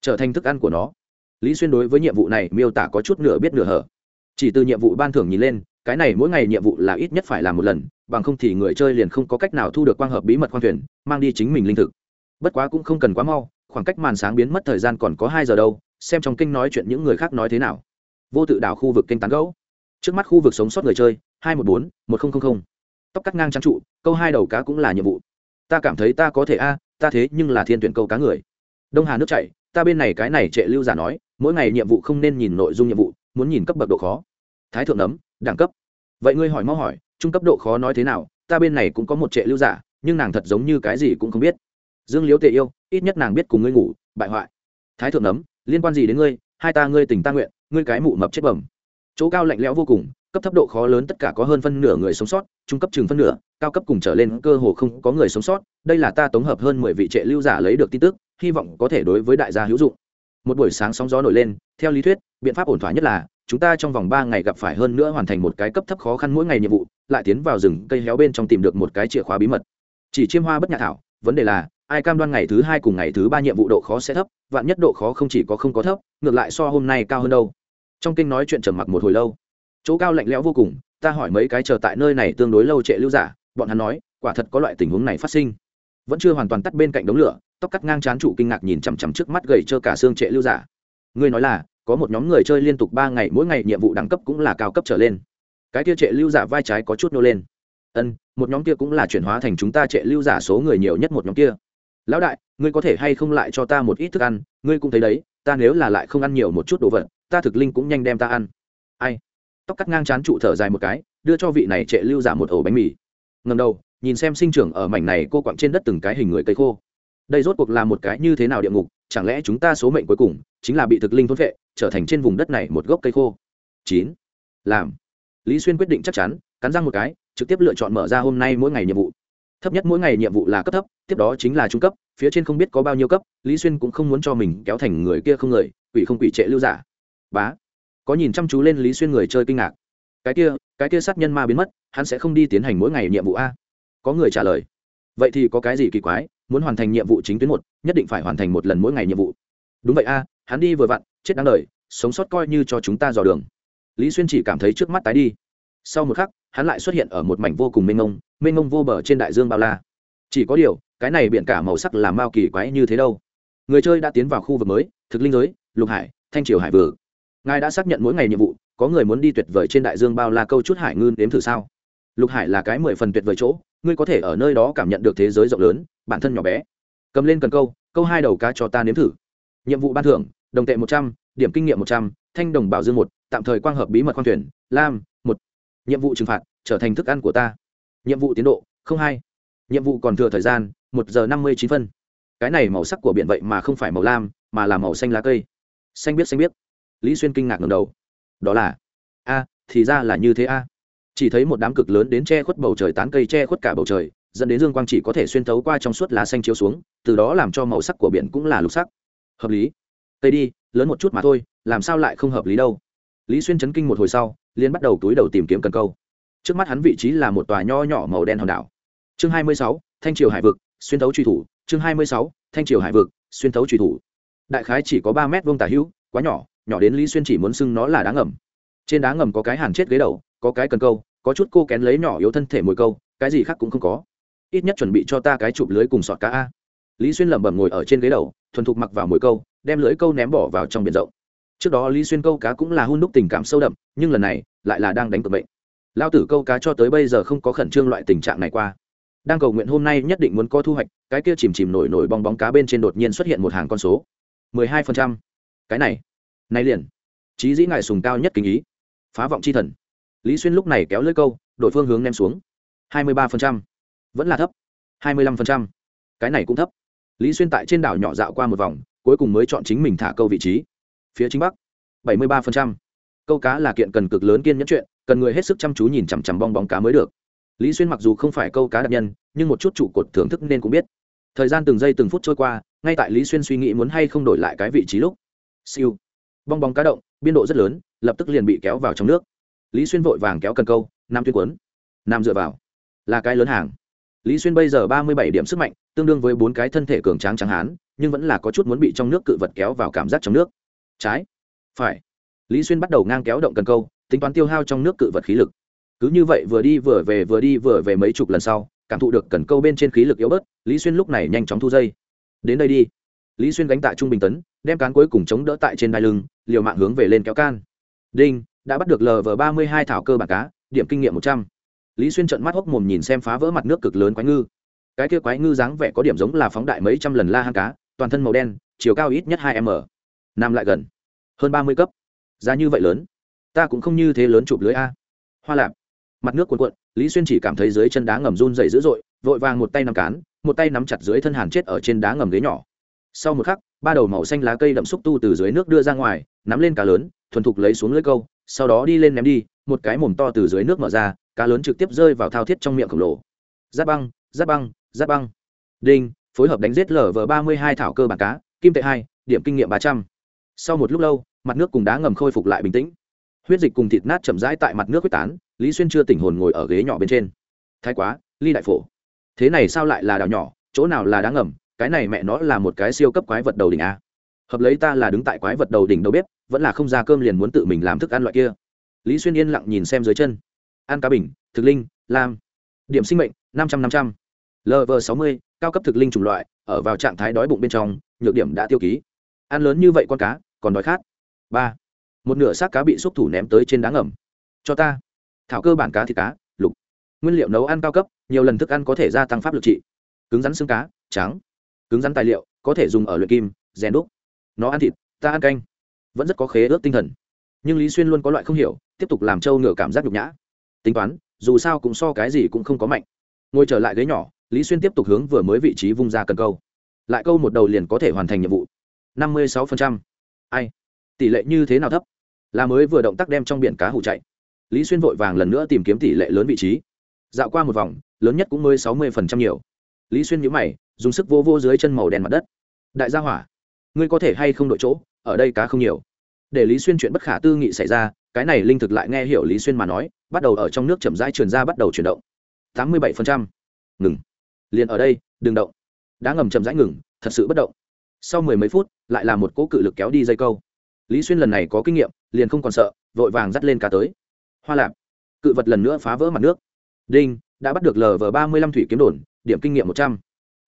trở thành thức ăn của nó. Lý xuyên đối với nhiệm vụ này miêu tả có chút nửa biết nửa hở. Chỉ từ nhiệm vụ ban thưởng nhìn lên cái này mỗi ngày nhiệm vụ là ít nhất phải làm một lần, bằng không thì người chơi liền không có cách nào thu được quang hợp bí mật khoang thuyền, mang đi chính mình linh thực. Bất quá cũng không cần quá mau, khoảng cách màn sáng biến mất thời gian còn có hai giờ đâu, xem trong kinh nói chuyện những người khác nói thế nào. Vô tự đảo khu vực kênh tán gấu trước mắt khu vực sống sót người chơi, hai một bốn, một nghìn tóc cắt ngang trang trụ, câu hai đầu cá cũng là nhiệm vụ. Ta cảm thấy ta có thể a, ta thế nhưng là thiên tuyển câu cá người. Đông hà nước chảy, ta bên này cái này trệ lưu giả nói, mỗi ngày nhiệm vụ không nên nhìn nội dung nhiệm vụ, muốn nhìn cấp bậc độ khó. Thái thượng nấm, đẳng cấp vậy ngươi hỏi mau hỏi, trung cấp độ khó nói thế nào, ta bên này cũng có một trệ lưu giả, nhưng nàng thật giống như cái gì cũng không biết. Dương liếu tề yêu, ít nhất nàng biết cùng ngươi ngủ, bại hoại. Thái thượng nấm, liên quan gì đến ngươi, hai ta ngươi tình ta nguyện, ngươi cái mụ mập chết bẩm. Chỗ cao lạnh lẽo vô cùng, cấp thấp độ khó lớn tất cả có hơn phân nửa người sống sót, trung cấp chừng phân nửa, cao cấp cùng trở lên cơ hồ không có người sống sót. Đây là ta tổng hợp hơn mười vị trệ lưu giả lấy được tin tức, hy vọng có thể đối với đại gia hữu dụng. Một buổi sáng sóng gió nổi lên, theo lý thuyết, biện pháp ổn thỏa nhất là chúng ta trong vòng ba ngày gặp phải hơn nữa hoàn thành một cái cấp thấp khó khăn mỗi ngày nhiệm vụ, lại tiến vào rừng cây héo bên trong tìm được một cái chìa khóa bí mật. Chỉ chiêm hoa bất nhạ thảo, vấn đề là, ai cam đoan ngày thứ hai cùng ngày thứ ba nhiệm vụ độ khó sẽ thấp, vạn nhất độ khó không chỉ có không có thấp, ngược lại so hôm nay cao hơn đâu. Trong kinh nói chuyện trầm mặc một hồi lâu. Chỗ cao lạnh lẽo vô cùng, ta hỏi mấy cái chờ tại nơi này tương đối lâu trệ lưu giả, bọn hắn nói, quả thật có loại tình huống này phát sinh. Vẫn chưa hoàn toàn tắt bên cạnh đống lửa, tóc cắt ngang chán trụ kinh ngạc nhìn chằm chằm trước mắt gầy trơ cả xương trệ lưu giả. Ngươi nói là có một nhóm người chơi liên tục ba ngày, mỗi ngày nhiệm vụ đẳng cấp cũng là cao cấp trở lên. Cái kia trệ lưu giả vai trái có chút nô lên. Ân, một nhóm kia cũng là chuyển hóa thành chúng ta trệ lưu giả số người nhiều nhất một nhóm kia. Lão đại, ngươi có thể hay không lại cho ta một ít thức ăn? Ngươi cũng thấy đấy, ta nếu là lại không ăn nhiều một chút đồ vật, ta thực linh cũng nhanh đem ta ăn. Ai? Tóc cắt ngang chán trụ thở dài một cái, đưa cho vị này trệ lưu giả một ổ bánh mì. Ngầm đầu, nhìn xem sinh trưởng ở mảnh này cô quặng trên đất từng cái hình người cây khô. Đây rốt cuộc là một cái như thế nào địa ngục? Chẳng lẽ chúng ta số mệnh cuối cùng chính là bị thực linh thôn vệ trở thành trên vùng đất này một gốc cây khô. Chín. Làm. Lý xuyên quyết định chắc chắn, cắn răng một cái, trực tiếp lựa chọn mở ra hôm nay mỗi ngày nhiệm vụ. Thấp nhất mỗi ngày nhiệm vụ là cấp thấp, tiếp đó chính là trung cấp, phía trên không biết có bao nhiêu cấp, lý xuyên cũng không muốn cho mình kéo thành người kia không người, quỷ không quỷ trệ lưu giả. Bá. Có nhìn chăm chú lên lý xuyên người chơi kinh ngạc. Cái kia cái kia sát nhân ma biến mất, hắn sẽ không đi tiến hành mỗi ngày nhiệm vụ a. Có người trả lời. Vậy thì có cái gì kỳ quái, muốn hoàn thành nhiệm vụ chính tuyến một, nhất định phải hoàn thành một lần mỗi ngày nhiệm vụ. Đúng vậy a, hắn đi vừa vặn chết đáng đời sống sót coi như cho chúng ta dò đường. Lý xuyên chỉ cảm thấy trước mắt tái đi. Sau một khắc, hắn lại xuất hiện ở một mảnh vô cùng mênh mông mênh mông vô bờ trên đại dương bao la. Chỉ có điều, cái này biển cả màu sắc làm mao kỳ quái như thế đâu. Người chơi đã tiến vào khu vực mới, thực linh giới, lục hải, thanh triều hải vừa ngài đã xác nhận mỗi ngày nhiệm vụ, có người muốn đi tuyệt vời trên đại dương bao la câu chút hải ngư đếm thử sao? Lục hải là cái mười phần tuyệt vời chỗ, ngươi có thể ở nơi đó cảm nhận được thế giới rộng lớn, bản thân nhỏ bé. Cầm lên cần câu câu hai đầu cá cho ta nếm thử. Nhiệm vụ ban thưởng đồng tệ một trăm, điểm kinh nghiệm một trăm, thanh đồng bảo dương một, tạm thời quang hợp bí mật khoang thuyền, lam, một. Nhiệm vụ trừng phạt, trở thành thức ăn của ta. Nhiệm vụ tiến độ, không hai. Nhiệm vụ còn thừa thời gian, một giờ năm mươi chín phân. Cái này màu sắc của biển vậy mà không phải màu lam, mà là màu xanh lá cây. Xanh biết xanh biết lý xuyên kinh ngạc ngầm đầu. Đó là, a, thì ra là như thế a. Chỉ thấy một đám cực lớn đến che khuất bầu trời tán cây che khuất cả bầu trời, dẫn đến dương quang chỉ có thể xuyên thấu qua trong suốt lá xanh chiếu xuống, từ đó làm cho màu sắc của biển cũng là lục sắc. Hợp lý tây đi, lớn một chút mà thôi, làm sao lại không hợp lý đâu? Lý xuyên chấn kinh một hồi sau liên bắt đầu túi đầu tìm kiếm cần câu. Trước mắt hắn vị trí là một tòa nho nhỏ màu đen hòn đảo. Chương hai mươi sáu, thanh triều hải vực, xuyên thấu truy thủ. Chương hai mươi sáu, thanh triều hải vực, xuyên thấu truy thủ. Đại khái chỉ có ba mét vuông tả hữu, quá nhỏ nhỏ đến lý xuyên chỉ muốn xưng nó là đá ngầm. Trên đá ngầm có cái hàn chết ghế đầu, có cái cần câu, có chút cô kén lấy nhỏ yếu thân thể mồi câu, cái gì khác cũng không có. Ít nhất chuẩn bị cho ta cái chụp lưới cùng sọt cá a. Lý xuyên lẩm bẩm ngồi ở trên ghế đầu thuần thục mặc vào mồi câu, đem lưới câu ném bỏ vào trong biển rộng. Trước đó lý xuyên câu cá cũng là hôn đúc tình cảm sâu đậm, nhưng lần này lại là đang đánh cược bệnh lao tử câu cá cho tới bây giờ không có khẩn trương loại tình trạng này qua. Đang cầu nguyện hôm nay nhất định muốn có thu hoạch, cái kia chìm chìm nổi nổi bong bóng cá bên trên đột nhiên xuất hiện một hàng con số. mười hai phần trăm. Cái này này liền. Trí dĩ ngài sùng cao nhất kinh ý. Phá vọng c h i thần. Lý xuyên lúc này kéo lưỡi câu, đổi phương hướng ném xuống. hai mươi ba phần trăm. Vẫn là thấp. hai mươi lăm phần trăm. Cái này cũng thấp lý xuyên tại trên đảo nhỏ dạo qua một vòng, cuối cùng mới chọn chính mình thả câu vị trí. Phía chính bắc, bảy mươi ba phần trăm. Câu cá là kiện cần cực lớn kiên nhẫn chuyện, cần người hết sức chăm chú nhìn chằm chằm bong bóng cá mới được. Lý xuyên mặc dù không phải câu cá đặc nhân, nhưng một chút trụ cột thưởng thức nên cũng biết. Thời gian từng giây từng phút trôi qua, ngay tại lý xuyên suy nghĩ muốn hay không đổi lại cái vị trí lúc. Siêu. Bong bóng cá động, biên độ rất lớn, lập tức liền bị kéo vào trong nước. Lý xuyên vội vàng kéo cần câu, nam tuyên quấn. Nam dựa vào. Là cái lớn hàng lý xuyên bây giờ ba mươi bảy điểm sức mạnh, tương đương với bốn cái thân thể cường tráng tráng hán, nhưng vẫn là có chút muốn bị trong nước cự vật kéo vào cảm giác trong nước. Trái. Phải. Lý xuyên bắt đầu ngang kéo động cần câu, tính toán tiêu hao trong nước cự vật khí lực. Cứ như vậy vừa đi vừa về, vừa đi vừa về mấy chục lần sau, cảm thụ được cần câu bên trên khí lực yếu bớt, lý xuyên lúc này nhanh chóng thu dây. Đến đây đi. Lý xuyên gánh tại trung bình tấn, đem cán cuối cùng chống đỡ tại trên đai lưng, liều mạng hướng về lên kéo can. Đinh, đã bắt được lv ba mươi hai thảo cơ bản cá, điểm kinh nghiệm một trăm lý xuyên trận mắt hốc mồm nhìn xem phá vỡ mặt nước cực lớn quái ngư. Cái kia quái ngư dáng vẻ có điểm giống là phóng đại mấy trăm lần la hang cá, toàn thân màu đen, chiều cao ít nhất hai m. Nằm lại gần. Hơn ba mươi cấp. Giá như vậy lớn. Ta cũng không như thế lớn chụp lưới a. Hoa lạp. Mặt nước cuộn cuộn, lý xuyên chỉ cảm thấy dưới chân đá ngầm run dày dữ dội, vội vàng một tay nắm cán, một tay nắm chặt dưới thân hàn chết ở trên đá ngầm ghế nhỏ. Sau một khắc, ba đầu màu xanh lá cây đậm xúc tu từ dưới nước đưa ra ngoài, nắm lên cá lớn, thuần thục lấy xuống lưới câu, sau đó đi lên ném đi, một cái mồm to từ dưới nước mở ra cá lớn trực tiếp rơi vào thao thiết trong miệng khổng lồ. Giáp băng giáp băng giáp băng. Đinh, phối hợp đánh giết lở vờ ba mươi hai thảo cơ bản cá, kim tệ hai, điểm kinh nghiệm ba trăm. Sau một lúc lâu, mặt nước cùng đá ngầm khôi phục lại bình tĩnh. Huyết dịch cùng thịt nát chậm rãi tại mặt nước quyết tán, lý xuyên chưa tỉnh hồn ngồi ở ghế nhỏ bên trên. Thái quá, ly đại phổ. Thế này sao lại là đảo nhỏ, chỗ nào là đá ngầm, cái này mẹ nó là một cái siêu cấp quái vật đầu đỉnh a. Hợp lấy ta là đứng tại quái vật đầu đỉnh đầu bếp, vẫn là không ra cơm liền muốn tự mình làm thức ăn loại kia. Lý xuyên yên lặng nhìn xem dưới chân. An cá bình, thực linh, lam. Điểm sinh mệnh, năm trăm năm trăm. Lv sáu mươi, cao cấp thực linh chủng loại, ở vào trạng thái đói bụng bên trong, nhược điểm đã tiêu ký. Ăn lớn như vậy con cá, còn đói khát. Ba. Một nửa xác cá bị xúc thủ ném tới trên đá ngầm. Cho ta. Thảo cơ bản cá thịt cá, lục. Nguyên liệu nấu ăn cao cấp, nhiều lần thức ăn có thể gia tăng pháp lực trị. Cứng rắn xương cá, trắng. Cứng rắn tài liệu, có thể dùng ở luyện kim, rèn đúc. Nó ăn thịt, ta ăn canh. Vẫn rất có khế ước tinh thần. Nhưng lý xuyên luôn có loại không hiểu, tiếp tục làm trâu ngựa cảm giác nhục nhã tính toán, dù sao cũng so cái gì cũng không có mạnh. Ngồi trở lại ghế nhỏ, lý xuyên tiếp tục hướng vừa mới vị trí vung ra cần câu. Lại câu một đầu liền có thể hoàn thành nhiệm vụ. Năm mươi sáu ai? Tỷ lệ như thế nào thấp? Là mới vừa động tác đem trong biển cá hủ chạy. Lý xuyên vội vàng lần nữa tìm kiếm tỷ lệ lớn vị trí. Dạo qua một vòng, lớn nhất cũng mới sáu mươi nhiều. Lý xuyên nhữ mày, dùng sức vô vô dưới chân màu đen mặt đất. Đại gia hỏa, ngươi có thể hay không đội chỗ? Ở đây cá không nhiều. Để lý xuyên chuyện bất khả tư nghị xảy ra cái này linh thực lại nghe hiểu lý xuyên mà nói, bắt đầu ở trong nước chậm rãi truyền ra bắt đầu chuyển động. Tám mươi bảy ngừng. Liền ở đây, đừng động. Đã ngầm chậm rãi ngừng, thật sự bất động. Sau mười mấy phút, lại là một cỗ cự lực kéo đi dây câu. Lý xuyên lần này có kinh nghiệm, liền không còn sợ, vội vàng dắt lên cá tới. Hoa lạp. Cự vật lần nữa phá vỡ mặt nước. Đinh, đã bắt được lv ba mươi lăm thủy kiếm đồn, điểm kinh nghiệm một trăm.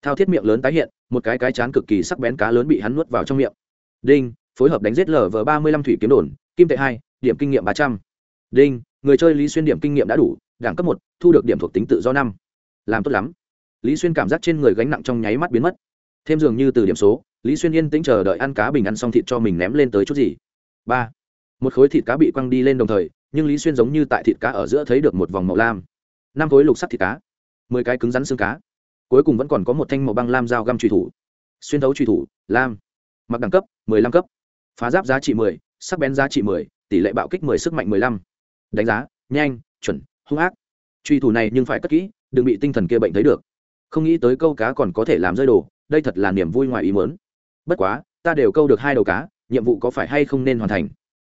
Thao thiết miệng lớn tái hiện, một cái cái chán cực kỳ sắc bén cá lớn bị hắn nuốt vào trong miệng. Đinh, phối hợp đánh giết lv ba mươi lăm thủy kiếm đồn kim tệ hai, điểm kinh nghiệm ba trăm. Đinh, người chơi lý xuyên điểm kinh nghiệm đã đủ, đẳng cấp một, thu được điểm thuộc tính tự do năm. Làm tốt lắm. Lý xuyên cảm giác trên người gánh nặng trong nháy mắt biến mất. Thêm dường như từ điểm số, lý xuyên yên tĩnh chờ đợi ăn cá bình ăn xong thịt cho mình ném lên tới chút gì. Ba. Một khối thịt cá bị quăng đi lên đồng thời, nhưng lý xuyên giống như tại thịt cá ở giữa thấy được một vòng màu lam. Năm khối lục sắt thịt cá, mười cái cứng rắn xương cá. Cuối cùng vẫn còn có một thanh màu băng lam dao găm truy thủ. Xuyên thấu truy thủ, lam. Mặc đẳng cấp, mười lăm cấp. Phá giáp giá trị mười sắc bén giá trị mười, tỷ lệ bạo kích mười, sức mạnh mười lăm. Đánh giá, nhanh, chuẩn, hung ác. Truy thủ này nhưng phải cất kỹ, đừng bị tinh thần kia bệnh thấy được. Không nghĩ tới câu cá còn có thể làm rơi đồ, đây thật là niềm vui ngoài ý mớn bất quá, ta đều câu được hai đầu cá, nhiệm vụ có phải hay không nên hoàn thành?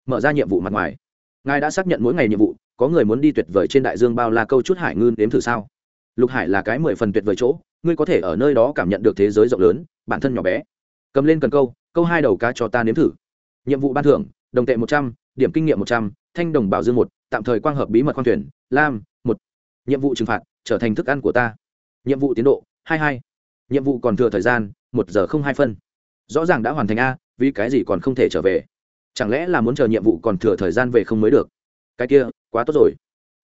Mở ra nhiệm vụ mặt ngoài. Ngài đã xác nhận mỗi ngày nhiệm vụ, có người muốn đi tuyệt vời trên đại dương bao la câu chút hải ngư đếm thử sao? Lục hải là cái mười phần tuyệt vời chỗ, ngươi có thể ở nơi đó cảm nhận được thế giới rộng lớn, bản thân nhỏ bé. Cầm lên cần câu câu hai đầu cá cho ta nếm thử nhiệm vụ ban thưởng, đồng tệ một trăm, điểm kinh nghiệm một trăm, thanh đồng bảo dương một, tạm thời quang hợp bí mật khoang thuyền, lam một. Nhiệm vụ trừng phạt, trở thành thức ăn của ta. Nhiệm vụ tiến độ, hai hai. Nhiệm vụ còn thừa thời gian, một giờ không hai phân. Rõ ràng đã hoàn thành a, vì cái gì còn không thể trở về? Chẳng lẽ là muốn chờ nhiệm vụ còn thừa thời gian về không mới được? Cái kia, quá tốt rồi.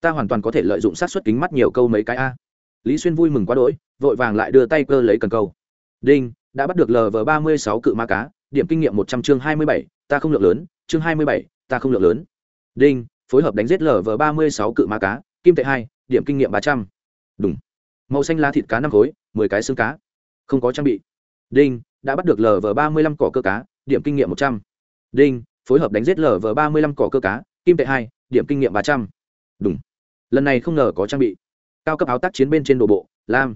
Ta hoàn toàn có thể lợi dụng sát xuất kính mắt nhiều câu mấy cái a. Lý xuyên vui mừng quá đỗi, vội vàng lại đưa tay cơ lấy cần câu. Đinh, đã bắt được lv ba mươi sáu cự ma cá điểm kinh nghiệm một trăm chương hai mươi bảy, ta không lượng lớn, chương hai mươi bảy, ta không lượng lớn. Đinh, phối hợp đánh giết lv ba mươi sáu cự ma cá, kim tệ hai, điểm kinh nghiệm ba trăm. Đúng màu xanh lá thịt cá năm khối, mười cái xương cá. Không có trang bị. Đinh, đã bắt được lv ba mươi lăm cỏ cơ cá, điểm kinh nghiệm một trăm. Đinh, phối hợp đánh giết lv ba mươi lăm cỏ cơ cá, kim tệ hai, điểm kinh nghiệm ba trăm. Đúng lần này không ngờ có trang bị. Cao cấp áo tác chiến bên trên đồ bộ, lam.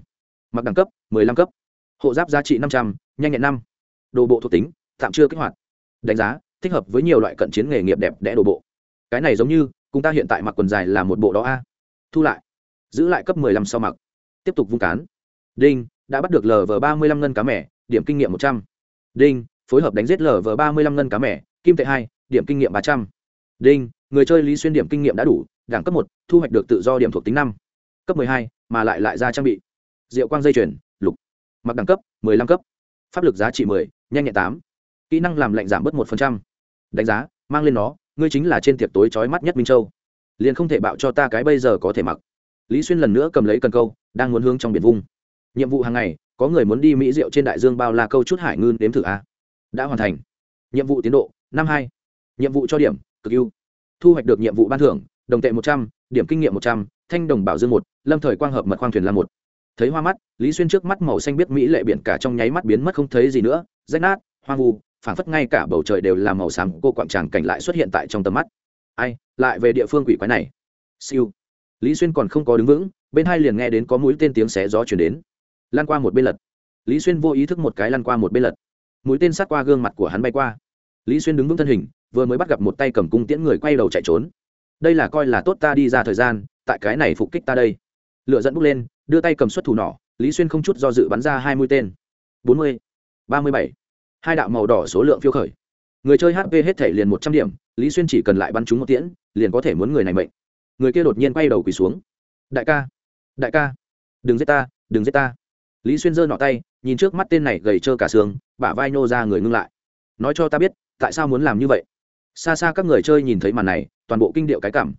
Mặc đẳng cấp, mười lăm cấp. Hộ giáp giá trị năm trăm n h a n h nhẹn năm. Đồ bộ thuộc tính tạm chưa kích hoạt. Đánh giá, thích hợp với nhiều loại cận chiến nghề nghiệp đẹp đẽ đồ bộ. Cái này giống như, cùng ta hiện tại mặc quần dài là một bộ đó a. Thu lại. Giữ lại cấp mười lăm sau mặc. Tiếp tục vung cán. Đinh, đã bắt được lv ba mươi lăm ngân cá mẻ, điểm kinh nghiệm một trăm. Đinh, phối hợp đánh giết lv ba mươi lăm ngân cá mẻ, kim tệ hai, điểm kinh nghiệm ba trăm. Đinh, người chơi lý xuyên điểm kinh nghiệm đã đủ, đẳng cấp một, thu hoạch được tự do điểm thuộc tính năm. Cấp mười hai, mà lại lại ra trang bị. Diệu quang dây chuyền, lục. Mặc đẳng cấp, mười lăm cấp. Pháp lực giá trị mười, nhanh nhẹn tám kỹ năng làm lạnh giảm bớt một phần trăm. Đánh giá, mang lên nó, ngươi chính là trên tiệc tối trói mắt nhất minh châu. Liền không thể bạo cho ta cái bây giờ có thể mặc. Lý xuyên lần nữa cầm lấy cần câu, đang muốn hướng trong biển vung. Nhiệm vụ hàng ngày, có người muốn đi mỹ rượu trên đại dương bao la câu chút hải ngư đếm thử a. Đã hoàn thành. Nhiệm vụ tiến độ, năm hai. Nhiệm vụ cho điểm, cực ưu. Thu hoạch được nhiệm vụ ban thưởng, đồng tệ một trăm, điểm kinh nghiệm một trăm, thanh đồng bảo dương một, lâm thời quang hợp mật khoang thuyền là một. Thấy hoa mắt, lý xuyên trước mắt màu xanh biết mỹ lệ biển cả trong nháy mắt biến mất không thấy gì nữa, rách nát, hoang vu phảng phất ngay cả bầu trời đều là màu xám, cô quạng tràng cảnh lại xuất hiện tại trong tầm mắt. Ai, lại về địa phương quỷ quái này. Siêu. Lý xuyên còn không có đứng vững, bên hai liền nghe đến có mũi tên tiếng xé gió chuyển đến. Lan qua một bên lật. Lý xuyên vô ý thức một cái lăn qua một bên lật. Mũi tên sát qua gương mặt của hắn bay qua. Lý xuyên đứng vững thân hình, vừa mới bắt gặp một tay cầm cung tiễn người quay đầu chạy trốn. Đây là coi là tốt ta đi ra thời gian, tại cái này phục kích ta đây. Lựa dẫn bước lên, đưa tay cầm xuất thủ nỏ, lý xuyên không chút do dự bắn ra hai mũi tên. Bốn mươi, ba mươi bảy hai đạo màu đỏ số lượng phiêu khởi. Người chơi hp hết thể liền một trăm điểm, lý xuyên chỉ cần lại bắn trúng một tiễn, liền có thể muốn người này mệnh. Người kia đột nhiên quay đầu quỳ xuống. Đại ca đại ca, đừng giết ta, đừng giết ta. Lý xuyên giơ nọ tay, nhìn trước mắt tên này gầy trơ cả xương, bả vai nô ra người ngưng lại. Nói cho ta biết, tại sao muốn làm như vậy? Xa xa các người chơi nhìn thấy màn này, toàn bộ kinh điệu cái cảm.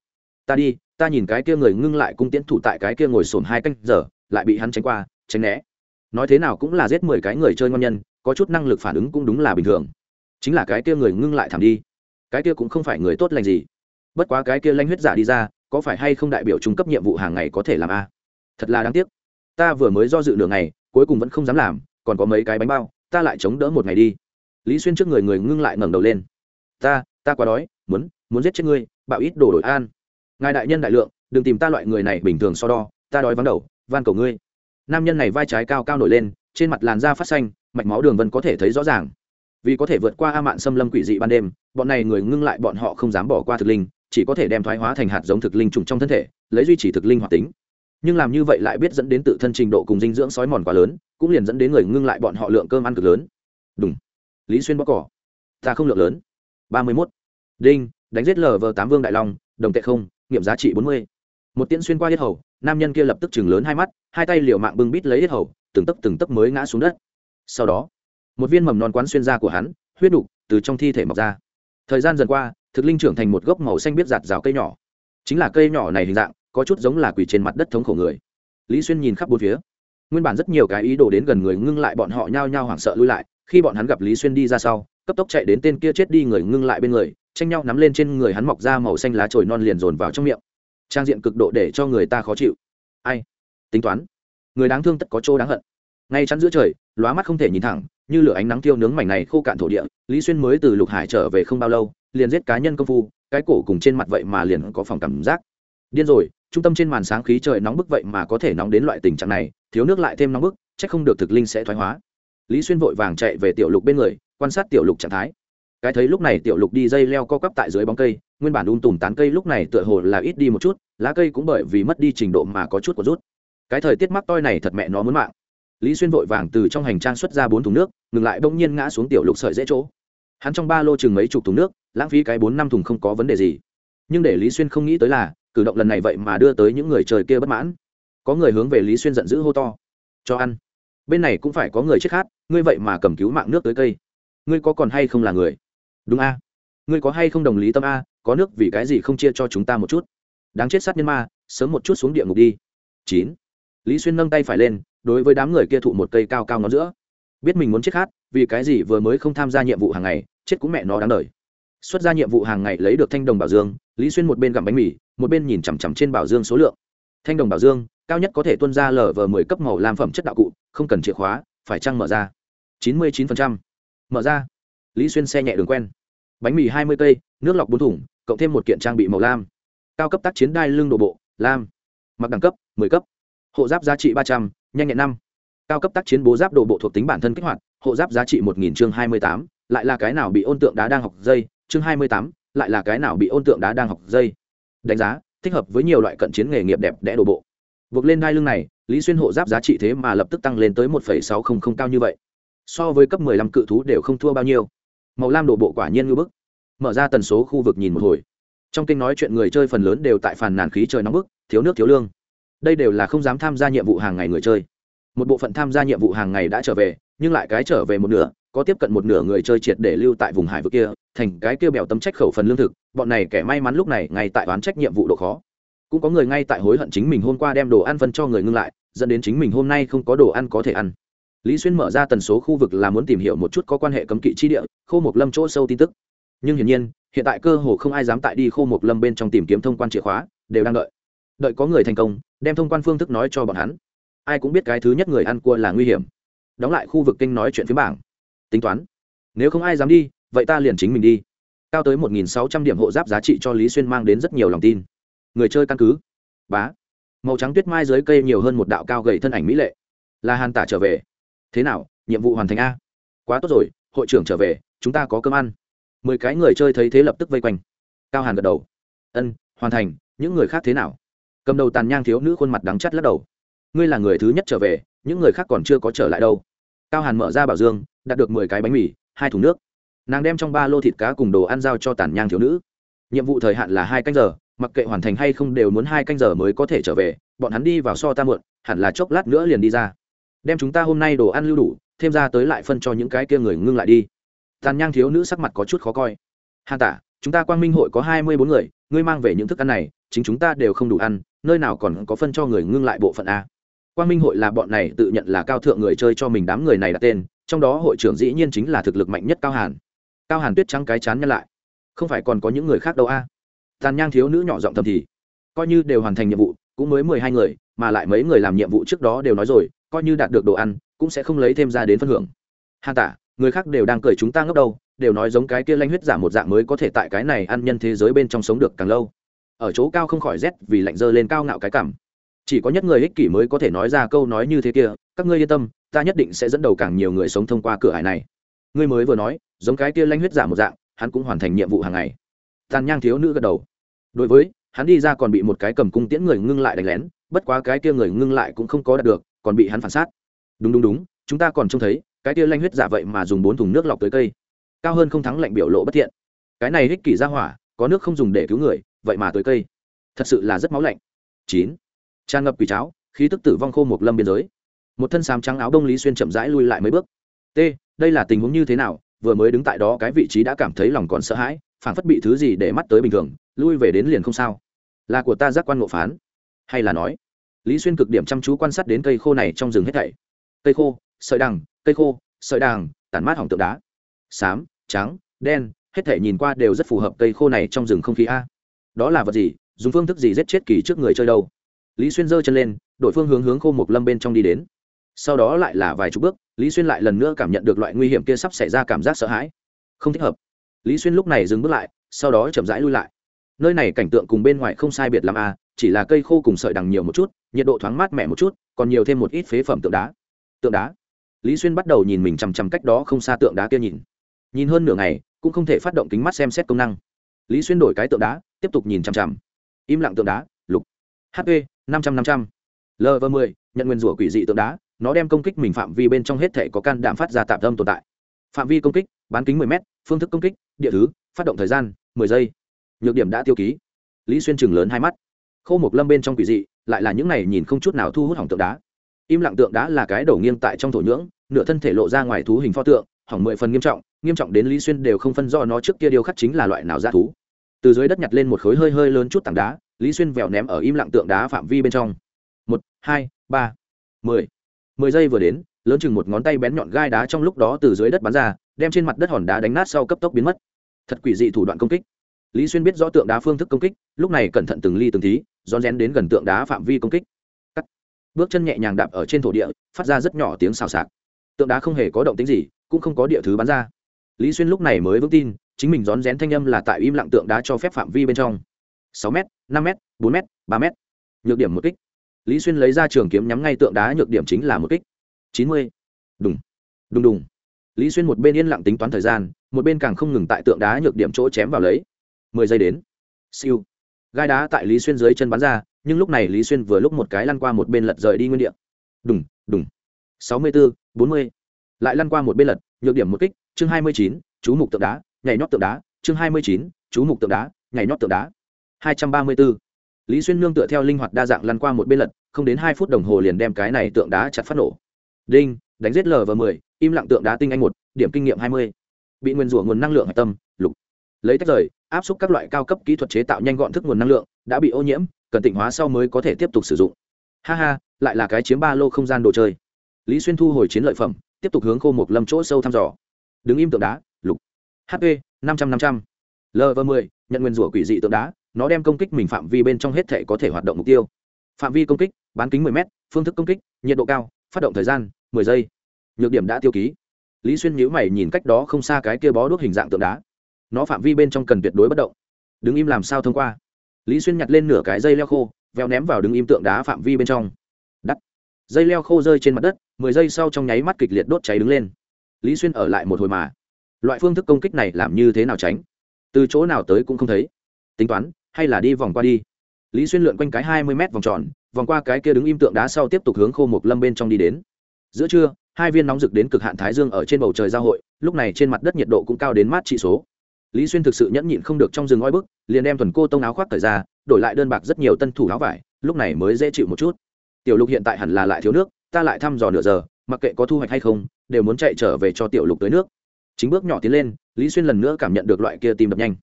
Ta đi, ta nhìn cái kia người ngưng lại cung tiễn thủ tại cái kia ngồi sồn hai canh giờ, lại bị hắn tránh qua, tránh né. Nói thế nào cũng là giết mười cái người chơi ngon nhân có chút năng lực phản ứng cũng đúng là bình thường. Chính là cái kia người ngưng lại thảm đi. Cái kia cũng không phải người tốt lành gì. Bất quá cái kia lanh huyết giả đi ra, có phải hay không đại biểu trung cấp nhiệm vụ hàng ngày có thể làm a? Thật là đáng tiếc. Ta vừa mới do dự nửa ngày, cuối cùng vẫn không dám làm, còn có mấy cái bánh bao, ta lại chống đỡ một ngày đi. Lý xuyên trước người người ngưng lại ngẩng đầu lên. Ta ta quá đói, muốn muốn giết chết ngươi, bạo ít đồ đổi an. Ngài đại nhân đại lượng, đừng tìm ta loại người này bình thường so đo, ta đói vắng đầu, van cầu ngươi. Nam nhân này vai trái cao cao nổi lên trên mặt làn da phát xanh, mạch máu đường vân có thể thấy rõ ràng. Vì có thể vượt qua a mạn xâm lâm quỷ dị ban đêm, bọn này người ngưng lại bọn họ không dám bỏ qua thực linh, chỉ có thể đem thoái hóa thành hạt giống thực linh trùng trong thân thể, lấy duy trì thực linh hoạt tính. Nhưng làm như vậy lại biết dẫn đến tự thân trình độ cùng dinh dưỡng sói mòn quá lớn, cũng liền dẫn đến người ngưng lại bọn họ lượng cơm ăn cực lớn. Đúng lý xuyên bóc cỏ. Ta không lượng lớn. Ba mươi mốt. Đinh, đánh giết lờ vờ tám vương đại long, đồng tệ không, nghiệm giá trị bốn mươi. Một tiễn xuyên qua hết hầu nam nhân kia lập tức chừng lớn hai mắt, hai tay liều mạng bưng bít lấy hết hầu, từng tấc từng tấc mới ngã xuống đất. Sau đó, một viên mầm non quán xuyên ra của hắn, huyết đục từ trong thi thể mọc ra. Thời gian dần qua, thực linh trưởng thành một gốc màu xanh biết giạt rào cây nhỏ. Chính là cây nhỏ này hình dạng, có chút giống là quỷ trên mặt đất thống khổ người. Lý xuyên nhìn khắp bốn phía. Nguyên bản rất nhiều cái ý đồ đến gần người ngưng lại bọn họ nhao nhao hoảng sợ lui lại, khi bọn hắn gặp lý xuyên đi ra sau, cấp tốc chạy đến tên kia chết đi người ngưng lại bên người, tranh nhau nắm lên trên người hắn mọc ra màu xanh lá trồi non liền dồn vào trong miệng trang diện cực độ để cho người ta khó chịu. Ai? Tính toán. Người đáng thương tất có chỗ đáng hận. Ngay chắn giữa trời, lóa mắt không thể nhìn thẳng, như lửa ánh nắng tiêu nướng mảnh này khô cạn thổ địa, lý xuyên mới từ lục hải trở về không bao lâu, liền giết cá nhân công phu, cái cổ cùng trên mặt vậy mà liền có phòng cảm giác. Điên rồi, trung tâm trên màn sáng khí trời nóng bức vậy mà có thể nóng đến loại tình trạng này, thiếu nước lại thêm nóng bức c h ắ c không được thực linh sẽ thoái hóa. Lý xuyên vội vàng chạy về tiểu lục bên người, quan sát tiểu lục trạng thái cái thấy lúc này tiểu lục đi dây leo co cắp tại dưới bóng cây, nguyên bản un tùm tán cây lúc này tựa hồ là ít đi một chút, lá cây cũng bởi vì mất đi trình độ mà có chút của rút. Cái thời tiết mắc toi này thật mẹ nó muốn mạng. Lý xuyên vội vàng từ trong hành trang xuất ra bốn thùng nước, ngừng lại bỗng nhiên ngã xuống tiểu lục sợi dễ chỗ. Hắn trong ba lô chừng mấy chục thùng nước, lãng phí cái bốn năm thùng không có vấn đề gì. Nhưng để lý xuyên không nghĩ tới là, cử động lần này vậy mà đưa tới những người trời kia bất mãn. Có người hướng về lý xuyên giận dữ hô to, cho ăn. Bên này cũng phải có người chết khát, ngươi vậy mà cầm cứu mạng nước tới cây. Ngươi có còn hay không là người? Đúng a. Ngươi có hay không đồng lý tâm a, có nước vì cái gì không chia cho chúng ta một chút? Đáng chết sát nhân ma, sớm một chút xuống địa ngục đi. Chín. Lý xuyên nâng tay phải lên, đối với đám người kia thụ một cây cao cao nó giữa. Biết mình muốn chết khát, vì cái gì vừa mới không tham gia nhiệm vụ hàng ngày, chết cũng mẹ nó đáng đời. Xuất ra nhiệm vụ hàng ngày lấy được thanh đồng bảo dương, lý xuyên một bên gặm bánh mì, một bên nhìn chằm chằm trên bảo dương số lượng. Thanh đồng bảo dương, cao nhất có thể tuân ra lở vờ mười cấp màu làm phẩm chất đạo cụ, không cần chìa khóa, phải chăng mở ra? Chín mươi chín mở ra lý xuyên xe nhẹ đường quen. Bánh mì hai mươi cây, nước lọc bốn thùng, cộng thêm một kiện trang bị màu lam. Cao cấp tác chiến đai lưng đồ bộ, lam. Mặc đẳng cấp, mười cấp. Hộ giáp giá trị ba trăm, nhanh nhẹn năm. Cao cấp tác chiến bố giáp đồ bộ thuộc tính bản thân kích hoạt, hộ giáp giá trị một nghìn chương hai mươi tám, lại là cái nào bị ôn tượng đá đang học dây, chương hai mươi tám, lại là cái nào bị ôn tượng đá đang học dây. Đánh giá, thích hợp với nhiều loại cận chiến nghề nghiệp đẹp đẽ đồ bộ. Vượt lên đai lưng này, lý xuyên hộ giáp giá trị thế mà lập tức tăng lên tới một sáu không không cao như vậy. So với cấp mười lăm cự thú đều không thua bao nhiêu màu lam đổ bộ quả nhiên ngưỡng bức. Mở ra tần số khu vực nhìn một hồi. Trong kinh nói chuyện người chơi phần lớn đều tại phàn nàn khí trời nóng bức, thiếu nước, thiếu lương. Đây đều là không dám tham gia nhiệm vụ hàng ngày người chơi. Một bộ phận tham gia nhiệm vụ hàng ngày đã trở về, nhưng lại cái trở về một nửa, có tiếp cận một nửa người chơi triệt để lưu tại vùng hải vực kia, thành cái kia bèo tấm trách khẩu phần lương thực, bọn này kẻ may mắn lúc này ngay tại oán trách nhiệm vụ độ khó. Cũng có người ngay tại hối hận chính mình hôm qua đem đồ ăn phân cho người ngưng lại, dẫn đến chính mình hôm nay không có đồ ăn có thể ăn lý xuyên mở ra tần số khu vực là muốn tìm hiểu một chút có quan hệ cấm kỵ chi địa, khô một lâm chỗ sâu tin tức. Nhưng hiển nhiên, hiện tại cơ hồ không ai dám tại đi khô một lâm bên trong tìm kiếm thông quan chìa khóa, đều đang đợi. Đợi có người thành công, đem thông quan phương thức nói cho bọn hắn. Ai cũng biết cái thứ nhất người ăn cua là nguy hiểm. Đóng lại khu vực kinh nói chuyện phía bảng. Tính toán. Nếu không ai dám đi, vậy ta liền chính mình đi. Cao tới một nghìn sáu trăm điểm hộ giáp giá trị cho lý xuyên mang đến rất nhiều lòng tin. Người chơi căn cứ. Bá. Màu trắng tuyết mai dưới cây nhiều hơn một đạo cao gầy thân ảnh mỹ lệ. Là hàn tả trở về thế nào, nhiệm vụ hoàn thành a? Quá tốt rồi, hội trưởng trở về, chúng ta có cơm ăn. Mười cái người chơi thấy thế lập tức vây quanh. Cao hàn gật đầu. Ân, hoàn thành, những người khác thế nào? Cầm đầu tàn nhang thiếu nữ khuôn mặt đắng chắt lắc đầu. Ngươi là người thứ nhất trở về, những người khác còn chưa có trở lại đâu. Cao hàn mở ra bảo dương, đặt được mười cái bánh mì, hai thùng nước. Nàng đem trong ba lô thịt cá cùng đồ ăn giao cho tàn nhang thiếu nữ. Nhiệm vụ thời hạn là hai canh giờ, mặc kệ hoàn thành hay không đều muốn hai canh giờ mới có thể trở về, bọn hắn đi vào so ta muộn, hẳn là chốc lát nữa liền đi ra đem chúng ta hôm nay đồ ăn lưu đủ, thêm ra tới lại phân cho những cái kia người ngưng lại đi. Tàn nhang thiếu nữ sắc mặt có chút khó coi. Hà tả, chúng ta quang minh hội có hai mươi bốn người, ngươi mang về những thức ăn này, chính chúng ta đều không đủ ăn, nơi nào còn có phân cho người ngưng lại bộ phận a. Quang minh hội là bọn này tự nhận là cao thượng người chơi cho mình đám người này đặt tên, trong đó hội trưởng dĩ nhiên chính là thực lực mạnh nhất cao hàn. Cao hàn tuyết trắng cái chán nhân lại. Không phải còn có những người khác đâu a. Tàn nhang thiếu nữ nhỏ giọng thầm thì. Coi như đều hoàn thành nhiệm vụ, cũng mới mười hai người, mà lại mấy người làm nhiệm vụ trước đó đều nói rồi coi như đạt được đồ ăn, cũng sẽ không lấy thêm ra đến phân hưởng. Hàn tả, người khác đều đang cười chúng ta ngốc đâu, đều nói giống cái kia lanh huyết giả một dạng mới có thể tại cái này ăn nhân thế giới bên trong sống được càng lâu. Ở chỗ cao không khỏi rét vì lạnh dơ lên cao ngạo cái cảm. Chỉ có nhất người ích kỷ mới có thể nói ra câu nói như thế kia, các ngươi yên tâm, ta nhất định sẽ dẫn đầu càng nhiều người sống thông qua cửa hải này. Ngươi mới vừa nói, giống cái kia lanh huyết giả một dạng, hắn cũng hoàn thành nhiệm vụ hàng ngày. Tàn nhang thiếu nữ gật đầu. Đối với, hắn đi ra còn bị một cái cầm cung tiễn người ngưng lại đánh lén, bất quá cái kia người ngưng lại cũng không có đạt được còn bị hắn phản sát đúng đúng đúng, chúng ta còn trông thấy, cái kia lanh huyết giả vậy mà dùng bốn thùng nước lọc tới cây. Cao hơn không thắng lạnh biểu lộ bất thiện. Cái này hích kỷ ra hỏa, có nước không dùng để cứu người, vậy mà tới cây. Thật sự là rất máu lạnh. Chín. Tràn ngập quỷ cháo, khí tức tử vong khô một lâm biên giới. Một thân sám trắng áo đông lý xuyên chậm rãi lui lại mấy bước. T, đây là tình huống như thế nào? Vừa mới đứng tại đó cái vị trí đã cảm thấy lòng còn sợ hãi, phản phất bị thứ gì để mắt tới bình thường, lui về đến liền không sao. Là của ta giác quan ngộ phán. Hay là nói lý xuyên cực điểm chăm chú quan sát đến cây khô này trong rừng hết thảy. Cây khô, sợi đằng, cây khô, sợi đằng, tản mát hỏng tượng đá. Xám, trắng, đen, hết thể nhìn qua đều rất phù hợp cây khô này trong rừng không khí a. Đó là vật gì? Dùng phương thức gì giết chết kỳ trước người chơi đâu? Lý xuyên giơ chân lên đội phương hướng hướng khô một lâm bên trong đi đến. Sau đó lại là vài chục bước, lý xuyên lại lần nữa cảm nhận được loại nguy hiểm kia sắp xảy ra cảm giác sợ hãi. Không thích hợp. Lý xuyên lúc này dừng bước lại, sau đó chậm rãi lui lại. Nơi này cảnh tượng cùng bên ngoài không sai biệt l a chỉ là cây khô cùng sợi đằng nhiều một chút, nhiệt độ thoáng mát mẻ một chút, còn nhiều thêm một ít phế phẩm tượng đá. Tượng đá? Lý xuyên bắt đầu nhìn mình chằm chằm cách đó không xa tượng đá kia nhìn. Nhìn hơn nửa ngày, cũng không thể phát động kính mắt xem xét công năng. Lý xuyên đổi cái tượng đá, tiếp tục nhìn chằm chằm. Im lặng tượng đá, lục. Hp năm trăm năm trăm. Lv mười, nhận nguyên rủa quỷ dị tượng đá, nó đem công kích mình phạm vi bên trong hết thể có can đảm phát ra tạm tâm tồn tại. Phạm vi công kích, bán kính mười m phương thức công kích, địa thứ, phát động thời gian, mười giây. Nhược điểm đã tiêu ký. Lý xuyên chừng lớn hai mắt khâu một lâm bên trong quỷ dị, lại là những này nhìn không chút nào thu hút hỏng tượng đá. Im lặng tượng đá là cái đầu nghiêng tại trong thổ nhưỡng, nửa thân thể lộ ra ngoài thú hình pho tượng, hỏng mười phần nghiêm trọng nghiêm trọng đến lý xuyên đều không phân do nó trước kia điều khắc chính là loại nào ra thú. Từ dưới đất nhặt lên một khối hơi hơi lớn chút tảng đá, lý xuyên vèo ném ở im lặng tượng đá phạm vi bên trong. Một, hai, ba, mười. Mười giây vừa đến, lớn chừng một ngón tay bén nhọn gai đá trong lúc đó từ dưới đất bắn ra, đem trên mặt đất hòn đá đánh nát sau cấp tốc biến mất. Thật quỷ dị thủ đoạn công kích. Lý xuyên biết rõ tượng đá phương thức công kích, lúc này cẩn thận từng ly từng tí rón rén đến gần tượng đá phạm vi công kích. Cắt. bước chân nhẹ nhàng đạp ở trên thổ địa, phát ra rất nhỏ tiếng xào xạc. Tượng đá không hề có động tính gì, cũng không có địa thứ bắn ra. Lý xuyên lúc này mới vững tin, chính mình rón rén thanh âm là tại im lặng tượng đá cho phép phạm vi bên trong. Sáu m năm m bốn m ba m nhược điểm một kích. Lý xuyên lấy ra trường kiếm nhắm ngay tượng đá, nhược điểm chính là một kích. Chín mươi. Đùng. Đùng đùng. Lý xuyên một bên yên lặng tính toán thời gian, một bên càng không ngừng tại tượng đá nhược điểm chỗ chém vào lấy. Mười giây đến. Siêu gai đá tại lý xuyên dưới chân bắn ra, nhưng lúc này lý xuyên vừa lúc một cái lăn qua một bên lật rời đi nguyên đ đùng đùng. Sáu mươi bốn bốn mươi. Lại lăn qua một bên lật, nhược điểm một kích, chương hai mươi chín, chú mục tượng đá, nhảy nhót tượng đá, chương hai mươi chín, chú mục tượng đá, nhảy nhót tượng đá. Hai trăm ba mươi bốn lý xuyên nương tựa theo linh hoạt đa dạng lăn qua một bên lật, không đến hai phút đồng hồ liền đem cái này tượng đá chặt phát nổ. Đinh, đánh giết lv mười, im lặng tượng đá tinh anh một, điểm kinh nghiệm hai mươi. Bị nguyên rủa nguồn năng lượng hạch tâm lấy tách rời, áp suất các loại cao cấp kỹ thuật chế tạo nhanh gọn thức nguồn năng lượng, đã bị ô nhiễm, cần tịnh hóa sau mới có thể tiếp tục sử dụng. Ha ha, lại là cái chiếm ba lô không gian đồ chơi. Lý xuyên thu hồi chiến lợi phẩm, tiếp tục hướng khô một lâm chỗ sâu thăm dò. Đứng im tượng đá, lục. Hp năm trăm năm trăm. L v mười, nhận nguyên rủa quỷ dị tượng đá, nó đem công kích mình phạm vi bên trong hết thể có thể hoạt động mục tiêu. Phạm vi công kích, bán kính 10 m phương thức công kích, nhiệt độ cao, phát động thời gian 10 giây. Nhược điểm đã tiêu ký. Lý xuyên nhíu mày nhìn cách đó không xa cái kia bó đuốc hình dạng tượng đá nó phạm vi bên trong cần tuyệt đối bất động. Đứng im làm sao thông qua? Lý xuyên nhặt lên nửa cái dây leo khô, veo ném vào đứng im tượng đá phạm vi bên trong. Đắt. Dây leo khô rơi trên mặt đất, mười giây sau trong nháy mắt kịch liệt đốt cháy đứng lên. Lý xuyên ở lại một hồi mà. Loại phương thức công kích này làm như thế nào tránh? Từ chỗ nào tới cũng không thấy. Tính toán, hay là đi vòng qua đi. Lý xuyên lượn quanh cái hai mươi m vòng tròn, vòng qua cái kia đứng im tượng đá sau tiếp tục hướng khô một lâm bên trong đi đến. Giữa trưa, hai viên nóng rực đến cực hạn thái dương ở trên bầu trời giao hội, lúc này trên mặt đất nhiệt độ cũng cao đến mát trị số lý xuyên thực sự nhẫn nhịn không được trong rừng oi bức, liền đem thuần cô tông áo khoác thời ra, đổi lại đơn bạc rất nhiều tân thủ áo vải, lúc này mới dễ chịu một chút. Tiểu lục hiện tại hẳn là lại thiếu nước, ta lại thăm dò nửa giờ, mặc kệ có thu hoạch hay không, đều muốn chạy trở về cho tiểu lục tới nước. Chính bước nhỏ tiến lên, lý xuyên lần nữa cảm nhận được loại kia tìm đập nhanh.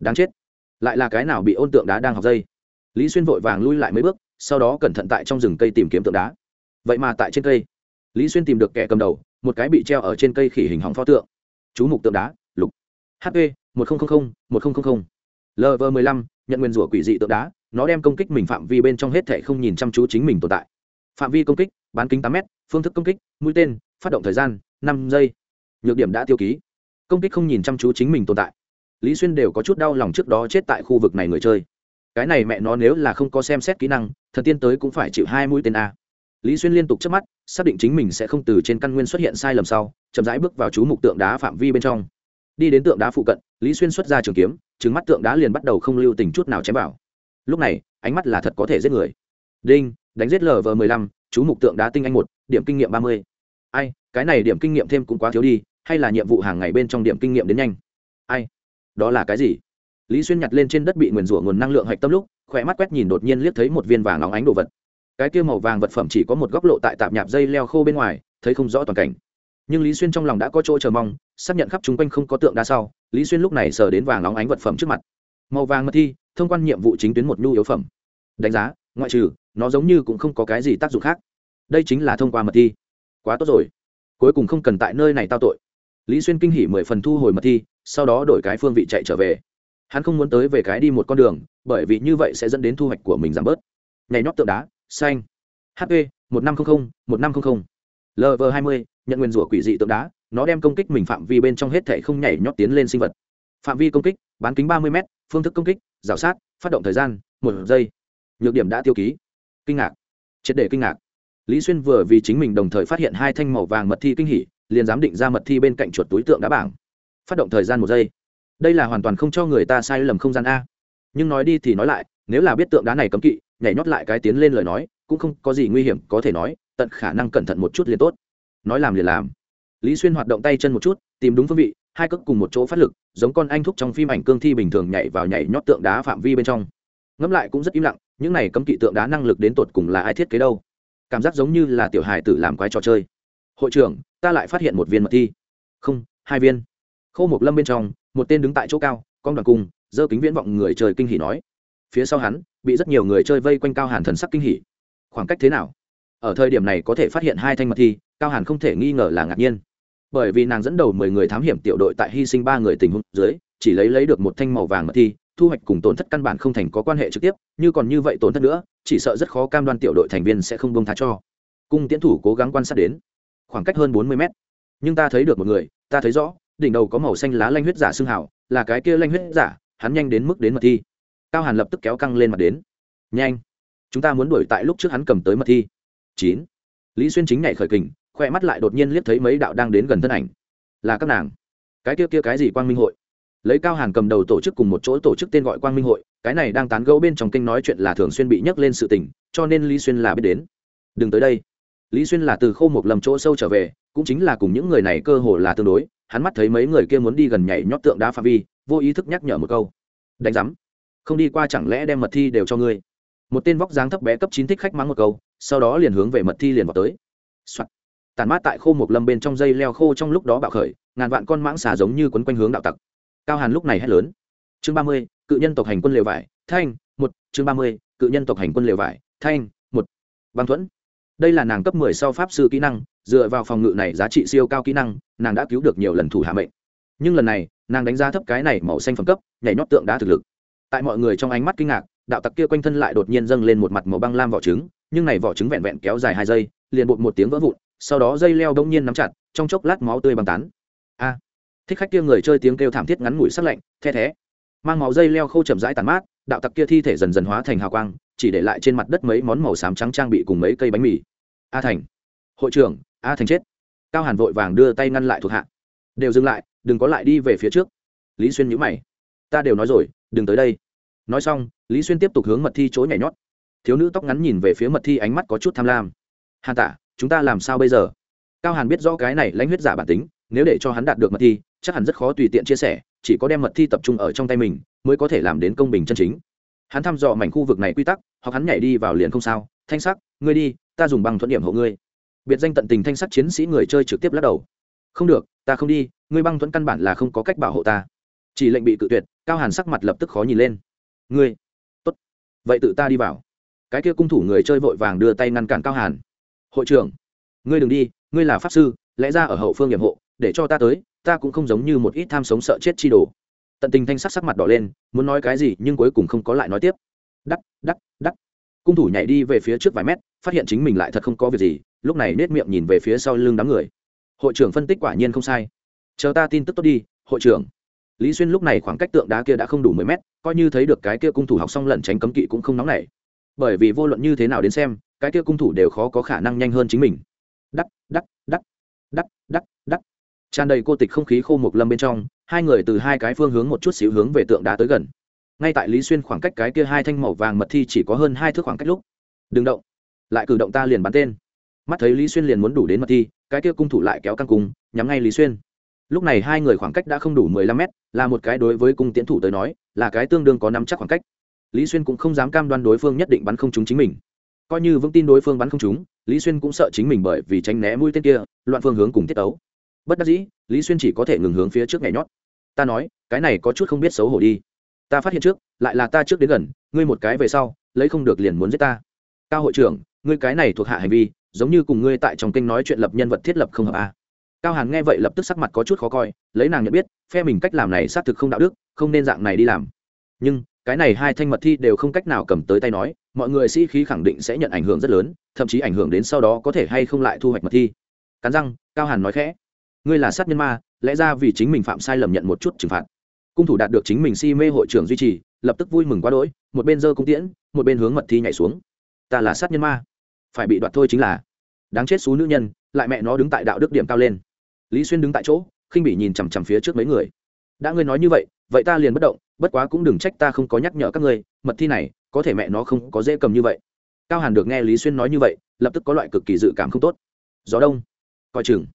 Đáng chết, lại là cái nào bị ôn tượng đá đang học dây? Lý xuyên vội vàng lui lại mấy bước, sau đó cẩn thận tại trong rừng cây tìm kiếm tượng đá. Vậy mà tại trên cây, lý xuyên tìm được kẻ cầm đầu, một cái bị treo ở trên cây khỉ hình hỏng pho tượng. Chú mục tượng đá, lục. Hp một nghìn một nghìn lv mười lăm, nhận nguyên rủa quỷ dị tượng đá, nó đem công kích mình phạm vi bên trong hết thể không nhìn chăm chú chính mình tồn tại. Phạm vi công kích, bán kính tám m phương thức công kích, mũi tên, phát động thời gian, năm giây. Nhược điểm đã tiêu ký. Công kích không nhìn chăm chú chính mình tồn tại. Lý xuyên đều có chút đau lòng trước đó chết tại khu vực này người chơi. Cái này mẹ nó nếu là không có xem xét kỹ năng, thần tiên tới cũng phải chịu hai mũi tên a. Lý xuyên liên tục chớp mắt, xác định chính mình sẽ không từ trên căn nguyên xuất hiện sai lầm sau, chậm rãi bước vào chú mục tượng đá phạm vi bên trong đi đến tượng đá phụ cận, lý xuyên xuất ra trường kiếm trứng mắt tượng đá liền bắt đầu không lưu tình chút nào chém vào. Lúc này, ánh mắt là thật có thể giết người. Đinh, đánh giết lv m ộ lăm, chú mục tượng đá tinh anh một, điểm kinh nghiệm ba mươi. Ai, cái này điểm kinh nghiệm thêm cũng quá thiếu đi, hay là nhiệm vụ hàng ngày bên trong điểm kinh nghiệm đến nhanh? Ai, đó là cái gì? Lý xuyên nhặt lên trên đất bị nguyền rủa nguồn năng lượng hạch tâm lúc, khỏe mắt quét nhìn đột nhiên liếc thấy một viên vàng óng ánh đồ vật. Cái kia màu vàng vật phẩm chỉ có một góc lộ tại tạp nhạp dây leo khô bên ngoài, thấy không rõ toàn cảnh nhưng lý xuyên trong lòng đã có chỗ chờ mong, xác nhận khắp chung quanh không có tượng đa sau, lý xuyên lúc này sờ đến vàng óng ánh vật phẩm trước mặt. Màu vàng mật thi, thông quan nhiệm vụ chính tuyến một nhu yếu phẩm. Đánh giá, ngoại trừ, nó giống như cũng không có cái gì tác dụng khác. Đây chính là thông qua mật thi. Quá tốt rồi. Cuối cùng không cần tại nơi này tao tội. Lý xuyên kinh hỉ mười phần thu hồi mật thi, sau đó đổi cái phương vị chạy trở về. Hắn không muốn tới về cái đi một con đường, bởi vì như vậy sẽ dẫn đến thu hoạch của mình giảm bớt. Nhảy nhót tượng đá, xanh. Hp một năm trăm linh một năm trăm linh lv hai mươi nhận nguyên rủa quỷ dị tượng đá, nó đem công kích mình phạm vi bên trong hết thể không nhảy nhót tiến lên sinh vật. Phạm vi công kích, bán kính ba mươi m phương thức công kích, rào sát, phát động thời gian, một giây. Nhược điểm đã tiêu ký. Kinh ngạc. Triệt để kinh ngạc. Lý xuyên vừa vì chính mình đồng thời phát hiện hai thanh màu vàng mật thi kinh hỉ, liền giám định ra mật thi bên cạnh chuột túi tượng đá bảng. Phát động thời gian một giây. Đây là hoàn toàn không cho người ta sai lầm không gian a. Nhưng nói đi thì nói lại, nếu là biết tượng đá này cấm kỵ, nhảy nhót lại cái tiến lên lời nói, cũng không có gì nguy hiểm, có thể nói, tận khả năng cẩn thận một chút liền tốt nói làm liền làm. Lý xuyên hoạt động tay chân một chút, tìm đúng phương vị, hai cước cùng một chỗ phát lực, giống con anh thúc trong phim ảnh cương thi bình thường nhảy vào nhảy nhót tượng đá phạm vi bên trong. Ngẫm lại cũng rất im lặng, những này cấm kỵ tượng đá năng lực đến tột cùng là ai thiết kế đâu? Cảm giác giống như là tiểu hài tử làm quái trò chơi. Hội trưởng, ta lại phát hiện một viên mật thi. Không, hai viên. Khô một lâm bên trong, một tên đứng tại chỗ cao, con đoàn cung giơ kính viễn vọng người trời kinh hỉ nói. Phía sau hắn, bị rất nhiều người chơi vây quanh cao hàn thần sắc kinh hỉ. Khoảng cách thế nào? Ở thời điểm này có thể phát hiện hai thanh mật thi cao hàn không thể nghi ngờ là ngạc nhiên. Bởi vì nàng dẫn đầu mười người thám hiểm tiểu đội tại hy sinh ba người tình huống dưới, chỉ lấy lấy được một thanh màu vàng mật thi, thu hoạch cùng tổn thất căn bản không thành có quan hệ trực tiếp, như còn như vậy tổn thất nữa, chỉ sợ rất khó cam đoan tiểu đội thành viên sẽ không bông tha cho. Cung tiễn thủ cố gắng quan sát đến, khoảng cách hơn bốn mươi mét. Nhưng ta thấy được một người, ta thấy rõ, đỉnh đầu có màu xanh lá lanh huyết giả xương hảo là cái kia lanh huyết giả, hắn nhanh đến mức đến mật thi. Cao hàn lập tức kéo căng lên mặt đến. Nhanh, chúng ta muốn đuổi tại lúc trước hắn cầm tới mật thi. Chín. Lý xuyên chính nhảy khởi kình khoe mắt lại đột nhiên liếc thấy mấy đạo đang đến gần thân ảnh. Là các nàng. Cái kia kia cái gì quang minh hội? Lấy cao hàn cầm đầu tổ chức cùng một chỗ tổ chức tên gọi quang minh hội, cái này đang tán gẫu bên trong kinh nói chuyện là thường xuyên bị nhắc lên sự tình, cho nên lý xuyên là biết đến. Đừng tới đây. Lý xuyên là từ khâu một lầm chỗ sâu trở về, cũng chính là cùng những người này cơ hồ là tương đối, hắn mắt thấy mấy người kia muốn đi gần nhảy nhót tượng đá pha vi, vô ý thức nhắc nhở một câu. Đánh giám. Không đi qua chẳng lẽ đem mật thi đều cho ngươi? Một tên vóc dáng thấp bé cấp chín thích khách mắng một câu, sau đó liền hướng về mật thi liền vào tới tàn mát tại khô một lâm bên trong dây leo khô trong lúc đó bạo khởi, ngàn vạn con mãng xà giống như quấn quanh hướng đạo tặc. Cao hàn lúc này hét lớn. Chương ba mươi, cự nhân tộc hành quân lều vải, thanh, một, chương ba mươi, cự nhân tộc hành quân lều vải, thanh, một. Băng thuẫn. Đây là nàng cấp mười sau pháp sư kỹ năng, dựa vào phòng ngự này giá trị siêu cao kỹ năng, nàng đã cứu được nhiều lần thủ hạ mệnh. Nhưng lần này, nàng đánh giá thấp cái này màu xanh phẩm cấp, nhảy nhót tượng đá thực lực. Tại mọi người trong ánh mắt kinh ngạc, đạo tặc kia quanh thân lại đột nhiên dâng lên một mặt màu băng lam vỏ trứng, nhưng này vỏ trứng vẹn vẹn kéo dài hai giây, liền bột một tiếng vỡ vụn sau đó dây leo đông nhiên nắm chặt, trong chốc lát máu tươi băng tán. A! Thích khách kia người chơi tiếng kêu thảm thiết ngắn ngủi sắc lạnh, the thé. Mang máu dây leo khô chậm rãi tàn mát, đạo tặc kia thi thể dần dần hóa thành hào quang, chỉ để lại trên mặt đất mấy món màu xám trắng trang bị cùng mấy cây bánh mì. A thành. Hội trưởng, a thành chết. Cao hàn vội vàng đưa tay ngăn lại thuộc hạ. Đều dừng lại, đừng có lại đi về phía trước. Lý xuyên nhữ mày. Ta đều nói rồi, đừng tới đây. Nói xong, lý xuyên tiếp tục hướng mật thi chối nhảy nhót. Thiếu nữ tóc ngắn nhìn về phía mật thi ánh mắt có chút tham lam. Hàn tả chúng ta làm sao bây giờ? Cao hàn biết rõ cái này lãnh huyết giả bản tính, nếu để cho hắn đạt được mật thi, chắc hẳn rất khó tùy tiện chia sẻ, chỉ có đem mật thi tập trung ở trong tay mình, mới có thể làm đến công bình chân chính. Hắn thăm dò mảnh khu vực này quy tắc, hoặc hắn nhảy đi vào liền không sao. Thanh sắc, ngươi đi, ta dùng bằng thuận điểm hộ ngươi. Biệt danh tận tình thanh sắc chiến sĩ người chơi trực tiếp lắc đầu. Không được, ta không đi, ngươi băng thuẫn căn bản là không có cách bảo hộ ta. Chỉ lệnh bị cự tuyệt, cao hàn sắc mặt lập tức khó nhìn lên. Ngươi, tốt. Vậy tự ta đi vào. Cái kia cung thủ người chơi vội vàng đưa tay ngăn cản cao hàn hội trưởng, ngươi đừng đi, ngươi là pháp sư, lẽ ra ở hậu phương nhiệm hộ, để cho ta tới, ta cũng không giống như một ít tham sống sợ chết chi đồ. Tận tình thanh sắc sắc mặt đỏ lên, muốn nói cái gì nhưng cuối cùng không có lại nói tiếp. Đắc đắc đắc. Cung thủ nhảy đi về phía trước vài mét, phát hiện chính mình lại thật không có việc gì, lúc này nết miệng nhìn về phía sau lưng đám người. Hội trưởng phân tích quả nhiên không sai. Chờ ta tin tức tốt đi, hội trưởng. Lý xuyên lúc này khoảng cách tượng đá kia đã không đủ mười mét, coi như thấy được cái kia cung thủ học xong lẩn tránh cấm kỵ cũng không nóng nảy. Bởi vì vô luận như thế nào đến xem cái kia cung thủ đều khó có khả năng nhanh hơn chính mình. Đắc đắc đắc đắc đắc đắc. Tràn đầy cô tịch không khí khô mục lâm bên trong, hai người từ hai cái phương hướng một chút xíu hướng về tượng đá tới gần. Ngay tại lý xuyên khoảng cách cái kia hai thanh màu vàng mật thi chỉ có hơn hai thước khoảng cách lúc. Đừng động. Lại cử động ta liền bắn tên. Mắt thấy lý xuyên liền muốn đủ đến mật thi, cái kia cung thủ lại kéo căng cung, nhắm ngay lý xuyên. Lúc này hai người khoảng cách đã không đủ mười lăm mét, là một cái đối với cung tiến thủ tới nói, là cái tương đương có năm chắc khoảng cách. Lý xuyên cũng không dám cam đoan đối phương nhất định bắn không trúng chính mình coi như vững tin đối phương bắn không trúng, lý xuyên cũng sợ chính mình bởi vì tránh né mũi tên kia, loạn phương hướng cùng tiết ấu bất đắc dĩ, lý xuyên chỉ có thể ngừng hướng phía trước nhảy nhót. Ta nói, cái này có chút không biết xấu hổ đi. Ta phát hiện trước, lại là ta trước đến gần, ngươi một cái về sau, lấy không được liền muốn giết ta. Cao hội trưởng, ngươi cái này thuộc hạ hành vi, giống như cùng ngươi tại trong kênh nói chuyện lập nhân vật thiết lập không hợp a cao hàn nghe vậy lập tức sắc mặt có chút khó coi, lấy nàng nhận biết, phe mình cách làm này xác thực không đạo đức, không nên dạng này đi làm. Nhưng, cái này hai thanh mật thi đều không cách nào cầm tới tay nói mọi người sĩ khí khẳng định sẽ nhận ảnh hưởng rất lớn, thậm chí ảnh hưởng đến sau đó có thể hay không lại thu hoạch mật thi. Cắn răng, cao hàn nói khẽ, ngươi là sát nhân ma, lẽ ra vì chính mình phạm sai lầm nhận một chút trừng phạt. Cung thủ đạt được chính mình si mê hội trưởng duy trì, lập tức vui mừng quá đỗi, một bên giơ cung tiễn, một bên hướng mật thi nhảy xuống. Ta là sát nhân ma. Phải bị đoạt thôi chính là. Đáng chết xú nữ nhân, lại mẹ nó đứng tại đạo đức điểm cao lên. Lý xuyên đứng tại chỗ, khinh bị nhìn chằm chằm phía trước mấy người. Đã ngươi nói như vậy vậy ta liền bất động, bất quá cũng đừng trách ta không có nhắc nhở các ngươi, mật thi này có thể mẹ nó không có dễ cầm như vậy. Cao hàn được nghe lý xuyên nói như vậy, lập tức có loại cực kỳ dự cảm không tốt. Gió đông. Coi chừng.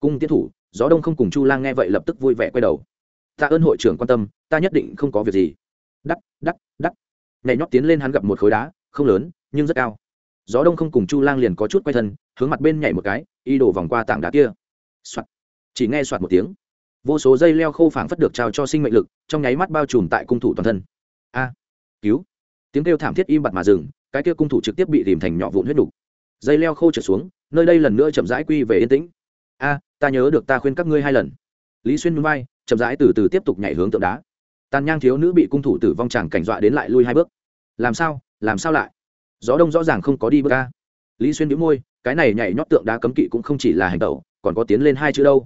Cung tiến thủ, gió đông không cùng chu lang nghe vậy lập tức vui vẻ quay đầu. Tạ ơn hội trưởng quan tâm, ta nhất định không có việc gì. Đắc đắc đắc. Nhảy nhót tiến lên hắn gặp một khối đá, không lớn, nhưng rất cao. Gió đông không cùng chu lang liền có chút quay thân, hướng mặt bên nhảy một cái, y đổ vòng qua tảng đá kia. Soạt. Chỉ nghe soạt một tiếng. Vô số dây leo khô phảng phất được trao cho sinh mệnh lực, trong nháy mắt bao trùm tại cung thủ toàn thân. A. Cứu tiếng kêu thảm thiết im bặt mà dừng, cái kia cung thủ trực tiếp bị tìm thành nhỏ vụn huyết đục dây leo khô trở xuống, nơi đây lần nữa chậm rãi quy về yên tĩnh. A, ta nhớ được ta khuyên các ngươi hai lần. Lý xuyên núi bay chậm rãi từ từ tiếp tục nhảy hướng tượng đá. Tàn nhang thiếu nữ bị cung thủ tử vong chàng cảnh dọa đến lại lui hai bước. Làm sao làm sao lại? Gió đông rõ ràng không có đi bước ca lý xuyên đĩu môi, cái này nhảy nhót tượng đá cấm kỵ cũng không chỉ là hành tẩu, còn có tiến lên hai chữ đâu.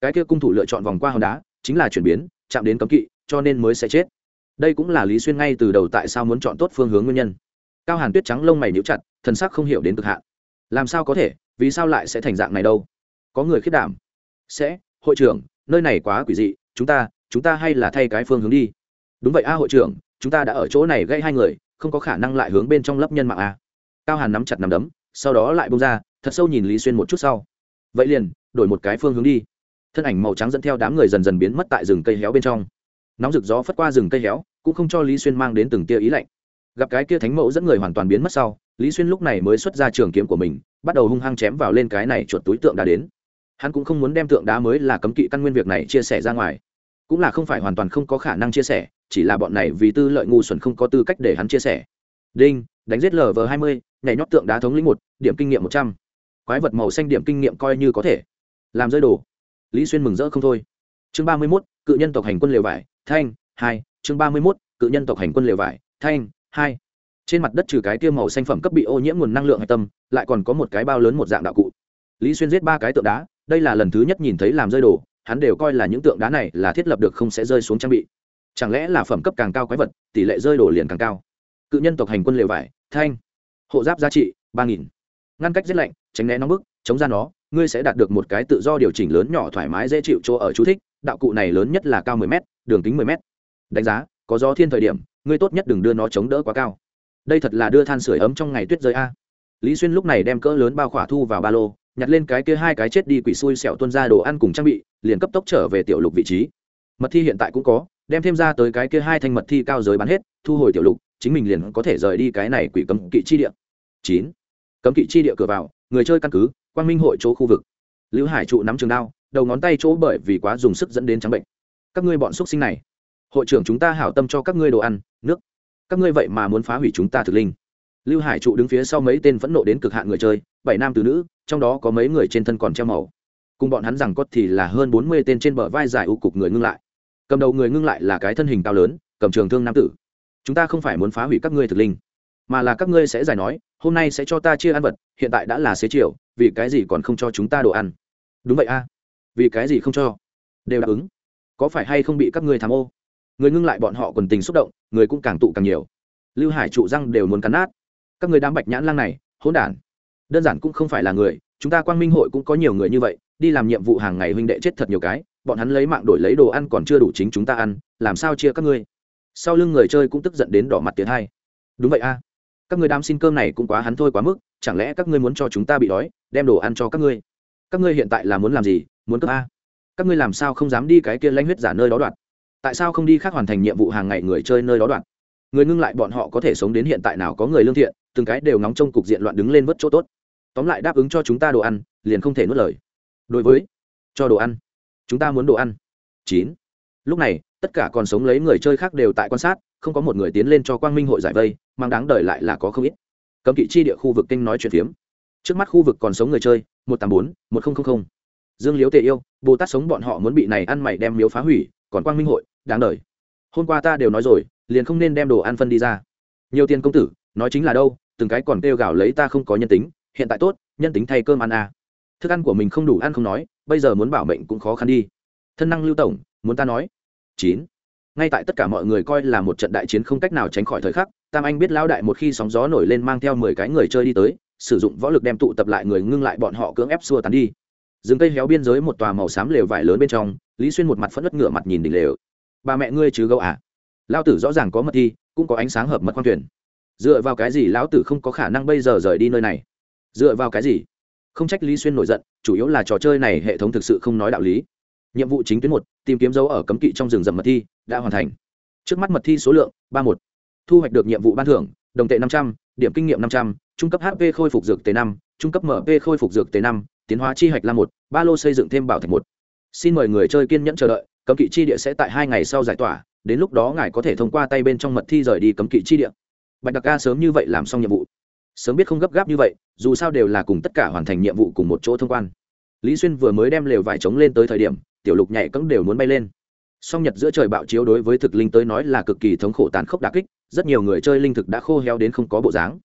Cái kia cung thủ lựa chọn vòng qua hòn đá, chính là chuyển biến, chạm đến cấm kỵ, cho nên mới sẽ chết đây cũng là lý xuyên ngay từ đầu tại sao muốn chọn tốt phương hướng nguyên nhân. Cao hàn tuyết trắng lông mày níu chặt, thần sắc không hiểu đến cực hạn. Làm sao có thể? Vì sao lại sẽ thành dạng này đâu? Có người khiết đảm. Sẽ, hội trưởng, nơi này quá quỷ dị, chúng ta chúng ta hay là thay cái phương hướng đi. Đúng vậy a, hội trưởng, chúng ta đã ở chỗ này gây hai người, không có khả năng lại hướng bên trong lấp nhân mạng a. Cao hàn nắm chặt nằm đấm, sau đó lại bông ra, thật sâu nhìn lý xuyên một chút sau. Vậy liền, đổi một cái phương hướng đi. Thân ảnh màu trắng dẫn theo đám người dần dần biến mất tại rừng cây héo bên trong nóng rực gió phất qua rừng cây héo, cũng không cho lý xuyên mang đến từng tia ý lạnh. Gặp cái kia thánh mẫu dẫn người hoàn toàn biến mất sau, lý xuyên lúc này mới xuất ra trường kiếm của mình, bắt đầu hung hăng chém vào lên cái này chuột túi tượng đá đến. Hắn cũng không muốn đem tượng đá mới là cấm kỵ căn nguyên việc này chia sẻ ra ngoài. Cũng là không phải hoàn toàn không có khả năng chia sẻ, chỉ là bọn này vì tư lợi ngu xuẩn không có tư cách để hắn chia sẻ. Đinh, đánh giết lv hai mươi, nhảy nhót tượng đá thống lĩnh một, điểm kinh nghiệm một trăm. Quái vật màu xanh điểm kinh nghiệm coi như có thể. Làm rơi đồ. Lý xuyên mừng rỡ không thôi. Chương ba mươi mốt, cự nhân tộc hành quân lều vải thanh hai chương ba mươi mốt cự nhân tộc hành quân lều vải. Thanh hai. Trên mặt đất trừ cái tiêu màu xanh phẩm cấp bị ô nhiễm nguồn năng lượng hạch tâm lại còn có một cái bao lớn một dạng đạo cụ. Lý xuyên giết ba cái tượng đá đây là lần thứ nhất nhìn thấy làm rơi đổ, hắn đều coi là những tượng đá này là thiết lập được không sẽ rơi xuống trang bị. Chẳng lẽ là phẩm cấp càng cao quái vật tỷ lệ rơi đổ liền càng cao? Cự nhân tộc hành quân lều vải thanh. Hộ giáp giá trị ba nghìn. Ngăn cách giết lạnh tránh né nóng bức chống ra nó ngươi sẽ đạt được một cái tự do điều chỉnh lớn nhỏ thoải mái dễ chịu chỗ ở chú thích đạo cụ này lớn nhất là cao 10 m đường kính 10 mét, đánh giá có gió thiên thời điểm ngươi tốt nhất đừng đưa nó chống đỡ quá cao. Đây thật là đưa than sửa ấm trong ngày tuyết rơi a. Lý xuyên lúc này đem cỡ lớn bao khỏa thu vào ba lô nhặt lên cái kia hai cái chết đi quỷ xui xẻo tuân ra đồ ăn cùng trang bị liền cấp tốc trở về tiểu lục vị trí. Mật thi hiện tại cũng có đem thêm ra tới cái kia hai thanh mật thi cao giới bán hết thu hồi tiểu lục chính mình liền có thể rời đi cái này quỷ cấm kỵ chi địa. Chín. Cấm kỵ chi địa cửa vào người chơi căn cứ quang minh hội chỗ khu vực. Lưu hải trụ nắm trường đao đầu ngón tay chỗ bởi vì quá dùng sức dẫn đến trắng bệnh các ngươi bọn xúc sinh này. Hội trưởng chúng ta hảo tâm cho các ngươi đồ ăn, nước. Các ngươi vậy mà muốn phá hủy chúng ta thực linh. Lưu hải trụ đứng phía sau mấy tên phẫn nộ đến cực hạn người chơi, bảy nam từ nữ, trong đó có mấy người trên thân còn treo màu. Cùng bọn hắn rằng có thì là hơn bốn mươi tên trên bờ vai dài u cục người ngưng lại. Cầm đầu người ngưng lại là cái thân hình cao lớn, cầm trường thương nam tử. Chúng ta không phải muốn phá hủy các ngươi thực linh, mà là các ngươi sẽ giải nói, hôm nay sẽ cho ta chia ăn vật, hiện tại đã là xế chiều, vì cái gì còn không cho chúng ta đồ ăn? Đúng vậy a. Vì cái gì không cho? Đều đáp ứng có phải hay không bị các ngươi tham ô? Người ngưng lại bọn họ quần tình xúc động, người cũng càng tụ càng nhiều. Lưu hải trụ răng đều muốn cắn nát. Các người đám bạch nhãn lang này, hỗn đản. Đơn giản cũng không phải là người, chúng ta quang minh hội cũng có nhiều người như vậy, đi làm nhiệm vụ hàng ngày huynh đệ chết thật nhiều cái, bọn hắn lấy mạng đổi lấy đồ ăn còn chưa đủ chính chúng ta ăn, làm sao chia các ngươi? Sau lưng người chơi cũng tức giận đến đỏ mặt tiến hai. Đúng vậy a. Các người đám xin cơm này cũng quá hắn thôi quá mức, chẳng lẽ các ngươi muốn cho chúng ta bị đói, đem đồ ăn cho các ngươi? Các ngươi hiện tại là muốn làm gì? Muốn cơm a? Các ngươi làm sao không dám đi cái kia lãnh huyết giả nơi đó đoạt tại sao không đi khác hoàn thành nhiệm vụ hàng ngày người chơi nơi đó đoạt người ngưng lại bọn họ có thể sống đến hiện tại nào có người lương thiện, từng cái đều nóng trong cục diện loạn đứng lên vớt chỗ tốt. Tóm lại đáp ứng cho chúng ta đồ ăn, liền không thể nuốt lời. Đối với, cho đồ ăn. Chúng ta muốn đồ ăn. Chín. Lúc này, tất cả còn sống lấy người chơi khác đều tại quan sát, không có một người tiến lên cho quang minh hội giải vây, mang đáng đời lại là có không ít. Cấm kỵ chi địa khu vực kinh nói chuyện phiếm. Trước mắt khu vực còn sống người chơi, một trăm tám bốn, một nghìn dương liếu tề yêu, bồ tát sống bọn họ muốn bị này ăn mày đem miếu phá hủy, còn quang minh hội, đáng đời. Hôm qua ta đều nói rồi, liền không nên đem đồ ăn phân đi ra. Nhiều tiền công tử, nói chính là đâu, từng cái còn kêu gào lấy ta không có nhân tính, hiện tại tốt, nhân tính thay cơm ăn à. thức ăn của mình không đủ ăn không nói, bây giờ muốn bảo mệnh cũng khó khăn đi. Thân năng lưu tổng, muốn ta nói. Chín. Ngay tại tất cả mọi người coi là một trận đại chiến không cách nào tránh khỏi thời khắc, tam anh biết lão đại một khi sóng gió nổi lên mang theo mười cái người chơi đi tới, sử dụng võ lực đem tụ tập lại người ngưng lại bọn họ cưỡng ép xua tán đi rừng cây héo biên giới một tòa màu xám lều vải lớn bên trong, lý xuyên một mặt phẫn nứt ngửa mặt nhìn đỉnh lều. Bà mẹ ngươi chứ gấu à? Lao tử rõ ràng có mật thi, cũng có ánh sáng hợp mật khoang thuyền. Dựa vào cái gì lão tử không có khả năng bây giờ rời đi nơi này? Dựa vào cái gì? Không trách lý xuyên nổi giận, chủ yếu là trò chơi này hệ thống thực sự không nói đạo lý. Nhiệm vụ chính tuyến một, tìm kiếm dấu ở cấm kỵ trong rừng rậm mật thi, đã hoàn thành. Trước mắt mật thi số lượng, ba một. Thu hoạch được nhiệm vụ ban thưởng, đồng tệ năm trăm, điểm kinh nghiệm năm trăm, trung cấp hp khôi phục dược t năm, trung cấp mp khôi phục dược t năm tiến hóa chi hạch là một, ba lô xây dựng thêm bảo thạch một. Xin mời người chơi kiên nhẫn chờ đợi, cấm kỵ chi địa sẽ tại hai ngày sau giải tỏa, đến lúc đó ngài có thể thông qua tay bên trong mật thi rời đi cấm kỵ chi địa. Bạch đặc ca sớm như vậy làm xong nhiệm vụ. Sớm biết không gấp gáp như vậy, dù sao đều là cùng tất cả hoàn thành nhiệm vụ cùng một chỗ thông quan. Lý xuyên vừa mới đem lều vải trống lên tới thời điểm, tiểu lục nhảy cẫng đều muốn bay lên. Song nhật giữa trời bạo chiếu đối với thực linh tới nói là cực kỳ thống khổ tàn khốc đà kích, rất nhiều người chơi linh thực đã khô heo đến không có bộ dáng.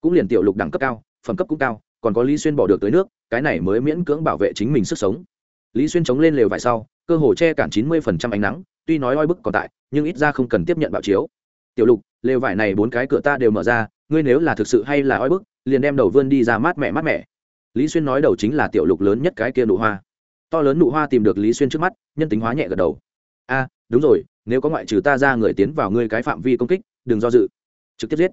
Cũng liền tiểu lục đẳng cấp cao, phẩm cấp cũng cao còn có lý xuyên bỏ được tới nước, cái này mới miễn cưỡng bảo vệ chính mình sức sống. Lý xuyên chống lên lều vải sau, cơ hồ che cản chín mươi phần trăm ánh nắng, tuy nói oi bức còn tại, nhưng ít ra không cần tiếp nhận bạo chiếu. Tiểu lục, lều vải này bốn cái cửa ta đều mở ra, ngươi nếu là thực sự hay là oi bức, liền đem đầu vươn đi ra mát mẻ mát mẻ. Lý xuyên nói đầu chính là tiểu lục lớn nhất cái kia nụ hoa. To lớn nụ hoa tìm được lý xuyên trước mắt, nhân tính hóa nhẹ gật đầu. A, đúng rồi, nếu có ngoại trừ ta ra người tiến vào ngươi cái phạm vi công kích, đừng do dự. Trực tiếp giết.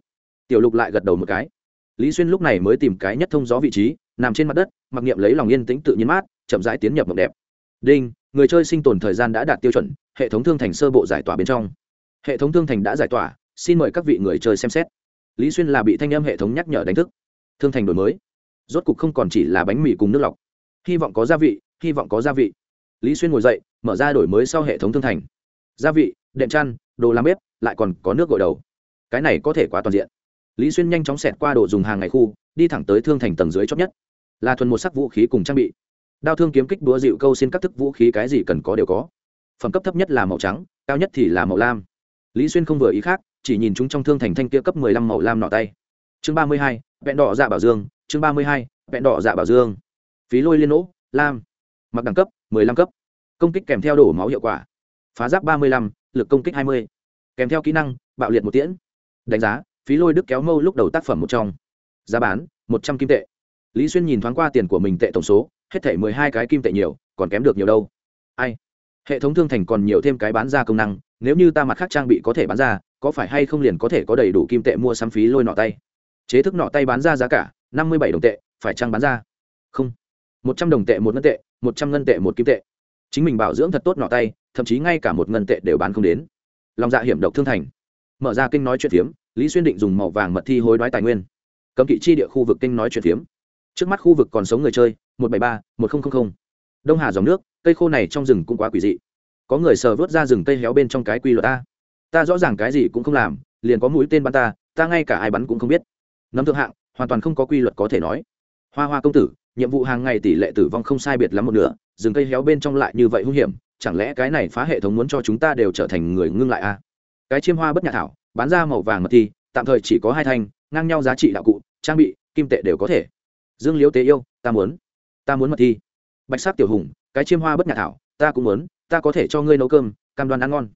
Tiểu lục lại gật đầu một cái lý xuyên lúc này mới tìm cái nhất thông gió vị trí, nằm trên mặt đất, mặc niệm lấy lòng yên tĩnh tự nhiên mát, chậm rãi tiến nhập mộng đẹp. Đinh, người chơi sinh tồn thời gian đã đạt tiêu chuẩn, hệ thống thương thành sơ bộ giải tỏa bên trong. Hệ thống thương thành đã giải tỏa, xin mời các vị người chơi xem xét. Lý xuyên là bị thanh âm hệ thống nhắc nhở đánh thức. Thương thành đổi mới. Rốt cục không còn chỉ là bánh mì cùng nước lọc. Hy vọng có gia vị, hy vọng có gia vị. Lý xuyên ngồi dậy, mở ra đổi mới sau hệ thống thương thành. Gia vị, đệm chăn, đồ làm bếp, lại còn có nước gội đầu. Cái này có thể quá toàn diện lý xuyên nhanh chóng xẹt qua đồ dùng hàng ngày khu, đi thẳng tới thương thành tầng dưới chót nhất. Là thuần một sắc vũ khí cùng trang bị. Đao thương kiếm kích đũa dịu câu xin các thức vũ khí cái gì cần có đều có. Phẩm cấp thấp nhất là màu trắng, cao nhất thì là màu lam. Lý xuyên không vừa ý khác, chỉ nhìn chúng trong thương thành thanh kia cấp mười lăm màu lam nọ tay. Chương ba mươi hai, vẹn đỏ dạ bảo dương. Chương ba mươi hai, vẹn đỏ dạ bảo dương. Phí lôi liên nỗ, lam. Mặc đẳng cấp, mười lăm cấp. Công kích kèm theo đổ máu hiệu quả. Phá giáp ba mươi lăm, lực công kích hai mươi. Kèm theo kỹ năng, bạo liệt một tiễn. Đánh giá phí lôi đức kéo mâu lúc đầu tác phẩm một trong. Giá bán, một trăm kim tệ. Lý xuyên nhìn thoáng qua tiền của mình tệ tổng số, hết thể mười hai cái kim tệ nhiều, còn kém được nhiều đâu. Ai? Hệ thống thương thành còn nhiều thêm cái bán ra công năng, nếu như ta mặt khác trang bị có thể bán ra, có phải hay không liền có thể có đầy đủ kim tệ mua sắm phí lôi nọ tay? Chế thức nọ tay bán ra giá cả, năm mươi bảy đồng tệ, phải trang bán ra? Không. một trăm đồng tệ một ngân tệ, một trăm ngân tệ một kim tệ. Chính mình bảo dưỡng thật tốt nọ tay, thậm chí ngay cả một ngân tệ đều bán không đến. Lòng dạ hiểm độc thương thành. Mở ra kinh nói chuyện phiếm lý xuyên định dùng màu vàng mật thi hối đoái tài nguyên. Cấm kỵ chi địa khu vực kinh nói chuyện phiếm. Trước mắt khu vực còn sống người chơi, một bảy ba, một nghìn đông hà dòng nước, cây khô này trong rừng cũng quá quỷ dị. Có người sờ vớt ra rừng cây héo bên trong cái quy luật ta ta rõ ràng cái gì cũng không làm, liền có mũi tên bắn ta ta ngay cả ai bắn cũng không biết. Nấm thượng hạng, hoàn toàn không có quy luật có thể nói. Hoa hoa công tử, nhiệm vụ hàng ngày tỷ lệ tử vong không sai biệt lắm một nửa, rừng cây héo bên trong lại như vậy hung hiểm, chẳng lẽ cái này phá hệ thống muốn cho chúng ta đều trở thành người ngưng lại a? À? cái chiêm hoa bất nhà thảo bán ra màu vàng mật thi, tạm thời chỉ có hai thanh, ngang nhau giá trị đạo cụ, trang bị, kim tệ đều có thể. Dương liễu tế yêu, ta muốn. Ta muốn mật thi. Bạch sắc tiểu hùng, cái chiêm hoa bất nhạc thảo, ta cũng muốn, ta có thể cho ngươi nấu cơm, cam đoan ăn ngon.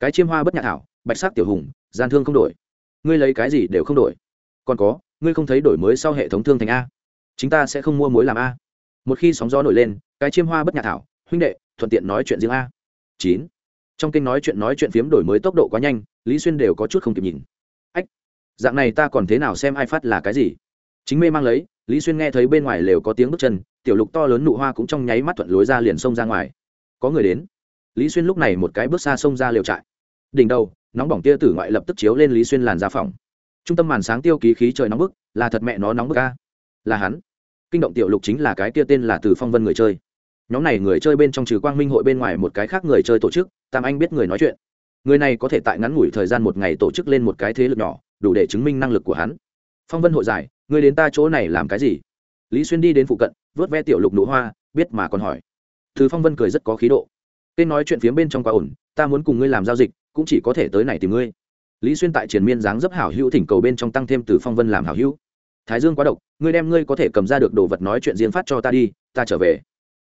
Cái chiêm hoa bất nhạc thảo, bạch sắc tiểu hùng, gian thương không đổi. Ngươi lấy cái gì đều không đổi. Còn có, ngươi không thấy đổi mới sau hệ thống thương thành a. Chúng ta sẽ không mua muối làm a. Một khi sóng gió nổi lên, cái chiêm hoa bất nhạc thảo, huynh đệ, thuận tiện nói chuyện riêng a. Chín trong kênh nói chuyện nói chuyện phiếm đổi mới tốc độ quá nhanh, lý xuyên đều có chút không kịp nhìn. Ách, dạng này ta còn thế nào xem ai phát là cái gì? Chính mê mang lấy, lý xuyên nghe thấy bên ngoài lều có tiếng bước chân, tiểu lục to lớn nụ hoa cũng trong nháy mắt thuận lối ra liền xông ra ngoài. Có người đến. Lý xuyên lúc này một cái bước xa xông ra lều trại. Đỉnh đầu, nóng bỏng tia tử ngoại lập tức chiếu lên lý xuyên làn ra phòng trung tâm màn sáng tiêu ký khí trời nóng bức, là thật mẹ nó nóng bức ca là hắn. Kinh động tiểu lục chính là cái tia tên là từ phong vân người chơi nhóm này người chơi bên trong trừ quang minh hội bên ngoài một cái khác người chơi tổ chức, tam anh biết người nói chuyện. Người này có thể tại ngắn ngủi thời gian một ngày tổ chức lên một cái thế lực nhỏ, đủ để chứng minh năng lực của hắn. Phong vân hội giải người đến ta chỗ này làm cái gì? Lý xuyên đi đến phụ cận, vớt ve tiểu lục nụ hoa, biết mà còn hỏi. Thứ phong vân cười rất có khí độ. Tên nói chuyện phía bên trong quá ổn, ta muốn cùng ngươi làm giao dịch, cũng chỉ có thể tới này tìm ngươi. Lý xuyên tại triển miên dáng dấp hảo hữu thỉnh cầu bên trong tăng thêm từ phong vân làm hảo hữu. Thái dương quá độc, ngươi đem ngươi có thể cầm ra được đồ vật nói chuyện riêng phát cho ta đi, ta trở về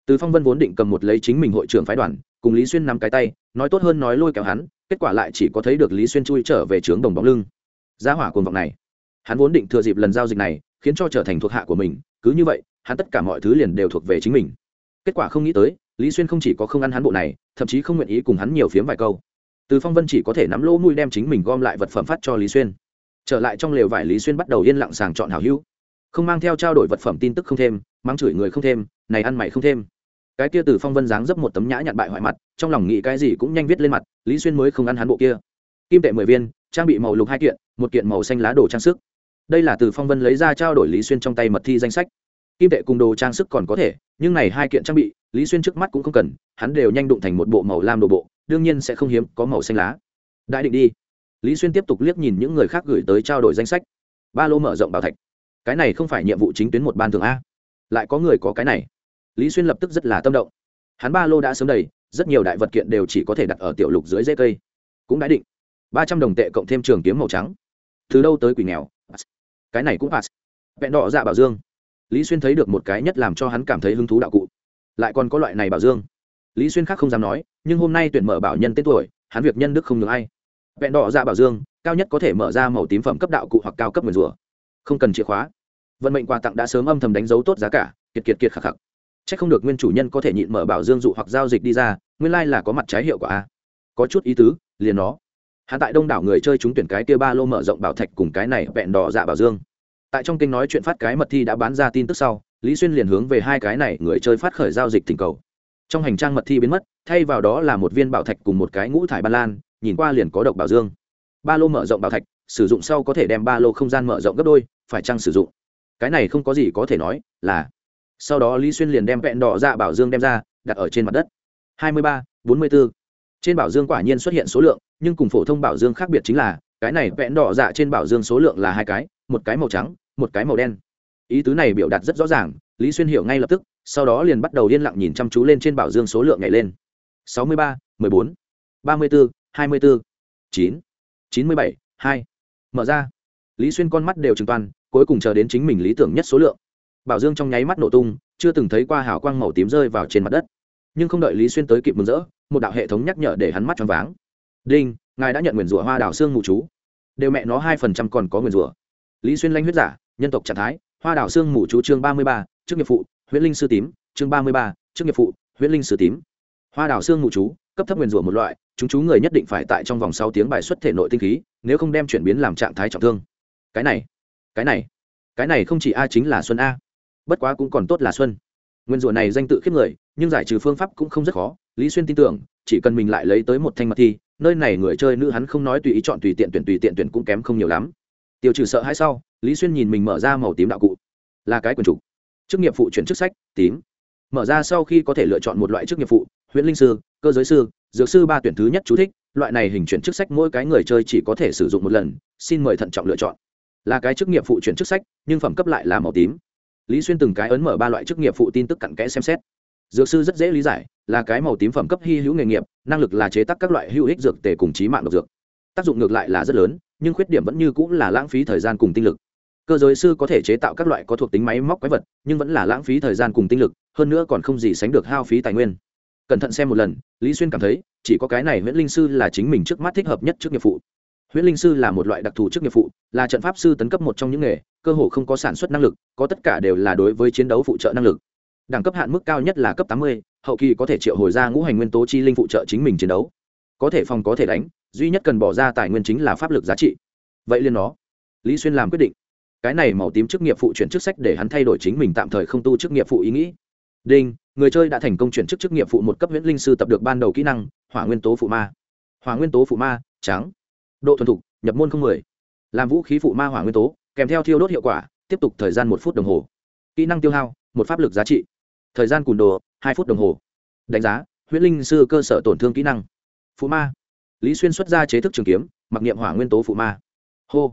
từ phong vân vốn định cầm một lấy chính mình hội trưởng phái đoàn, cùng lý xuyên nắm cái tay, nói tốt hơn nói lôi kéo hắn, kết quả lại chỉ có thấy được lý xuyên chui trở về trướng đồng bóng lưng. Giá hỏa cuồng vọng này, hắn vốn định thừa dịp lần giao dịch này, khiến cho trở thành thuộc hạ của mình, cứ như vậy, hắn tất cả mọi thứ liền đều thuộc về chính mình. Kết quả không nghĩ tới, lý xuyên không chỉ có không ăn hắn bộ này, thậm chí không nguyện ý cùng hắn nhiều phiếm vài câu. Từ phong vân chỉ có thể nắm lỗ mùi đem chính mình gom lại vật phẩm phát cho lý xuyên. Trở lại trong lều vải lý xuyên bắt đầu yên lặng sàng chọn hảo hữu. Không mang theo trao đổi vật phẩm tin tức không thêm, mắng chửi người không thêm, này ăn mày không thêm cái kia từ phong vân dáng dấp một tấm nhã nhặn bại hoại mặt, trong lòng nghĩ cái gì cũng nhanh viết lên mặt, lý xuyên mới không ăn hắn bộ kia. Kim tệ mười viên, trang bị màu lục hai kiện, một kiện màu xanh lá đồ trang sức. Đây là từ phong vân lấy ra trao đổi lý xuyên trong tay mật thi danh sách. Kim tệ cùng đồ trang sức còn có thể, nhưng này hai kiện trang bị, lý xuyên trước mắt cũng không cần, hắn đều nhanh đụng thành một bộ màu lam đồ bộ, đương nhiên sẽ không hiếm, có màu xanh lá. Đại định đi. Lý xuyên tiếp tục liếc nhìn những người khác gửi tới trao đổi danh sách. Ba lô mở rộng bảo thạch. Cái này không phải nhiệm vụ chính tuyến một ban thường a. Lại có người có cái này lý xuyên lập tức rất là tâm động. Hắn ba lô đã sớm đầy, rất nhiều đại vật kiện đều chỉ có thể đặt ở tiểu lục dưới dây cây. Cũng đã định. Ba trăm đồng tệ cộng thêm trường kiếm màu trắng. Từ đâu tới quỷ nghèo? Cái này cũng pass vẹn đỏ dạ bảo dương. Lý xuyên thấy được một cái nhất làm cho hắn cảm thấy hứng thú đạo cụ. Lại còn có loại này bảo dương. Lý xuyên khác không dám nói, nhưng hôm nay tuyển mở bảo nhân tên tuổi, hắn việc nhân đức không được ai. Vẹn đỏ dạ bảo dương, cao nhất có thể mở ra màu tím phẩm cấp đạo cụ hoặc cao cấp nguyền rủa. Không cần chìa khóa. Vận mệnh quà tặng đã sớm âm thầm đánh dấu tốt giá cả, kiệt kiệt kiệt khắc khắc. Chắc không được nguyên chủ nhân có thể nhịn mở bảo dương dụ hoặc giao dịch đi ra, nguyên lai là có mặt trái hiệu quả a. Có chút ý tứ, liền nó. Hắn tại đông đảo người chơi chúng tuyển cái kia ba lô mở rộng bảo thạch cùng cái này vẹn đỏ dạ bảo dương. Tại trong kênh nói chuyện phát cái mật thi đã bán ra tin tức sau, lý xuyên liền hướng về hai cái này người chơi phát khởi giao dịch thỉnh cầu. Trong hành trang mật thi biến mất, thay vào đó là một viên bảo thạch cùng một cái ngũ thải ba lan, nhìn qua liền có độc bảo dương. Ba lô mở rộng bảo thạch, sử dụng sau có thể đem ba lô không gian mở rộng gấp đôi, phải chăng sử dụng? Cái này không có gì có thể nói, là sau đó lý xuyên liền đem vẹn đỏ dạ bảo dương đem ra, đặt ở trên mặt đất. Hai mươi ba, bốn mươi b ố trên bảo dương quả nhiên xuất hiện số lượng, nhưng cùng phổ thông bảo dương khác biệt chính là, cái này vẹn đỏ dạ trên bảo dương số lượng là hai cái, một cái màu trắng, một cái màu đen. Ý tứ này biểu đạt rất rõ ràng, lý xuyên hiểu ngay lập tức, sau đó liền bắt đầu yên lặng nhìn chăm chú lên trên bảo dương số lượng nhảy lên. Sáu mươi ba, mười bốn, ba mươi bốn hai mươi bốn chín chín mươi bảy, hai. Mở ra. Lý xuyên con mắt đều trừng toàn, cuối cùng chờ đến chính mình lý tưởng nhất số lượng bảo dương trong nháy mắt nổ tung, chưa từng thấy qua hào quang màu tím rơi vào trên mặt đất. Nhưng không đợi lý xuyên tới kịp mừng rỡ, một đạo hệ thống nhắc nhở để hắn mắt choáng váng. Đinh, ngài đã nhận nguyền rủa hoa đào xương mù chú. Đều mẹ nó hai phần trăm còn có nguyền rủa. Lý xuyên lanh huyết giả, nhân tộc trạng thái, hoa đào xương mù chú chương ba mươi ba trước nghiệp phụ, huyễn linh sư tím, chương ba mươi ba trước nghiệp phụ, huyễn linh sư tím. Hoa đào xương mù chú, cấp thấp nguyền rủa một loại, chúng chú người nhất định phải tại trong vòng sáu tiếng bài xuất thể nội tinh khí, nếu không đem chuyển biến làm trạng thái trọng thương. Cái này cái này cái này không chỉ a chính là xuân a bất quá cũng còn tốt là xuân. Nguyên rủa này danh tự khiếp người, nhưng giải trừ phương pháp cũng không rất khó. Lý xuyên tin tưởng, chỉ cần mình lại lấy tới một thanh mật thi, nơi này người chơi nữ hắn không nói tùy ý chọn tùy tiện tuyển tùy tiện tuyển cũng kém không nhiều lắm. Tiêu trừ sợ hãi sau, lý xuyên nhìn mình mở ra màu tím đạo cụ. Là cái quần trục chức nghiệp phụ chuyển chức sách, tím. Mở ra sau khi có thể lựa chọn một loại chức nghiệp phụ, huyễn linh sư, cơ giới sư, dược sư ba tuyển thứ nhất chú thích, loại này hình chuyển chức sách mỗi cái người chơi chỉ có thể sử dụng một lần, xin mời thận trọng lựa chọn. Là cái chức nghiệp phụ chuyển chức sách, nhưng phẩm cấp lại là màu tím lý xuyên từng cái ấn mở ba loại chức nghiệp phụ tin tức cặn kẽ xem xét. Dược sư rất dễ lý giải, là cái màu tím phẩm cấp hy hữu nghề nghiệp, năng lực là chế tác các loại hữu ích dược tề cùng trí mạng độc dược. Tác dụng ngược lại là rất lớn, nhưng khuyết điểm vẫn như cũng là lãng phí thời gian cùng tinh lực. Cơ giới sư có thể chế tạo các loại có thuộc tính máy móc quái vật, nhưng vẫn là lãng phí thời gian cùng tinh lực, hơn nữa còn không gì sánh được hao phí tài nguyên. Cẩn thận xem một lần, lý xuyên cảm thấy, chỉ có cái này nguyễn linh sư là chính mình trước mắt thích hợp nhất trước nghiệp phụ. Huyễn linh sư là một loại đặc thù chức nghiệp phụ, là trận pháp sư tấn cấp một trong những nghề cơ hồ không có sản xuất năng lực, có tất cả đều là đối với chiến đấu phụ trợ năng lực. Đẳng cấp hạn mức cao nhất là cấp tám mươi, hậu kỳ có thể triệu hồi ra ngũ hành nguyên tố chi linh phụ trợ chính mình chiến đấu. Có thể phòng có thể đánh, duy nhất cần bỏ ra tài nguyên chính là pháp lực giá trị. Vậy liên nó. Lý xuyên làm quyết định. Cái này màu tím chức nghiệp phụ chuyển chức sách để hắn thay đổi chính mình tạm thời không tu chức nghiệp phụ ý nghĩ. Đinh, người chơi đã thành công chuyển chức chức nghiệp phụ một cấp huyễn linh sư tập được ban đầu kỹ năng, hỏa nguyên tố phụ ma. Hỏa nguyên tố phụ ma, trắng. Độ thuần thục, nhập môn không mười. Làm vũ khí phụ ma hỏa nguyên tố kèm theo thiêu đốt hiệu quả, tiếp tục thời gian một phút đồng hồ. Kỹ năng tiêu hao, một pháp lực giá trị. Thời gian cùn đồ, hai phút đồng hồ. Đánh giá huyễn linh sư cơ sở tổn thương kỹ năng. Phụ ma. Lý xuyên xuất ra chế thức trường kiếm, mặc niệm hỏa nguyên tố phụ ma. Hô.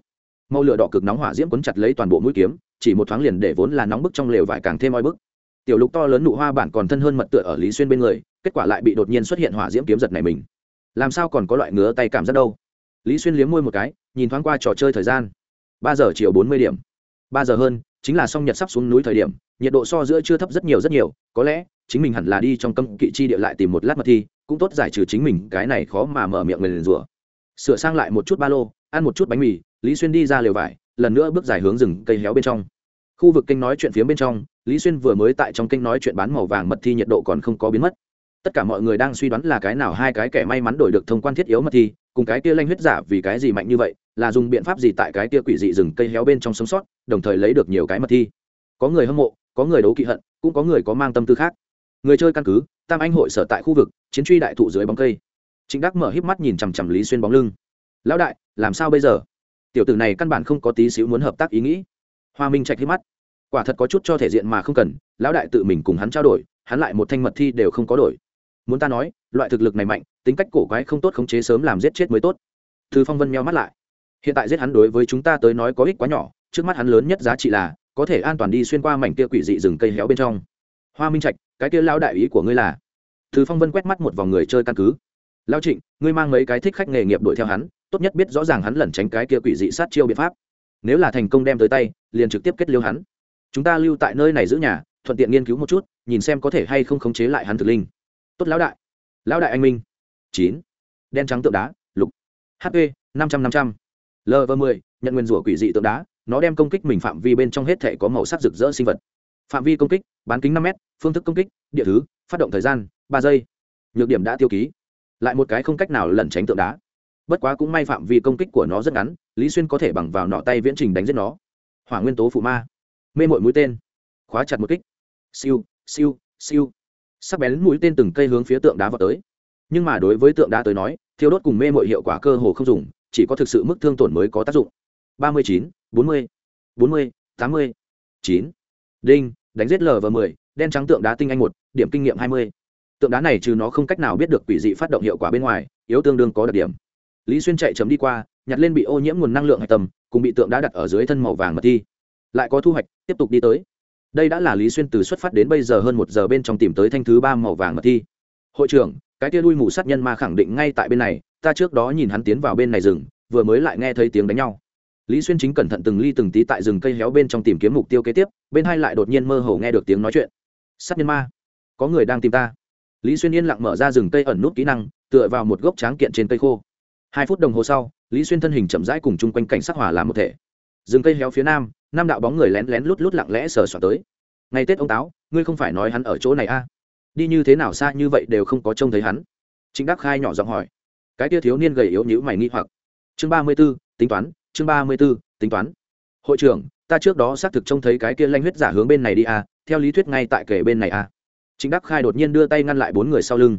Màu lửa đỏ cực nóng hỏa diễm quấn chặt lấy toàn bộ mũi kiếm, chỉ một thoáng liền để vốn là nóng bức trong lều vải càng thêm oi bức. Tiểu lục to lớn nụ hoa bản còn thân hơn mật tựa ở lý xuyên bên người, kết quả lại bị đột nhiên xuất hiện hỏa diễm kiếm giật này mình. Làm sao còn có loại ngứa tay cảm giác đâu? Lý xuyên liếm môi một cái, nhìn thoáng qua trò chơi thời gian ba giờ chiều bốn mươi điểm. Ba giờ hơn, chính là song nhật sắp xuống núi thời điểm, nhiệt độ so giữa chưa thấp rất nhiều rất nhiều, có lẽ, chính mình hẳn là đi trong cấm kỵ chi địa lại tìm một lát mật thi, cũng tốt giải trừ chính mình cái này khó mà mở miệng người rủa. Sửa sang lại một chút ba lô, ăn một chút bánh mì, lý xuyên đi ra lều vải, lần nữa bước dài hướng rừng cây héo bên trong. Khu vực kênh nói chuyện phía bên trong, lý xuyên vừa mới tại trong kênh nói chuyện bán màu vàng mật thi nhiệt độ còn không có biến mất. Tất cả mọi người đang suy đoán là cái nào hai cái kẻ may mắn đổi được thông quan thiết yếu mật thi cùng cái kia lanh huyết giả vì cái gì mạnh như vậy, là dùng biện pháp gì tại cái kia quỷ dị rừng cây héo bên trong sống sót, đồng thời lấy được nhiều cái mật thi. Có người hâm mộ, có người đấu kỵ hận, cũng có người có mang tâm tư khác. Người chơi căn cứ, tam anh hội sở tại khu vực, chiến truy đại thụ dưới bóng cây. Chính đắc mở híp mắt nhìn chằm chằm lý xuyên bóng lưng. Lão đại, làm sao bây giờ? Tiểu tử này căn bản không có tí xíu muốn hợp tác ý nghĩ. Hoa minh trạch híp mắt. Quả thật có chút cho thể diện mà không cần, lão đại tự mình cùng hắn trao đổi, hắn lại một thanh mật thi đều không có đổi. Muốn ta nói, loại thực lực này mạnh tính cách cổ quái không tốt khống chế sớm làm giết chết mới tốt. Thư phong vân meo mắt lại. Hiện tại giết hắn đối với chúng ta tới nói có ích quá nhỏ, trước mắt hắn lớn nhất giá trị là, có thể an toàn đi xuyên qua mảnh kia quỷ dị rừng cây héo bên trong. Hoa minh trạch, cái kia lao đại ý của ngươi là? Thư phong vân quét mắt một vòng người chơi căn cứ. Lao trịnh, ngươi mang mấy cái thích khách nghề nghiệp đuổi theo hắn, tốt nhất biết rõ ràng hắn lẩn tránh cái kia quỷ dị sát chiêu biện pháp. Nếu là thành công đem tới tay, liền trực tiếp kết liêu hắn. Chúng ta lưu tại nơi này giữ nhà, thuận tiện nghiên cứu một chút, nhìn xem có thể hay không khống chế lại hắn thực linh. Tốt lão đại. Lão đại anh minh chín. Đen trắng tượng đá, lục. Hp năm trăm năm trăm. Lv mười, nhận nguyên rủa quỷ dị tượng đá, nó đem công kích mình phạm vi bên trong hết thể có màu sắc rực rỡ sinh vật. Phạm vi công kích, bán kính năm m phương thức công kích, địa thứ, phát động thời gian, ba giây. Nhược điểm đã tiêu ký. Lại một cái không cách nào lẩn tránh tượng đá. Bất quá cũng may phạm vi công kích của nó rất ngắn, lý xuyên có thể bằng vào nọ tay viễn trình đánh giết nó. Hỏa nguyên tố phụ ma. Mê mội mũi tên. Khóa chặt một kích. Siêu siêu siêu. Sắc bén mũi tên từng cây hướng phía tượng đá vào tới nhưng mà đối với tượng đá tới nói thiêu đốt cùng mê mội hiệu quả cơ hồ không dùng chỉ có thực sự mức thương tổn mới có tác dụng. Ba mươi chín bốn mươi bốn mươi tám mươi chín. Đinh đánh giết lv mười đen trắng tượng đá tinh anh một điểm kinh nghiệm hai mươi. Tượng đá này trừ nó không cách nào biết được quỷ dị phát động hiệu quả bên ngoài yếu tương đương có đặc điểm. Lý xuyên chạy chấm đi qua nhặt lên bị ô nhiễm nguồn năng lượng hạch tầm, cùng bị tượng đá đặt ở dưới thân màu vàng mật thi. Lại có thu hoạch tiếp tục đi tới. Đây đã là lý xuyên từ xuất phát đến bây giờ hơn một giờ bên trong tìm tới thanh thứ ba màu vàng mật thi. Hội trưởng cái tia đuôi mù sát nhân ma khẳng định ngay tại bên này, ta trước đó nhìn hắn tiến vào bên này rừng, vừa mới lại nghe thấy tiếng đánh nhau. Lý xuyên chính cẩn thận từng ly từng tí tại rừng cây héo bên trong tìm kiếm mục tiêu kế tiếp, bên hai lại đột nhiên mơ hồ nghe được tiếng nói chuyện. Sát nhân ma, có người đang tìm ta. Lý xuyên yên lặng mở ra rừng cây ẩn nút kỹ năng, tựa vào một gốc tráng kiện trên cây khô. Hai phút đồng hồ sau, lý xuyên thân hình chậm rãi cùng chung quanh cảnh sát hỏa làm một thể. Rừng cây héo phía nam, năm đạo bóng người lén lén lút lút lặng lẽ sờ soạt tới. Ngày tết ông táo, ngươi không phải nói hắn ở chỗ này a à? Đi như thế nào xa như vậy đều không có trông thấy hắn. Chính đắc khai nhỏ giọng hỏi. Cái tia thiếu niên gầy yếu nhữ mày nghi hoặc. Chương ba mươi b ố tính toán, chương ba mươi b ố tính toán. Hội trưởng, ta trước đó xác thực trông thấy cái kia lanh huyết giả hướng bên này đi à? theo lý thuyết ngay tại kể bên này à? chính đắc khai đột nhiên đưa tay ngăn lại bốn người sau lưng.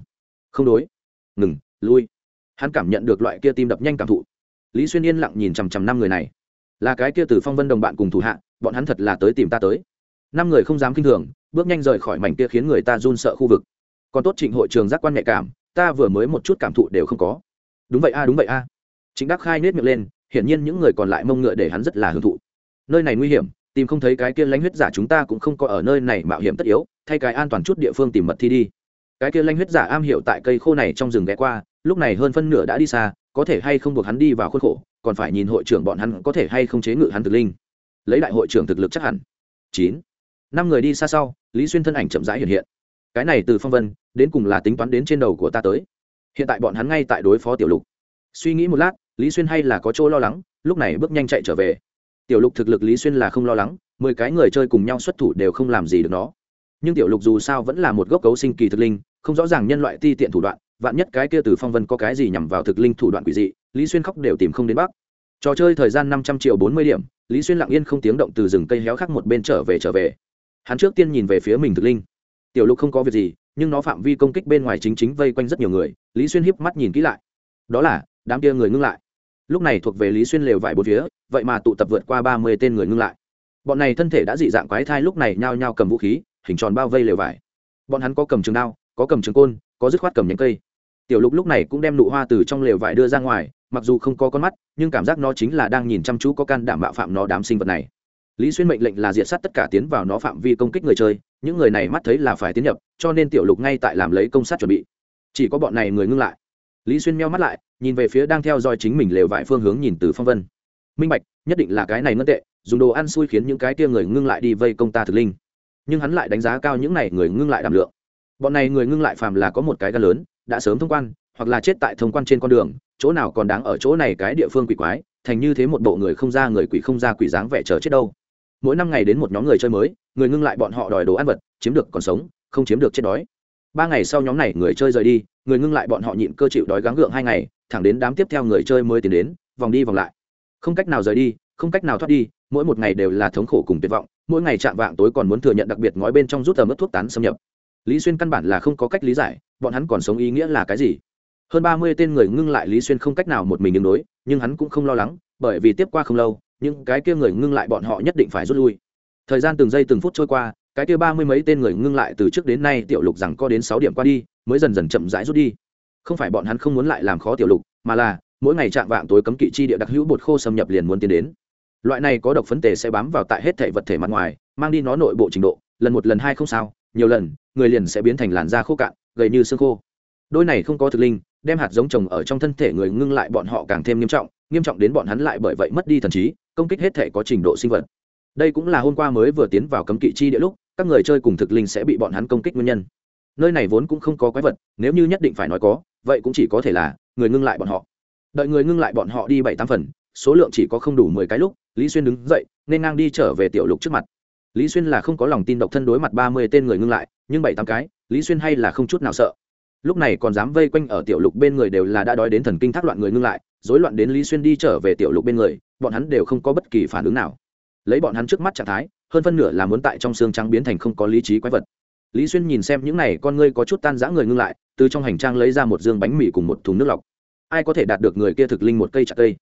Không đối. Ngừng, lui. Hắn cảm nhận được loại kia tim đập nhanh cảm thụ. Lý xuyên yên lặng nhìn chằm chằm năm người này. Là cái kia từ phong vân đồng bạn cùng thủ hạ, bọn hắn thật là tới tìm ta tới. Năm người không dám k i n h thường bước nhanh rời khỏi mảnh kia khiến người ta run sợ khu vực. Còn tốt trịnh hội trường giác quan nhạy cảm, ta vừa mới một chút cảm thụ đều không có. Đúng vậy a, đúng vậy a. Chính đắc khai nết miệng lên, hiển nhiên những người còn lại mông ngựa để hắn rất là hưởng thụ. Nơi này nguy hiểm, tìm không thấy cái kia lãnh huyết giả chúng ta cũng không có ở nơi này mạo hiểm tất yếu, thay cái an toàn chút địa phương tìm mật thi đi. Cái kia lãnh huyết giả am hiểu tại cây khô này trong rừng ghé qua, lúc này hơn phân nửa đã đi xa, có thể hay không buộc hắn đi vào khuôn khổ, còn phải nhìn hội trưởng bọn hắn có thể hay không chế ngự hắn thực linh. Lấy đại hội trưởng thực lực chắc hẳn. Chín năm người đi xa sau, lý xuyên thân ảnh chậm rãi hiện hiện. Cái này từ phong vân, đến cùng là tính toán đến trên đầu của ta tới. Hiện tại bọn hắn ngay tại đối phó tiểu lục. Suy nghĩ một lát, lý xuyên hay là có chỗ lo lắng, lúc này bước nhanh chạy trở về. Tiểu lục thực lực lý xuyên là không lo lắng, mười cái người chơi cùng nhau xuất thủ đều không làm gì được nó. Nhưng tiểu lục dù sao vẫn là một gốc cấu sinh kỳ thực linh, không rõ ràng nhân loại ti tiện thủ đoạn, vạn nhất cái kia từ phong vân có cái gì nhằm vào thực linh thủ đoạn quỷ dị, lý xuyên khóc đều tìm không đến bắc trò chơi thời gian năm trăm triệu bốn mươi điểm, lý xuyên lặng yên không tiếng động từ rừng cây héo khác một bên trở về trở về hắn trước tiên nhìn về phía mình thực linh. Tiểu lục không có việc gì, nhưng nó phạm vi công kích bên ngoài chính chính vây quanh rất nhiều người, lý xuyên hiếp mắt nhìn kỹ lại. Đó là, đám kia người ngưng lại. Lúc này thuộc về lý xuyên lều vải bốn phía, vậy mà tụ tập vượt qua ba mươi tên người ngưng lại. Bọn này thân thể đã dị dạng quái thai lúc này nhao nhao cầm vũ khí, hình tròn bao vây lều vải. Bọn hắn có cầm trường đao, có cầm trường côn, có dứt khoát cầm nhánh cây. Tiểu lục lúc này cũng đem nụ hoa từ trong lều vải đưa ra ngoài, mặc dù không có con mắt, nhưng cảm giác nó chính là đang nhìn chăm chú có can đảm bạo phạm nó đám sinh vật này lý xuyên mệnh lệnh là diệt sát tất cả tiến vào nó phạm vi công kích người chơi, những người này mắt thấy là phải tiến nhập, cho nên tiểu lục ngay tại làm lấy công sát chuẩn bị. Chỉ có bọn này người ngưng lại. Lý xuyên meo mắt lại, nhìn về phía đang theo dõi chính mình lều vải phương hướng nhìn từ phong vân. Minh bạch, nhất định là cái này ngân tệ, dùng đồ ăn xui khiến những cái tia người ngưng lại đi vây công ta thực linh. Nhưng hắn lại đánh giá cao những này người ngưng lại đảm lượng. Bọn này người ngưng lại phàm là có một cái gan lớn, đã sớm thông quan, hoặc là chết tại thông quan trên con đường, chỗ nào còn đáng ở chỗ này cái địa phương quỷ quái, thành như thế một bộ người không ra người quỷ không ra quỷ dáng vẻ chờ chết đâu mỗi năm ngày đến một nhóm người chơi mới, người ngưng lại bọn họ đòi đồ ăn vật, chiếm được còn sống, không chiếm được chết đói. Ba ngày sau nhóm này người chơi rời đi, người ngưng lại bọn họ nhịn cơ chịu đói gắng gượng hai ngày, thẳng đến đám tiếp theo người chơi mới tiến đến, vòng đi vòng lại. Không cách nào rời đi, không cách nào thoát đi, mỗi một ngày đều là thống khổ cùng tuyệt vọng, mỗi ngày chạm vạng tối còn muốn thừa nhận đặc biệt ngói bên trong rút tờ mất thuốc tán xâm nhập. Lý xuyên căn bản là không có cách lý giải, bọn hắn còn sống ý nghĩa là cái gì. Hơn ba mươi tên người ngưng lại lý xuyên không cách nào một mình ứng đối, nhưng hắn cũng không lo lắng, bởi vì tiếp qua không lâu những cái kia người ngưng lại bọn họ nhất định phải rút lui. Thời gian từng giây từng phút trôi qua, cái kia ba mươi mấy tên người ngưng lại từ trước đến nay tiểu lục rằng có đến sáu điểm qua đi, mới dần dần chậm rãi rút đi. Không phải bọn hắn không muốn lại làm khó tiểu lục, mà là, mỗi ngày chạm vạng tối cấm kỵ chi địa đặc hữu bột khô xâm nhập liền muốn tiến đến. Loại này có độc phấn tề sẽ bám vào tại hết thể vật thể mặt ngoài, mang đi nó nội bộ trình độ, lần một lần hai không sao, nhiều lần, người liền sẽ biến thành làn da khô cạn, gầy như xương khô. Đôi này không có thực linh, đem hạt giống trồng ở trong thân thể người ngưng lại bọn họ càng thêm nghiêm trọng nghiêm trọng đến bọn hắn lại bởi vậy mất đi thần trí công kích hết thể có trình độ sinh vật. Đây cũng là hôm qua mới vừa tiến vào cấm kỵ chi địa lúc, các người chơi cùng thực linh sẽ bị bọn hắn công kích nguyên nhân. Nơi này vốn cũng không có quái vật, nếu như nhất định phải nói có, vậy cũng chỉ có thể là người ngưng lại bọn họ. Đợi người ngưng lại bọn họ đi bảy tám phần, số lượng chỉ có không đủ mười cái lúc, lý xuyên đứng dậy, nên ngang đi trở về tiểu lục trước mặt. Lý xuyên là không có lòng tin độc thân đối mặt ba mươi tên người ngưng lại, nhưng bảy tám cái, lý xuyên hay là không chút nào sợ. Lúc này còn dám vây quanh ở tiểu lục bên người đều là đã đói đến thần kinh thác loạn người ngưng lại rối loạn đến lý xuyên đi trở về tiểu lục bên người, bọn hắn đều không có bất kỳ phản ứng nào. Lấy bọn hắn trước mắt trạng thái, hơn phân nửa là muốn tại trong xương trắng biến thành không có lý trí quái vật. Lý xuyên nhìn xem những này con ngươi có chút tan rã người ngưng lại, từ trong hành trang lấy ra một dương bánh mì cùng một thùng nước lọc. Ai có thể đạt được người kia thực linh một cây chặt cây?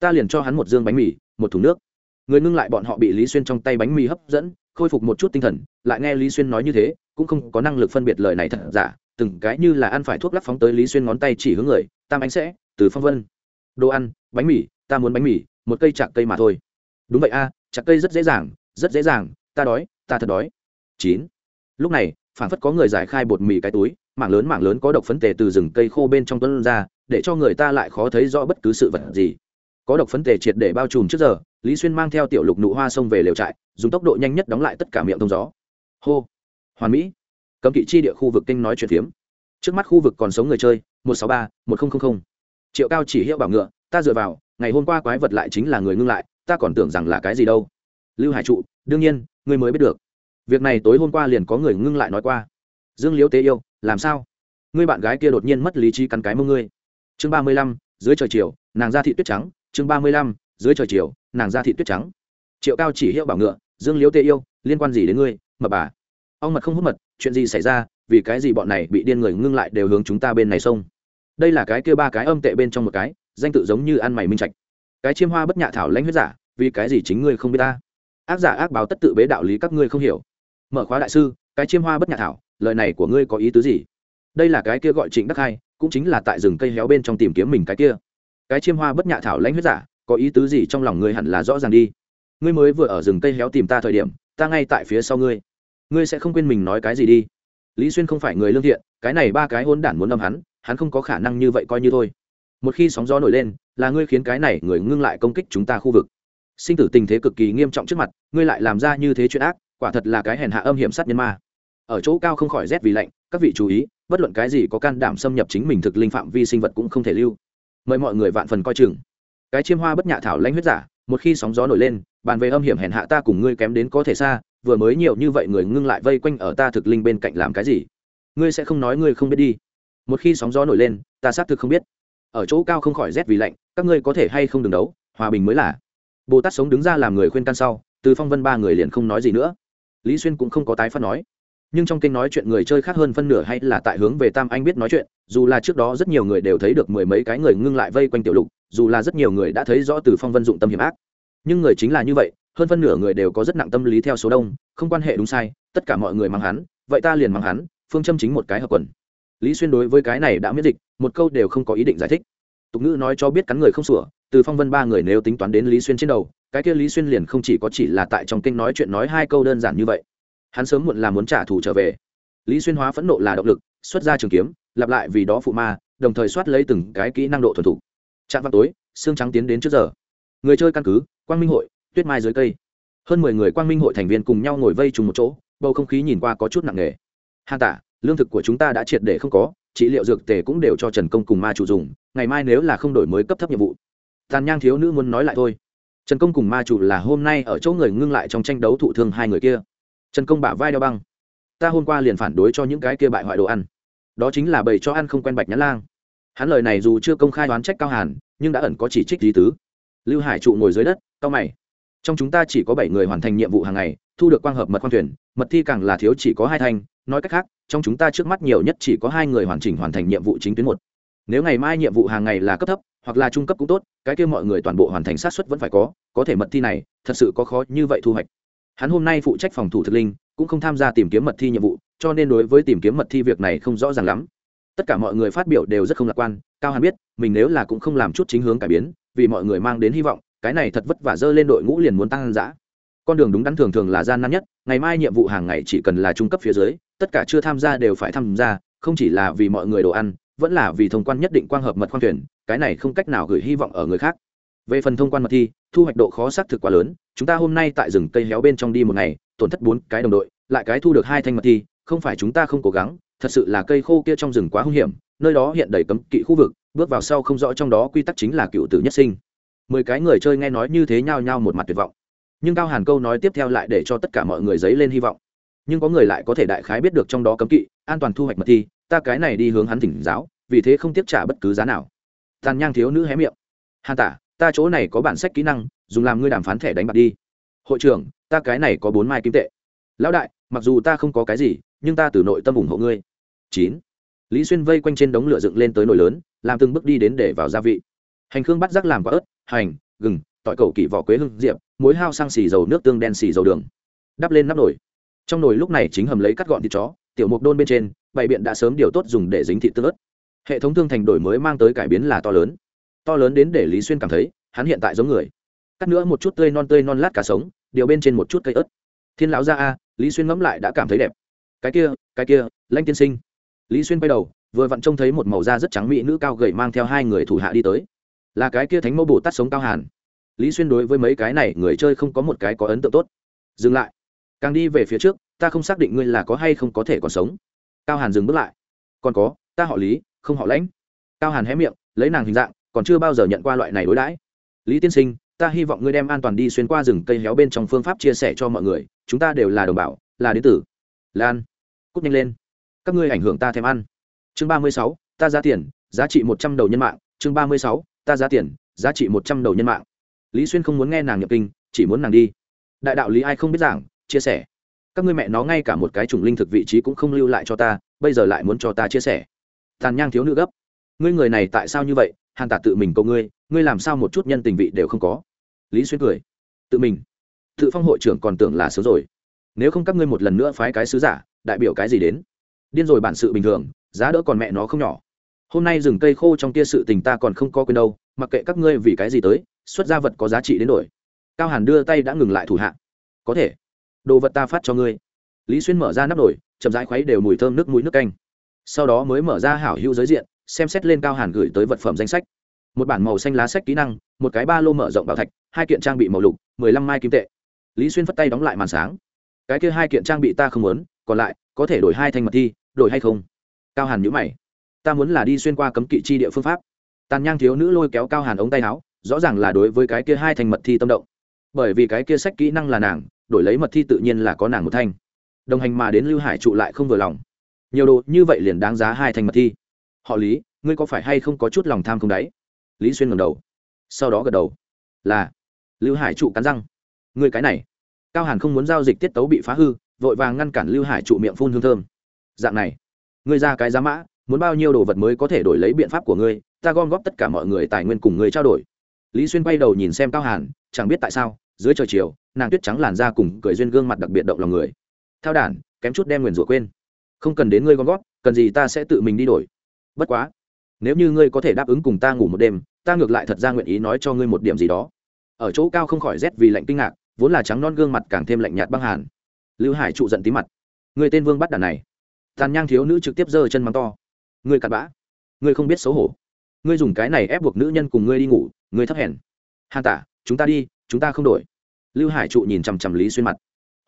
Ta liền cho hắn một dương bánh mì, một thùng nước. Người ngưng lại bọn họ bị lý xuyên trong tay bánh mì hấp dẫn, khôi phục một chút tinh thần, lại nghe lý xuyên nói như thế, cũng không có năng lực phân biệt lời này thật giả, từng cái như là ăn phải thuốc lắc phóng tới lý xuyên ngón tay chỉ hướng người, tam ánh sẽ, từ phong vân đồ ăn bánh mì ta muốn bánh mì một cây chạc cây mà thôi. Đúng vậy a à, chạc cây rất dễ dàng rất dễ dàng ta đói ta thật đói. Chín. Lúc này phảng phất có người giải khai bột mì cái túi mảng lớn mảng lớn có độc phấn tề từ rừng cây khô bên trong tuấn ra để cho người ta lại khó thấy rõ bất cứ sự vật gì. Có độc phấn tề triệt để bao trùm trước giờ lý xuyên mang theo tiểu lục nụ hoa sông về lều trại dùng tốc độ nhanh nhất đóng lại tất cả miệng thông gió. Hô. Hoàn mỹ. Cấm kỵ chi địa khu vực kinh nói chuyện phiếm. Trước mắt khu vực còn sống người chơi một sáu ba một nghìn triệu cao chỉ hiệu bảo ngựa, ta dựa vào, ngày hôm qua quái vật lại chính là người ngưng lại, ta còn tưởng rằng là cái gì đâu. Lưu hải trụ, đương nhiên, ngươi mới biết được. Việc này tối hôm qua liền có người ngưng lại nói qua. Dương liễu tế yêu, làm sao? Ngươi bạn gái kia đột nhiên mất lý trí cắn cái mông ngươi. Chương ba mươi lăm, dưới trời chiều, nàng ra thị tuyết trắng. Chương ba mươi lăm, dưới trời chiều, nàng ra thị tuyết trắng. Triệu cao chỉ hiệu bảo ngựa, dương liễu tế yêu, liên quan gì đến ngươi? Mập bà. Ông mật không hút mật, chuyện gì xảy ra? Vì cái gì bọn này bị điên người ngưng lại đều hướng chúng ta bên này sông đây là cái kia ba cái âm tệ bên trong một cái, danh tự giống như ăn mày minh trạch. Cái chiêm hoa bất nhạ thảo lãnh huyết giả, vì cái gì chính ngươi không biết ta? Ác giả ác báo tất tự bế đạo lý các ngươi không hiểu. Mở khóa đại sư, cái chiêm hoa bất nhạ thảo, lời này của ngươi có ý tứ gì? Đây là cái kia gọi trịnh đắc hai, cũng chính là tại rừng cây héo bên trong tìm kiếm mình cái kia. Cái chiêm hoa bất nhạ thảo lãnh huyết giả, có ý tứ gì trong lòng ngươi hẳn là rõ ràng đi. Ngươi mới vừa ở rừng cây héo tìm ta thời điểm, ta ngay tại phía sau ngươi. Ngươi sẽ không quên mình nói cái gì đi. Lý xuyên không phải người lương thiện, cái này ba cái hôn đản muốn âm hắn hắn không có khả năng như vậy coi như thôi. Một khi sóng gió nổi lên, là ngươi khiến cái này người ngưng lại công kích chúng ta khu vực. Sinh tử tình thế cực kỳ nghiêm trọng trước mặt, ngươi lại làm ra như thế chuyện ác, quả thật là cái hèn hạ âm hiểm sát nhân ma. Ở chỗ cao không khỏi rét vì lạnh, các vị chú ý, bất luận cái gì có can đảm xâm nhập chính mình thực linh phạm vi sinh vật cũng không thể lưu. Mời mọi người vạn phần coi chừng. Cái chiêm hoa bất nhạ thảo lãnh huyết giả, một khi sóng gió nổi lên, bàn về âm hiểm hèn hạ ta cùng ngươi kém đến có thể xa, vừa mới nhiều như vậy người ngưng lại vây quanh ở ta thực linh bên cạnh làm cái gì? Ngươi sẽ không nói ngươi không biết đi một khi sóng gió nổi lên, ta xác thực không biết. Ở chỗ cao không khỏi rét vì lạnh, các ngươi có thể hay không đừng đấu, hòa bình mới là. Bồ tát sống đứng ra làm người khuyên can sau, từ phong vân ba người liền không nói gì nữa. Lý xuyên cũng không có tái phát nói. Nhưng trong kênh nói chuyện người chơi khác hơn phân nửa hay là tại hướng về tam anh biết nói chuyện, dù là trước đó rất nhiều người đều thấy được mười mấy cái người ngưng lại vây quanh tiểu lục, dù là rất nhiều người đã thấy rõ từ phong vân dụng tâm hiểm ác. Nhưng người chính là như vậy, hơn phân nửa người đều có rất nặng tâm lý theo số đông, không quan hệ đúng sai, tất cả mọi người mang hắn, vậy ta liền mang hắn, phương châm chính một cái hợp quần lý xuyên đối với cái này đã miễn dịch, một câu đều không có ý định giải thích. Tục ngữ nói cho biết cắn người không sủa, từ phong vân ba người nếu tính toán đến lý xuyên trên đầu, cái kia lý xuyên liền không chỉ có chỉ là tại trong kênh nói chuyện nói hai câu đơn giản như vậy. Hắn sớm muộn là muốn trả thù trở về. Lý xuyên hóa phẫn nộ là động lực, xuất ra trường kiếm, lặp lại vì đó phụ ma, đồng thời soát lấy từng cái kỹ năng độ thuần thủ trạm vào tối xương trắng tiến đến trước giờ. Người chơi căn cứ, quang minh hội, tuyết mai dưới cây. Hơn mười người quang minh hội thành viên cùng nhau ngồi vây trùng một chỗ, bầu không khí nhìn qua có chút nặng nề. Hà tả lương thực của chúng ta đã triệt để không có, trị liệu dược tề cũng đều cho trần công cùng ma chủ dùng, ngày mai nếu là không đổi mới cấp thấp nhiệm vụ. Tàn nhang thiếu nữ muốn nói lại thôi. Trần công cùng ma chủ là hôm nay ở chỗ người ngưng lại trong tranh đấu thụ thương hai người kia. Trần công bả vai đeo băng. Ta hôm qua liền phản đối cho những cái kia bại hoại đồ ăn. Đó chính là bầy cho ăn không quen bạch nhãn lang. Hắn lời này dù chưa công khai đoán trách cao hàn, nhưng đã ẩn có chỉ trích lý tứ. Lưu hải trụ ngồi dưới đất cao mày. Trong chúng ta chỉ có bảy người hoàn thành nhiệm vụ hàng ngày, thu được quang hợp mật khoang thuyền, mật thi càng là thiếu chỉ có hai thanh, nói cách khác trong chúng ta trước mắt nhiều nhất chỉ có hai người hoàn chỉnh hoàn thành nhiệm vụ chính tuyến một. Nếu ngày mai nhiệm vụ hàng ngày là cấp thấp, hoặc là trung cấp cũng tốt, cái kia mọi người toàn bộ hoàn thành sát xuất vẫn phải có có thể mật thi này, thật sự có khó như vậy thu hoạch. Hắn hôm nay phụ trách phòng thủ thực linh, cũng không tham gia tìm kiếm mật thi nhiệm vụ, cho nên đối với tìm kiếm mật thi việc này không rõ ràng lắm. Tất cả mọi người phát biểu đều rất không lạc quan, cao hẳn biết, mình nếu là cũng không làm chút chính hướng cải biến, vì mọi người mang đến hy vọng, cái này thật vất vả dơ lên đội ngũ liền muốn tăng ăn dã. Con đường đúng đắn thường thường là gian nan nhất, ngày mai nhiệm vụ hàng ngày chỉ cần là trung cấp phía dưới tất cả chưa tham gia đều phải tham gia, không chỉ là vì mọi người đồ ăn, vẫn là vì thông quan nhất định quang hợp mật khoang thuyền, cái này không cách nào gửi hy vọng ở người khác. Về phần thông quan mật thi, thu hoạch độ khó xác thực quá lớn, chúng ta hôm nay tại rừng cây héo bên trong đi một ngày, tổn thất bốn cái đồng đội, lại cái thu được hai thanh mật thi, không phải chúng ta không cố gắng, thật sự là cây khô kia trong rừng quá hung hiểm, nơi đó hiện đầy cấm kỵ khu vực, bước vào sau không rõ trong đó quy tắc chính là cựu tử nhất sinh. Mười cái người chơi nghe nói như thế nhao nhao một mặt tuyệt vọng. Nhưng cao hàn câu nói tiếp theo lại để cho tất cả mọi người dấy lên hy vọng nhưng có người lại có thể đại khái biết được trong đó cấm kỵ, an toàn thu hoạch mật thi, ta cái này đi hướng hắn thỉnh giáo, vì thế không tiếp trả bất cứ giá nào. Tàn nhang thiếu nữ hé miệng. Hàn tả, ta chỗ này có bản sách kỹ năng, dùng làm ngươi đàm phán thẻ đánh bạc đi. Hội trưởng, ta cái này có bốn mai kim tệ. Lão đại, mặc dù ta không có cái gì, nhưng ta từ nội tâm ủng hộ ngươi. Chín. Lý xuyên vây quanh trên đống lửa dựng lên tới nồi lớn, làm từng bước đi đến để vào gia vị. Hành khương bắt rắc làm quả ớt, hành, gừng, tỏi cầu kỳ vỏ quế hương diệp, muối hao sang xì dầu nước tương đen xì dầu đường. Đắp lên nắp nồi trong nồi lúc này chính hầm lấy cắt gọn thịt chó, tiểu mục đôn bên trên, bày biện đã sớm điều tốt dùng để dính thịt tương ớt. Hệ thống thương thành đổi mới mang tới cải biến là to lớn. To lớn đến để lý xuyên cảm thấy, hắn hiện tại giống người. Cắt nữa một chút tươi non tươi non lát cá sống, điều bên trên một chút cây ớt. Thiên lão ra a, lý xuyên ngẫm lại đã cảm thấy đẹp. Cái kia cái kia lanh tiên sinh. Lý xuyên bay đầu, vừa vặn trông thấy một màu da rất trắng mỹ nữ cao gầy mang theo hai người thủ hạ đi tới. Là cái kia thánh mẫu bồ tát sống cao hàn. Lý xuyên đối với mấy cái này người chơi không có một cái có ấn tượng tốt. Dừng lại càng đi về phía trước, ta không xác định ngươi là có hay không có thể còn sống. Cao hàn dừng bước lại. Còn có, ta họ lý, không họ lãnh. Cao hàn hé miệng, lấy nàng hình dạng, còn chưa bao giờ nhận qua loại này đối đãi. Lý tiên sinh, ta hy vọng ngươi đem an toàn đi xuyên qua rừng cây héo bên trong phương pháp chia sẻ cho mọi người, chúng ta đều là đồng bào, là đế tử. Lan cúc nhanh lên. Các ngươi ảnh hưởng ta thèm ăn. Chương ba mươi sáu, ta giá tiền, giá trị một trăm đầu nhân mạng. Chương ba mươi sáu, ta giá tiền, giá trị một trăm đầu nhân mạng. Lý xuyên không muốn nghe nàng nhập kinh, chỉ muốn nàng đi. Đại đạo lý ai không biết giảng chia sẻ. Các ngươi mẹ nó ngay cả một cái chủng linh thực vị trí cũng không lưu lại cho ta, bây giờ lại muốn cho ta chia sẻ. Tàn nhang thiếu nữ gấp. Ngươi người này tại sao như vậy? Hàn tả tự mình cầu ngươi ngươi làm sao một chút nhân tình vị đều không có? Lý xuyên cười. Tự mình. Tự phong hội trưởng còn tưởng là sớm rồi. Nếu không các ngươi một lần nữa phái cái sứ giả, đại biểu cái gì đến? Điên rồi bản sự bình thường, giá đỡ còn mẹ nó không nhỏ. Hôm nay rừng cây khô trong kia sự tình ta còn không có quên đâu, mặc kệ các ngươi vì cái gì tới, xuất ra vật có giá trị đến đổi. Cao hàn đưa tay đã ngừng lại thủ hạ. Có thể đồ vật ta phát cho ngươi. Lý xuyên mở ra nắp nổi chậm rãi khuấy đều mùi thơm nước mũi nước canh. Sau đó mới mở ra hảo hữu giới diện, xem xét lên cao hàn gửi tới vật phẩm danh sách. Một bản màu xanh lá sách kỹ năng, một cái ba lô mở rộng bảo thạch, hai kiện trang bị màu lục, mười lăm mai kim tệ. Lý xuyên phất tay đóng lại màn sáng. Cái kia hai kiện trang bị ta không muốn, còn lại, có thể đổi hai thanh mật thi, đổi hay không? Cao hàn nhữ mày. Ta muốn là đi xuyên qua cấm kỵ chi địa phương pháp. Tàn nhang thiếu nữ lôi kéo cao hàn ống tay áo, rõ ràng là đối với cái kia hai thành mật thi tâm động. Bởi vì cái kia sách kỹ năng là nàng đổi lấy mật thi tự nhiên là có nàng một thanh. Đồng hành mà đến lưu hải trụ lại không vừa lòng. Nhiều đồ như vậy liền đáng giá hai thanh mật thi. Họ lý, ngươi có phải hay không có chút lòng tham không đáy lý xuyên ngầm đầu. Sau đó gật đầu. Là. Lưu hải trụ cắn răng. Ngươi cái này. Cao hàn không muốn giao dịch tiết tấu bị phá hư, vội vàng ngăn cản lưu hải trụ miệng phun hương thơm. Dạng này. Ngươi ra cái giá mã, muốn bao nhiêu đồ vật mới có thể đổi lấy biện pháp của ngươi, ta gom góp tất cả mọi người tài nguyên cùng ngươi trao đổi. Lý xuyên quay đầu nhìn xem cao hàn, chẳng biết tại sao, dưới trời chiều nàng tuyết trắng làn da cùng cười duyên gương mặt đặc biệt động lòng người. Theo đản, kém chút đem nguyền rủa quên. Không cần đến ngươi gom góp, cần gì ta sẽ tự mình đi đổi. Bất quá, nếu như ngươi có thể đáp ứng cùng ta ngủ một đêm, ta ngược lại thật ra nguyện ý nói cho ngươi một điểm gì đó. Ở chỗ cao không khỏi rét vì lạnh kinh ngạc, vốn là trắng non gương mặt càng thêm lạnh nhạt băng hàn. Lưu hải trụ giận tí mặt. Người tên vương bắt đàn này. Tàn nhang thiếu nữ trực tiếp giơ chân mắng to. Ngươi cặn bã. Ngươi không biết xấu hổ. Ngươi dùng cái này ép buộc nữ nhân cùng ngươi đi ngủ, ngươi thấp hèn. Hàn tả, chúng ta đi, chúng ta không đổi lưu hải trụ nhìn chằm chằm lý xuyên mặt.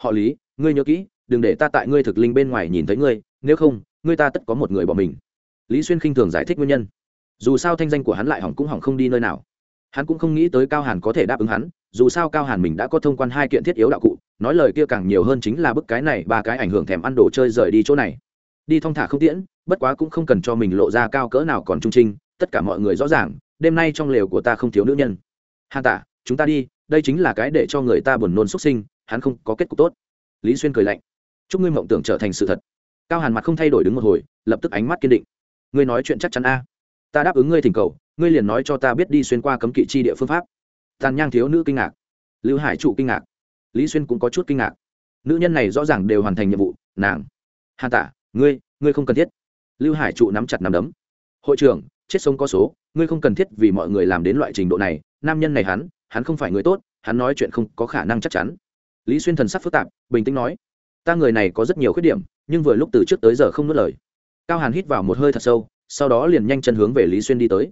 Họ lý, ngươi nhớ kỹ, đừng để ta tại ngươi thực linh bên ngoài nhìn thấy ngươi, nếu không, ngươi ta tất có một người bỏ mình. Lý xuyên khinh thường giải thích nguyên nhân. Dù sao thanh danh của hắn lại hỏng cũng hỏng không đi nơi nào. Hắn cũng không nghĩ tới cao hàn có thể đáp ứng hắn, dù sao cao hàn mình đã có thông quan hai kiện thiết yếu đạo cụ, nói lời kia càng nhiều hơn chính là bức cái này, ba cái ảnh hưởng thèm ăn đồ chơi rời đi chỗ này. Đi thong thả không tiễn, bất quá cũng không cần cho mình lộ ra cao cỡ nào còn trung trinh, tất cả mọi người rõ ràng, đêm nay trong lều của ta không thiếu nữ nhân. Hàn tả, chúng ta đi đây chính là cái để cho người ta buồn nôn xuất sinh, hắn không có kết cục tốt. Lý xuyên cười lạnh. Chúc ngươi mộng tưởng trở thành sự thật. Cao hàn mặt không thay đổi đứng một hồi, lập tức ánh mắt kiên định. Ngươi nói chuyện chắc chắn a. Ta đáp ứng ngươi thỉnh cầu, ngươi liền nói cho ta biết đi xuyên qua cấm kỵ chi địa phương pháp. Tàn nhang thiếu nữ kinh ngạc. Lưu hải trụ kinh ngạc. Lý xuyên cũng có chút kinh ngạc. Nữ nhân này rõ ràng đều hoàn thành nhiệm vụ, nàng. Hàn tả ngươi ngươi không cần thiết. Lưu hải trụ nắm chặt nắm đấm. Hội trưởng, chết sống có số, ngươi không cần thiết vì mọi người làm đến loại trình độ này, nam nhân này hắn hắn không phải người tốt, hắn nói chuyện không có khả năng chắc chắn. Lý xuyên thần sắc phức tạp, bình tĩnh nói, ta người này có rất nhiều khuyết điểm, nhưng vừa lúc từ trước tới giờ không nuốt lời. Cao hàn hít vào một hơi thật sâu, sau đó liền nhanh chân hướng về lý xuyên đi tới.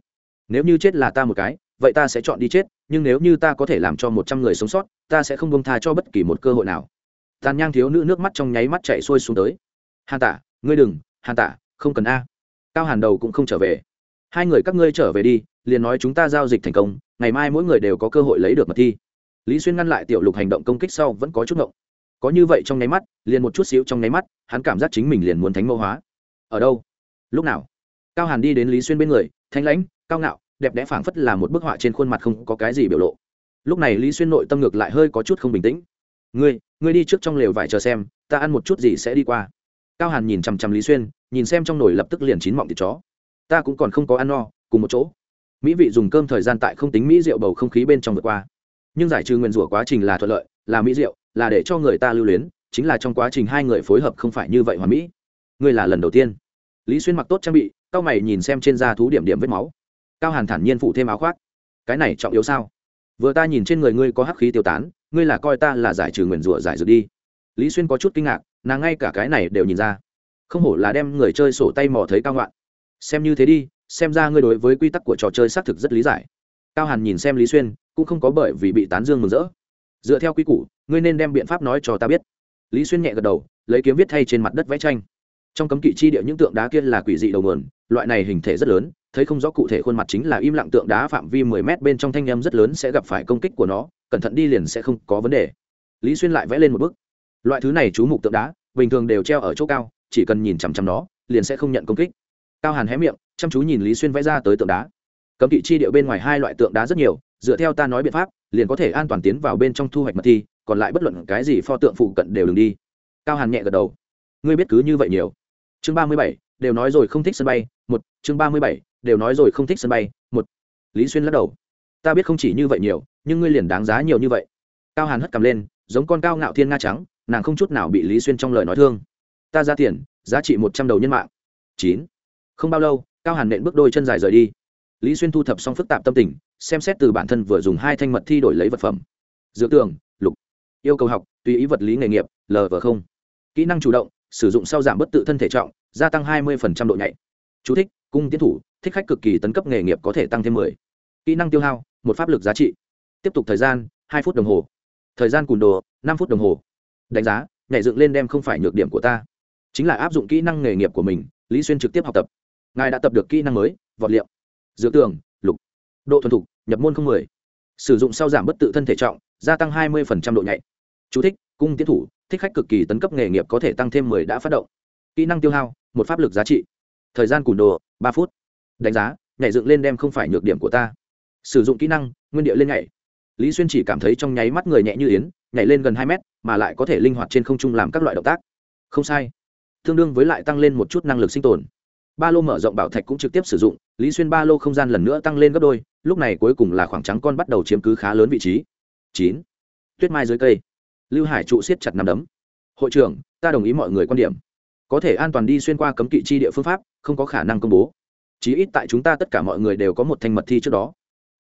Nếu như chết là ta một cái, vậy ta sẽ chọn đi chết, nhưng nếu như ta có thể làm cho một trăm người sống sót, ta sẽ không bông tha cho bất kỳ một cơ hội nào. Tàn nhang thiếu nữ nước mắt trong nháy mắt chạy xuôi xuống tới. Hàn tả, ngươi đừng, hàn tả, không cần a. Cao hàn đầu cũng không trở về hai người các ngươi trở về đi, liền nói chúng ta giao dịch thành công, ngày mai mỗi người đều có cơ hội lấy được mật thi. Lý xuyên ngăn lại tiểu lục hành động công kích sau vẫn có chút ngộng. Có như vậy trong nháy mắt, liền một chút xíu trong nháy mắt, hắn cảm giác chính mình liền muốn thánh mẫu hóa. Ở đâu? Lúc nào? Cao hàn đi đến lý xuyên bên người, thanh lãnh, cao ngạo, đẹp đẽ phảng phất là một bức họa trên khuôn mặt không có cái gì biểu lộ. Lúc này lý xuyên nội tâm ngược lại hơi có chút không bình tĩnh. Ngươi ngươi đi trước trong lều vải chờ xem, ta ăn một chút gì sẽ đi qua. Cao hàn nhìn chằm chằm lý xuyên, nhìn xem trong nồi lập tức liền chín mọng thịt chó ta cũng còn không có ăn no, cùng một chỗ. Mỹ vị dùng cơm thời gian tại không tính mỹ rượu bầu không khí bên trong vượt qua. Nhưng giải trừ nguyên rủa quá trình là thuận lợi, là mỹ rượu, là để cho người ta lưu luyến, chính là trong quá trình hai người phối hợp không phải như vậy hoàn mỹ. Ngươi là lần đầu tiên. Lý xuyên mặc tốt trang bị, cao mày nhìn xem trên da thú điểm điểm vết máu. Cao hàn thản nhiên phụ thêm áo khoác. Cái này trọng yếu sao? Vừa ta nhìn trên người ngươi có hắc khí tiêu tán, ngươi là coi ta là giải trừ nguyền rủa giải dược đi. Lý xuyên có chút kinh ngạc, nàng ngay cả cái này đều nhìn ra. Không hổ là đem người chơi sổ tay mò thấy cao ngoạn xem như thế đi, xem ra ngươi đối với quy tắc của trò chơi xác thực rất lý giải. Cao hàn nhìn xem lý xuyên, cũng không có bởi vì bị tán dương mừng rỡ. Dựa theo quy củ, ngươi nên đem biện pháp nói cho ta biết. Lý xuyên nhẹ gật đầu, lấy kiếm viết thay trên mặt đất vẽ tranh. Trong cấm kỵ chi địa những tượng đá kia là quỷ dị đầu nguồn, loại này hình thể rất lớn, thấy không rõ cụ thể khuôn mặt chính là im lặng tượng đá phạm vi mười mét bên trong thanh âm rất lớn sẽ gặp phải công kích của nó, cẩn thận đi liền sẽ không có vấn đề. Lý xuyên lại vẽ lên một bức. Loại thứ này chú mục tượng đá, bình thường đều treo ở chỗ cao, chỉ cần nhìn chằm chằm nó, liền sẽ không nhận công kích cao hàn hé miệng, chăm chú nhìn lý xuyên vẽ ra tới tượng đá. Cấm kỵ chi địa bên ngoài hai loại tượng đá rất nhiều, dựa theo ta nói biện pháp, liền có thể an toàn tiến vào bên trong thu hoạch mật thi, còn lại bất luận cái gì pho tượng phụ cận đều đừng đi. Cao hàn nhẹ gật đầu. Ngươi biết cứ như vậy nhiều. Chương ba mươi bảy, đều nói rồi không thích sân bay, một, chương ba mươi bảy, đều nói rồi không thích sân bay, một. Lý xuyên lắc đầu. Ta biết không chỉ như vậy nhiều, nhưng ngươi liền đáng giá nhiều như vậy. Cao hàn hất cầm lên, giống con cao ngạo thiên nga trắng, nàng không chút nào bị lý xuyên trong lời nói thương. Ta ra tiền, giá trị một trăm đầu nhân mạng. Chín không bao lâu cao hàn nện bước đôi chân dài rời đi. Lý xuyên thu thập xong phức tạp tâm tình xem xét từ bản thân vừa dùng hai thanh mật thi đổi lấy vật phẩm. Dựa tường lục. Yêu cầu học tùy ý vật lý nghề nghiệp lv không. Kỹ năng chủ động sử dụng sau giảm bất tự thân thể trọng gia tăng hai mươi độ nhạy. Chú thích, cung tiến thủ thích khách cực kỳ tấn cấp nghề nghiệp có thể tăng thêm 10. kỹ năng tiêu hao một pháp lực giá trị. Tiếp tục thời gian hai phút đồng hồ. Thời gian cùn đồ năm phút đồng hồ. Đánh giá nhảy dựng lên đem không phải nhược điểm của ta. Chính là áp dụng kỹ năng nghề nghiệp của mình lý xuyên trực tiếp học tập ngài đã tập được kỹ năng mới vọt liệu dược tường lục độ thuần thục nhập môn không mười. Sử dụng sau giảm bất tự thân thể trọng gia tăng hai mươi độ nhạy. Chú thích, cung tiến thủ thích khách cực kỳ tấn cấp nghề nghiệp có thể tăng thêm mười đã phát động. Kỹ năng tiêu hao một pháp lực giá trị. Thời gian cùn đồ ba phút. Đánh giá nhảy dựng lên đem không phải nhược điểm của ta. Sử dụng kỹ năng nguyên địa lên nhảy. Lý xuyên chỉ cảm thấy trong nháy mắt người nhẹ như yến nhảy lên gần hai mét mà lại có thể linh hoạt trên không trung làm các loại động tác. Không sai. Tương đương với lại tăng lên một chút năng lực sinh tồn ba lô mở rộng bảo thạch cũng trực tiếp sử dụng lý xuyên ba lô không gian lần nữa tăng lên gấp đôi lúc này cuối cùng là khoảng trắng con bắt đầu chiếm cứ khá lớn vị trí. Chín. Tuyết mai dưới cây. Lưu hải trụ siết chặt nằm đấm. Hội trưởng ta đồng ý mọi người quan điểm. Có thể an toàn đi xuyên qua cấm kỵ chi địa phương pháp không có khả năng công bố. Chí ít tại chúng ta tất cả mọi người đều có một thanh mật thi trước đó.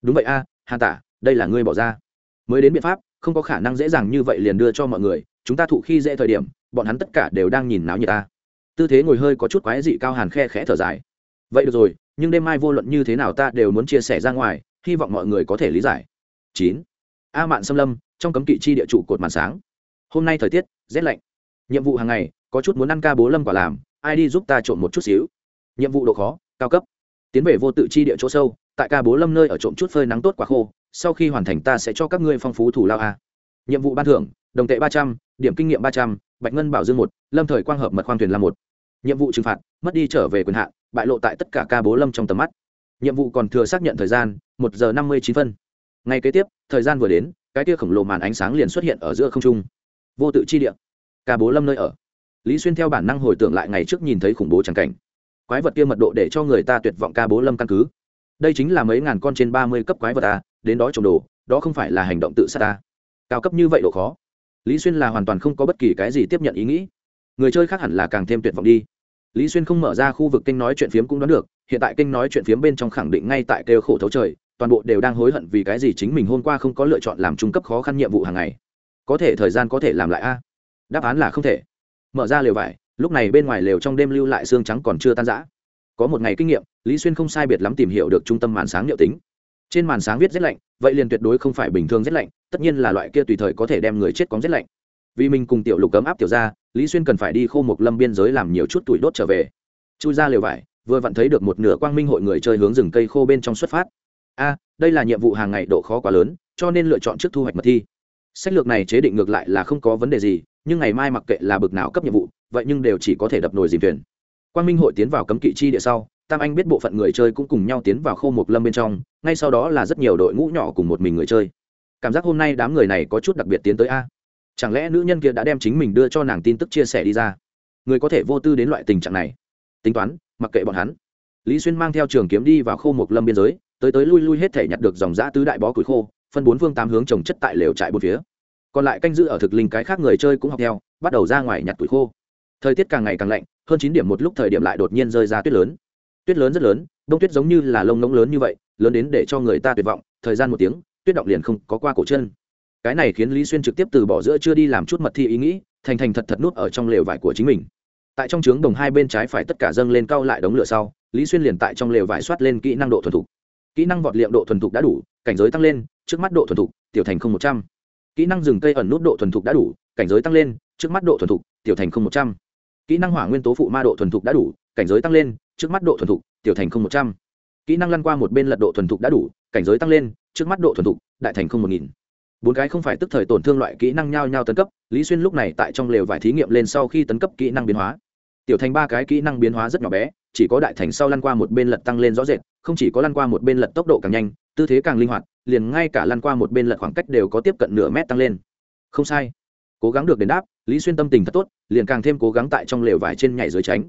Đúng vậy a à, hà tả đây là ngươi bỏ ra. Mới đến biện pháp không có khả năng dễ dàng như vậy liền đưa cho mọi người. Chúng ta thụ khi dễ thời điểm bọn hắn tất cả đều đang nhìn náo như ta tư thế ngồi hơi có chút quái dị cao hàn khe khẽ thở dài. Vậy được rồi, nhưng đêm mai vô luận như thế nào ta đều muốn chia sẻ ra ngoài, hy vọng mọi người có thể lý giải. Chín. A mạn xâm lâm, trong cấm kỵ chi địa trụ cột màn sáng. Hôm nay thời tiết, rét lạnh. Nhiệm vụ hàng ngày, có chút muốn ăn ca bố lâm quả làm, ai đi giúp ta trộm một chút xíu. Nhiệm vụ độ khó, cao cấp. Tiến về vô tự chi địa chỗ sâu, tại ca bố lâm nơi ở trộm chút phơi nắng tốt quả khô, sau khi hoàn thành ta sẽ cho các ngươi phong phú thủ lao a. Nhiệm vụ ban thưởng, đồng tệ ba trăm, điểm kinh nghiệm ba trăm, bạch ngân bảo dương một, lâm thời quang hợp mật khoang thuyền là một nhiệm vụ trừng phạt, mất đi trở về quyền hạn, bại lộ tại tất cả ca bố lâm trong tầm mắt. Nhiệm vụ còn thừa xác nhận thời gian, một giờ năm mươi chín phân. Ngay kế tiếp, thời gian vừa đến, cái kia khổng lồ màn ánh sáng liền xuất hiện ở giữa không trung. Vô tự chi địa. Ca bố lâm nơi ở. Lý xuyên theo bản năng hồi tưởng lại ngày trước nhìn thấy khủng bố trắng cảnh. Quái vật kia mật độ để cho người ta tuyệt vọng ca bố lâm căn cứ. Đây chính là mấy ngàn con trên ba mươi cấp quái vật ta đến đó trồng đồ, đó không phải là hành động tự sát ta cao cấp như vậy độ khó. Lý xuyên là hoàn toàn không có bất kỳ cái gì tiếp nhận ý nghĩ người chơi khác hẳn là càng thêm tuyệt vọng đi. Lý xuyên không mở ra khu vực kênh nói chuyện phiếm cũng đoán được, hiện tại kênh nói chuyện phiếm bên trong khẳng định ngay tại kêu khổ thấu trời, toàn bộ đều đang hối hận vì cái gì chính mình hôm qua không có lựa chọn làm trung cấp khó khăn nhiệm vụ hàng ngày. Có thể thời gian có thể làm lại a. Đáp án là không thể. Mở ra lều vải, lúc này bên ngoài lều trong đêm lưu lại xương trắng còn chưa tan rã. Có một ngày kinh nghiệm, lý xuyên không sai biệt lắm tìm hiểu được trung tâm màn sáng liệu tính. Trên màn sáng viết rét lạnh, vậy liền tuyệt đối không phải bình thường rét lạnh, tất nhiên là loại kia tùy thời có thể đem người chết cóng rét lạnh vì mình cùng tiểu lục cấm áp tiểu ra, lý xuyên cần phải đi khô một lâm biên giới làm nhiều chút tuổi đốt trở về. Chui ra lều vải, vừa vặn thấy được một nửa quang minh hội người chơi hướng rừng cây khô bên trong xuất phát. A, đây là nhiệm vụ hàng ngày độ khó quá lớn, cho nên lựa chọn trước thu hoạch mật thi. Sách lược này chế định ngược lại là không có vấn đề gì, nhưng ngày mai mặc kệ là bực nào cấp nhiệm vụ, vậy nhưng đều chỉ có thể đập nồi dìm thuyền. Quang minh hội tiến vào cấm kỵ chi địa sau, tam anh biết bộ phận người chơi cũng cùng nhau tiến vào khô một lâm bên trong, ngay sau đó là rất nhiều đội ngũ nhỏ cùng một mình người chơi. Cảm giác hôm nay đám người này có chút đặc biệt tiến tới a chẳng lẽ nữ nhân kia đã đem chính mình đưa cho nàng tin tức chia sẻ đi ra? Người có thể vô tư đến loại tình trạng này. Tính toán, mặc kệ bọn hắn. Lý xuyên mang theo trường kiếm đi vào khô một lâm biên giới, tới tới lui lui hết thể nhặt được dòng giã tứ đại bó củi khô, phân bốn phương tám hướng trồng chất tại lều trại bốn phía. Còn lại canh giữ ở thực linh cái khác người chơi cũng học theo, bắt đầu ra ngoài nhặt củi khô. Thời tiết càng ngày càng lạnh, hơn chín điểm một lúc thời điểm lại đột nhiên rơi ra tuyết lớn. Tuyết lớn rất lớn, đông tuyết giống như là lông ngỗng lớn như vậy, lớn đến để cho người ta tuyệt vọng. Thời gian một tiếng, tuyết động liền không có qua cổ chân cái này khiến lý xuyên trực tiếp từ bỏ giữa chưa đi làm chút mật thi ý nghĩ, thành thành thật thật nút ở trong lều vải của chính mình. Tại trong trướng đồng hai bên trái phải tất cả dâng lên cao lại đống lửa sau, lý xuyên liền tại trong lều vải soát lên kỹ năng độ thuần thục. Kỹ năng vọt liệm độ thuần thục đã đủ, cảnh giới tăng lên, trước mắt độ thuần thục, tiểu thành không một trăm. Kỹ năng rừng cây ẩn nút độ thuần thục đã đủ, cảnh giới tăng lên, trước mắt độ thuần thục, tiểu thành không một trăm. Kỹ năng hỏa nguyên tố phụ ma độ thuần thục đã đủ, cảnh giới tăng lên, trước mắt độ thuần thục, tiểu thành không một trăm. Kỹ năng lăn qua một bên lật độ thuần thục đã đủ, cảnh giới tăng lên, trước mắt độ thuần thục, đại thành không một nghìn bốn cái không phải tức thời tổn thương loại kỹ năng nhao nhao tấn cấp, lý xuyên lúc này tại trong lều vải thí nghiệm lên sau khi tấn cấp kỹ năng biến hóa. Tiểu thành ba cái kỹ năng biến hóa rất nhỏ bé, chỉ có đại thành sau lăn qua một bên lật tăng lên rõ rệt, không chỉ có lăn qua một bên lật tốc độ càng nhanh, tư thế càng linh hoạt, liền ngay cả lăn qua một bên lật khoảng cách đều có tiếp cận nửa mét tăng lên. Không sai. Cố gắng được đền đáp, lý xuyên tâm tình thật tốt, liền càng thêm cố gắng tại trong lều vải trên nhảy dưới tránh.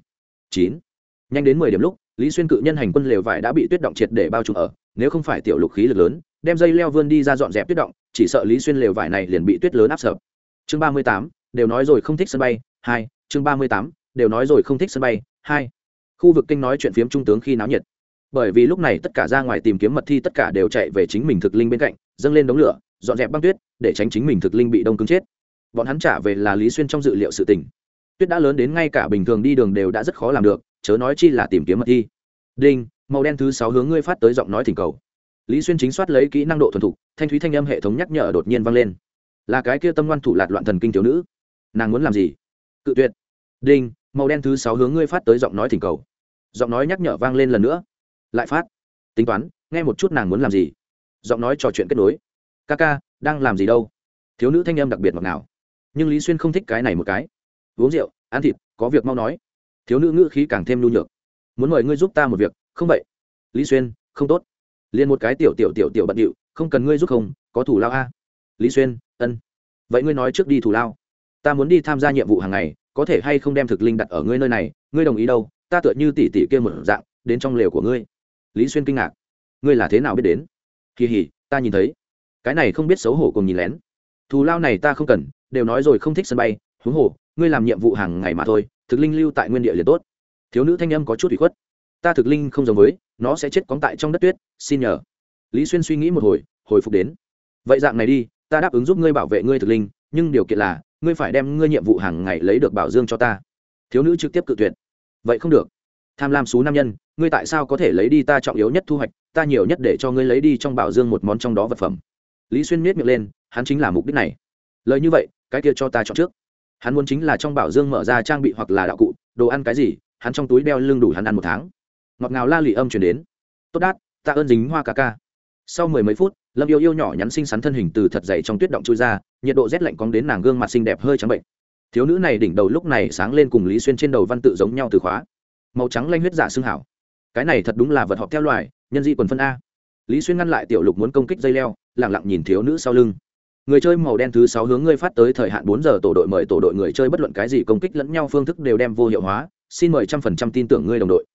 Chín. Nhanh đến mười điểm lúc, lý xuyên cự nhân hành quân lều vải đã bị tuyết động triệt để bao trùm ở, nếu không phải tiểu lục khí lực lớn đem dây leo vươn đi ra dọn dẹp tuyết động, chỉ sợ lý xuyên lều vải này liền bị tuyết lớn áp sập. Chương ba mươi tám, đều nói rồi không thích sân bay, hai, chương ba mươi tám, đều nói rồi không thích sân bay, hai. Khu vực kinh nói chuyện phiếm trung tướng khi náo nhiệt. Bởi vì lúc này tất cả ra ngoài tìm kiếm mật thi tất cả đều chạy về chính mình thực linh bên cạnh, dâng lên đống lửa, dọn dẹp băng tuyết, để tránh chính mình thực linh bị đông cứng chết. Bọn hắn trả về là lý xuyên trong dự liệu sự tình. Tuyết đã lớn đến ngay cả bình thường đi đường đều đã rất khó làm được, chớ nói chi là tìm kiếm mật thi. Đinh, màu đen thứ sáu hướng ngươi phát tới giọng nói thỉnh cầu lý xuyên chính soát lấy kỹ năng độ thuần thục, thanh thúy thanh âm hệ thống nhắc nhở đột nhiên vang lên. Là cái kia tâm ngoan thủ lạt loạn thần kinh thiếu nữ. Nàng muốn làm gì? Cự tuyệt. Đinh, màu đen thứ sáu hướng ngươi phát tới giọng nói thỉnh cầu. Giọng nói nhắc nhở vang lên lần nữa. Lại phát. Tính toán, nghe một chút nàng muốn làm gì. Giọng nói trò chuyện kết nối. Ca ca, đang làm gì đâu? Thiếu nữ thanh âm đặc biệt ngọt nào nhưng lý xuyên không thích cái này một cái. Uống rượu, ăn thịt, có việc mau nói. Thiếu nữ ngữ khí càng thêm nhu nhược. Muốn mời ngươi giúp ta một việc, không vậy? Lý xuyên, không tốt liền một cái tiểu tiểu tiểu tiểu bận điệu, không cần ngươi giúp không, có thủ lao a. Lý xuyên, ân. Vậy ngươi nói trước đi thủ lao. Ta muốn đi tham gia nhiệm vụ hàng ngày, có thể hay không đem thực linh đặt ở ngươi nơi này, ngươi đồng ý đâu, ta tựa như tỷ tỷ kia một dạng, đến trong lều của ngươi. Lý xuyên kinh ngạc. Ngươi là thế nào biết đến? Kỳ hỉ, ta nhìn thấy. Cái này không biết xấu hổ cùng nhìn lén. Thù lao này ta không cần, đều nói rồi không thích sân bay, huống hồ, ngươi làm nhiệm vụ hàng ngày mà thôi, thực linh lưu tại nguyên địa liền tốt. Thiếu nữ thanh âm có chút bị khuất. Ta thực linh không giống với nó sẽ chết cóng tại trong đất tuyết, xin nhờ. Lý xuyên suy nghĩ một hồi hồi phục đến. Vậy dạng này đi, ta đáp ứng giúp ngươi bảo vệ ngươi thực linh, nhưng điều kiện là, ngươi phải đem ngươi nhiệm vụ hàng ngày lấy được bảo dương cho ta. Thiếu nữ trực tiếp cự tuyệt. Vậy không được. Tham lam xú nam nhân, ngươi tại sao có thể lấy đi ta trọng yếu nhất thu hoạch, ta nhiều nhất để cho ngươi lấy đi trong bảo dương một món trong đó vật phẩm. Lý xuyên miết miệng lên, hắn chính là mục đích này. Lời như vậy, cái kia cho ta chọn trước. Hắn muốn chính là trong bảo dương mở ra trang bị hoặc là đạo cụ, đồ ăn cái gì, hắn trong túi đeo lưng đủ hắn ăn một tháng ngọt ngào la lị âm chuyển đến. Tốt đát ta ơn dính hoa ca ca. Sau mười mấy phút, lâm yêu yêu nhỏ nhắn xinh xắn thân hình từ thật dày trong tuyết động chui ra, nhiệt độ rét lạnh cóng đến nàng gương mặt xinh đẹp hơi trắng bệnh. Thiếu nữ này đỉnh đầu lúc này sáng lên cùng lý xuyên trên đầu văn tự giống nhau từ khóa. Màu trắng lanh huyết dạ giả xương hảo. Cái này thật đúng là vật họp theo loài, nhân dị quần phân a. Lý xuyên ngăn lại tiểu lục muốn công kích dây leo lẳng lặng nhìn thiếu nữ sau lưng. Người chơi màu đen thứ sáu hướng ngươi phát tới thời hạn bốn giờ, tổ đội mời tổ đội người chơi bất luận cái gì công kích lẫn nhau phương thức đều đem vô hiệu hóa. Xin mời trăm phần trăm tin tưởng ngươi đồng đội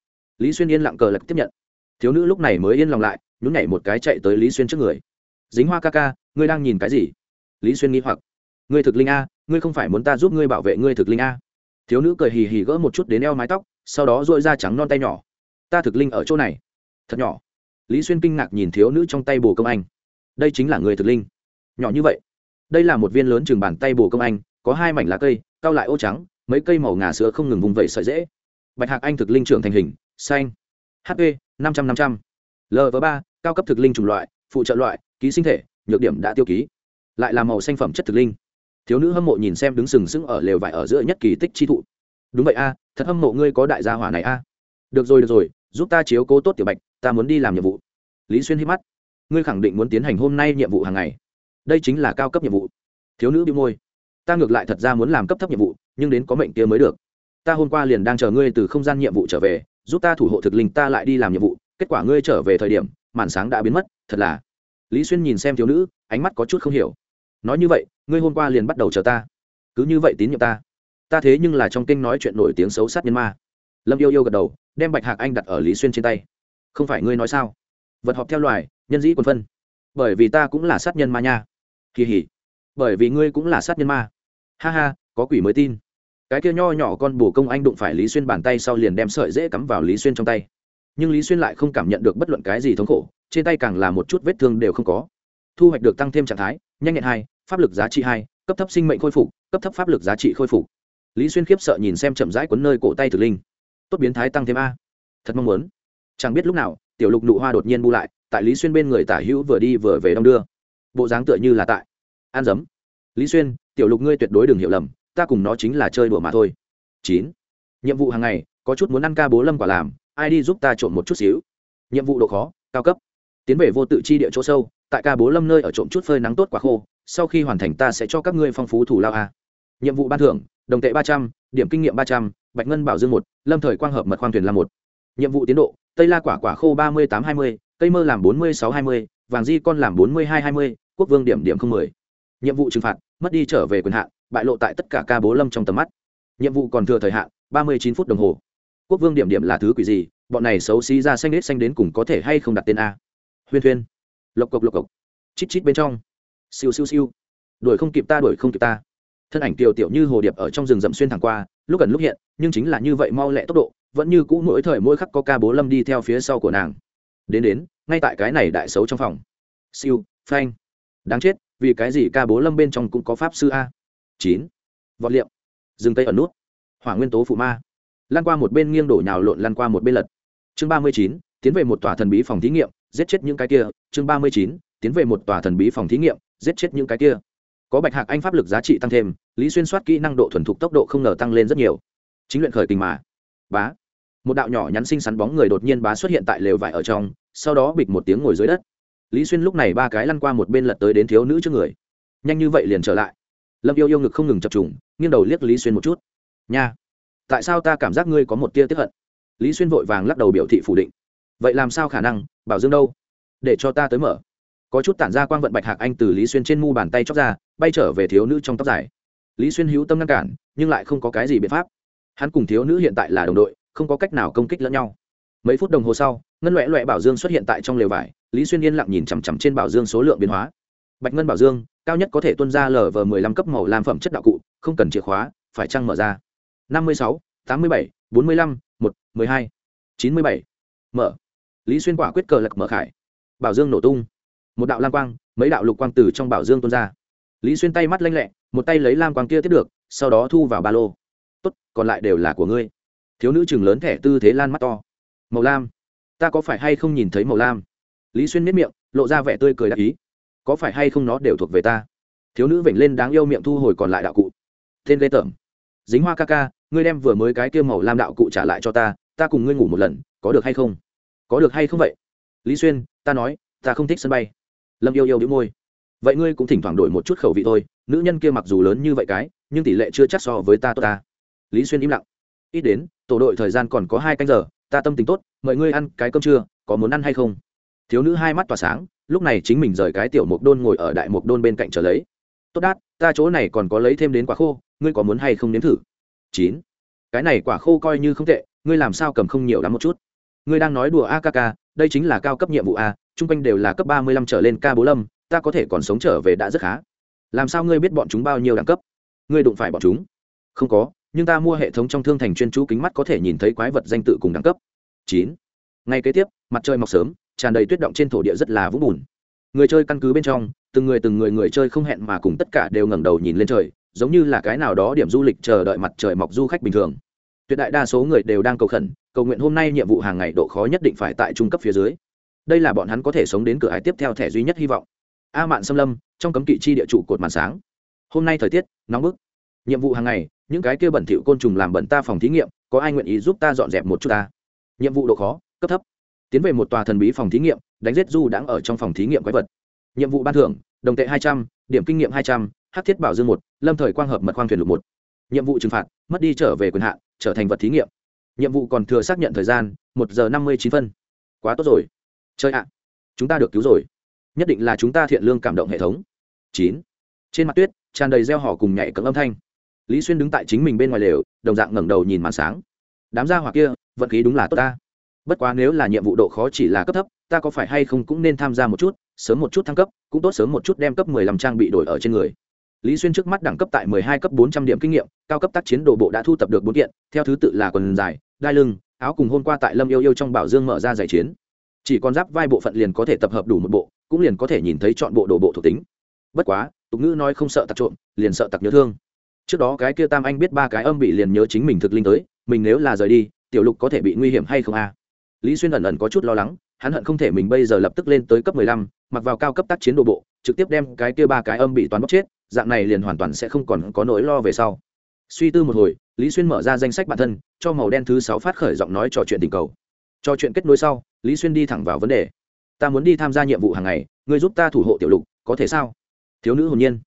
lý xuyên yên lặng cờ lạc tiếp nhận. Thiếu nữ lúc này mới yên lòng lại, nhún nhảy một cái chạy tới lý xuyên trước người. Dính hoa ca ca, ngươi đang nhìn cái gì? Lý xuyên nghĩ hoặc. Ngươi thực linh a, ngươi không phải muốn ta giúp ngươi bảo vệ ngươi thực linh a? Thiếu nữ cười hì hì gỡ một chút đến eo mái tóc, sau đó dội ra trắng non tay nhỏ. Ta thực linh ở chỗ này. Thật nhỏ. Lý xuyên kinh ngạc nhìn thiếu nữ trong tay bồ công anh. Đây chính là người thực linh. Nhỏ như vậy. Đây là một viên lớn chừng bàn tay bồ công anh, có hai mảnh lá cây, cao lại ô trắng, mấy cây màu ngà sữa không ngừng vùng vẩy sợi dễ bạch hạc anh thực linh trưởng thành hình xanh. Hp năm trăm năm trăm. Lv ba, cao cấp thực linh chủng loại, phụ trợ loại, ký sinh thể, nhược điểm đã tiêu ký. Lại là màu xanh phẩm chất thực linh. Thiếu nữ hâm mộ nhìn xem đứng sừng sững ở lều vải ở giữa nhất kỳ tích chi thụ. Đúng vậy a, thật hâm mộ ngươi có đại gia hỏa này a. Được rồi được rồi, giúp ta chiếu cố tốt tiểu bạch, ta muốn đi làm nhiệm vụ. Lý xuyên hít mắt. Ngươi khẳng định muốn tiến hành hôm nay nhiệm vụ hàng ngày. Đây chính là cao cấp nhiệm vụ. Thiếu nữ bị môi. Ta ngược lại thật ra muốn làm cấp thấp nhiệm vụ, nhưng đến có mệnh kia mới được. Ta hôm qua liền đang chờ ngươi từ không gian nhiệm vụ trở về giúp ta thủ hộ thực linh, ta lại đi làm nhiệm vụ, kết quả ngươi trở về thời điểm, màn sáng đã biến mất, thật là. Lý xuyên nhìn xem thiếu nữ, ánh mắt có chút không hiểu. Nói như vậy, ngươi hôm qua liền bắt đầu chờ ta. Cứ như vậy tín nhiệm ta. Ta thế nhưng là trong kinh nói chuyện nổi tiếng xấu sát nhân ma. Lâm yêu yêu gật đầu, đem bạch hạc anh đặt ở lý xuyên trên tay. Không phải ngươi nói sao? Vật họp theo loài, nhân dĩ quân phân. Bởi vì ta cũng là sát nhân ma nha. Kỳ hỉ. Bởi vì ngươi cũng là sát nhân ma. Ha ha, có quỷ mới tin cái kia nho nhỏ con bồ công anh đụng phải lý xuyên bàn tay sau liền đem sợi dễ cắm vào lý xuyên trong tay. Nhưng lý xuyên lại không cảm nhận được bất luận cái gì thống khổ, trên tay càng là một chút vết thương đều không có. Thu hoạch được tăng thêm trạng thái, nhanh nhẹn hai, pháp lực giá trị hai, cấp thấp sinh mệnh khôi phục, cấp thấp pháp lực giá trị khôi phục. Lý xuyên khiếp sợ nhìn xem chậm rãi quấn nơi cổ tay thực linh. Tốt biến thái tăng thêm a. Thật mong muốn. Chẳng biết lúc nào, tiểu lục nụ hoa đột nhiên bu lại, tại lý xuyên bên người tả hữu vừa đi vừa về đong đưa. Bộ dáng tựa như là tại. An dấm lý xuyên, tiểu lục ngươi tuyệt đối đừng hiểu lầm ta cùng nó chính là chơi đùa mà thôi. Chín. Nhiệm vụ hàng ngày, có chút muốn ăn ca bố lâm quả làm, ai đi giúp ta trộm một chút xíu. Nhiệm vụ độ khó, cao cấp. Tiến về vô tự chi địa chỗ sâu, tại ca bố lâm nơi ở trộm chút phơi nắng tốt quả khô, sau khi hoàn thành ta sẽ cho các ngươi phong phú thủ lao a. Nhiệm vụ ban thưởng, đồng tệ ba trăm, điểm kinh nghiệm ba trăm, bạch ngân bảo dương một, lâm thời quang hợp mật khoang thuyền là một. Nhiệm vụ tiến độ, tây la quả quả khô ba mươi tám hai mươi, cây mơ làm bốn mươi sáu hai mươi, vàng di con làm bốn mươi hai hai mươi, quốc vương điểm điểm không mười. Nhiệm vụ trừng phạt, mất đi trở về quyền hạn bại lộ tại tất cả ca bố lâm trong tầm mắt. Nhiệm vụ còn thừa thời hạn, ba mươi chín phút đồng hồ. Quốc vương điểm điểm là thứ quỷ gì? Bọn này xấu xí ra xanh đết xanh đến cùng có thể hay không đặt tên a? Huyên thuyên. Lộc cộc lộc cộc. Chít chít bên trong. Siêu siêu siêu. Đuổi không kịp ta, đuổi không kịp ta. Thân ảnh tiều tiểu như hồ điệp ở trong rừng rậm xuyên thẳng qua, lúc gần lúc hiện, nhưng chính là như vậy mau lẹ tốc độ, vẫn như cũ mỗi thời mỗi khắc có ca bố lâm đi theo phía sau của nàng. Đến đến, ngay tại cái này đại xấu trong phòng. Siêu, phanh. Đáng chết, vì cái gì ca bố lâm bên trong cũng có pháp sư a? Chín. Vọt liệm. Rừng tay ẩn nút. Hỏa nguyên tố phụ ma. Lan qua một bên nghiêng đổ nhào lộn lan qua một bên lật. Chương ba mươi chín, tiến về một tòa thần bí phòng thí nghiệm, giết chết những cái kia. Chương ba mươi chín, tiến về một tòa thần bí phòng thí nghiệm, giết chết những cái kia. Có bạch hạc anh pháp lực giá trị tăng thêm, lý xuyên soát kỹ năng độ thuần thục tốc độ không ngờ tăng lên rất nhiều. Chính luyện khởi tình mà. Bá. Một đạo nhỏ nhắn xinh xắn bóng người đột nhiên bá xuất hiện tại lều vải ở trong, sau đó bịch một tiếng ngồi dưới đất. Lý xuyên lúc này ba cái lăn qua một bên lật tới đến thiếu nữ trước người. Nhanh như vậy liền trở lại lâm yêu yêu ngực không ngừng chập trùng, nghiêng đầu liếc lý xuyên một chút. Nha, tại sao ta cảm giác ngươi có một tia tiếp hận? Lý xuyên vội vàng lắc đầu biểu thị phủ định. Vậy làm sao khả năng? Bảo dương đâu? Để cho ta tới mở. Có chút tản ra quang vận bạch hạc anh từ lý xuyên trên mu bàn tay chóc ra, bay trở về thiếu nữ trong tóc dài. Lý xuyên hữu tâm ngăn cản, nhưng lại không có cái gì biện pháp. Hắn cùng thiếu nữ hiện tại là đồng đội, không có cách nào công kích lẫn nhau. Mấy phút đồng hồ sau, ngân loẹ loẹ bảo dương xuất hiện tại trong lều vải, lý xuyên yên lặng nhìn chằm chằm trên bảo dương số lượng biến hóa bạch ngân bảo dương, cao nhất có thể tuân ra lv mười lăm cấp màu làm phẩm chất đạo cụ, không cần chìa khóa, phải trăng mở ra? năm mươi sáu, tám mươi bảy, bốn mươi lăm, một, mười hai, chín mươi bảy. Mở. Lý xuyên quả quyết cờ lật mở khải. Bảo dương nổ tung. Một đạo lam quang, mấy đạo lục quang từ trong bảo dương tuôn ra. Lý xuyên tay mắt lanh lẹ, một tay lấy lam quang kia tiếp được, sau đó thu vào ba lô. Tốt, còn lại đều là của ngươi. Thiếu nữ chừng lớn thẻ tư thế lan mắt to. Màu lam? Ta có phải hay không nhìn thấy màu lam? Lý xuyên miết miệng, lộ ra vẻ tươi cười đặc ý có phải hay không nó đều thuộc về ta? Thiếu nữ vểnh lên đáng yêu miệng thu hồi còn lại đạo cụ. Tên lê tởm. Dính hoa ca ca, ngươi đem vừa mới cái kia màu lam đạo cụ trả lại cho ta ta cùng ngươi ngủ một lần, có được hay không? Có được hay không vậy? Lý xuyên, ta nói, ta không thích sân bay. Lâm yêu yêu đĩu môi. Vậy ngươi cũng thỉnh thoảng đổi một chút khẩu vị thôi, nữ nhân kia mặc dù lớn như vậy cái, nhưng tỷ lệ chưa chắc so với ta tốt ta. Lý xuyên im lặng. Ít đến, tổ đội thời gian còn có hai canh giờ, ta tâm tình tốt, mời ngươi ăn cái cơm trưa, có muốn ăn hay không? Thiếu nữ hai mắt tỏa sáng lúc này chính mình rời cái tiểu mục đôn ngồi ở đại mục đôn bên cạnh trở lấy. Tốt đát, ta chỗ này còn có lấy thêm đến quả khô, ngươi có muốn hay không nếm thử? Chín. Cái này quả khô coi như không tệ, ngươi làm sao cầm không nhiều lắm một chút? Ngươi đang nói đùa akk đây chính là cao cấp nhiệm vụ a, chung quanh đều là cấp ba mươi lăm trở lên ca bố lâm, ta có thể còn sống trở về đã rất khá. Làm sao ngươi biết bọn chúng bao nhiêu đẳng cấp? Ngươi đụng phải bọn chúng. Không có, nhưng ta mua hệ thống trong thương thành chuyên chú kính mắt có thể nhìn thấy quái vật danh tự cùng đẳng cấp. Chín. Ngay kế tiếp, mặt trời mọc sớm tràn đầy tuyết động trên thổ địa rất là vũng bùn. Người chơi căn cứ bên trong, từng người từng người người chơi không hẹn mà cùng tất cả đều ngẩng đầu nhìn lên trời, giống như là cái nào đó điểm du lịch chờ đợi mặt trời mọc du khách bình thường. Tuyệt đại đa số người đều đang cầu khẩn, cầu nguyện hôm nay nhiệm vụ hàng ngày độ khó nhất định phải tại trung cấp phía dưới. Đây là bọn hắn có thể sống đến cửa hải tiếp theo thẻ duy nhất hy vọng. A mạn xâm lâm, trong cấm kỵ chi địa trụ cột màn sáng. Hôm nay thời tiết, nóng bức. Nhiệm vụ hàng ngày, những cái kia bẩn thỉu côn trùng làm bẩn ta phòng thí nghiệm, có ai nguyện ý giúp ta dọn dẹp một chút ta? Nhiệm vụ độ khó, cấp thấp tiến về một tòa thần bí phòng thí nghiệm, đánh giết du đang ở trong phòng thí nghiệm quái vật. Nhiệm vụ ban thưởng, đồng tệ hai trăm, điểm kinh nghiệm hai trăm h thiết bảo dương một, lâm thời quang hợp mật khoang thuyền lục một. Nhiệm vụ trừng phạt, mất đi trở về quyền hạn, trở thành vật thí nghiệm. Nhiệm vụ còn thừa xác nhận thời gian, một giờ năm mươi chín phân. Quá tốt rồi. Chơi ạ. Chúng ta được cứu rồi. Nhất định là chúng ta thiện lương cảm động hệ thống. Chín. Trên mặt tuyết, tràn đầy gieo họ cùng nhảy cấm âm thanh. Lý xuyên đứng tại chính mình bên ngoài lều, đồng dạng ngẩng đầu nhìn màn sáng. Đám gia hỏa kia, vận khí đúng là tốt ta bất quá nếu là nhiệm vụ độ khó chỉ là cấp thấp, ta có phải hay không cũng nên tham gia một chút, sớm một chút thăng cấp, cũng tốt sớm một chút đem cấp mười lăm trang bị đổi ở trên người. Lý xuyên trước mắt đẳng cấp tại mười hai, cấp bốn trăm điểm kinh nghiệm, cao cấp tác chiến đồ bộ đã thu tập được bốn kiện, theo thứ tự là quần dài, đai lưng, áo cùng hôm qua tại lâm yêu yêu trong bảo dương mở ra giải chiến. Chỉ còn giáp vai bộ phận liền có thể tập hợp đủ một bộ, cũng liền có thể nhìn thấy chọn bộ đồ bộ thuộc tính. Bất quá, tục ngữ nói không sợ tặc trộm, liền sợ tặc nhớ thương. Trước đó cái kia tam anh biết ba cái âm bị liền nhớ chính mình thực linh tới, mình nếu là rời đi, tiểu lục có thể bị nguy hiểm hay không a? Lý xuyên ẩn ẩn có chút lo lắng, hắn hận không thể mình bây giờ lập tức lên tới cấp mười lăm, mặc vào cao cấp tác chiến đồ bộ, trực tiếp đem cái kia ba cái âm bị toàn bóc chết, dạng này liền hoàn toàn sẽ không còn có nỗi lo về sau. Suy tư một hồi, lý xuyên mở ra danh sách bản thân, cho màu đen thứ sáu phát khởi giọng nói trò chuyện tình cầu. Trò chuyện kết nối sau, lý xuyên đi thẳng vào vấn đề. Ta muốn đi tham gia nhiệm vụ hàng ngày người giúp ta thủ hộ tiểu lục, có thể sao? Thiếu nữ hồn nhiên.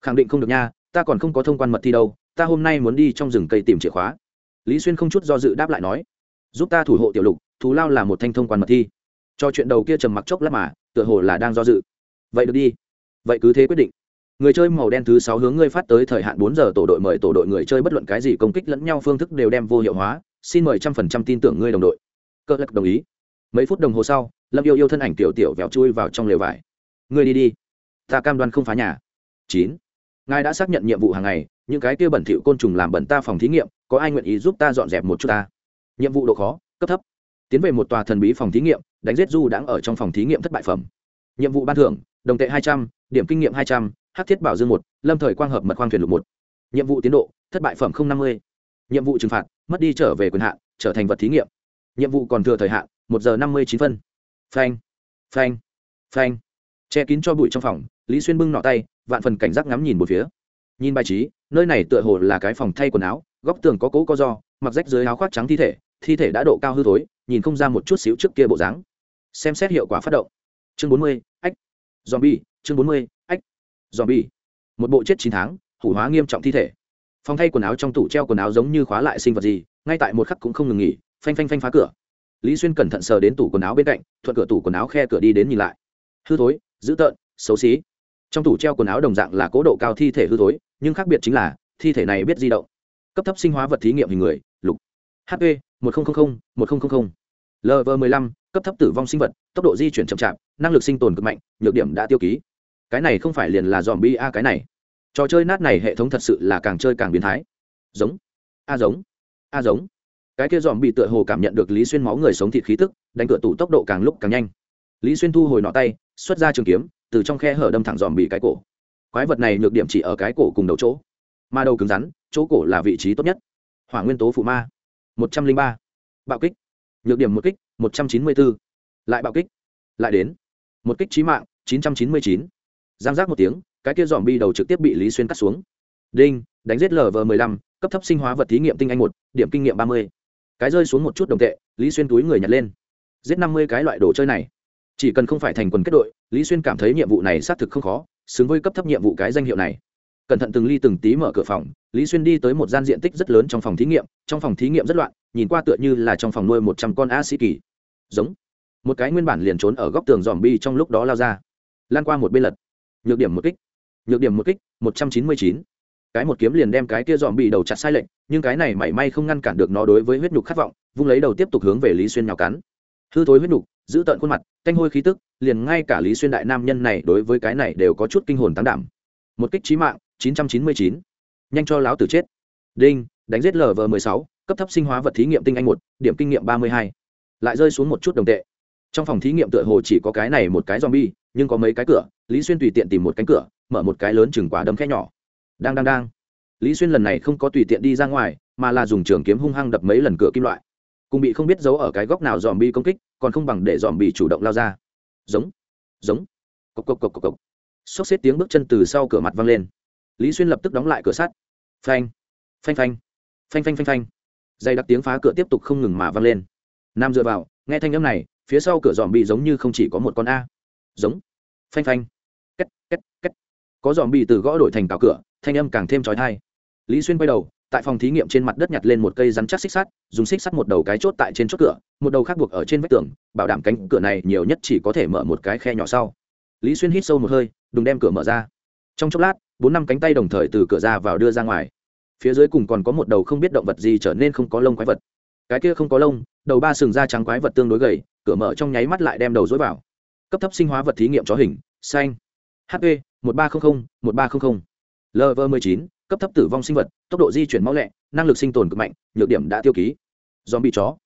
Khẳng định không được nha, ta còn không có thông quan mật thi đâu, ta hôm nay muốn đi trong rừng cây tìm chìa khóa. Lý xuyên không chút do dự đáp lại nói. Giúp ta thủ hộ tiểu lục thù lao là một thanh thông quan mật thi. Cho chuyện đầu kia trầm mặc chốc lát mà, tựa hồ là đang do dự. Vậy được đi. Vậy cứ thế quyết định. Người chơi màu đen thứ sáu hướng ngươi phát tới thời hạn bốn giờ, tổ đội mời tổ đội người chơi bất luận cái gì công kích lẫn nhau phương thức đều đem vô hiệu hóa. Xin mời trăm phần trăm tin tưởng ngươi đồng đội. Cơ lắc đồng ý. Mấy phút đồng hồ sau, lâm yêu yêu thân ảnh tiểu tiểu vẹo chui vào trong lều vải. Ngươi đi đi. Ta cam đoan không phá nhà. Chín. Ngài đã xác nhận nhiệm vụ hàng ngày, những cái kia bẩn thỉu côn trùng làm bẩn ta phòng thí nghiệm, có ai nguyện ý giúp ta dọn dẹp một chút ta? Nhiệm vụ độ khó, cấp thấp tiến về một tòa thần bí phòng thí nghiệm, đánh giết du đang ở trong phòng thí nghiệm thất bại phẩm. Nhiệm vụ ban thưởng, đồng tệ hai trăm, điểm kinh nghiệm hai trăm h thiết bảo dương một, lâm thời quang hợp mật khoang thuyền lục một. Nhiệm vụ tiến độ, thất bại phẩm không năm mươi. Nhiệm vụ trừng phạt, mất đi trở về quyền hạn, trở thành vật thí nghiệm. Nhiệm vụ còn thừa thời hạn, một giờ năm mươi chín phân. Phanh phanh phanh. Che kín cho bụi trong phòng, lý xuyên bưng nọ tay, vạn phần cảnh giác ngắm nhìn một phía. Nhìn bài trí, nơi này tựa hồ là cái phòng thay quần áo, góc tường có cố có do, mặc rách dưới áo khoác trắng thi thể thi thể đã độ cao hư thối, nhìn không ra một chút xíu trước kia bộ dáng. Xem xét hiệu quả phát động. Chương bốn mươi, ách. Zombie, chương bốn mươi, ách. Zombie. Một bộ chết chín tháng, hủ hóa nghiêm trọng thi thể. Phòng thay quần áo trong tủ treo quần áo giống như khóa lại sinh vật gì, ngay tại một khắc cũng không ngừng nghỉ, phanh phanh phanh phá cửa. Lý xuyên cẩn thận sờ đến tủ quần áo bên cạnh, thuận cửa tủ quần áo khe cửa đi đến nhìn lại. Hư thối, dữ tợn, xấu xí. Trong tủ treo quần áo đồng dạng là cố độ cao thi thể hư thối, nhưng khác biệt chính là, thi thể này biết di động. Cấp thấp sinh hóa vật thí nghiệm hình người, lục. Hp một nghìn một nghìn lv 15 cấp thấp tử vong sinh vật, tốc độ di chuyển chậm chạp, năng lực sinh tồn cực mạnh, nhược điểm đã tiêu ký. Cái này không phải liền là dòm bi a cái này. Trò chơi nát này hệ thống thật sự là càng chơi càng biến thái. Giống. A giống. A giống. Cái kia dòm bị tựa hồ cảm nhận được lý xuyên máu người sống thịt khí tức, đánh cửa tủ tốc độ càng lúc càng nhanh. Lý xuyên thu hồi nọ tay, xuất ra trường kiếm, từ trong khe hở đâm thẳng dòm bị cái cổ. Quái vật này nhược điểm chỉ ở cái cổ cùng đầu chỗ, mà đầu cứng rắn, chỗ cổ là vị trí tốt nhất. Hỏa nguyên tố phụ ma một trăm linh ba. Bạo kích. Nhược điểm một kích, một trăm chín mươi bốn. Lại bạo kích. Lại đến. Một kích trí mạng, chín trăm chín mươi chín. Giang giác một tiếng, cái kia dòm bi đầu trực tiếp bị lý xuyên cắt xuống. Đinh, đánh giết lv m ộ ư ơ i năm cấp thấp sinh hóa vật thí nghiệm tinh anh một, điểm kinh nghiệm ba mươi. Cái rơi xuống một chút đồng tệ, lý xuyên túi người nhặt lên. Giết năm mươi cái loại đồ chơi này. Chỉ cần không phải thành quần kết đội, lý xuyên cảm thấy nhiệm vụ này xác thực không khó, xứng với cấp thấp nhiệm vụ cái danh hiệu này cẩn thận từng ly từng tí mở cửa phòng, lý xuyên đi tới một gian diện tích rất lớn trong phòng thí nghiệm, trong phòng thí nghiệm rất loạn, nhìn qua tựa như là trong phòng nuôi một trăm con a sĩ kỳ. Giống. Một cái nguyên bản liền trốn ở góc tường dòm bi trong lúc đó lao ra. Lan qua một bên lật. Nhược điểm một kích. Nhược điểm một kích, một trăm chín mươi chín. Cái một kiếm liền đem cái kia dòm bị đầu chặt sai lệnh nhưng cái này mảy may không ngăn cản được nó đối với huyết nhục khát vọng, vung lấy đầu tiếp tục hướng về lý xuyên nhào cắn. Hư thối huyết nhục, giữ tợn khuôn mặt canh hôi khí tức, liền ngay cả lý xuyên đại nam nhân này đối với cái này đều có chút kinh hồn tán đảm. Một kích trí mạng chín trăm chín mươi chín. Nhanh cho láo tử chết. Đinh, đánh giết lv m ộ sáu, cấp thấp sinh hóa vật thí nghiệm tinh anh một, điểm kinh nghiệm ba mươi hai. Lại rơi xuống một chút đồng tệ. Trong phòng thí nghiệm tựa hồ chỉ có cái này một cái zombie, nhưng có mấy cái cửa, lý xuyên tùy tiện tìm một cánh cửa, mở một cái lớn chừng quả đấm khe nhỏ. Đang đang đang. Lý xuyên lần này không có tùy tiện đi ra ngoài, mà là dùng trường kiếm hung hăng đập mấy lần cửa kim loại. Cùng bị không biết giấu ở cái góc nào dòm bi công kích, còn không bằng để dòm bi chủ động lao ra. Giống giống. Cộc cộc cộc cộc cộc. Xốc xếp tiếng bước chân từ sau cửa mặt văng lên lý xuyên lập tức đóng lại cửa sắt. Phanh phanh phanh phanh phanh phanh phanh. Dây đặc tiếng phá cửa tiếp tục không ngừng mà văng lên. Nam dựa vào, nghe thanh âm này, phía sau cửa dòm bị giống như không chỉ có một con a. Giống. Phanh phanh. Két két két. Có dòm bị từ gõ đổi thành cào cửa, thanh âm càng thêm trói thai lý xuyên quay đầu, tại phòng thí nghiệm trên mặt đất nhặt lên một cây rắn chắc xích sắt, dùng xích sắt một đầu cái chốt tại trên chốt cửa, một đầu khác buộc ở trên vách tường, bảo đảm cánh cửa này nhiều nhất chỉ có thể mở một cái khe nhỏ sau. Lý xuyên hít sâu một hơi, đùng đem cửa mở ra. Trong chốc lát bốn năm cánh tay đồng thời từ cửa ra vào đưa ra ngoài. Phía dưới cùng còn có một đầu không biết động vật gì trở nên không có lông quái vật. Cái kia không có lông, đầu ba sừng da trắng quái vật tương đối gầy, cửa mở trong nháy mắt lại đem đầu dối vào. Cấp thấp sinh hóa vật thí nghiệm chó hình, xanh. Hp một ba trăm linh một ba trăm linh lv m ộ chín, cấp thấp tử vong sinh vật, tốc độ di chuyển mau lẹ, năng lực sinh tồn cực mạnh, nhược điểm đã tiêu ký. Dòm bị chó.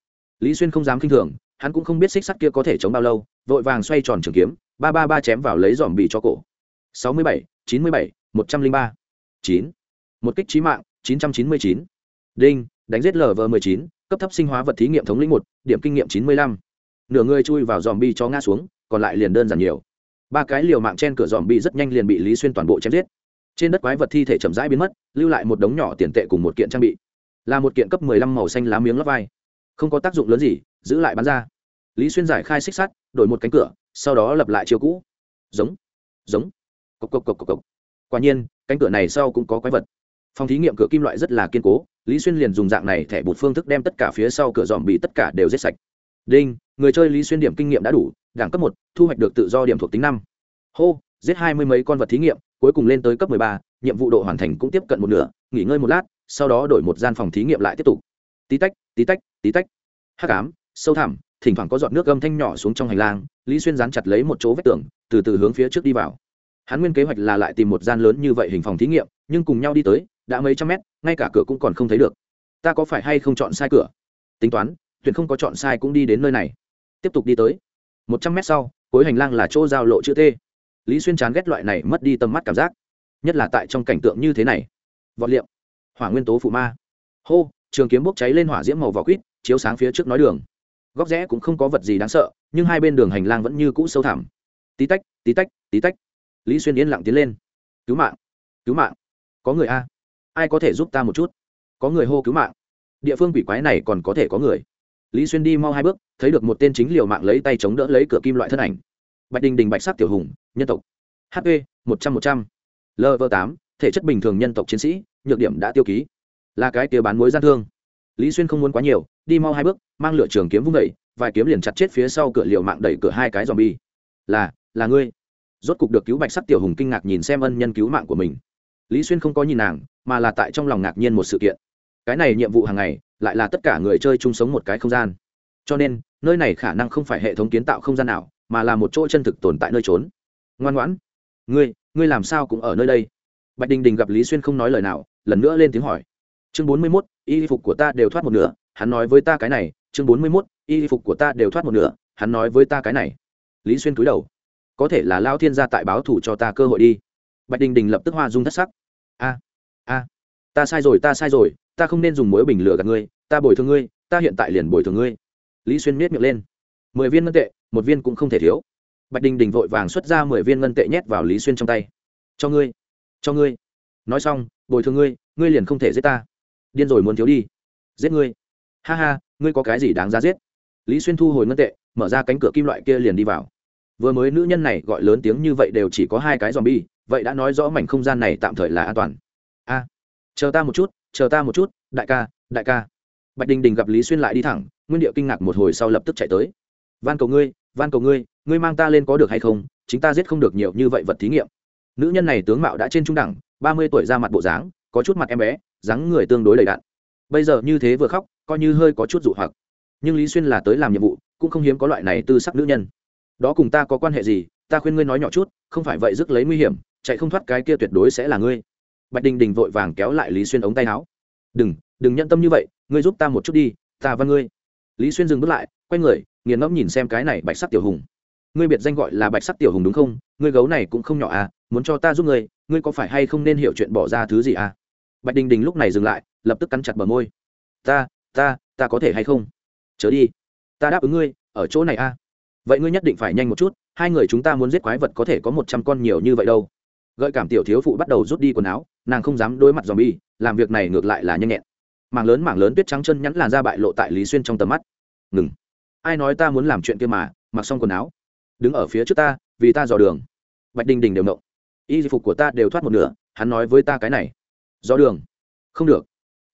Lý xuyên không dám k i n h thường, hắn cũng không biết xích sắt kia có thể chống bao lâu, vội vàng xoay tròn trường kiếm, ba ba ba chém vào lấy dòm bị cho cổ. Sáu mươi bảy, chín mươi bảy một trăm linh ba, chín. Một kích trí mạng, chín trăm chín mươi chín. Đinh, đánh giết lv m ộ chín, cấp thấp sinh hóa vật thí nghiệm thống lĩnh một, điểm kinh nghiệm chín mươi lăm. Nửa người chui vào dòm bi cho ngã xuống, còn lại liền đơn giản nhiều. Ba cái liều mạng trên cửa dòm bi rất nhanh liền bị lý xuyên toàn bộ chém giết. Trên đất quái vật thi thể chậm rãi biến mất, lưu lại một đống nhỏ tiền tệ cùng một kiện trang bị. Là một kiện cấp mười lăm màu xanh lá miếng lót vai. Không có tác dụng lớn gì, giữ lại bán ra. Lý xuyên giải khai xích sắt, đổi một cánh cửa, sau đó lập lại chiều cũ. Giống giống. Cộc cộc cộc cộc cộc quả nhiên, cánh cửa này sau cũng có quái vật. Phòng thí nghiệm cửa kim loại rất là kiên cố, lý xuyên liền dùng dạng này thẻ bột phương thức đem tất cả phía sau cửa dòm bị tất cả đều giết sạch. Đinh, người chơi lý xuyên điểm kinh nghiệm đã đủ, đẳng cấp một, thu hoạch được tự do điểm thuộc tính năm. Hô, giết hai mươi mấy con vật thí nghiệm, cuối cùng lên tới cấp ba, nhiệm vụ độ hoàn thành cũng tiếp cận một nửa, nghỉ ngơi một lát, sau đó đổi một gian phòng thí nghiệm lại tiếp tục. Tí tách tí tách tí tách. Hắc ám, sâu thẳm, thỉnh thoảng có giọt nước gâm thanh nhỏ xuống trong hành lang, lý xuyên dán chặt lấy một chỗ vách tường, từ từ hướng phía trước đi vào hắn nguyên kế hoạch là lại tìm một gian lớn như vậy hình phòng thí nghiệm, nhưng cùng nhau đi tới, đã mấy trăm mét, ngay cả cửa cũng còn không thấy được. Ta có phải hay không chọn sai cửa? Tính toán, tuyển không có chọn sai cũng đi đến nơi này. Tiếp tục đi tới. Một trăm mét sau, cuối hành lang là chỗ giao lộ chữ t. Lý xuyên chán ghét loại này mất đi tầm mắt cảm giác. Nhất là tại trong cảnh tượng như thế này. Vọt liệm. Hỏa nguyên tố phụ ma. Hô, trường kiếm bốc cháy lên hỏa diễm màu vỏ quýt, chiếu sáng phía trước nói đường. Góc rẽ cũng không có vật gì đáng sợ, nhưng hai bên đường hành lang vẫn như cũ sâu thẳm. Tí tách tí tách tí tách lý xuyên yên lặng tiến lên. Cứu mạng cứu mạng, có người a? Ai có thể giúp ta một chút? Có người hô cứu mạng. Địa phương quỷ quái này còn có thể có người. Lý xuyên đi mau hai bước, thấy được một tên chính liều mạng lấy tay chống đỡ lấy cửa kim loại thân ảnh. Bạch đình đình bạch sắc tiểu hùng, nhân tộc. Hp một trăm một trăm. Lv tám, thể chất bình thường nhân tộc chiến sĩ, nhược điểm đã tiêu ký. Là cái kia bán mối gian thương. Lý xuyên không muốn quá nhiều, đi mau hai bước, mang lửa trường kiếm vung đẩy vài kiếm liền chặt chết phía sau cửa liều mạng đẩy cửa hai cái dòm bi là là ngươi rốt cục được cứu bạch sắc tiểu hùng kinh ngạc nhìn xem ân nhân cứu mạng của mình. Lý xuyên không có nhìn nàng, mà là tại trong lòng ngạc nhiên một sự kiện. Cái này nhiệm vụ hàng ngày, lại là tất cả người chơi chung sống một cái không gian. Cho nên, nơi này khả năng không phải hệ thống kiến tạo không gian nào, mà là một chỗ chân thực tồn tại nơi trốn. Ngoan ngoãn. Ngươi ngươi làm sao cũng ở nơi đây? Bạch đình đình gặp lý xuyên không nói lời nào, lần nữa lên tiếng hỏi. Chương bốn mươi mốt, y phục của ta đều thoát một nửa, hắn nói với ta cái này. Chương bốn mươi mốt, y phục của ta đều thoát một nửa, hắn nói với ta cái này. Lý xuyên cúi đầu có thể là lao thiên gia tại báo thủ cho ta cơ hội đi. Bạch đình đình lập tức hoa dung thất sắc. A a, ta sai rồi, ta sai rồi, ta không nên dùng mối bình lửa gạt ngươi, ta bồi thường ngươi, ta hiện tại liền bồi thường ngươi. Lý xuyên miết miệng lên. Mười viên ngân tệ, một viên cũng không thể thiếu. Bạch đình đình vội vàng xuất ra mười viên ngân tệ nhét vào lý xuyên trong tay. Cho ngươi cho ngươi. Nói xong, bồi thường ngươi ngươi liền không thể giết ta. Điên rồi muốn thiếu đi. Giết ngươi. Ha ha, ngươi có cái gì đáng ra giết? Lý xuyên thu hồi ngân tệ, mở ra cánh cửa kim loại kia liền đi vào vừa mới nữ nhân này gọi lớn tiếng như vậy đều chỉ có hai cái dòm bi vậy đã nói rõ mảnh không gian này tạm thời là an toàn. A, chờ ta một chút, chờ ta một chút, đại ca đại ca. Bạch đình đình gặp lý xuyên lại đi thẳng, nguyên điệu kinh ngạc một hồi sau lập tức chạy tới. Van cầu ngươi, van cầu ngươi ngươi mang ta lên có được hay không? Chính ta giết không được nhiều như vậy vật thí nghiệm. Nữ nhân này tướng mạo đã trên trung đẳng, ba mươi tuổi ra mặt bộ dáng, có chút mặt em bé, dáng người tương đối đầy đạn bây giờ như thế vừa khóc, coi như hơi có chút dụ hoặc. Nhưng lý xuyên là tới làm nhiệm vụ, cũng không hiếm có loại này tư sắc nữ nhân đó cùng ta có quan hệ gì, ta khuyên ngươi nói nhỏ chút, không phải vậy rước lấy nguy hiểm, chạy không thoát cái kia tuyệt đối sẽ là ngươi. Bạch đình đình vội vàng kéo lại lý xuyên ống tay áo. Đừng đừng nhận tâm như vậy, ngươi giúp ta một chút đi, ta và ngươi. Lý xuyên dừng bước lại, quay người, nghiền ngẫm nhìn xem cái này bạch sắc tiểu hùng. Ngươi biệt danh gọi là bạch sắc tiểu hùng đúng không? Ngươi gấu này cũng không nhỏ à muốn cho ta giúp ngươi ngươi có phải hay không nên hiểu chuyện bỏ ra thứ gì à? Bạch đình đình lúc này dừng lại, lập tức cắn chặt bờ môi. Ta ta ta có thể hay không? Chớ đi. Ta đáp ứng ngươi, ở chỗ này à vậy ngươi nhất định phải nhanh một chút, hai người chúng ta muốn giết quái vật có thể có một trăm con nhiều như vậy đâu. Gợi cảm tiểu thiếu phụ bắt đầu rút đi quần áo, nàng không dám đối mặt dòm bi làm việc này ngược lại là nhanh nhẹn. Mảng lớn mảng lớn tuyết trắng chân nhắn làn ra bại lộ tại lý xuyên trong tầm mắt. Ngừng. Ai nói ta muốn làm chuyện kia mà, mặc xong quần áo. Đứng ở phía trước ta, vì ta dò đường. Bạch đình đình đều nộng y phục của ta đều thoát một nửa, hắn nói với ta cái này. Dò đường. Không được.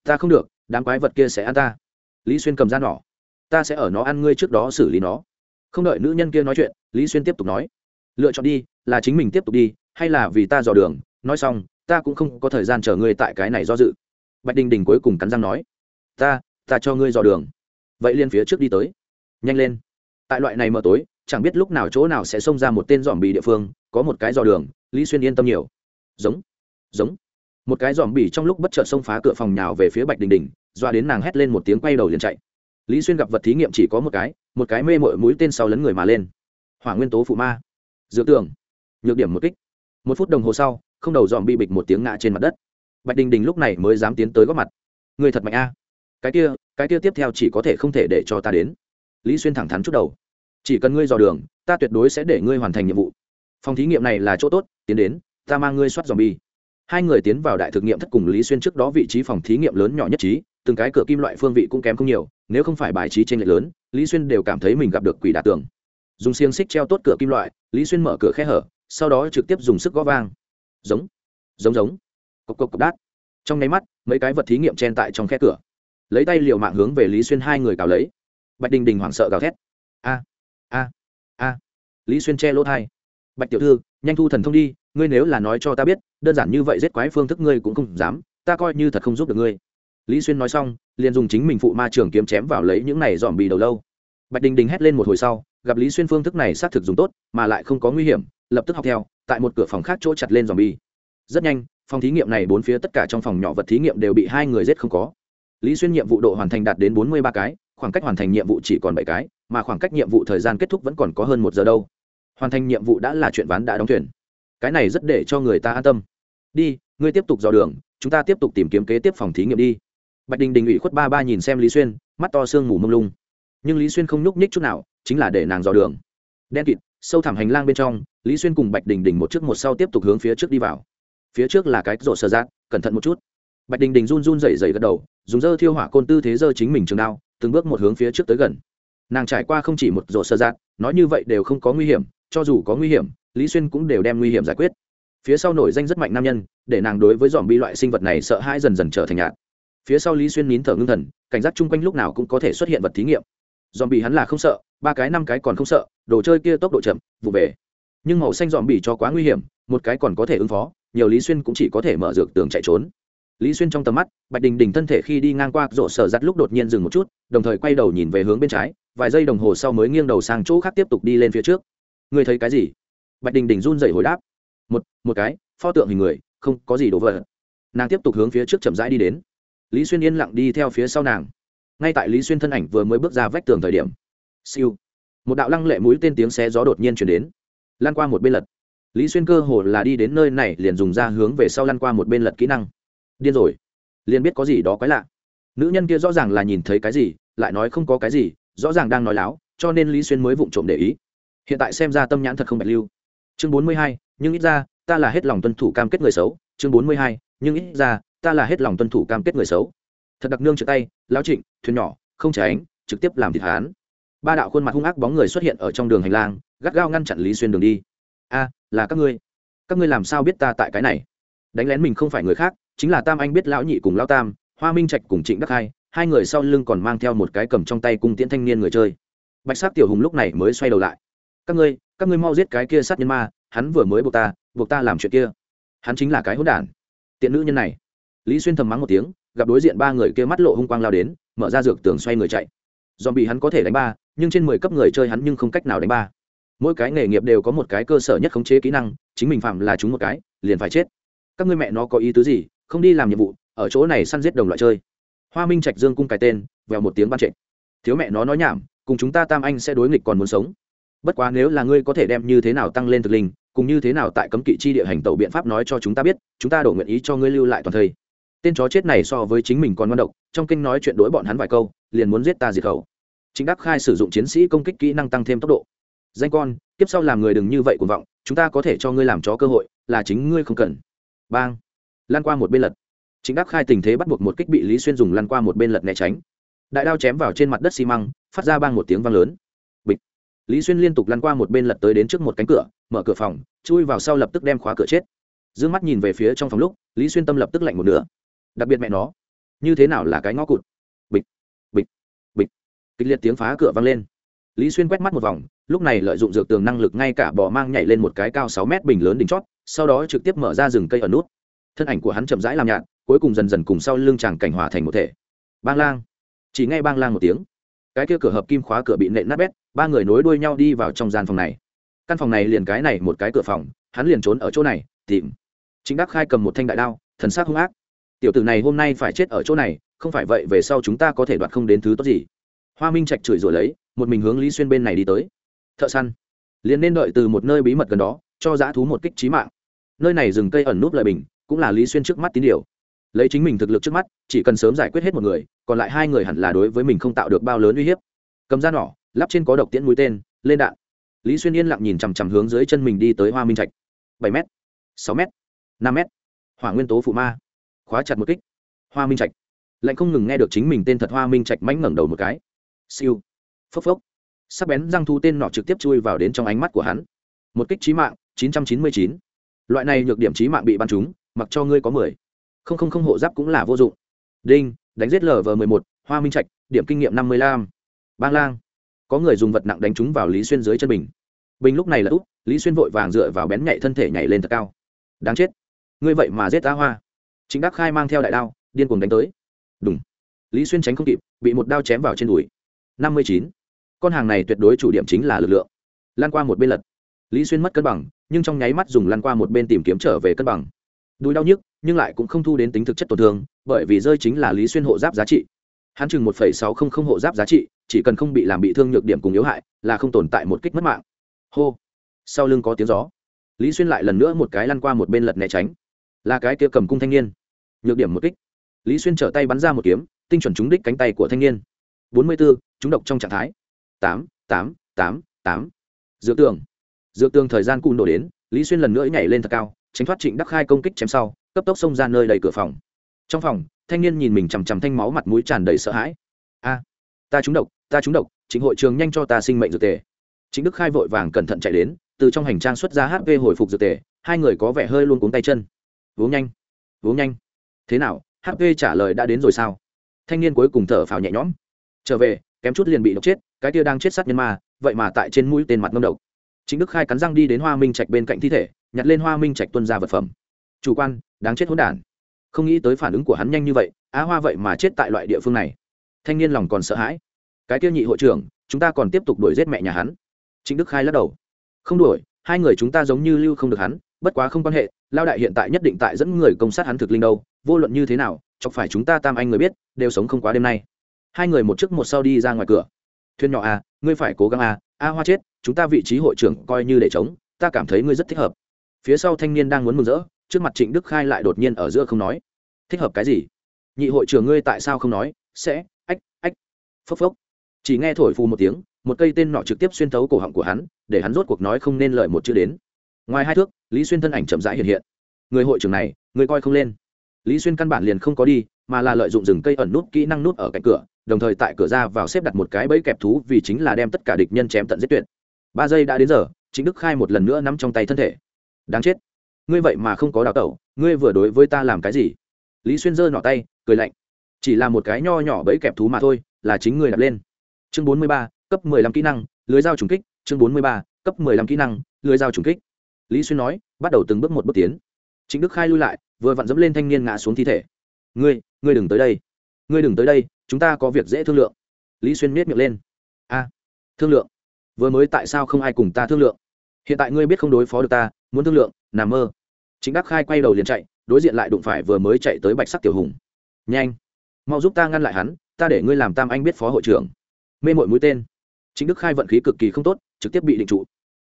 Ta không được, đám quái vật kia sẽ ăn ta. Lý xuyên cầm ra nỏ ta sẽ ở nó ăn ngươi trước đó xử lý nó không đợi nữ nhân kia nói chuyện, lý xuyên tiếp tục nói, lựa chọn đi, là chính mình tiếp tục đi, hay là vì ta dò đường? Nói xong, ta cũng không có thời gian chờ ngươi tại cái này do dự. Bạch đình đình cuối cùng cắn răng nói, ta ta cho ngươi dò đường. Vậy liên phía trước đi tới. Nhanh lên. Tại loại này mờ tối, chẳng biết lúc nào chỗ nào sẽ xông ra một tên dòm bì địa phương, có một cái dò đường, lý xuyên yên tâm nhiều. Giống giống. Một cái dòm bì trong lúc bất chợt xông phá cửa phòng nhào về phía bạch đình đình, doa đến nàng hét lên một tiếng quay đầu liền chạy lý xuyên gặp vật thí nghiệm chỉ có một cái một cái mê mội mũi tên sau lấn người mà lên. Hỏa nguyên tố phụ ma. Dược tường. Nhược điểm một kích. Một phút đồng hồ sau, không đầu dòm bị bịch một tiếng ngã trên mặt đất. Bạch đình đình lúc này mới dám tiến tới góp mặt. Người thật mạnh a. Cái kia cái kia tiếp theo chỉ có thể không thể để cho ta đến. Lý xuyên thẳng thắn chút đầu. Chỉ cần ngươi dò đường, ta tuyệt đối sẽ để ngươi hoàn thành nhiệm vụ. Phòng thí nghiệm này là chỗ tốt, tiến đến, ta mang ngươi soát dòm bi. Hai người tiến vào đại thực nghiệm thất cùng lý xuyên trước đó vị trí phòng thí nghiệm lớn nhỏ nhất trí từng cái cửa kim loại phương vị cũng kém không nhiều, nếu không phải bài trí trên lệch lớn, lý xuyên đều cảm thấy mình gặp được quỷ đả tường. Dùng xiềng xích treo tốt cửa kim loại, lý xuyên mở cửa khe hở, sau đó trực tiếp dùng sức gõ vang. Giống giống giống. Cộc cộc cộc, đát. Trong nháy mắt, mấy cái vật thí nghiệm chen tại trong khe cửa. Lấy tay liều mạng hướng về lý xuyên hai người cào lấy. Bạch đình đình hoảng sợ gào thét. A a a. Lý xuyên che lỗ thai. Bạch tiểu thư, nhanh thu thần thông đi, ngươi nếu là nói cho ta biết, đơn giản như vậy giết quái phương thức ngươi cũng không dám, ta coi như thật không giúp được ngươi lý xuyên nói xong, liền dùng chính mình phụ ma trường kiếm chém vào lấy những này dòm bì đầu lâu. Bạch đình đình hét lên một hồi sau, gặp lý xuyên phương thức này xác thực dùng tốt, mà lại không có nguy hiểm, lập tức học theo, tại một cửa phòng khác chỗ chặt lên dòm bì. Rất nhanh, phòng thí nghiệm này bốn phía tất cả trong phòng nhỏ vật thí nghiệm đều bị hai người giết không có. Lý xuyên nhiệm vụ độ hoàn thành đạt đến bốn mươi ba cái, khoảng cách hoàn thành nhiệm vụ chỉ còn bảy cái, mà khoảng cách nhiệm vụ thời gian kết thúc vẫn còn có hơn một giờ đâu. Hoàn thành nhiệm vụ đã là chuyện ván đã đóng thuyền. Cái này rất để cho người ta an tâm. Đi, ngươi tiếp tục dò đường, chúng ta tiếp tục tìm kiếm kế tiếp phòng thí nghiệm đi bạch đình đình ủy khuất ba ba nhìn xem lý xuyên, mắt to sương mù mông lung. Nhưng lý xuyên không nhúc nhích chút nào, chính là để nàng dò đường. Đen kịt, sâu thẳm hành lang bên trong, lý xuyên cùng bạch đình đình một trước một sau tiếp tục hướng phía trước đi vào. Phía trước là cái rổ sơ giác cẩn thận một chút. Bạch đình đình run run rẩy rẩy gật đầu, dùng dơ thiêu hỏa côn tư thế dơ chính mình trường đao, từng bước một hướng phía trước tới gần. Nàng trải qua không chỉ một rổ sơ giác nói như vậy đều không có nguy hiểm, cho dù có nguy hiểm, lý xuyên cũng đều đem nguy hiểm giải quyết. Phía sau nổi danh rất mạnh nam nhân, để nàng đối với dòm bi loại sinh vật này sợ hãi dần dần trở thành nhạt phía sau lý xuyên nín thở ngưng thần, cảnh giác chung quanh lúc nào cũng có thể xuất hiện vật thí nghiệm. Dòm bị hắn là không sợ, ba cái năm cái còn không sợ, đồ chơi kia tốc độ chậm, vụ về. Nhưng màu xanh dòm bị cho quá nguy hiểm, một cái còn có thể ứng phó, nhiều lý xuyên cũng chỉ có thể mở dược tường chạy trốn. Lý xuyên trong tầm mắt, bạch đình đình thân thể khi đi ngang qua rộ sở giặt lúc đột nhiên dừng một chút, đồng thời quay đầu nhìn về hướng bên trái, vài giây đồng hồ sau mới nghiêng đầu sang chỗ khác tiếp tục đi lên phía trước. Người thấy cái gì? Bạch đình đình run dậy hồi đáp. Một một cái, pho tượng hình người, không có gì đổ vỡ. Nàng tiếp tục hướng phía trước chậm rãi đi đến lý xuyên yên lặng đi theo phía sau nàng. Ngay tại lý xuyên thân ảnh vừa mới bước ra vách tường thời điểm, siêu, một đạo lăng lệ mũi tên tiếng xé gió đột nhiên chuyển đến, lan qua một bên lật. Lý xuyên cơ hồ là đi đến nơi này, liền dùng ra hướng về sau Lan qua một bên lật kỹ năng. Điên rồi, liền biết có gì đó quái lạ. Nữ nhân kia rõ ràng là nhìn thấy cái gì, lại nói không có cái gì, rõ ràng đang nói láo, cho nên lý xuyên mới vụng trộm để ý. Hiện tại xem ra tâm nhãn thật không bạch lưu. Chương bốn mươi hai, nhưng ít ra, ta là hết lòng tuân thủ cam kết người xấu. Chương bốn mươi hai, nhưng ít ra ta là hết lòng tuân thủ cam kết người xấu. Thật đặc nương trực tay, lão trịnh, thuyền nhỏ, không tránh trực tiếp làm thịt hán. Ba đạo khuôn mặt hung ác bóng người xuất hiện ở trong đường hành lang, gắt gao ngăn chặn lý xuyên đường đi. A, là các ngươi. Các ngươi làm sao biết ta tại cái này? Đánh lén mình không phải người khác, chính là tam anh biết lão nhị cùng lão tam, hoa minh trạch cùng trịnh đắc hai hai người sau lưng còn mang theo một cái cầm trong tay cung tiễn thanh niên người chơi. Bạch sát tiểu hùng lúc này mới xoay đầu lại. Các ngươi các ngươi mau giết cái kia sát nhân ma, hắn vừa mới buộc ta buộc ta làm chuyện kia. Hắn chính là cái hỗn đản. Tiện nữ nhân này lý xuyên thầm mắng một tiếng, gặp đối diện ba người kia mắt lộ hung quang lao đến, mở ra dược tường xoay người chạy. Dòm bị hắn có thể đánh ba, nhưng trên mười cấp người chơi hắn nhưng không cách nào đánh ba. Mỗi cái nghề nghiệp đều có một cái cơ sở nhất khống chế kỹ năng, chính mình phạm là chúng một cái, liền phải chết. Các ngươi mẹ nó có ý tứ gì, không đi làm nhiệm vụ, ở chỗ này săn giết đồng loại chơi. Hoa minh trạch dương cung cái tên, vèo một tiếng ban trệ. Thiếu mẹ nó nói nhảm, cùng chúng ta tam anh sẽ đối nghịch còn muốn sống. Bất quá nếu là ngươi có thể đem như thế nào tăng lên thực linh, cùng như thế nào tại cấm kỵ chi địa hành tẩu biện pháp nói cho chúng ta biết, chúng ta đổ nguyện ý cho ngươi lưu lại toàn thây tên chó chết này so với chính mình còn ngon độc, trong kinh nói chuyện đối bọn hắn vài câu, liền muốn giết ta diệt khẩu. Chính đắc khai sử dụng chiến sĩ công kích kỹ năng tăng thêm tốc độ. Danh con tiếp sau làm người đừng như vậy cuồng vọng, chúng ta có thể cho ngươi làm chó cơ hội, là chính ngươi không cần. Bang. Lan qua một bên lật. Chính đắc khai tình thế bắt buộc một kích bị lý xuyên dùng lan qua một bên lật né tránh. Đại đao chém vào trên mặt đất xi măng, phát ra bang một tiếng vang lớn. Bịch. Lý xuyên liên tục lăn qua một bên lật tới đến trước một cánh cửa, mở cửa phòng, chui vào sau lập tức đem khóa cửa chết. D ư ơ n g mắt nhìn về phía trong phòng lúc, lý xuyên tâm lập tức lạnh một nửa đặc biệt mẹ nó. Như thế nào là cái ngõ cụt? Bịch bịch bịch. Kịch liệt tiếng phá cửa vang lên. Lý xuyên quét mắt một vòng, lúc này lợi dụng dược tường năng lực ngay cả bò mang nhảy lên một cái cao sáu mét bình lớn đỉnh chót, sau đó trực tiếp mở ra rừng cây ở nút. Thân ảnh của hắn chậm rãi làm nhạt, cuối cùng dần dần cùng sau lưng chàng cảnh hòa thành một thể. Bang lang. Chỉ nghe bang lang một tiếng. Cái kia cửa hợp kim khóa cửa bị nện nát bét, ba người nối đuôi nhau đi vào trong gian phòng này. Căn phòng này liền cái này một cái cửa phòng, hắn liền trốn ở chỗ này, tìm. Chính đắc khai cầm một thanh đại đao, thần sắc hung ác tiểu tử này hôm nay phải chết ở chỗ này, không phải vậy về sau chúng ta có thể đoạt không đến thứ tốt gì. Hoa minh trạch chửi rồi lấy, một mình hướng lý xuyên bên này đi tới. Thợ săn, liền nên đợi từ một nơi bí mật gần đó, cho dã thú một kích trí mạng. Nơi này rừng cây ẩn núp lợi bình, cũng là lý xuyên trước mắt tín điều. Lấy chính mình thực lực trước mắt, chỉ cần sớm giải quyết hết một người, còn lại hai người hẳn là đối với mình không tạo được bao lớn uy hiếp. Cầm ra nỏ, lắp trên có độc tiễn mũi tên, lên đạn. Lý xuyên yên lặng nhìn chằm chằm hướng dưới chân mình đi tới hoa minh trạch. bảy m sáu m năm m hỏa nguyên tố phụ ma khóa chặt một kích. Hoa minh trạch. Lạnh không ngừng nghe được chính mình tên thật hoa minh trạch mánh ngẩng đầu một cái. Siêu. Phốc phốc. Sắc bén răng thu tên nọ trực tiếp chui vào đến trong ánh mắt của hắn. Một kích trí mạng 999. loại này nhược điểm trí mạng bị bắn trúng, mặc cho ngươi có mười. Không không không hộ giáp cũng là vô dụng. Đinh, đánh giết lv mười một, hoa minh trạch, điểm kinh nghiệm năm mươi lam bang lang. Có người dùng vật nặng đánh trúng vào lý xuyên dưới chân bình bình lúc này là úp, lý xuyên vội vàng dựa vào bén nhạy thân thể nhảy lên thật cao. Đáng chết. Ngươi vậy mà giết ta hoa chính đắc khai mang theo đại đao, điên cuồng đánh tới. Đúng lý xuyên tránh không kịp, bị một đao chém vào trên đùi. Năm mươi chín. Con hàng này tuyệt đối chủ điểm chính là lực lượng. Lan qua một bên lật. Lý xuyên mất cân bằng, nhưng trong nháy mắt dùng lan qua một bên tìm kiếm trở về cân bằng. Đùi đau nhức, nhưng lại cũng không thu đến tính thực chất tổn thương, bởi vì rơi chính là lý xuyên hộ giáp giá trị. Hắn chừng một sáu không không hộ giáp giá trị, chỉ cần không bị làm bị thương nhược điểm cùng yếu hại, là không tồn tại một kích mất mạng. Hô. Sau lưng có tiếng gió. Lý xuyên lại lần nữa một cái lăn qua một bên lật né tránh. Là cái kia cầm cung thanh niên nhược điểm một kích. Lý xuyên trở tay bắn ra một kiếm, tinh chuẩn trúng đích cánh tay của thanh niên. Bốn mươi b ố trúng độc trong trạng thái. Tám tám tám tám. Dược tường. Dược tường thời gian cùn đổ đến, lý xuyên lần nữa nhảy lên thật cao, tránh thoát trịnh đắc khai công kích chém sau, cấp tốc xông ra nơi đầy cửa phòng. Trong phòng, thanh niên nhìn mình chằm chằm thanh máu mặt mũi tràn đầy sợ hãi. A, ta trúng độc, ta trúng độc chính hội trường nhanh cho ta sinh mệnh dược tề. Trịnh đức khai vội vàng cẩn thận chạy đến, từ trong hành trang xuất ra hp hồi phục dược tề, hai người có vẻ hơi luôn cuống tay chân. Uống nhanh uống nhanh thế nào hp trả lời đã đến rồi sao? Thanh niên cuối cùng thở phào nhẹ nhõm. Trở về, kém chút liền bị độc chết, cái kia đang chết sát nhân ma, vậy mà tại trên mũi tên mặt ngâm độc. Chính đức khai cắn răng đi đến hoa minh trạch bên cạnh thi thể, nhặt lên hoa minh trạch tuân ra vật phẩm. Chủ quan, đáng chết hỗn đản. Không nghĩ tới phản ứng của hắn nhanh như vậy, á hoa vậy mà chết tại loại địa phương này. Thanh niên lòng còn sợ hãi. Cái kia nhị hội trưởng, chúng ta còn tiếp tục đuổi giết mẹ nhà hắn. Chính đức khai lắc đầu. Không đuổi, hai người chúng ta giống như lưu không được hắn, bất quá không quan hệ, lao đại hiện tại nhất định tại dẫn người công sát hắn thực linh đâu vô luận như thế nào, chọc phải chúng ta tam anh người biết, đều sống không quá đêm nay. Hai người một trước một sau đi ra ngoài cửa. Thuyền nhỏ à ngươi phải cố gắng à a hoa chết, chúng ta vị trí hội trưởng coi như để chống ta cảm thấy ngươi rất thích hợp. Phía sau thanh niên đang muốn mừng rỡ, trước mặt trịnh đức khai lại đột nhiên ở giữa không nói. Thích hợp cái gì? Nhị hội trưởng ngươi tại sao không nói? Sẽ, ách ách. Phốc phốc. Chỉ nghe thổi phù một tiếng, một cây tên nọ trực tiếp xuyên thấu cổ họng của hắn, để hắn rốt cuộc nói không nên lợi một chữ đến. Ngoài hai thước, lý xuyên thân ảnh chậm rãi hiện hiện. Người hội trưởng này, người coi không lên lý xuyên căn bản liền không có đi, mà là lợi dụng rừng cây ẩn nút kỹ năng nút ở cạnh cửa, đồng thời tại cửa ra vào xếp đặt một cái bẫy kẹp thú vì chính là đem tất cả địch nhân chém tận giết tuyệt. Ba giây đã đến giờ chính đức khai một lần nữa nắm trong tay thân thể. Đáng chết. Ngươi vậy mà không có đào tẩu, ngươi vừa đối với ta làm cái gì? Lý xuyên giơ nọ tay, cười lạnh. Chỉ là một cái nho nhỏ bẫy kẹp thú mà thôi, là chính ngươi đặt lên. Chương bốn mươi ba, cấp mười lăm kỹ năng, lưới dao trùng kích. Chương bốn mươi ba, cấp mười lăm kỹ năng, lưới dao trùng kích. Lý xuyên nói, bắt đầu từng bước một bước tiến. Chính đức khai lui lại vừa vặn dẫm lên thanh niên ngã xuống thi thể. Ngươi ngươi đừng tới đây. Ngươi đừng tới đây, chúng ta có việc dễ thương lượng. Lý xuyên miết miệng lên. A, thương lượng? Vừa mới tại sao không ai cùng ta thương lượng? Hiện tại ngươi biết không đối phó được ta, muốn thương lượng, nằm mơ. Chính đắc khai quay đầu liền chạy, đối diện lại đụng phải vừa mới chạy tới bạch sắc tiểu hùng. Nhanh, mau giúp ta ngăn lại hắn, ta để ngươi làm tam anh biết phó hội trưởng. Mê mội mũi tên. Chính đức khai vận khí cực kỳ không tốt, trực tiếp bị định trụ.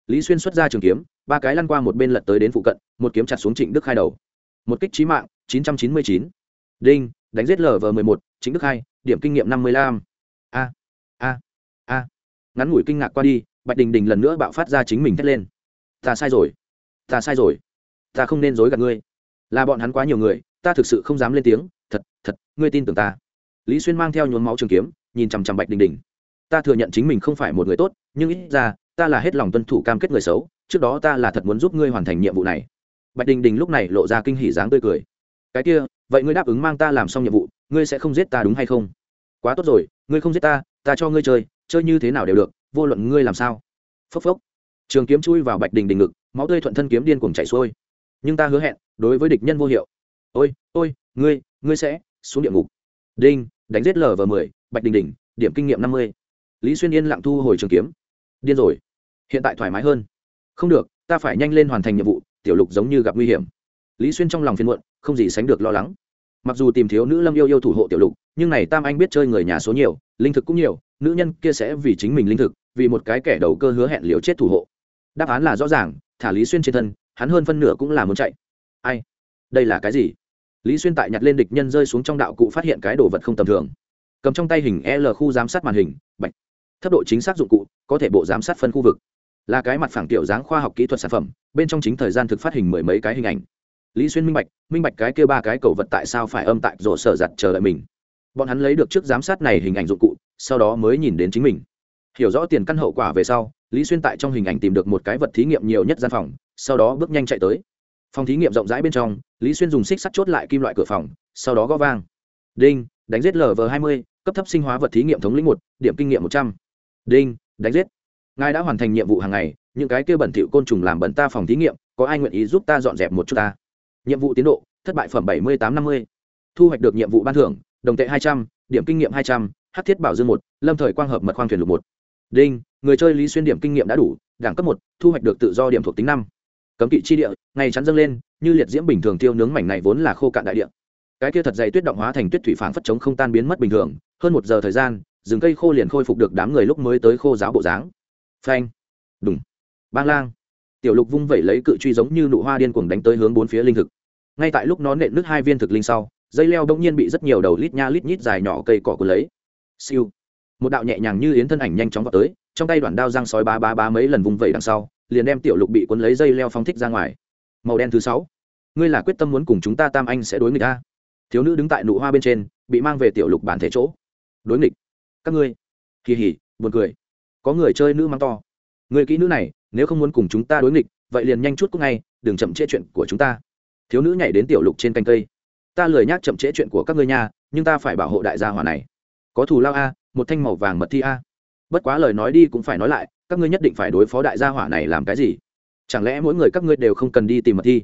Lý xuyên xuất ra trường kiếm, ba cái lăn qua một bên lật tới đến phụ cận, một kiếm chặt xuống trịnh đức khai đầu một kích trí mạng 999. đinh, đánh giết lv 11 chính đức hai điểm kinh nghiệm 55. a a a. Ngắn ngủi kinh ngạc qua đi, bạch đình đình lần nữa bạo phát ra chính mình thét lên. Ta sai rồi, ta sai rồi. Ta không nên dối gạt ngươi. Là bọn hắn quá nhiều người, ta thực sự không dám lên tiếng. Thật thật, ngươi tin tưởng ta. Lý xuyên mang theo nhuốm máu trường kiếm, nhìn chằm chằm bạch đình đình. Ta thừa nhận chính mình không phải một người tốt, nhưng ít ra, ta là hết lòng tuân thủ cam kết người xấu. Trước đó ta là thật muốn giúp ngươi hoàn thành nhiệm vụ này bạch đình đình lúc này lộ ra kinh hỉ dáng tươi cười. Cái kia, vậy ngươi đáp ứng mang ta làm xong nhiệm vụ, ngươi sẽ không giết ta đúng hay không? Quá tốt rồi, ngươi không giết ta ta cho ngươi chơi chơi như thế nào đều được, vô luận ngươi làm sao. Phốc phốc. Trường kiếm chui vào bạch đình đình ngực, máu tươi thuận thân kiếm điên cuồng chảy xuôi. Nhưng ta hứa hẹn, đối với địch nhân vô hiệu. Ôi ôi, ngươi ngươi sẽ xuống địa ngục. Đinh, đánh giết lv mười, bạch đình đình, điểm kinh nghiệm năm mươi. Lý xuyên yên lặng thu hồi trường kiếm. Điên rồi, hiện tại thoải mái hơn. Không được, ta phải nhanh lên hoàn thành nhiệm vụ tiểu lục giống như gặp nguy hiểm. Lý xuyên trong lòng phiền muộn, không gì sánh được lo lắng. Mặc dù tìm thiếu nữ lâm yêu yêu thủ hộ tiểu lục, nhưng này tam anh biết chơi người nhà số nhiều, linh thực cũng nhiều, nữ nhân kia sẽ vì chính mình linh thực, vì một cái kẻ đầu cơ hứa hẹn liều chết thủ hộ. Đáp án là rõ ràng, thả lý xuyên trên thân, hắn hơn phân nửa cũng là muốn chạy. Ai? Đây là cái gì? Lý xuyên tại nhặt lên địch nhân rơi xuống trong đạo cụ phát hiện cái đồ vật không tầm thường. Cầm trong tay hình l khu giám sát màn hình, bạch. Thấp độ chính xác dụng cụ, có thể bộ giám sát phân khu vực là cái mặt phẳng tiểu dáng khoa học kỹ thuật sản phẩm, bên trong chính thời gian thực phát hình mười mấy cái hình ảnh. Lý xuyên minh bạch minh bạch cái kia ba cái cầu vật tại sao phải âm tại rổ sở giặt chờ đợi mình. Bọn hắn lấy được trước giám sát này hình ảnh dụng cụ, sau đó mới nhìn đến chính mình. Hiểu rõ tiền căn hậu quả về sau, lý xuyên tại trong hình ảnh tìm được một cái vật thí nghiệm nhiều nhất gian phòng, sau đó bước nhanh chạy tới. Phòng thí nghiệm rộng rãi bên trong, lý xuyên dùng xích sắt chốt lại kim loại cửa phòng, sau đó gõ vang. Đinh, đánh giết lv hai mươi, cấp thấp sinh hóa vật thí nghiệm thống lĩnh một, điểm kinh nghiệm một trăm. Đinh, đánh giết ngài đã hoàn thành nhiệm vụ hàng ngày, những cái kia bẩn thỉu côn trùng làm bẩn ta phòng thí nghiệm, có ai nguyện ý giúp ta dọn dẹp một chút ta? Nhiệm vụ tiến độ, thất bại phẩm bảy mươi tám năm mươi. Thu hoạch được nhiệm vụ ban thưởng, đồng tệ hai trăm, điểm kinh nghiệm hai trăm h thiết bảo dương một, lâm thời quang hợp mật khoang thuyền lục một. Đinh, người chơi lý xuyên điểm kinh nghiệm đã đủ, đẳng cấp một, thu hoạch được tự do điểm thuộc tính năm. Cấm kỵ chi địa, ngày chắn dâng lên, như liệt diễm bình thường tiêu nướng mảnh này vốn là khô cạn đại địa. Cái kia thật dày tuyết động hóa thành tuyết thủy phản phất chống không tan biến mất bình thường, hơn một giờ thời gian, rừng cây khô liền khôi phục được đám người lúc mới tới khô giáo bộ dáng phanh đúng bang lang. Tiểu lục vung vẩy lấy cự truy giống như nụ hoa điên cuồng đánh tới hướng bốn phía linh thực. Ngay tại lúc nó nện nước hai viên thực linh sau, dây leo bỗng nhiên bị rất nhiều đầu lít nha lít nhít dài nhỏ cây cỏ cuốn lấy. Siêu. Một đạo nhẹ nhàng như yến thân ảnh nhanh chóng vào tới, trong tay đoạn đao răng sói ba ba ba mấy lần vung vẩy đằng sau, liền đem tiểu lục bị cuốn lấy dây leo phóng thích ra ngoài. Màu đen thứ sáu. Ngươi là quyết tâm muốn cùng chúng ta tam anh sẽ đối nghịch ta. Thiếu nữ đứng tại nụ hoa bên trên, bị mang về tiểu lục bản thể chỗ. Đối nghịch. Các ngươi. Kỳ hỉ, buồn cười có người chơi nữ mang to. Người kỹ nữ này, nếu không muốn cùng chúng ta đối nghịch, vậy liền nhanh chút cúc ngay, đừng chậm trễ chuyện của chúng ta. Thiếu nữ nhảy đến tiểu lục trên canh cây. Ta lười nhác chậm trễ chuyện của các ngươi nha, nhưng ta phải bảo hộ đại gia hỏa này. Có thù lao a, một thanh màu vàng mật thi a. Bất quá lời nói đi cũng phải nói lại, các ngươi nhất định phải đối phó đại gia hỏa này làm cái gì? Chẳng lẽ mỗi người các ngươi đều không cần đi tìm mật thi?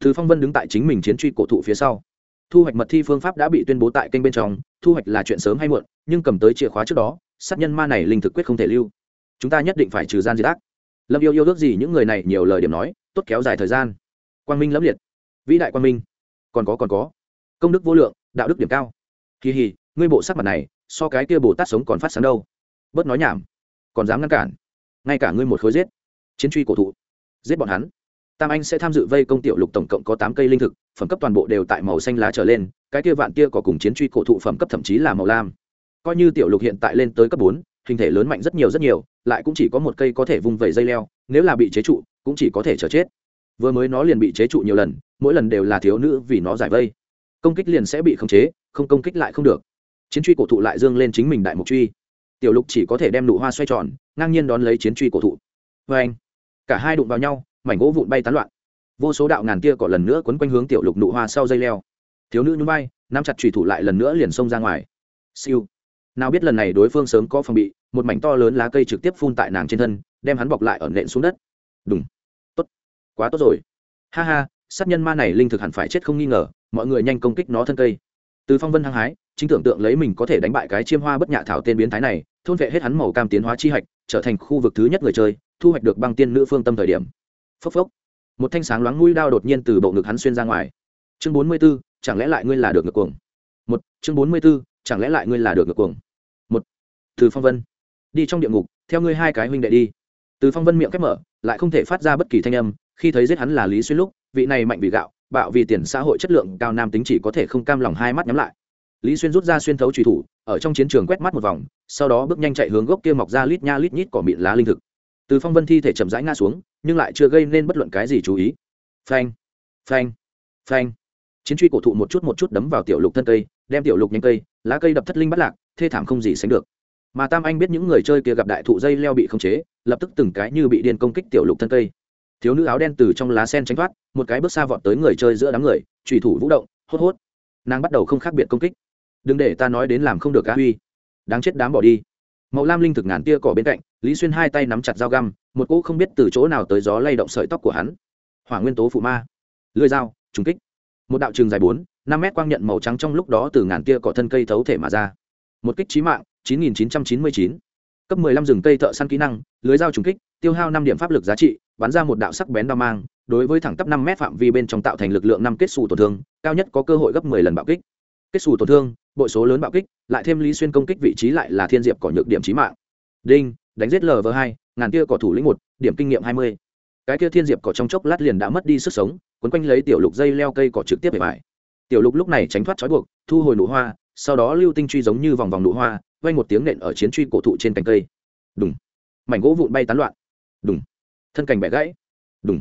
Thứ phong vân đứng tại chính mình chiến truy cổ thụ phía sau. Thu hoạch mật thi phương pháp đã bị tuyên bố tại kênh bên trong, thu hoạch là chuyện sớm hay muộn, nhưng cầm tới chìa khóa trước đó, sát nhân ma này linh thực quyết không thể lưu chúng ta nhất định phải trừ gian diệt ác. Lâm yêu yêu ước gì những người này nhiều lời điểm nói, tốt kéo dài thời gian. Quang minh lẫm liệt. Vĩ đại quang minh. Còn có còn có. Công đức vô lượng, đạo đức điểm cao. Kỳ hì, ngươi bộ sắc mặt này, so cái kia bồ tát sống còn phát sáng đâu. Bớt nói nhảm. Còn dám ngăn cản. Ngay cả ngươi một khối giết. Chiến truy cổ thụ. Giết bọn hắn. Tam anh sẽ tham dự vây công tiểu lục tổng cộng có tám cây linh thực, phẩm cấp toàn bộ đều tại màu xanh lá trở lên, cái kia vạn kia có cùng chiến truy cổ thụ phẩm cấp thậm chí là màu lam. Coi như tiểu lục hiện tại lên tới cấp bốn, hình thể lớn mạnh rất nhiều rất nhiều lại cũng chỉ có một cây có thể vung vẩy dây leo, nếu là bị chế trụ, cũng chỉ có thể chờ chết. Vừa mới nó liền bị chế trụ nhiều lần, mỗi lần đều là thiếu nữ vì nó giải vây. Công kích liền sẽ bị khống chế, không công kích lại không được. Chiến truy cổ thụ lại dương lên chính mình đại mục truy. Tiểu lục chỉ có thể đem nụ hoa xoay tròn, ngang nhiên đón lấy chiến truy cổ thụ. Vê anh, cả hai đụng vào nhau, mảnh gỗ vụn bay tán loạn. Vô số đạo ngàn kia cọ lần nữa quấn quanh hướng tiểu lục nụ hoa sau dây leo. Thiếu nữ nhún bay nắm chặt trùy thủ lại lần nữa liền xông ra ngoài. Siêu. Nào biết lần này đối phương sớm có phòng bị một mảnh to lớn lá cây trực tiếp phun tại nàng trên thân, đem hắn bọc lại ở nện xuống đất. Đúng tốt. Quá tốt rồi. Ha ha, sát nhân ma này linh thực hẳn phải chết không nghi ngờ, mọi người nhanh công kích nó thân cây. Từ phong vân hăng hái, chính tưởng tượng lấy mình có thể đánh bại cái chiêm hoa bất nhạ thảo tên biến thái này, thôn vệ hết hắn màu cam tiến hóa chi hạch, trở thành khu vực thứ nhất người chơi, thu hoạch được băng tiên nữ phương tâm thời điểm. Phốc phốc. Một thanh sáng loáng mũi đao đột nhiên từ bộ ngực hắn xuyên ra ngoài. Chương bốn mươi b ố chẳng lẽ lại ngươi là được ngược cuồng? Một, chương bốn mươi b ố chẳng lẽ lại ngươi là được ngược cuồng? Một, từ phong vân đi trong địa ngục, theo ngươi hai cái huynh đệ đi. Từ phong vân miệng khép mở, lại không thể phát ra bất kỳ thanh âm, khi thấy giết hắn là lý xuyên lúc, vị này mạnh vì gạo, bạo vì tiền xã hội chất lượng cao nam tính chỉ có thể không cam lòng hai mắt nhắm lại. Lý xuyên rút ra xuyên thấu trùy thủ, ở trong chiến trường quét mắt một vòng, sau đó bước nhanh chạy hướng gốc kia mọc ra lít nha lít nhít cỏ mịn lá linh thực. Từ phong vân thi thể chậm rãi ngã xuống, nhưng lại chưa gây nên bất luận cái gì chú ý. Phanh phanh phanh. Chiến truy cổ thụ một chút một chút đấm vào tiểu lục thân cây, đem tiểu lục nhanh cây, lá cây đập thất linh bắt lạc, thê thảm không gì sánh được mà tam anh biết những người chơi kia gặp đại thụ dây leo bị khống chế, lập tức từng cái như bị điên công kích tiểu lục thân cây. Thiếu nữ áo đen từ trong lá sen tránh thoát, một cái bước xa vọt tới người chơi giữa đám người trùy thủ vũ động, hốt hốt. Nàng bắt đầu không khác biệt công kích. Đừng để ta nói đến làm không được cá huy. Đáng chết đám bỏ đi. Màu lam linh thực ngàn tia cỏ bên cạnh, lý xuyên hai tay nắm chặt dao găm, một cỗ không biết từ chỗ nào tới gió lay động sợi tóc của hắn. Hỏa nguyên tố phụ ma. Lưới dao trúng kích. Một đạo trường dài bốn, năm mét quang nhận màu trắng trong lúc đó từ ngàn tia cỏ thân cây thấu thể mà ra. Một kích trí mạng chín nghìn chín trăm chín mươi chín. Cấp 15 rừng cây thợ săn kỹ năng, lưới dao trùng kích, tiêu hao năm điểm pháp lực giá trị, bắn ra một đạo sắc bén đao mang, đối với thẳng tắp năm mét phạm vi bên trong tạo thành lực lượng năm kết xù tổn thương, cao nhất có cơ hội gấp 10 lần bạo kích. Kết xù tổn thương, bội số lớn bạo kích, lại thêm lý xuyên công kích vị trí lại là thiên diệp cỏ nhược điểm chí mạng. Đinh, đánh giết lv hai, ngàn kia cỏ thủ lĩnh một, điểm kinh nghiệm hai mươi. Cái kia thiên diệp cỏ trong chốc lát liền đã mất đi sức sống, quấn quanh lấy tiểu lục dây leo cây cỏ trực tiếp bị bại. Tiểu lục lúc này tránh thoát trói buộc, thu hồi nụ hoa, sau đó lưu tinh truy giống như vòng vòng nụ hoa vay một tiếng nện ở chiến truy cổ thụ trên cành cây. Đúng mảnh gỗ vụn bay tán loạn. Đúng thân cành bẻ gãy. Đúng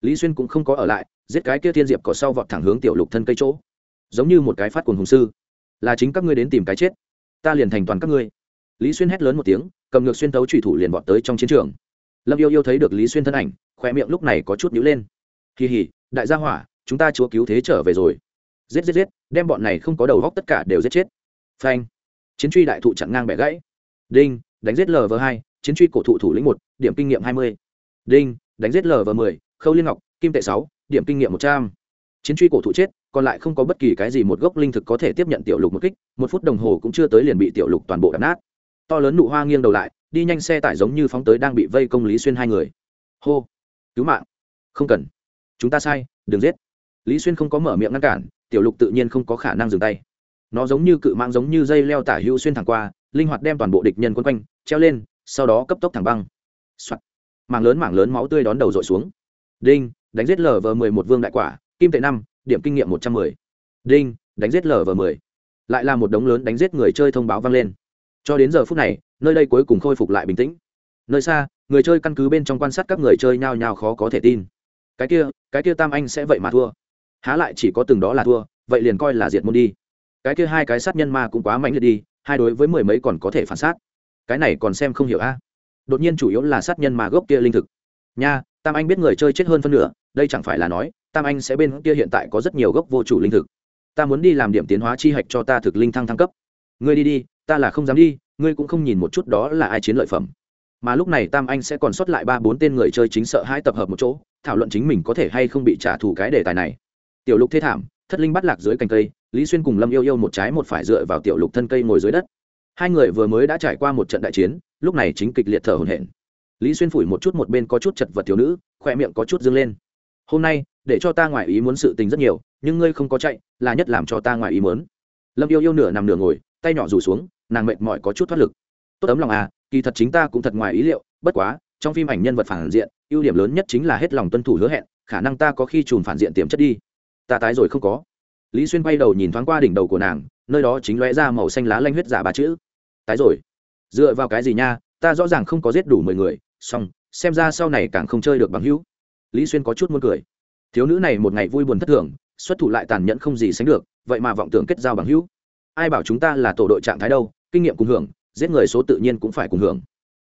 lý xuyên cũng không có ở lại, giết cái kia thiên diệp cỏ sau vọt thẳng hướng tiểu lục thân cây chỗ. Giống như một cái phát cuồng hùng sư. Là chính các ngươi đến tìm cái chết. Ta liền thành toàn các ngươi. Lý xuyên hét lớn một tiếng, cầm ngược xuyên tấu trùy thủ liền vọt tới trong chiến trường. Lâm yêu yêu thấy được lý xuyên thân ảnh khoe miệng lúc này có chút nhữ lên. Kỳ hỉ đại gia hỏa, chúng ta chúa cứu thế trở về rồi. Giết giết giết, đem bọn này không có đầu góc tất cả đều giết chết. Phanh chiến truy đại thụ chặn ngang bẻ gãy. Đinh, đánh giết lv hai, chiến truy cổ thụ thủ lĩnh một, điểm kinh nghiệm hai mươi. Đinh, đánh giết lv mười, khâu liên ngọc, kim tệ sáu, điểm kinh nghiệm một trăm. Chiến truy cổ thụ chết, còn lại không có bất kỳ cái gì một gốc linh thực có thể tiếp nhận tiểu lục một kích, một phút đồng hồ cũng chưa tới liền bị tiểu lục toàn bộ đập nát. To lớn nụ hoa nghiêng đầu lại, đi nhanh xe tải giống như phóng tới đang bị vây công lý xuyên hai người. Hô, cứu mạng. Không cần. Chúng ta sai, đừng giết. Lý xuyên không có mở miệng ngăn cản, tiểu lục tự nhiên không có khả năng dừng tay nó giống như cự mạng giống như dây leo tả hữu xuyên thẳng qua, linh hoạt đem toàn bộ địch nhân quân quanh, treo lên, sau đó cấp tốc thẳng băng、Soạn. mảng lớn mảng lớn máu tươi đón đầu dội xuống. Đinh, đánh giết lv mười một vương đại quả, kim tệ năm, điểm kinh nghiệm một trăm mười. Đinh, đánh giết lv mười. Lại là một đống lớn đánh giết người chơi thông báo vang lên. Cho đến giờ phút này, nơi đây cuối cùng khôi phục lại bình tĩnh. Nơi xa, người chơi căn cứ bên trong quan sát các người chơi nhao nhao khó có thể tin. Cái kia cái kia tam anh sẽ vậy mà thua. Há lại chỉ có từng đó là thua, vậy liền coi là diệt môn đi cái kia hai cái sát nhân ma cũng quá mạnh liệt đi, hai đối với mười mấy còn có thể phản sát. Cái này còn xem không hiểu a. Đột nhiên chủ yếu là sát nhân ma gốc kia linh thực. Nha, tam anh biết người chơi chết hơn phân nửa, đây chẳng phải là nói, tam anh sẽ bên kia hiện tại có rất nhiều gốc vô chủ linh thực. Ta muốn đi làm điểm tiến hóa chi hạch cho ta thực linh thăng thăng cấp. Ngươi đi đi, ta là không dám đi, ngươi cũng không nhìn một chút đó là ai chiến lợi phẩm. Mà lúc này tam anh sẽ còn sót lại ba bốn tên người chơi chính sợ hai tập hợp một chỗ, thảo luận chính mình có thể hay không bị trả thù cái đề tài này. Tiểu lục thế thảm thất linh bắt lạc dưới cành cây, lý xuyên cùng lâm yêu yêu một trái một phải dựa vào tiểu lục thân cây ngồi dưới đất. Hai người vừa mới đã trải qua một trận đại chiến, lúc này chính kịch liệt thở hồn hển. Lý xuyên phủi một chút một bên có chút chật vật thiếu nữ khoe miệng có chút dâng lên. Hôm nay, để cho ta ngoài ý muốn sự tình rất nhiều, nhưng ngươi không có chạy, là nhất làm cho ta ngoài ý muốn. Lâm yêu yêu nửa nằm nửa ngồi, tay nhỏ rủ xuống, nàng mệt mỏi có chút thoát lực. Tốt ấm lòng à kỳ thật chính ta cũng thật ngoài ý liệu, bất quá, trong phim ảnh nhân vật phản diện, ưu điểm lớn nhất chính là hết lòng tuân thủ hứa hẹn, khả năng ta có khi trùn phản diện tiềm chất đi ta tái rồi không có. Lý xuyên quay đầu nhìn thoáng qua đỉnh đầu của nàng, nơi đó chính lóe ra màu xanh lá lanh huyết giả ba chữ. Tái rồi. Dựa vào cái gì nha? Ta rõ ràng không có giết đủ mười người, xong, xem ra sau này càng không chơi được bằng hữu. Lý xuyên có chút muốn cười. Thiếu nữ này một ngày vui buồn thất thường, xuất thủ lại tàn nhẫn không gì sánh được, vậy mà vọng tưởng kết giao bằng hữu. Ai bảo chúng ta là tổ đội trạng thái đâu, kinh nghiệm cùng hưởng, giết người số tự nhiên cũng phải cùng hưởng.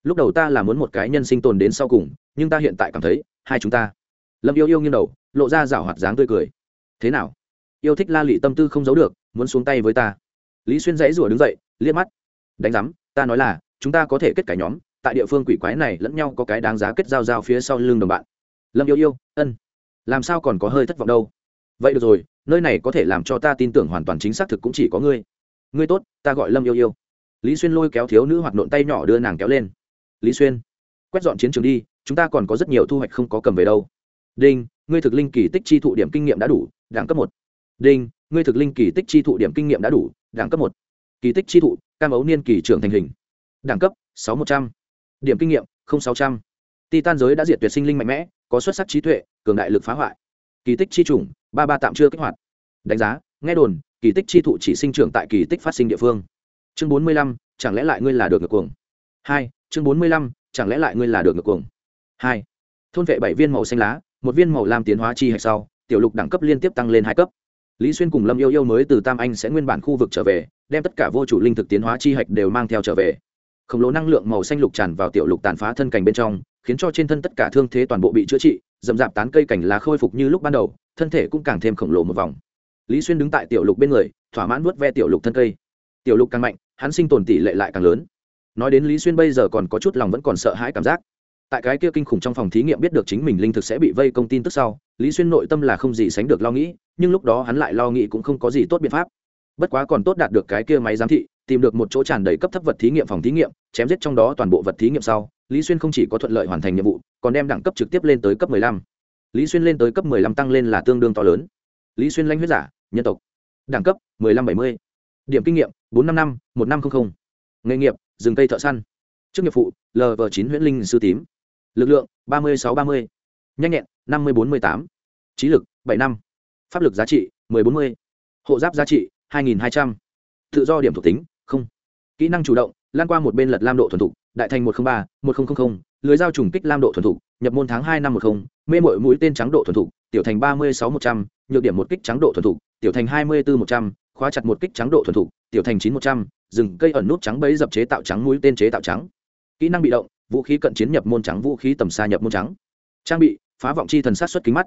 Lúc đầu ta là muốn một cái nhân sinh tồn đến sau cùng, nhưng ta hiện tại cảm thấy, hai chúng ta. Lâm yêu yêu nghiêng đầu, lộ ra rảo hoạt dáng tươi cười thế nào? Yêu thích la lị tâm tư không giấu được, muốn xuống tay với ta. Lý xuyên dãy rủa đứng dậy, liếc mắt. Đánh giám, ta nói là, chúng ta có thể kết cả nhóm, tại địa phương quỷ quái này lẫn nhau có cái đáng giá kết giao giao phía sau lưng đồng bạn. Lâm yêu yêu, ân. Làm sao còn có hơi thất vọng đâu? Vậy được rồi, nơi này có thể làm cho ta tin tưởng hoàn toàn chính xác thực cũng chỉ có ngươi. Ngươi tốt, ta gọi lâm yêu yêu. Lý xuyên lôi kéo thiếu nữ hoạt nộn tay nhỏ đưa nàng kéo lên. Lý xuyên, quét dọn chiến trường đi, chúng ta còn có rất nhiều thu hoạch không có cầm về đâu. Đinh ngươi thực linh kỳ tích chi thụ điểm kinh nghiệm đã đủ, đẳng cấp một. Đinh, ngươi thực linh kỳ tích chi thụ điểm kinh nghiệm đã đủ, đẳng cấp một. Kỳ tích chi thụ, cam ấu niên kỳ trưởng thành hình. Đẳng cấp, sáu một trăm. Điểm kinh nghiệm sáu trăm. Titan giới đã diệt tuyệt sinh linh mạnh mẽ, có xuất sắc trí tuệ, cường đại lực phá hoại. Kỳ tích chi trùng ba ba tạm chưa kích hoạt. Đánh giá, nghe đồn, kỳ tích chi thụ chỉ sinh trưởng tại kỳ tích phát sinh địa phương. Chương bốn mươi lăm, chẳng lẽ lại ngươi là được ngược cuồng? Hai, chương bốn mươi lăm, chẳng lẽ lại ngươi là được ngược cuồng? Hai, thôn vệ bảy viên màu xanh lá một viên màu lam tiến hóa chi hạch sau, tiểu lục đẳng cấp liên tiếp tăng lên hai cấp. Lý xuyên cùng lâm yêu yêu mới từ tam anh sẽ nguyên bản khu vực trở về, đem tất cả vô chủ linh thực tiến hóa chi hạch đều mang theo trở về. Khổng lồ năng lượng màu xanh lục tràn vào tiểu lục tàn phá thân cành bên trong, khiến cho trên thân tất cả thương thế toàn bộ bị chữa trị dầm dạp tán cây cảnh lá khôi phục như lúc ban đầu, thân thể cũng càng thêm khổng lồ một vòng. Lý xuyên đứng tại tiểu lục bên người, thỏa mãn vuốt ve tiểu lục thân cây. Tiểu lục càng mạnh, hắn sinh tồn tỷ lệ lại càng lớn. Nói đến lý xuyên bây giờ còn có chút lòng vẫn còn sợ hãi cảm giác tại cái kia kinh khủng trong phòng thí nghiệm biết được chính mình linh thực sẽ bị vây công tin tức sau, lý xuyên nội tâm là không gì sánh được lo nghĩ, nhưng lúc đó hắn lại lo nghĩ cũng không có gì tốt biện pháp bất quá còn tốt đạt được cái kia máy giám thị, tìm được một chỗ tràn đầy cấp thấp vật thí nghiệm phòng thí nghiệm, chém giết trong đó toàn bộ vật thí nghiệm sau, lý xuyên không chỉ có thuận lợi hoàn thành nhiệm vụ, còn đem đẳng cấp trực tiếp lên tới cấp 15. lý xuyên lên tới cấp 15 tăng lên là tương đương to lớn lý xuyên lanh huyết giả, nhân tộc đẳng cấp 1570. điểm kinh nghiệm 455 1500. nghề nghiệp, rừng cây thợ săn chức nghiệp phụ lv 9 huyễn linh sư tím lực lượng 3630. nhanh nhẹn 5048. trí lực 7 năm pháp lực giá trị 1040. hộ giáp giá trị 2200. tự do điểm thuộc tính, không kỹ năng chủ động, lan qua một bên lật lam độ thuần thục, đại thành một trăm ba, một nghìn lưới giao trùng kích lam độ thuần thục, nhập môn tháng hai năm một không mê mội mũi tên trắng độ thuần thục, tiểu thành ba mươi sáu một trăm nhược điểm một kích trắng độ thuần thục, tiểu thành hai mươi bốn một trăm khóa chặt một kích trắng độ thuần thục, tiểu thành chín một trăm rừng cây ẩn nút trắng bấy dập chế tạo trắng mũi tên chế tạo trắng kỹ năng bị động vũ khí cận chiến nhập môn trắng, vũ khí tầm xa nhập môn trắng. Trang bị, phá vọng chi thần sát xuất kính mắt.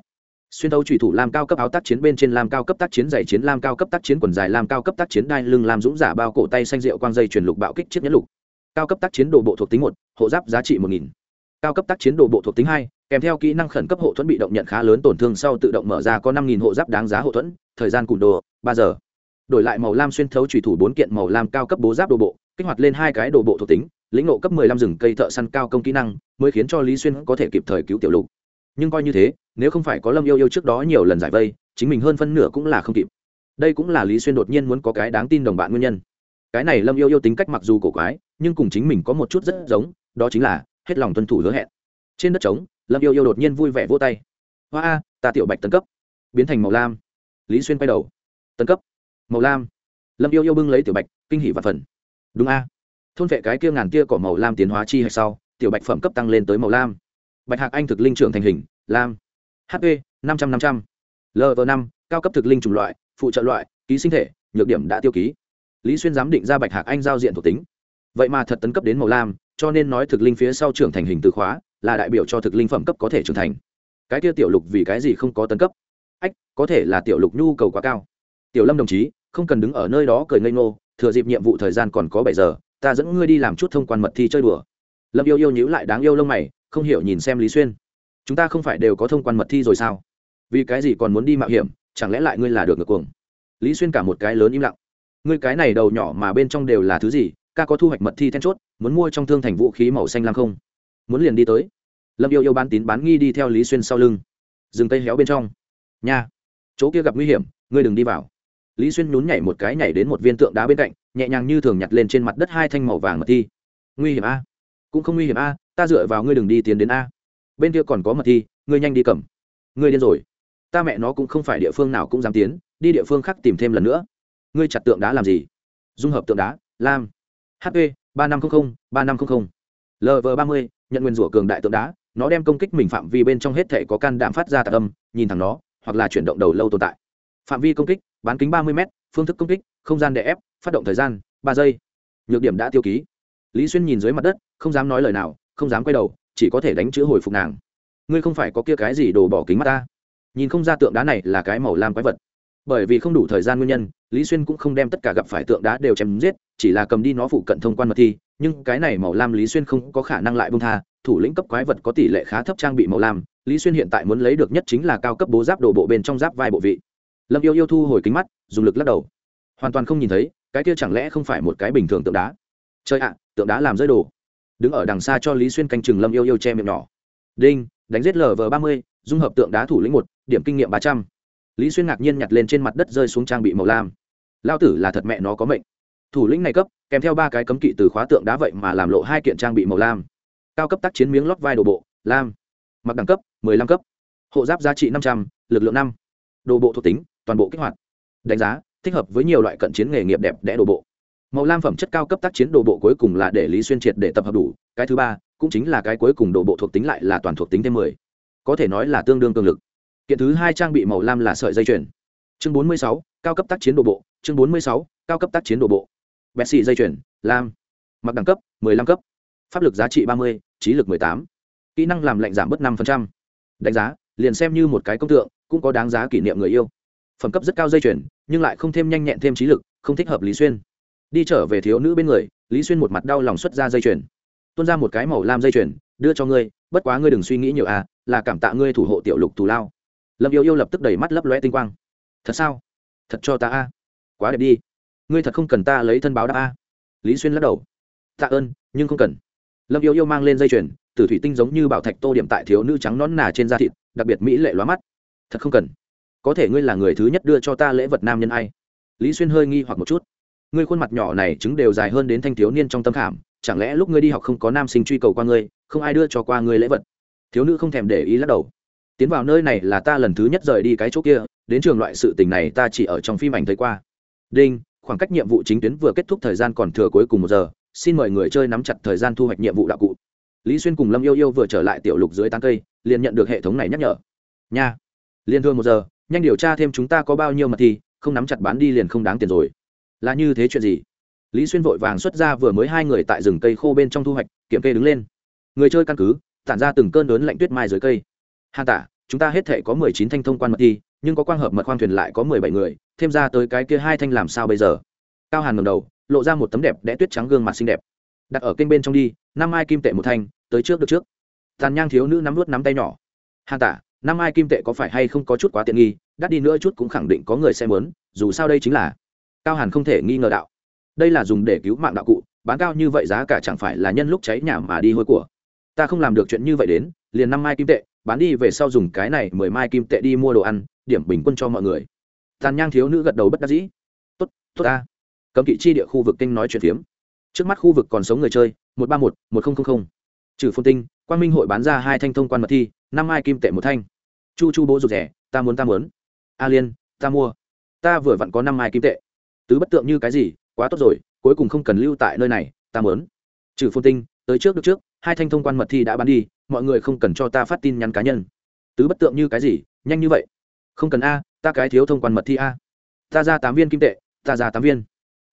Xuyên thấu trùy thủ làm cao cấp áo tác chiến bên trên làm cao cấp tác chiến dày chiến, lam cao cấp tác chiến quần dài làm cao cấp tác chiến đai lưng làm dũng giả bao cổ tay xanh rượu quang dây truyền lục bạo kích chiếc nhẫn lục. Cao cấp tác chiến đồ bộ thuộc tính một, hộ giáp giá trị một nghìn. Cao cấp tác chiến đồ bộ thuộc tính hai, kèm theo kỹ năng khẩn cấp hộ thuẫn bị động nhận khá lớn, tổn thương sau tự động mở ra có năm nghìn hộ giáp đáng giá hộ thuẫn, thời gian cùn đồ, ba giờ. Đổi lại màu lam xuyên thấu trùy thủ bốn kiện màu lam cao cấp bố giáp đồ bộ, kích hoạt lên hai cái đồ bộ thuộc tính lĩnh ngộ cấp mười lăm rừng cây thợ săn cao công kỹ năng, mới khiến cho lý xuyên có thể kịp thời cứu tiểu lục. Nhưng coi như thế, nếu không phải có lâm yêu yêu trước đó nhiều lần giải vây, chính mình hơn phân nửa cũng là không kịp. Đây cũng là lý xuyên đột nhiên muốn có cái đáng tin đồng bạn nguyên nhân. Cái này lâm yêu yêu tính cách mặc dù cổ quái, nhưng cùng chính mình có một chút rất giống, đó chính là hết lòng tuân thủ hứa hẹn. Trên đất trống, lâm yêu yêu đột nhiên vui vẻ vỗ tay. Hoa a, ta tiểu bạch tấn cấp. Biến thành màu lam. Lý xuyên quay đầu. Tấn cấp. Màu lam. Lâm yêu yêu bưng lấy tiểu bạch, kinh hỉ và phần đúng a thôn vệ cái kia ngàn kia cỏ màu lam tiến hóa chi hay sau, tiểu bạch phẩm cấp tăng lên tới màu lam. Bạch hạc anh thực linh trưởng thành hình, lam. Hp năm trăm năm trăm. L v năm, cao cấp thực linh chủng loại, phụ trợ loại, ký sinh thể, nhược điểm đã tiêu ký. Lý xuyên giám định ra bạch hạc anh giao diện thuộc tính. Vậy mà thật tấn cấp đến màu lam, cho nên nói thực linh phía sau trưởng thành hình từ khóa, là đại biểu cho thực linh phẩm cấp có thể trưởng thành. Cái kia tiểu lục vì cái gì không có tấn cấp? Ách, có thể là tiểu lục nhu cầu quá cao. Tiểu lâm đồng chí, không cần đứng ở nơi đó cười ngây ngô, thừa dịp nhiệm vụ thời gian còn có bảy giờ ta dẫn ngươi đi làm chút thông quan mật thi chơi đùa. Lâm yêu yêu nhữ lại đáng yêu lông mày, không hiểu nhìn xem lý xuyên. Chúng ta không phải đều có thông quan mật thi rồi sao? Vì cái gì còn muốn đi mạo hiểm, chẳng lẽ lại ngươi là được ngược cuồng? Lý xuyên cả một cái lớn im lặng. Ngươi cái này đầu nhỏ mà bên trong đều là thứ gì? Ca có thu hoạch mật thi then chốt, muốn mua trong thương thành vũ khí màu xanh lam không? Muốn liền đi tới. Lâm yêu yêu bán tín bán nghi đi theo lý xuyên sau lưng. Rừng cây héo bên trong. Nha, chỗ kia gặp nguy hiểm, ngươi đừng đi vào lý xuyên nhún nhảy một cái nhảy đến một viên tượng đá bên cạnh, nhẹ nhàng như thường nhặt lên trên mặt đất hai thanh màu vàng mật thi. Nguy hiểm a. Cũng không nguy hiểm a, ta dựa vào ngươi đừng đi tiến đến a. Bên kia còn có mật thi, ngươi nhanh đi cầm. Ngươi điên rồi. Ta mẹ nó cũng không phải địa phương nào cũng dám tiến, đi địa phương khác tìm thêm lần nữa. Ngươi chặt tượng đá làm gì? Dung hợp tượng đá, lam. Hp ba năm trăm linh ba năm trăm linh lv ba mươi, nhận nguyên rủa cường đại tượng đá, nó đem công kích mình phạm vi bên trong hết thể có can đảm phát ra tạc âm, nhìn thẳng nó, hoặc là chuyển động đầu lâu tồn tại phạm vi công kích, bán kính ba mươi m phương thức công kích, không gian đè ép, phát động thời gian, ba giây. Nhược điểm đã tiêu ký. Lý xuyên nhìn dưới mặt đất, không dám nói lời nào, không dám quay đầu, chỉ có thể đánh chữ hồi phục nàng. Ngươi không phải có kia cái gì đồ bỏ kính mắt ta? Nhìn không ra tượng đá này là cái màu lam quái vật. Bởi vì không đủ thời gian nguyên nhân, lý xuyên cũng không đem tất cả gặp phải tượng đá đều chém giết, chỉ là cầm đi nó phụ cận thông quan mật thi, nhưng cái này màu lam lý xuyên không có khả năng lại bông tha, thủ lĩnh cấp quái vật có tỷ lệ khá thấp trang bị màu lam, lý xuyên hiện tại muốn lấy được nhất chính là cao cấp bố giáp đồ bộ bên trong giáp vai bộ vị lâm yêu yêu thu hồi kính mắt, dùng lực lắc đầu. Hoàn toàn không nhìn thấy, cái kia chẳng lẽ không phải một cái bình thường tượng đá? Chơi ạ, tượng đá làm rơi đồ. Đứng ở đằng xa cho lý xuyên canh chừng lâm yêu yêu che miệng nhỏ. Đinh, đánh giết lv ba mươi, dung hợp tượng đá thủ lĩnh một, điểm kinh nghiệm ba trăm. Lý xuyên ngạc nhiên nhặt lên trên mặt đất rơi xuống trang bị màu lam. Lao tử là thật mẹ nó có mệnh. Thủ lĩnh này cấp, kèm theo ba cái cấm kỵ từ khóa tượng đá vậy mà làm lộ hai kiện trang bị màu lam. Cao cấp tác chiến miếng lót vai đồ bộ, lam. Mặc đẳng cấp, mười lăm cấp. Hộ giáp giá trị năm trăm l ự c lượng năm. Đồ bộ thuộc tính toàn bộ kích hoạt. Đánh giá, thích hợp với nhiều loại cận chiến nghề nghiệp đẹp đẽ đồ bộ. Màu lam phẩm chất cao cấp tác chiến đồ bộ cuối cùng là để lý xuyên triệt để tập hợp đủ. Cái thứ ba, cũng chính là cái cuối cùng đồ bộ thuộc tính lại là toàn thuộc tính thêm mười. Có thể nói là tương đương tương lực. Kiện thứ hai trang bị màu lam là sợi dây chuyền. Chương bốn mươi sáu, cao cấp tác chiến đồ bộ. Chương bốn mươi sáu, cao cấp tác chiến đồ bộ. Bẹt xị dây chuyền, lam. Mặc đẳng cấp, mười lăm cấp. Pháp lực giá trị ba mươi, trí lực mười tám. Kỹ năng làm lạnh giảm bớt năm đánh giá, liền xem như một cái công tượng, cũng có đáng giá kỷ niệm người yêu phẩm cấp rất cao dây chuyền, nhưng lại không thêm nhanh nhẹn thêm trí lực, không thích hợp lý xuyên. Đi trở về thiếu nữ bên người, lý xuyên một mặt đau lòng xuất ra dây chuyền. Tuôn ra một cái màu lam dây chuyền, đưa cho ngươi, bất quá ngươi đừng suy nghĩ nhiều à là cảm tạ ngươi thủ hộ tiểu lục thù lao. Lâm yêu yêu lập tức đầy mắt lấp loe tinh quang. Thật sao? Thật cho ta a. Quá đẹp đi. Ngươi thật không cần ta lấy thân báo đáp a. Lý xuyên lắc đầu. Tạ ơn, nhưng không cần. Lâm yêu yêu mang lên dây chuyền, tử thủy tinh giống như bảo thạch tô điểm tại thiếu nữ trắng nón nà trên da thịt, đặc biệt mỹ lệ lóa mắt. Thật không cần có thể ngươi là người thứ nhất đưa cho ta lễ vật nam nhân ai? Lý xuyên hơi nghi hoặc một chút. Ngươi khuôn mặt nhỏ này chứng đều dài hơn đến thanh thiếu niên trong tâm khảm, chẳng lẽ lúc ngươi đi học không có nam sinh truy cầu qua ngươi, không ai đưa cho qua ngươi lễ vật? Thiếu nữ không thèm để ý lắc đầu. Tiến vào nơi này là ta lần thứ nhất rời đi cái chỗ kia, đến trường loại sự tình này ta chỉ ở trong phim ảnh thấy qua. Đinh, khoảng cách nhiệm vụ chính tuyến vừa kết thúc thời gian còn thừa cuối cùng một giờ, xin mời người chơi nắm chặt thời gian thu hoạch nhiệm vụ đạo cụ. Lý xuyên cùng lâm yêu yêu vừa trở lại tiểu lục dưới tán cây, liền nhận được hệ thống này nhắc nhở. Nha. Liền thương một giờ nhanh điều tra thêm chúng ta có bao nhiêu mật thi không nắm chặt bán đi liền không đáng tiền rồi. Là như thế chuyện gì? Lý xuyên vội vàng xuất ra vừa mới hai người tại rừng cây khô bên trong thu hoạch, kiểm kê đứng lên. Người chơi căn cứ, tản ra từng cơn lớn lạnh tuyết mai dưới cây. Hà tả, chúng ta hết thể có mười chín thanh thông quan mật thi nhưng có quang hợp mật khoang thuyền lại có mười bảy người, thêm ra tới cái kia hai thanh làm sao bây giờ? Cao hàn ngầm đầu, lộ ra một tấm đẹp đẽ tuyết trắng gương mặt xinh đẹp. Đặt ở kênh bên trong đi, năm ai kim tệ một thanh, tới trước được trước. Tàn nhang thiếu nữ nắm vút nắm tay nhỏ. Hà tả năm ai kim tệ có phải hay không có chút quá tiện nghi, đắt đi nữa chút cũng khẳng định có người sẽ muốn, dù sao đây chính là cao hàn không thể nghi ngờ đạo. Đây là dùng để cứu mạng đạo cụ, bán cao như vậy giá cả chẳng phải là nhân lúc cháy nhà mà đi hôi của. Ta không làm được chuyện như vậy đến, liền năm mai kim tệ, bán đi về sau dùng cái này mười mai kim tệ đi mua đồ ăn, điểm bình quân cho mọi người. Tàn nhang thiếu nữ gật đầu bất đắc dĩ. Tốt tốt ta. Cấm kỵ chi địa khu vực kinh nói chuyện phiếm. Trước mắt khu vực còn sống người chơi, một ba một một nghìn trừ phôn tinh quan minh hội bán ra hai thanh thông quan mật thi, năm mai kim tệ một thanh chu chu bố rụt rẻ ta muốn ta muốn. A liên, ta mua. Ta vừa vặn có năm mai kim tệ. Tứ bất tượng như cái gì, quá tốt rồi, cuối cùng không cần lưu tại nơi này, ta muốn. Trừ phôn tinh, tới trước được trước, hai thanh thông quan mật thi đã bán đi, mọi người không cần cho ta phát tin nhắn cá nhân. Tứ bất tượng như cái gì, nhanh như vậy. Không cần a, ta cái thiếu thông quan mật thi a. Ta ra tám viên kim tệ, ta ra tám viên.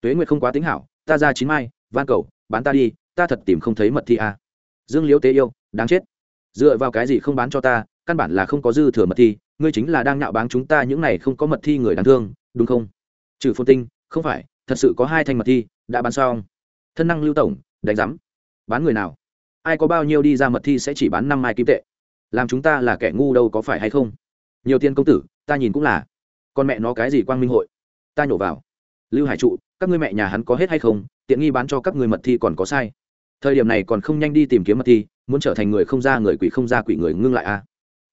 Tuế nguyệt không quá tính hảo, ta ra chín mai, van cầu, bán ta đi, ta thật tìm không thấy mật thi a. Dương liễu tế yêu, đáng chết. Dựa vào cái gì không bán cho ta căn bản là không có dư thừa mật thi, ngươi chính là đang nhạo báng chúng ta những này không có mật thi người đáng thương, đúng không? Trừ phôn tinh, không phải, thật sự có hai thanh mật thi, đã bán xong. Thân năng lưu tổng, đánh giám. Bán người nào? Ai có bao nhiêu đi ra mật thi sẽ chỉ bán năm mai kim tệ. Làm chúng ta là kẻ ngu đâu có phải hay không? Nhiều tiền công tử, ta nhìn cũng là. Con mẹ nó cái gì quang minh hội? Ta nhổ vào. Lưu hải trụ, các ngươi mẹ nhà hắn có hết hay không? Tiện nghi bán cho các người mật thi còn có sai. Thời điểm này còn không nhanh đi tìm kiếm mật thi, muốn trở thành người không ra người quỷ không ra quỷ người ngưng lại à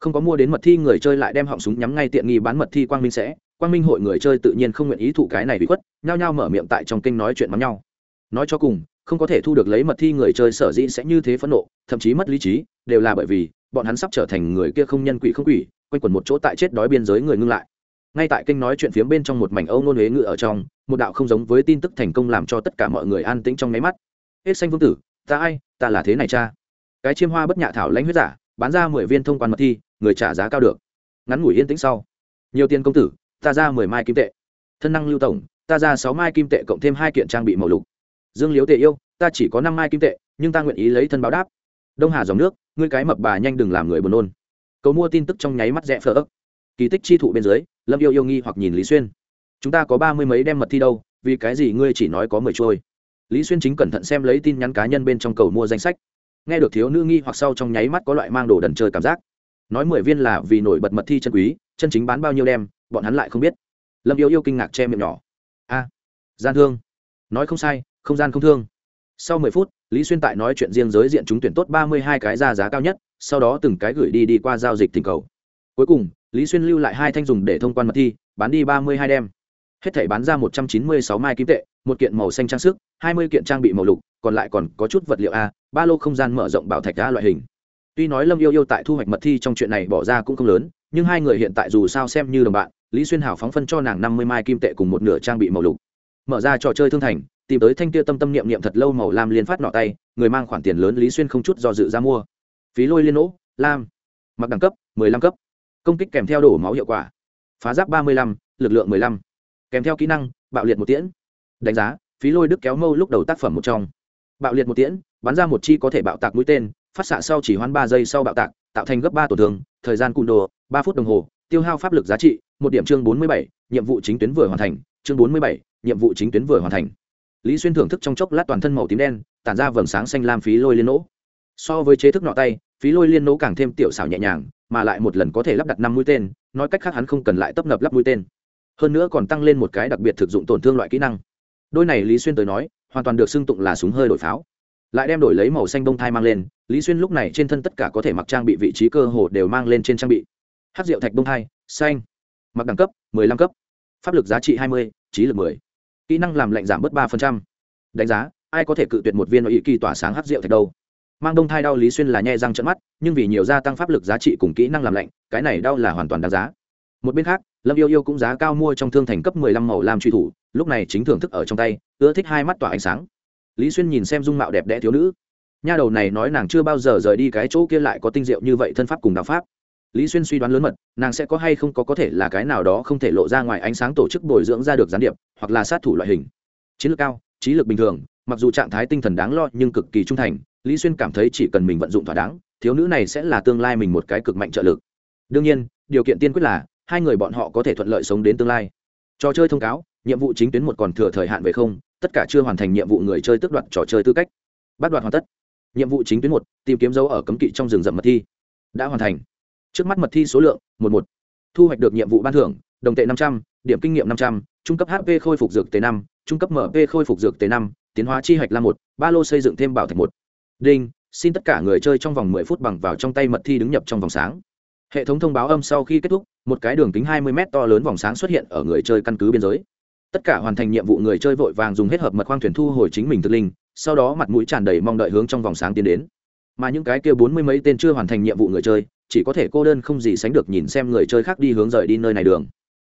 không có mua đến mật thi người chơi lại đem họng súng nhắm ngay tiện nghi bán mật thi quang minh sẽ. Quang minh hội người chơi tự nhiên không nguyện ý thụ cái này bị khuất, nhao nhao mở miệng tại trong kinh nói chuyện mắng nhau. Nói cho cùng, không có thể thu được lấy mật thi người chơi sở dĩ sẽ như thế phẫn nộ, thậm chí mất lý trí, đều là bởi vì, bọn hắn sắp trở thành người kia không nhân quỷ không quỷ, quanh quẩn một chỗ tại chết đói biên giới người ngưng lại. Ngay tại kênh nói chuyện phía bên trong một mảnh âu nôn huế ngự ở trong, một đạo không giống với tin tức thành công làm cho tất cả mọi người an tĩnh trong máy mắt. Hết xanh vương tử, ta ai, ta là thế này cha? Cái chiêm hoa bất nhạ thảo lãnh huyết giả, bán ra mười viên thông quan mật thi người trả giá cao được. Ngắn ngủi yên tĩnh sau. Nhiều tiền công tử, ta ra mười mai kim tệ. Thân năng lưu tổng, ta ra sáu mai kim tệ cộng thêm hai kiện trang bị màu lục. Dương liếu tệ yêu, ta chỉ có năm mai kim tệ, nhưng ta nguyện ý lấy thân báo đáp. Đông hà dòng nước, ngươi cái mập bà nhanh đừng làm người buồn nôn. Cầu mua tin tức trong nháy mắt rẽ phở ức. Kỳ tích chi thụ bên dưới, lâm yêu yêu nghi hoặc nhìn lý xuyên. Chúng ta có ba mươi mấy đem mật thi đâu, vì cái gì ngươi chỉ nói có mười trôi? Lý xuyên chính cẩn thận xem lấy tin nhắn cá nhân bên trong cầu mua danh sách. Nghe được thiếu nữ nghi hoặc sau trong nháy mắt có loại mang đồ đần chơi cảm giác nói mười viên là vì nổi bật mật thi chân quý, chân chính bán bao nhiêu đem, bọn hắn lại không biết. Lâm yêu yêu kinh ngạc che miệng nhỏ. A, gian thương. Nói không sai, không gian không thương. Sau mười phút, lý xuyên tại nói chuyện riêng giới diện chúng tuyển tốt ba mươi hai cái ra giá cao nhất, sau đó từng cái gửi đi đi qua giao dịch tình cầu. Cuối cùng, lý xuyên lưu lại hai thanh dùng để thông quan mật thi, bán đi ba mươi hai đem. Hết thể bán ra một trăm chín mươi sáu mai kim tệ, một kiện màu xanh trang sức, hai mươi kiện trang bị màu lục, còn lại còn có chút vật liệu a, ba lô không gian mở rộng bảo thạch a loại hình tuy nói lâm yêu yêu tại thu hoạch mật thi trong chuyện này bỏ ra cũng không lớn, nhưng hai người hiện tại dù sao xem như đồng bạn, lý xuyên hảo phóng phân cho nàng năm mươi mai kim tệ cùng một nửa trang bị màu lục. Mở ra trò chơi thương thành, tìm tới thanh kia tâm tâm niệm niệm thật lâu màu lam liên phát nọ tay, người mang khoản tiền lớn lý xuyên không chút do dự ra mua. Phí lôi liên nỗ, lam, mặc đẳng cấp, mười lăm cấp. Công kích kèm theo đổ máu hiệu quả. Phá giáp ba mươi lăm, lực lượng mười lăm. Kèm theo kỹ năng, bạo liệt một tiễn. Đánh giá, phí lôi đức kéo mâu lúc đầu tác phẩm một trong. Bạo liệt một tiễn, bắn ra một chi có thể bạo tạc mũi tên phát xạ sau chỉ hoãn ba giây sau bạo tạc, tạo thành gấp ba tổn thương, thời gian cùn đồ, ba phút đồng hồ, tiêu hao pháp lực giá trị, một điểm chương bốn mươi bảy, nhiệm vụ chính tuyến vừa hoàn thành, chương bốn mươi bảy, nhiệm vụ chính tuyến vừa hoàn thành. Lý xuyên thưởng thức trong chốc lát toàn thân màu tím đen, tản ra vầng sáng xanh lam phí lôi liên nỗ so với chế thức nọ tay, phí lôi liên nỗ càng thêm tiểu xảo nhẹ nhàng, mà lại một lần có thể lắp đặt năm mũi tên, nói cách khác hắn không cần lại tấp nập lắp mũi tên. Hơn nữa còn tăng lên một cái đặc biệt thực dụng tổn thương loại kỹ năng. Đôi này lý xuyên tới nói, hoàn toàn được xưng tụng là súng hơi đổi pháo lại đem đổi lấy màu xanh bông thai mang lên lý xuyên lúc này trên thân tất cả có thể mặc trang bị vị trí cơ hồ đều mang lên trên trang bị. Hát rượu thạch bông thai xanh. Mặc đẳng cấp 15 cấp. Pháp lực giá trị 20, trí lực 10. kỹ năng làm lạnh giảm bớt 3%. đánh giá ai có thể cự tuyệt một viên nội kỳ tỏa sáng hát rượu thạch đâu? Mang đông thai đau lý xuyên là nhẹ răng trận mắt nhưng vì nhiều gia tăng pháp lực giá trị cùng kỹ năng làm lạnh cái này đau là hoàn toàn đáng giá. Một bên khác lâm yêu yêu cũng giá cao mua trong thương thành cấp 15 màu làm truy thủ lúc này chính thưởng thức ở trong tay ưa thích hai mắt tỏa ánh sáng lý xuyên nhìn xem dung mạo đẹp đẽ thiếu nữ. Nha đầu này nói nàng chưa bao giờ rời đi cái chỗ kia lại có tinh diệu như vậy thân pháp cùng đạo pháp. Lý xuyên suy đoán lớn mật, nàng sẽ có hay không có có thể là cái nào đó không thể lộ ra ngoài ánh sáng tổ chức bồi dưỡng ra được gián điệp, hoặc là sát thủ loại hình. Chiến lược cao, trí lực bình thường, mặc dù trạng thái tinh thần đáng lo nhưng cực kỳ trung thành, lý xuyên cảm thấy chỉ cần mình vận dụng thỏa đáng, thiếu nữ này sẽ là tương lai mình một cái cực mạnh trợ lực. Đương nhiên, điều kiện tiên quyết là, hai người bọn họ có thể thuận lợi sống đến tương lai. Trò chơi thông cáo, nhiệm vụ chính tuyến một còn thừa thời hạn về không tất cả chưa hoàn thành nhiệm vụ người chơi tước đoạt trò chơi tư cách. Bắt đoạt hoàn tất. Nhiệm vụ chính tuyến một, tìm kiếm dấu ở cấm kỵ trong rừng rậm mật thi. Đã hoàn thành. Trước mắt mật thi số lượng, một một. Thu hoạch được nhiệm vụ ban thưởng, đồng tệ năm trăm, điểm kinh nghiệm năm trăm, trung cấp hp khôi phục dược t năm, trung cấp mp khôi phục dược t năm, tiến hóa chi hạch la một, ba lô xây dựng thêm bảo thạch một. Đinh, xin tất cả người chơi trong vòng mười phút bằng vào trong tay mật thi đứng nhập trong vòng sáng. Hệ thống thông báo âm sau khi kết thúc, một cái đường kính hai mươi m to lớn vòng sáng xuất hiện ở người chơi căn cứ biên giới tất cả hoàn thành nhiệm vụ người chơi vội vàng dùng hết hợp mật khoang thuyền thu hồi chính mình thực linh, sau đó mặt mũi tràn đầy mong đợi hướng trong vòng sáng tiến đến. Mà những cái kia bốn mươi mấy tên chưa hoàn thành nhiệm vụ người chơi, chỉ có thể cô đơn không gì sánh được nhìn xem người chơi khác đi hướng rời đi nơi này đường.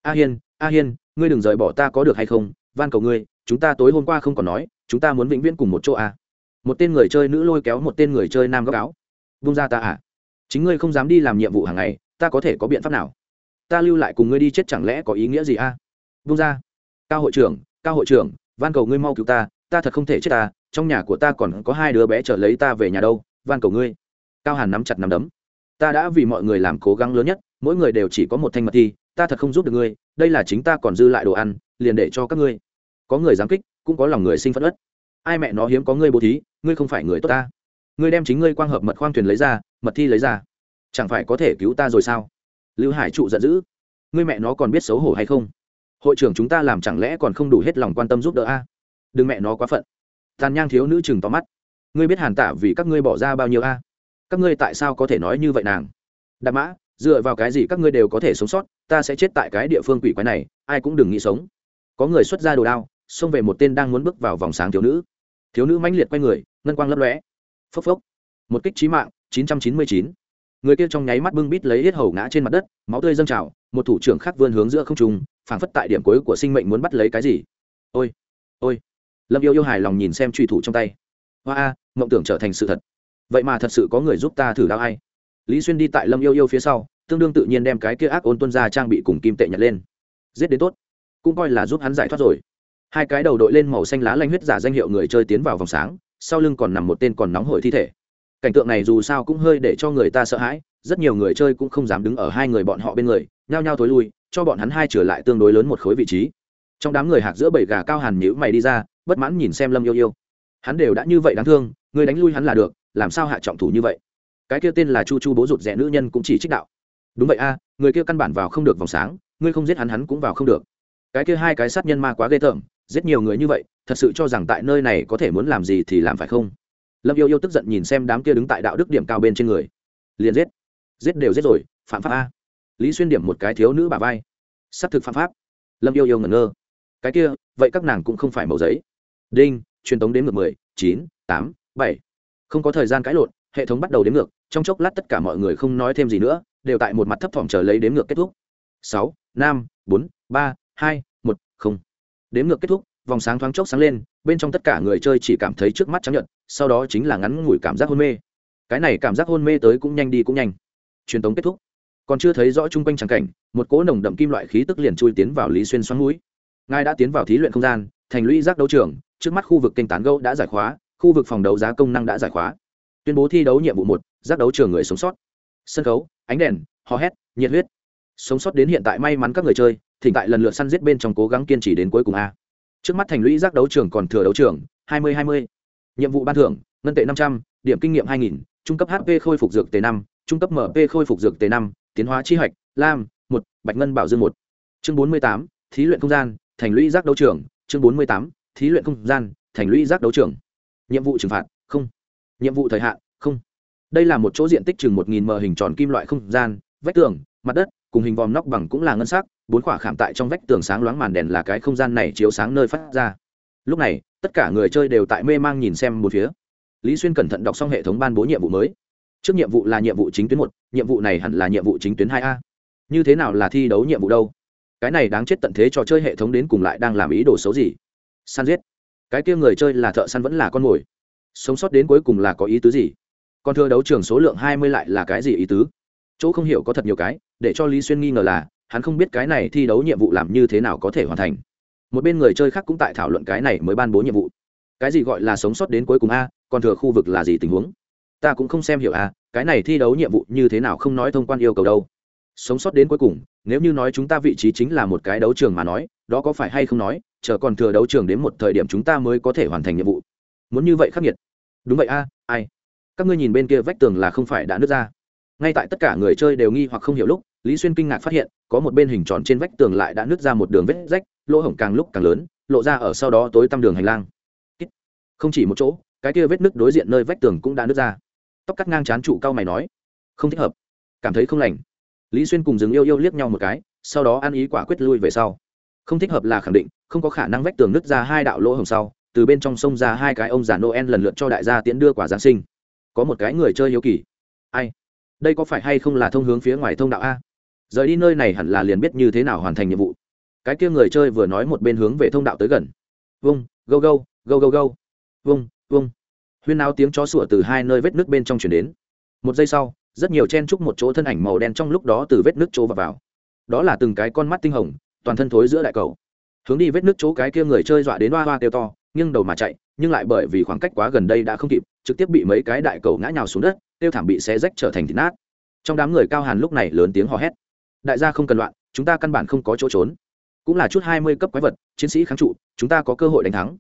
A hiên a hiên, ngươi đừng rời bỏ ta có được hay không? Van cầu ngươi, chúng ta tối hôm qua không còn nói, chúng ta muốn vĩnh viễn cùng một chỗ a một tên người chơi nữ lôi kéo một tên người chơi nam góc áo. Vung ra ta à? Chính ngươi không dám đi làm nhiệm vụ hàng ngày, ta có thể có biện pháp nào? Ta lưu lại cùng ngươi đi chết chẳng lẽ có ý nghĩa gì a vung ra cao hội trưởng, cao hội trưởng, van cầu ngươi mau cứu ta ta thật không thể chết ta, trong nhà của ta còn có hai đứa bé chờ lấy ta về nhà đâu, van cầu ngươi. Cao hàn nắm chặt nắm đấm. Ta đã vì mọi người làm cố gắng lớn nhất, mỗi người đều chỉ có một thanh mật thi, ta thật không giúp được ngươi, đây là chính ta còn dư lại đồ ăn, liền để cho các ngươi. Có người dám kích, cũng có lòng người sinh phẫn ất ai mẹ nó hiếm có ngươi bố thí, ngươi không phải người tốt ta. Ngươi đem chính ngươi quang hợp mật khoang thuyền lấy ra, mật thi lấy ra. Chẳng phải có thể cứu ta rồi sao? Lưu hải trụ giận dữ. Ngươi mẹ nó còn biết xấu hổ hay không? Hội trưởng chúng ta làm chẳng lẽ còn không đủ hết lòng quan tâm giúp đỡ a? Đừng mẹ nó quá phận. Tàn nhang thiếu nữ chừng tóm mắt. Ngươi biết hàn tả vì các ngươi bỏ ra bao nhiêu a? Các ngươi tại sao có thể nói như vậy nàng? Đạp mã, dựa vào cái gì các ngươi đều có thể sống sót? Ta sẽ chết tại cái địa phương quỷ quái này, ai cũng đừng nghĩ sống. Có người xuất ra đồ đao, xông về một tên đang muốn bước vào vòng sáng thiếu nữ. Thiếu nữ mãnh liệt quay người, ngân quang lấp lóe. Phốc phốc. Một kích trí mạng 999. người kia trong nháy mắt bưng bít lấy hết hầu ngã trên mặt đất, máu tươi dâng trào một thủ trưởng khác vươn hướng giữa không trung, phảng phất tại điểm cuối của sinh mệnh muốn bắt lấy cái gì. Ôi ôi. Lâm yêu yêu hài lòng nhìn xem truy thủ trong tay. Hoa a, mộng tưởng trở thành sự thật. Vậy mà thật sự có người giúp ta thử đao hay lý xuyên đi tại lâm yêu yêu phía sau, tương đương tự nhiên đem cái kia ác ôn tuân ra trang bị cùng kim tệ nhặt lên. Giết đến tốt. Cũng coi là giúp hắn giải thoát rồi. Hai cái đầu đội lên màu xanh lá lanh huyết giả danh hiệu người chơi tiến vào vòng sáng, sau lưng còn nằm một tên còn nóng hổi thi thể. Cảnh tượng này dù sao cũng hơi để cho người ta sợ hãi rất nhiều người chơi cũng không dám đứng ở hai người bọn họ bên người, nhao nhao tối lui, cho bọn hắn hai trở lại tương đối lớn một khối vị trí. Trong đám người hạc giữa bảy gà cao hàn nhữ mày đi ra, bất mãn nhìn xem lâm yêu yêu. Hắn đều đã như vậy đáng thương, người đánh lui hắn là được, làm sao hạ trọng thủ như vậy? Cái kia tên là chu chu bố rụt rẽ nữ nhân cũng chỉ trích đạo. Đúng vậy a, người kia căn bản vào không được vòng sáng, ngươi không giết hắn hắn cũng vào không được. Cái kia hai cái sát nhân ma quá ghê tởm, giết nhiều người như vậy, thật sự cho rằng tại nơi này có thể muốn làm gì thì làm phải không? Lâm yêu yêu tức giận nhìn xem đám kia đứng tại đạo đức điểm cao bên trên người. Liền giết giết đều giết rồi phạm pháp a. Lý xuyên điểm một cái thiếu nữ bà vai. S á c thực phạm pháp. Lâm yêu yêu ngẩn ngơ. Cái kia vậy các nàng cũng không phải màu giấy. Đinh truyền tống đến ngược mười chín tám bảy. Không có thời gian cãi lộn hệ thống bắt đầu đến ngược trong chốc lát tất cả mọi người không nói thêm gì nữa đều tại một mặt thấp thỏm chờ lấy đếm ngược kết thúc. Sáu năm bốn ba hai một không. Đếm ngược kết thúc vòng sáng thoáng chốc sáng lên bên trong tất cả người chơi chỉ cảm thấy trước mắt trắng nhợt, sau đó chính là ngắn ngủi cảm giác hôn mê. Cái này cảm giác hôn mê tới cũng nhanh đi cũng nhanh truyền tống kết thúc. Còn chưa thấy rõ chung quanh tràng cảnh, một cỗ nồng đậm kim loại khí tức liền chui tiến vào lý xuyên xoắn mũi. Ngài đã tiến vào thí luyện không gian, thành lũy giác đấu trường, trước mắt khu vực kênh tán gâu đã giải khóa, khu vực phòng đấu giá công năng đã giải khóa. Tuyên bố thi đấu nhiệm vụ một, giác đấu trường người sống sót. Sân khấu, ánh đèn, hò hét, nhiệt huyết. Sống sót đến hiện tại may mắn các người chơi, thỉnh tại lần lượt săn giết bên trong cố gắng kiên trì đến cuối cùng a. Trước mắt thành lũy giác đấu trường còn thừa đấu trường, hai mươi hai mươi. Nhiệm vụ ban thưởng, ngân tệ năm trăm, điểm kinh nghiệm hai nghìn, trung cấp hp khôi phục dược t năm trung cấp mp khôi phục dược t năm, tiến hóa chi hạch, lam, một, bạch ngân bảo dương một. Chương bốn mươi tám, thí luyện không gian, thành lũy giác đấu trường. Chương bốn mươi tám, thí luyện không gian, thành lũy giác đấu trường. Nhiệm vụ trừng phạt, không. Nhiệm vụ thời hạn, không. Đây là một chỗ diện tích chừng một nghìn m hình tròn kim loại không gian, vách tường, mặt đất, cùng hình vòm nóc bằng cũng là ngân sắc. Bốn khỏa khảm tại trong vách tường sáng loáng màn đèn là cái không gian này chiếu sáng nơi phát ra. Lúc này, tất cả người chơi đều tại mê mang nhìn xem một phía. Lý xuyên cẩn thận đọc xong hệ thống ban bố nhiệm vụ mới trước nhiệm vụ là nhiệm vụ chính tuyến một, nhiệm vụ này hẳn là nhiệm vụ chính tuyến hai a. Như thế nào là thi đấu nhiệm vụ đâu? Cái này đáng chết tận thế trò chơi hệ thống đến cùng lại đang làm ý đồ xấu gì? Săn giết. Cái kia người chơi là thợ săn vẫn là con mồi. Sống sót đến cuối cùng là có ý tứ gì? Còn thưa đấu trường số lượng hai mươi lại là cái gì ý tứ? Chỗ không hiểu có thật nhiều cái, để cho lý xuyên nghi ngờ là, hắn không biết cái này thi đấu nhiệm vụ làm như thế nào có thể hoàn thành. Một bên người chơi khác cũng tại thảo luận cái này mới ban bố nhiệm vụ. Cái gì gọi là sống sót đến cuối cùng a còn thừa khu vực là gì tình huống? Ta cũng không xem hiểu a cái này thi đấu nhiệm vụ như thế nào không nói thông quan yêu cầu đâu. Sống sót đến cuối cùng, nếu như nói chúng ta vị trí chính là một cái đấu trường mà nói, đó có phải hay không nói, chờ còn thừa đấu trường đến một thời điểm chúng ta mới có thể hoàn thành nhiệm vụ. Muốn như vậy khắc nghiệt. Đúng vậy a, ai? Các ngươi nhìn bên kia vách tường là không phải đã nứt ra. Ngay tại tất cả người chơi đều nghi hoặc không hiểu lúc, lý xuyên kinh ngạc phát hiện, có một bên hình tròn trên vách tường lại đã nứt ra một đường vết rách, lỗ hổng càng lúc càng lớn, lộ ra ở sau đó tối tăm đường hành lang. Không chỉ một chỗ, cái kia vết nứt đối diện nơi vách tường cũng đã nứt ra tóc cắt ngang chán trụ cao mày nói, không thích hợp. Cảm thấy không lành. Lý xuyên cùng dừng yêu yêu liếc nhau một cái, sau đó ăn ý quả quyết lui về sau. Không thích hợp là khẳng định, không có khả năng vách tường nứt ra hai đạo lỗ hồng sau, từ bên trong sông ra hai cái ông già noel lần lượt cho đại gia tiễn đưa quả giáng sinh. Có một cái người chơi hiếu kỳ. Ai? Đây có phải hay không là thông hướng phía ngoài thông đạo a? Rời đi nơi này hẳn là liền biết như thế nào hoàn thành nhiệm vụ. Cái kia người chơi vừa nói một bên hướng về thông đạo tới gần. Vung gâu gâu gâu gâu gâu vung vung huyên áo tiếng chó sủa từ hai nơi vết nước bên trong chuyển đến. Một giây sau rất nhiều chen chúc một chỗ thân ảnh màu đen trong lúc đó từ vết nước chỗ vào, vào. Đó là từng cái con mắt tinh hồng toàn thân thối giữa đại cầu. Hướng đi vết nước chỗ cái kia người chơi dọa đến hoa hoa kêu to nghiêng đầu mà chạy nhưng lại bởi vì khoảng cách quá gần đây đã không kịp trực tiếp bị mấy cái đại cầu ngã nhào xuống đất tiêu thảm bị xé rách trở thành thịt nát. Trong đám người cao hàn lúc này lớn tiếng hò hét. Đại gia không cần loạn chúng ta căn bản không có chỗ trốn. Cũng là chút hai mươi cấp quái vật chiến sĩ kháng trụ chúng ta có cơ hội đánh thắng.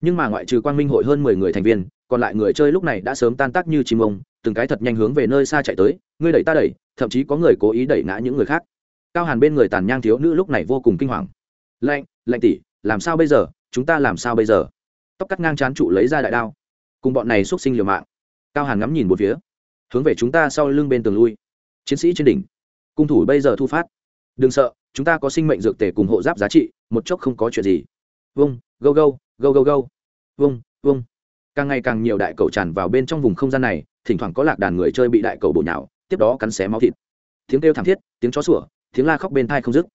Nhưng mà ngoại trừ quang minh hội hơn mười người thành viên còn lại người chơi lúc này đã sớm tan tác như chim ông, từng cái thật nhanh hướng về nơi xa chạy tới, ngươi đẩy ta đẩy, thậm chí có người cố ý đẩy ngã những người khác. Cao hàn bên người tàn nhang thiếu nữ lúc này vô cùng kinh hoàng. Lạnh lạnh tỷ, làm sao bây giờ? Chúng ta làm sao bây giờ? Tóc cắt ngang chán trụ lấy ra đại đao. Cùng bọn này xúc sinh liều mạng. Cao hàn ngắm nhìn một phía. Hướng về chúng ta sau lưng bên tường lui. Chiến sĩ trên đỉnh. Cung thủ bây giờ thu phát. Đừng sợ, chúng ta có sinh mệnh dược tề cùng hộ giáp giá trị, một chốc không có chuyện gì. Vung gâu gâu gâu gâu gâu vung vung càng ngày càng nhiều đại cầu tràn vào bên trong vùng không gian này, thỉnh thoảng có lạc đàn người chơi bị đại cầu bổ nhào, tiếp đó cắn xé máu thịt. Tiếng kêu thảm thiết, tiếng chó sủa, tiếng la khóc bên thai không dứt.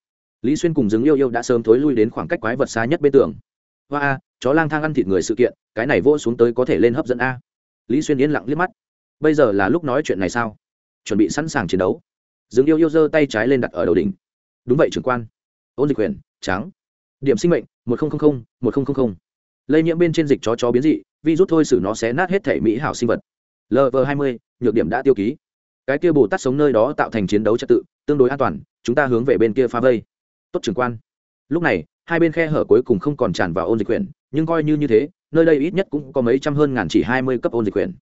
Lý xuyên cùng dứng yêu yêu đã sớm thối lui đến khoảng cách quái vật xa nhất bên tường. Hoa a, chó lang thang ăn thịt người sự kiện, cái này vô xuống tới có thể lên hấp dẫn a. Lý xuyên yên lặng liếc mắt. Bây giờ là lúc nói chuyện này sao? Chuẩn bị sẵn sàng chiến đấu. Dừng yêu yêu giơ tay trái lên đặt ở đầu đỉnh. Đúng vậy trưởng quan. Ôn dịch quyền trắng. Điểm sinh mệnh, một nghìn một nghìn lây nhiễm bên trên dịch chó chó biến dị vi rút thôi xử nó sẽ nát hết thể mỹ hảo sinh vật. Lv hai mươi, nhược điểm đã tiêu ký. Cái kia bồ tát sống nơi đó tạo thành chiến đấu trật tự, tương đối an toàn, chúng ta hướng về bên kia phá vây. Tốt trưởng quan. Lúc này, hai bên khe hở cuối cùng không còn tràn vào ôn dịch quyền nhưng coi như như thế, nơi đây ít nhất cũng có mấy trăm hơn ngàn chỉ hai mươi cấp ôn dịch quyền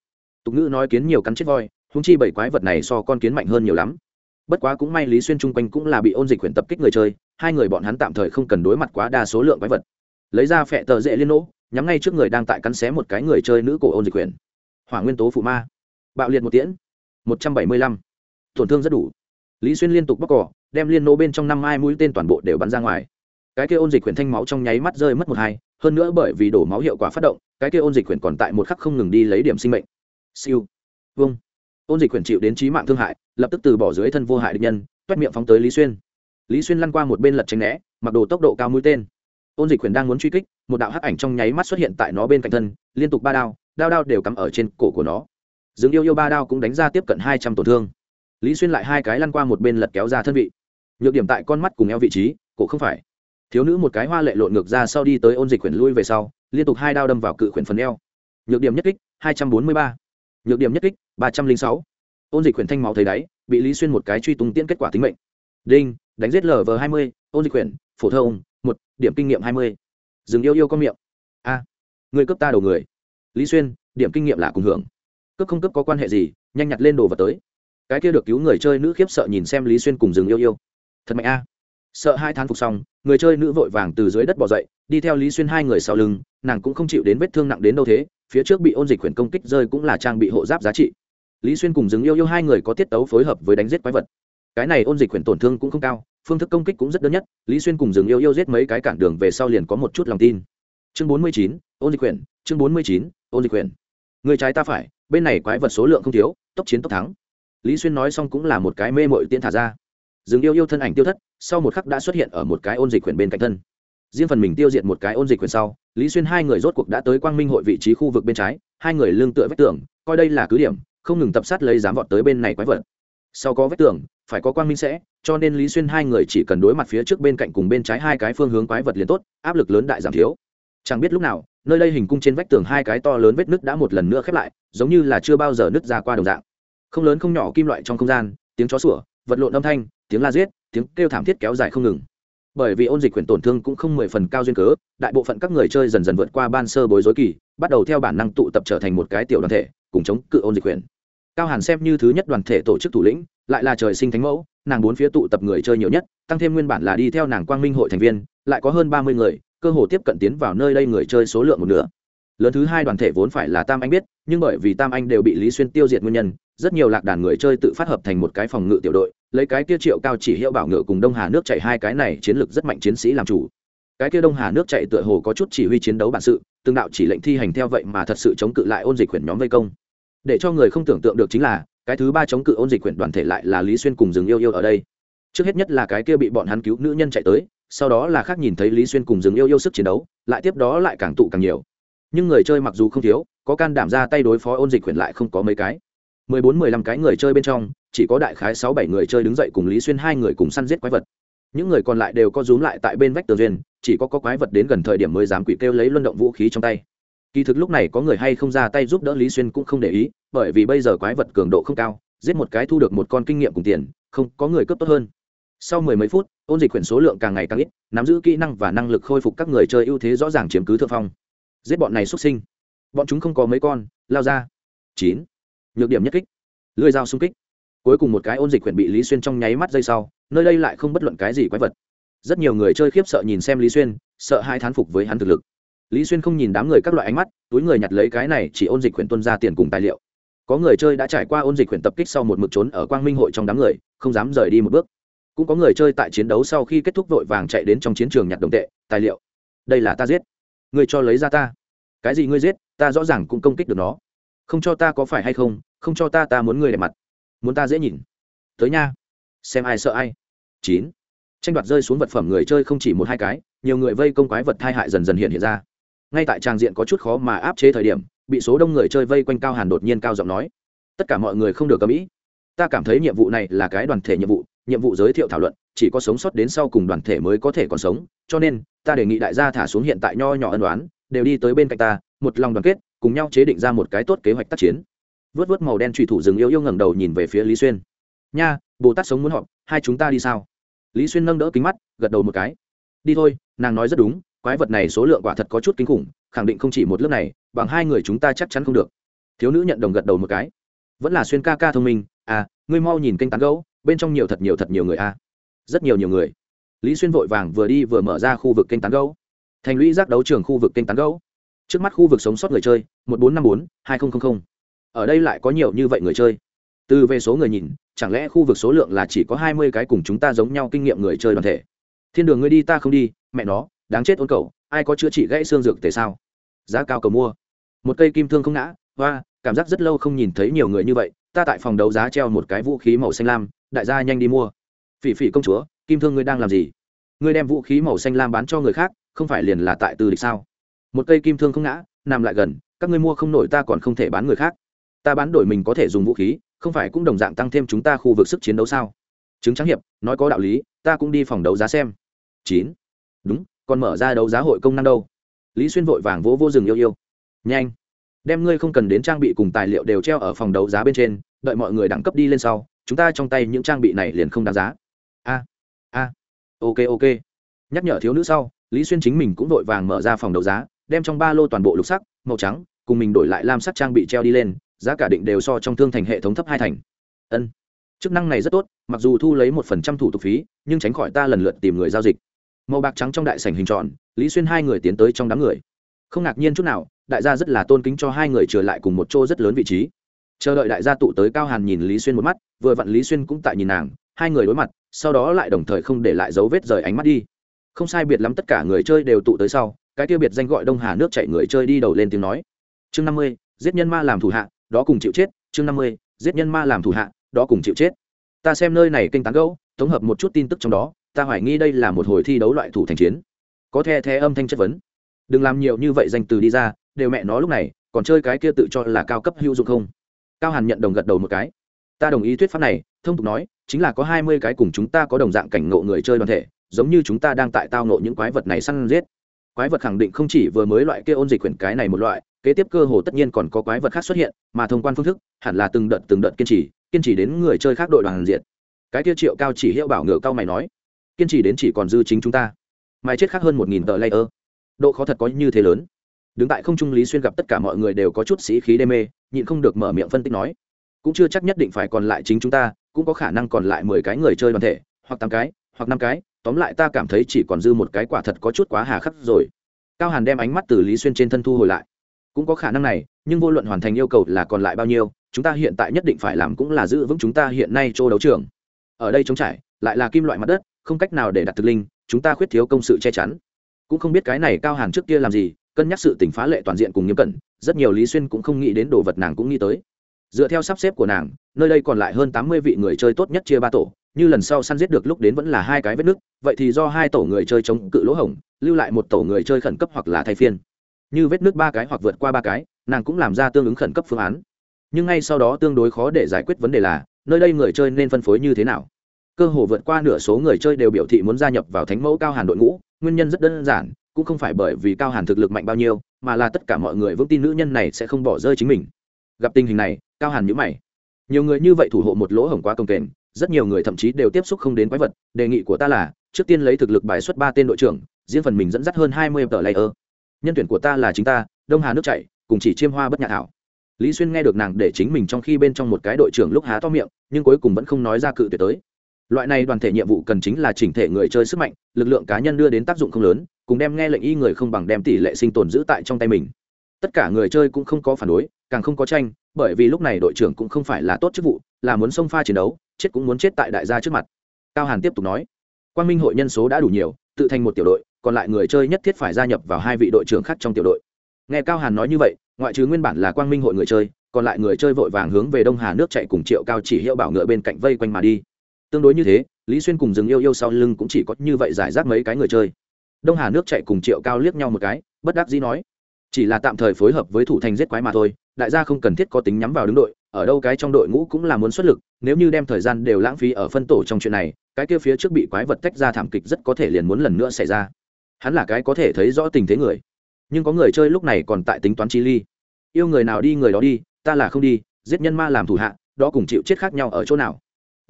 tục ngữ nói kiến nhiều cắn chết voi húng chi bảy quái vật này so con kiến mạnh hơn nhiều lắm. Bất quá cũng may lý xuyên chung quanh cũng là bị ôn dịch quyển tập kích người chơi, hai người bọn hắn tạm thời không cần đối mặt quá đa số lượng quái vật. Lấy ra phẹ tờ dễ liên nỗ nhắm ngay trước người đang tại cắn xé một cái người chơi nữ cổ ôn dịch quyển hỏa nguyên tố phụ ma. Bạo liệt một tiễn. Một trăm bảy mươi lăm. Tổn thương rất đủ. Lý xuyên liên tục bóc cỏ, đem liên nô bên trong năm hai mũi tên toàn bộ đều bắn ra ngoài. Cái kia ôn dịch quyển thanh máu trong nháy mắt rơi mất một hai, hơn nữa bởi vì đổ máu hiệu quả phát động, cái kia ôn dịch quyển còn tại một khắc không ngừng đi lấy điểm sinh mệnh. Siêu. Vâng ôn dịch quyển chịu đến trí mạng thương hại, lập tức từ bỏ dưới thân vô hại địch nhân, toét miệng phóng tới lý xuyên. Lý xuyên lăn qua một bên lật tránh né, mặc đồ tốc độ cao mũi tên ôn dịch Quyền đang muốn truy kích, một đạo hắc ảnh trong nháy mắt xuất hiện tại nó bên cạnh thân, liên tục ba đao đao đao đều cắm ở trên cổ của nó. Dừng yêu yêu ba đao cũng đánh ra tiếp cận hai trăm tổn thương. Lý xuyên lại hai cái lăn qua một bên lật kéo ra thân vị. Nhược điểm tại con mắt cùng eo vị trí, cổ không phải. Thiếu nữ một cái hoa lệ lộn ngược ra sau đi tới ôn dịch quyển lui về sau, liên tục hai đao đâm vào cự quyển phần eo. Nhược điểm nhất kích, hai trăm bốn mươi ba. Nhược điểm nhất kích, ba trăm linh sáu. Ôn dịch quyển thanh máu thấy đáy, bị lý xuyên một cái truy tung tiễn kết quả tính mệnh. Đinh, đánh giết lv hai mươi, ôn dịch quyển phổ thông một, điểm kinh nghiệm hai mươi. Dừng yêu yêu có miệng. A, người cướp ta đầu người. Lý xuyên, điểm kinh nghiệm là cùng hưởng. Cướp không cướp có quan hệ gì, nhanh nhặt lên đồ vật tới. Cái kia được cứu người chơi nữ khiếp sợ nhìn xem lý xuyên cùng dừng yêu yêu. Thật mạnh a. Sợ hai thán phục xong, người chơi nữ vội vàng từ dưới đất bỏ dậy, đi theo lý xuyên hai người sau lưng, nàng cũng không chịu đến vết thương nặng đến đâu thế, phía trước bị ôn dịch quyển công kích rơi cũng là trang bị hộ giáp giá trị. Lý xuyên cùng dừng yêu yêu hai người có tiết tấu phối hợp với đánh giết quái vật. Cái này ôn dịch quyển tổn thương cũng không cao phương thức công kích cũng rất đơn nhất, lý xuyên cùng dừng yêu yêu giết mấy cái cản đường về sau liền có một chút lòng tin. Chương bốn mươi chín, ôn dịch quyển chương bốn mươi chín, ôn dịch quyển người trái ta phải, bên này quái vật số lượng không thiếu, tốc chiến tốc thắng. Lý xuyên nói xong cũng là một cái mê mội tiễn thả ra. Dừng yêu yêu thân ảnh tiêu thất, sau một khắc đã xuất hiện ở một cái ôn dịch quyển bên cạnh thân. Riêng phần mình tiêu diệt một cái ôn dịch quyển sau, lý xuyên hai người rốt cuộc đã tới quang minh hội vị trí khu vực bên trái, hai người lương tựa vách tường, coi đây là cứ điểm, không ngừng tập sát lấy dám vọt tới bên này quái vật. Sau có vách tường phải có quang minh sẽ, cho nên lý xuyên hai người chỉ cần đối mặt phía trước bên cạnh cùng bên trái hai cái phương hướng quái vật liền tốt, áp lực lớn đại giảm thiếu. Chẳng biết lúc nào, nơi đây hình cung trên vách tường hai cái to lớn vết nứt đã một lần nữa khép lại, giống như là chưa bao giờ nứt ra qua đồng dạng. Không lớn không nhỏ kim loại trong không gian, tiếng chó sủa, vật lộn âm thanh, tiếng la giết, tiếng kêu thảm thiết kéo dài không ngừng. Bởi vì ôn dịch quyền tổn thương cũng không mười phần cao duyên cớ, đại bộ phận các người chơi dần dần vượt qua ban sơ bối rối kỳ, bắt đầu theo bản năng tụ tập trở thành một cái tiểu đoàn thể, cùng chống cự ôn dịch quyền. Cao hàn xem như thứ nhất đoàn thể tổ chức thủ lĩnh lại là trời sinh thánh mẫu, nàng bốn phía tụ tập người chơi nhiều nhất, tăng thêm nguyên bản là đi theo nàng quang minh hội thành viên, lại có hơn ba mươi người, cơ hồ tiếp cận tiến vào nơi đây người chơi số lượng một nửa. Lớn thứ hai đoàn thể vốn phải là tam anh biết, nhưng bởi vì tam anh đều bị lý xuyên tiêu diệt nguyên nhân, rất nhiều lạc đàn người chơi tự phát hợp thành một cái phòng ngự tiểu đội, lấy cái kia triệu cao chỉ, hiệu bảo ngựa cùng đông hà nước chạy hai cái này chiến lược rất mạnh chiến sĩ làm chủ. Cái kia đông hà nước chạy tựa hồ có chút chỉ huy chiến đấu bản sự tương đạo chỉ lệnh thi hành theo vậy mà thật sự chống cự lại ôn dịch huyện nhóm vây công. Để cho người không tưởng tượng được chính là cái thứ ba chống cự ôn dịch quyển đoàn thể lại là lý xuyên cùng rừng yêu yêu ở đây. Trước hết nhất là cái kia bị bọn hắn cứu nữ nhân chạy tới, sau đó là khác nhìn thấy lý xuyên cùng rừng yêu yêu sức chiến đấu, lại tiếp đó lại càng tụ càng nhiều. Nhưng người chơi mặc dù không thiếu, có can đảm ra tay đối phó ôn dịch quyển lại không có mấy cái. Mười bốn, mười lăm cái người chơi bên trong, chỉ có đại khái sáu bảy người chơi đứng dậy cùng lý xuyên hai người cùng săn giết quái vật. Những người còn lại đều có rúm lại tại bên vách tường duyên, chỉ có có quái vật đến gần thời điểm mới dám quỷ kêu lấy luân động vũ khí trong tay kỳ thực lúc này có người hay không ra tay giúp đỡ lý xuyên cũng không để ý, bởi vì bây giờ quái vật cường độ không cao, giết một cái thu được một con kinh nghiệm cùng tiền, không, có người cướp tốt hơn. Sau mười mấy phút, ôn dịch quyển số lượng càng ngày càng ít, nắm giữ kỹ năng và năng lực khôi phục các người chơi ưu thế rõ ràng chiếm cứ thượng phong. Giết bọn này xuất sinh. Bọn chúng không có mấy con, lao ra. Chín. Nhược điểm nhất kích. Lưới dao xung kích. Cuối cùng một cái ôn dịch quyển bị lý xuyên trong nháy mắt dây sau, nơi đây lại không bất luận cái gì quái vật. Rất nhiều người chơi khiếp sợ nhìn xem lý xuyên, sợ hai thán phục với hắn thực lực lý xuyên không nhìn đám người các loại ánh mắt, túi người nhặt lấy cái này chỉ ôn dịch quyển tuân ra tiền cùng tài liệu. Có người chơi đã trải qua ôn dịch quyển tập kích sau một mực trốn ở quang minh hội trong đám người, không dám rời đi một bước. Cũng có người chơi tại chiến đấu sau khi kết thúc vội vàng chạy đến trong chiến trường nhặt đồng tệ, tài liệu. Đây là ta giết. Ngươi cho lấy ra ta. Cái gì ngươi giết, ta rõ ràng cũng công kích được nó. Không cho ta có phải hay không không cho ta ta muốn ngươi đẹp mặt. Muốn ta dễ nhìn. Tới nha. Xem ai sợ ai. Chín. Tranh đoạt rơi xuống vật phẩm người chơi không chỉ một hai cái, nhiều người vây công quái vật thai hại dần dần hiện hiện ra ngay tại tràng diện có chút khó mà áp chế thời điểm, bị số đông người chơi vây quanh cao hàn đột nhiên cao giọng nói, tất cả mọi người không được cầm ý. Ta cảm thấy nhiệm vụ này là cái đoàn thể nhiệm vụ nhiệm vụ giới thiệu thảo luận, chỉ có sống sót đến sau cùng đoàn thể mới có thể còn sống, cho nên, ta đề nghị đại gia thả xuống hiện tại nho nhỏ ân đoán đều đi tới bên cạnh ta, một lòng đoàn kết, cùng nhau chế định ra một cái tốt kế hoạch tác chiến. Vớt vớt màu đen trùy thủ rừng yêu yêu ngẩng đầu nhìn về phía lý xuyên. Nha, bồ tát sống muốn họp, hai chúng ta đi sao? Lý xuyên nâng đỡ kính mắt, gật đầu một cái. Đi thôi, nàng nói rất đúng quái vật này số lượng quả thật có chút kinh khủng, khẳng định không chỉ một lớp này, bằng hai người chúng ta chắc chắn không được. Thiếu nữ nhận đồng gật đầu một cái. Vẫn là xuyên ca ca thông minh à ngươi mau nhìn kênh tán gấu bên trong nhiều thật nhiều thật nhiều người a à. rất nhiều nhiều người. Lý xuyên vội vàng vừa đi vừa mở ra khu vực kênh tán gấu thành lũy giác đấu trường khu vực kênh tán gấu trước mắt khu vực sống sót người chơi, một bốn năm bốn, hai nghìn ở đây lại có nhiều như vậy người chơi. Từ về số người nhìn, chẳng lẽ khu vực số lượng là chỉ có hai mươi cái cùng chúng ta giống nhau kinh nghiệm người chơi đoàn thể? Thiên đường ngươi đi, ta không đi, mẹ nó đáng chết ôn cầu, ai có chữa trị gãy xương dược tề sao? Giá cao cầu mua. Một cây kim thương không ngã, hoa, cảm giác rất lâu không nhìn thấy nhiều người như vậy, ta tại phòng đấu giá treo một cái vũ khí màu xanh lam, đại gia nhanh đi mua. Phỉ phỉ công chúa, kim thương ngươi đang làm gì? Ngươi đem vũ khí màu xanh lam bán cho người khác, không phải liền là tại từ địch sao? Một cây kim thương không ngã, nằm lại gần, các ngươi mua không nổi ta còn không thể bán người khác. Ta bán đổi mình có thể dùng vũ khí, không phải cũng đồng dạng tăng thêm chúng ta khu vực sức chiến đấu sao? Chứng trắng hiệp, nói có đạo lý, ta cũng đi phòng đấu giá xem. Chín. Đúng còn mở ra đấu giá hội công năng đâu. Lý xuyên vội vàng vỗ vô rừng yêu yêu. Nhanh, đem ngươi không cần đến trang bị cùng tài liệu đều treo ở phòng đấu giá bên trên, đợi mọi người đẳng cấp đi lên sau, chúng ta trong tay những trang bị này liền không đáng giá. A a, ok ok. Nhắc nhở thiếu nữ sau, lý xuyên chính mình cũng vội vàng mở ra phòng đấu giá, đem trong ba lô toàn bộ lục sắc, màu trắng, cùng mình đổi lại lam sắc trang bị treo đi lên, giá cả định đều so trong thương thành hệ thống thấp hai thành. Ân, chức năng này rất tốt, mặc dù thu lấy một phần trăm thủ tục phí, nhưng tránh khỏi ta lần lượt tìm người giao dịch màu bạc trắng trong đại sảnh hình tròn, lý xuyên hai người tiến tới trong đám người. Không ngạc nhiên chút nào, đại gia rất là tôn kính cho hai người trở lại cùng một chỗ rất lớn vị trí. Chờ đợi đại gia tụ tới cao hàn nhìn lý xuyên một mắt, vừa vặn lý xuyên cũng tại nhìn nàng, hai người đối mặt, sau đó lại đồng thời không để lại dấu vết rời ánh mắt đi. Không sai biệt lắm tất cả người chơi đều tụ tới sau, cái tiêu biệt danh gọi đông hà nước chạy người chơi đi đầu lên tiếng nói. Chương năm mươi, giết nhân ma làm thủ hạ, đó cùng chịu chết. Chương năm mươi, giết nhân ma làm thủ hạ, đó cùng chịu chết. Ta xem nơi này kênh tán gẫu, tổng hợp một chút tin tức trong đó ta hoài nghi đây là một hồi thi đấu loại thủ thành chiến. Có the the âm thanh chất vấn. Đừng làm nhiều như vậy danh từ đi ra, đều mẹ nó lúc này, còn chơi cái kia tự cho là cao cấp hữu dụng không? Cao hàn nhận đồng gật đầu một cái. Ta đồng ý thuyết pháp này, thông tục nói, chính là có hai mươi cái cùng chúng ta có đồng dạng cảnh ngộ người chơi đoàn thể, giống như chúng ta đang tại tao ngộ những quái vật này săn giết. Quái vật khẳng định không chỉ vừa mới loại kia ôn dịch quyển cái này một loại, kế tiếp cơ hồ tất nhiên còn có quái vật khác xuất hiện, mà thông quan phương thức, hẳn là từng đợt từng đợt kiên trì kiên trì đến người chơi khác đội đoàn diện. Cái kia triệu cao chỉ hiệu bảo ngựa cao mày nói kiên trì đến chỉ còn dư chính chúng ta. Mày chết khác hơn một nghìn tờ layer. Độ khó thật có như thế lớn. Đứng tại không trung lý xuyên gặp tất cả mọi người đều có chút sĩ khí đê mê, nhịn không được mở miệng phân tích nói. Cũng chưa chắc nhất định phải còn lại chính chúng ta, cũng có khả năng còn lại mười cái người chơi đoàn thể, hoặc tám cái, hoặc năm cái. Tóm lại ta cảm thấy chỉ còn dư một cái quả thật có chút quá hà khắc rồi. Cao hàn đem ánh mắt từ lý xuyên trên thân thu hồi lại. Cũng có khả năng này, nhưng vô luận hoàn thành yêu cầu là còn lại bao nhiêu, chúng ta hiện tại nhất định phải làm cũng là giữ vững chúng ta hiện nay chỗ đấu trường. Ở đây trống trải, lại là kim loại mặt đất không cách nào để đặt thực linh, chúng ta khuyết thiếu công sự che chắn. Cũng không biết cái này cao hàn trước kia làm gì, cân nhắc sự tỉnh phá lệ toàn diện cùng nghiêm cẩn, rất nhiều lý xuyên cũng không nghĩ đến đồ vật nàng cũng nghĩ tới. Dựa theo sắp xếp của nàng, nơi đây còn lại hơn tám mươi vị người chơi tốt nhất chia ba tổ, như lần sau săn giết được lúc đến vẫn là hai cái vết nứt, vậy thì do hai tổ người chơi chống cự lỗ hổng, lưu lại một tổ người chơi khẩn cấp hoặc là thay phiên. Như vết nứt ba cái hoặc vượt qua ba cái, nàng cũng làm ra tương ứng khẩn cấp phương án. Nhưng ngay sau đó tương đối khó để giải quyết vấn đề là, nơi đây người chơi nên phân phối như thế nào? Cơ hồ vượt qua nửa số người chơi đều biểu thị muốn gia nhập vào thánh mẫu cao hàn đội ngũ, nguyên nhân rất đơn giản, cũng không phải bởi vì cao hàn thực lực mạnh bao nhiêu, mà là tất cả mọi người vững tin nữ nhân này sẽ không bỏ rơi chính mình. Gặp tình hình này, cao hàn nhữ mày. Nhiều người như vậy thủ hộ một lỗ hổng quá công kềnh, rất nhiều người thậm chí đều tiếp xúc không đến quái vật, đề nghị của ta là, trước tiên lấy thực lực bài xuất ba tên đội trưởng riêng phần mình dẫn dắt hơn hai mươi tờ layer. Nhân tuyển của ta là chính ta, đông hà nước chạy cùng chỉ chiêm hoa bất nhạc thảo lý xuyên nghe được nàng để chính mình trong khi bên trong một cái đội trưởng lúc há to miệng, nhưng cuối cùng vẫn không nói ra cự tuyệt tới loại này đoàn thể nhiệm vụ cần chính là chỉnh thể người chơi sức mạnh, lực lượng cá nhân đưa đến tác dụng không lớn, cùng đem nghe lệnh y người không bằng đem tỷ lệ sinh tồn giữ tại trong tay mình. Tất cả người chơi cũng không có phản đối, càng không có tranh, bởi vì lúc này đội trưởng cũng không phải là tốt chức vụ, là muốn xông pha chiến đấu, chết cũng muốn chết tại đại gia trước mặt. Cao hàn tiếp tục nói quan minh hội nhân số đã đủ nhiều, tự thành một tiểu đội, còn lại người chơi nhất thiết phải gia nhập vào hai vị đội trưởng khác trong tiểu đội. Nghe cao hàn nói như vậy, ngoại trừ nguyên bản là quang minh hội người chơi, còn lại người chơi vội vàng hướng về đông hà nước chạy cùng triệu cao chỉ hiệu bảo ngựa bên cạnh vây quanh mà đi tương đối như thế, lý xuyên cùng rừng yêu yêu sau lưng cũng chỉ có như vậy giải rác mấy cái người chơi. Đông hà nước chạy cùng triệu cao liếc nhau một cái, bất đắc dĩ nói, chỉ là tạm thời phối hợp với thủ thành giết quái mà thôi, đại gia không cần thiết có tính nhắm vào đứng đội, ở đâu cái trong đội ngũ cũng là muốn xuất lực, nếu như đem thời gian đều lãng phí ở phân tổ trong chuyện này, cái kia phía trước bị quái vật tách ra thảm kịch rất có thể liền muốn lần nữa xảy ra. Hắn là cái có thể thấy rõ tình thế người. Nhưng có người chơi lúc này còn tại tính toán chi ly. Yêu người nào đi, người đó đi, ta là không đi, giết nhân ma làm thủ hạ, đó cùng chịu chết khác nhau ở chỗ nào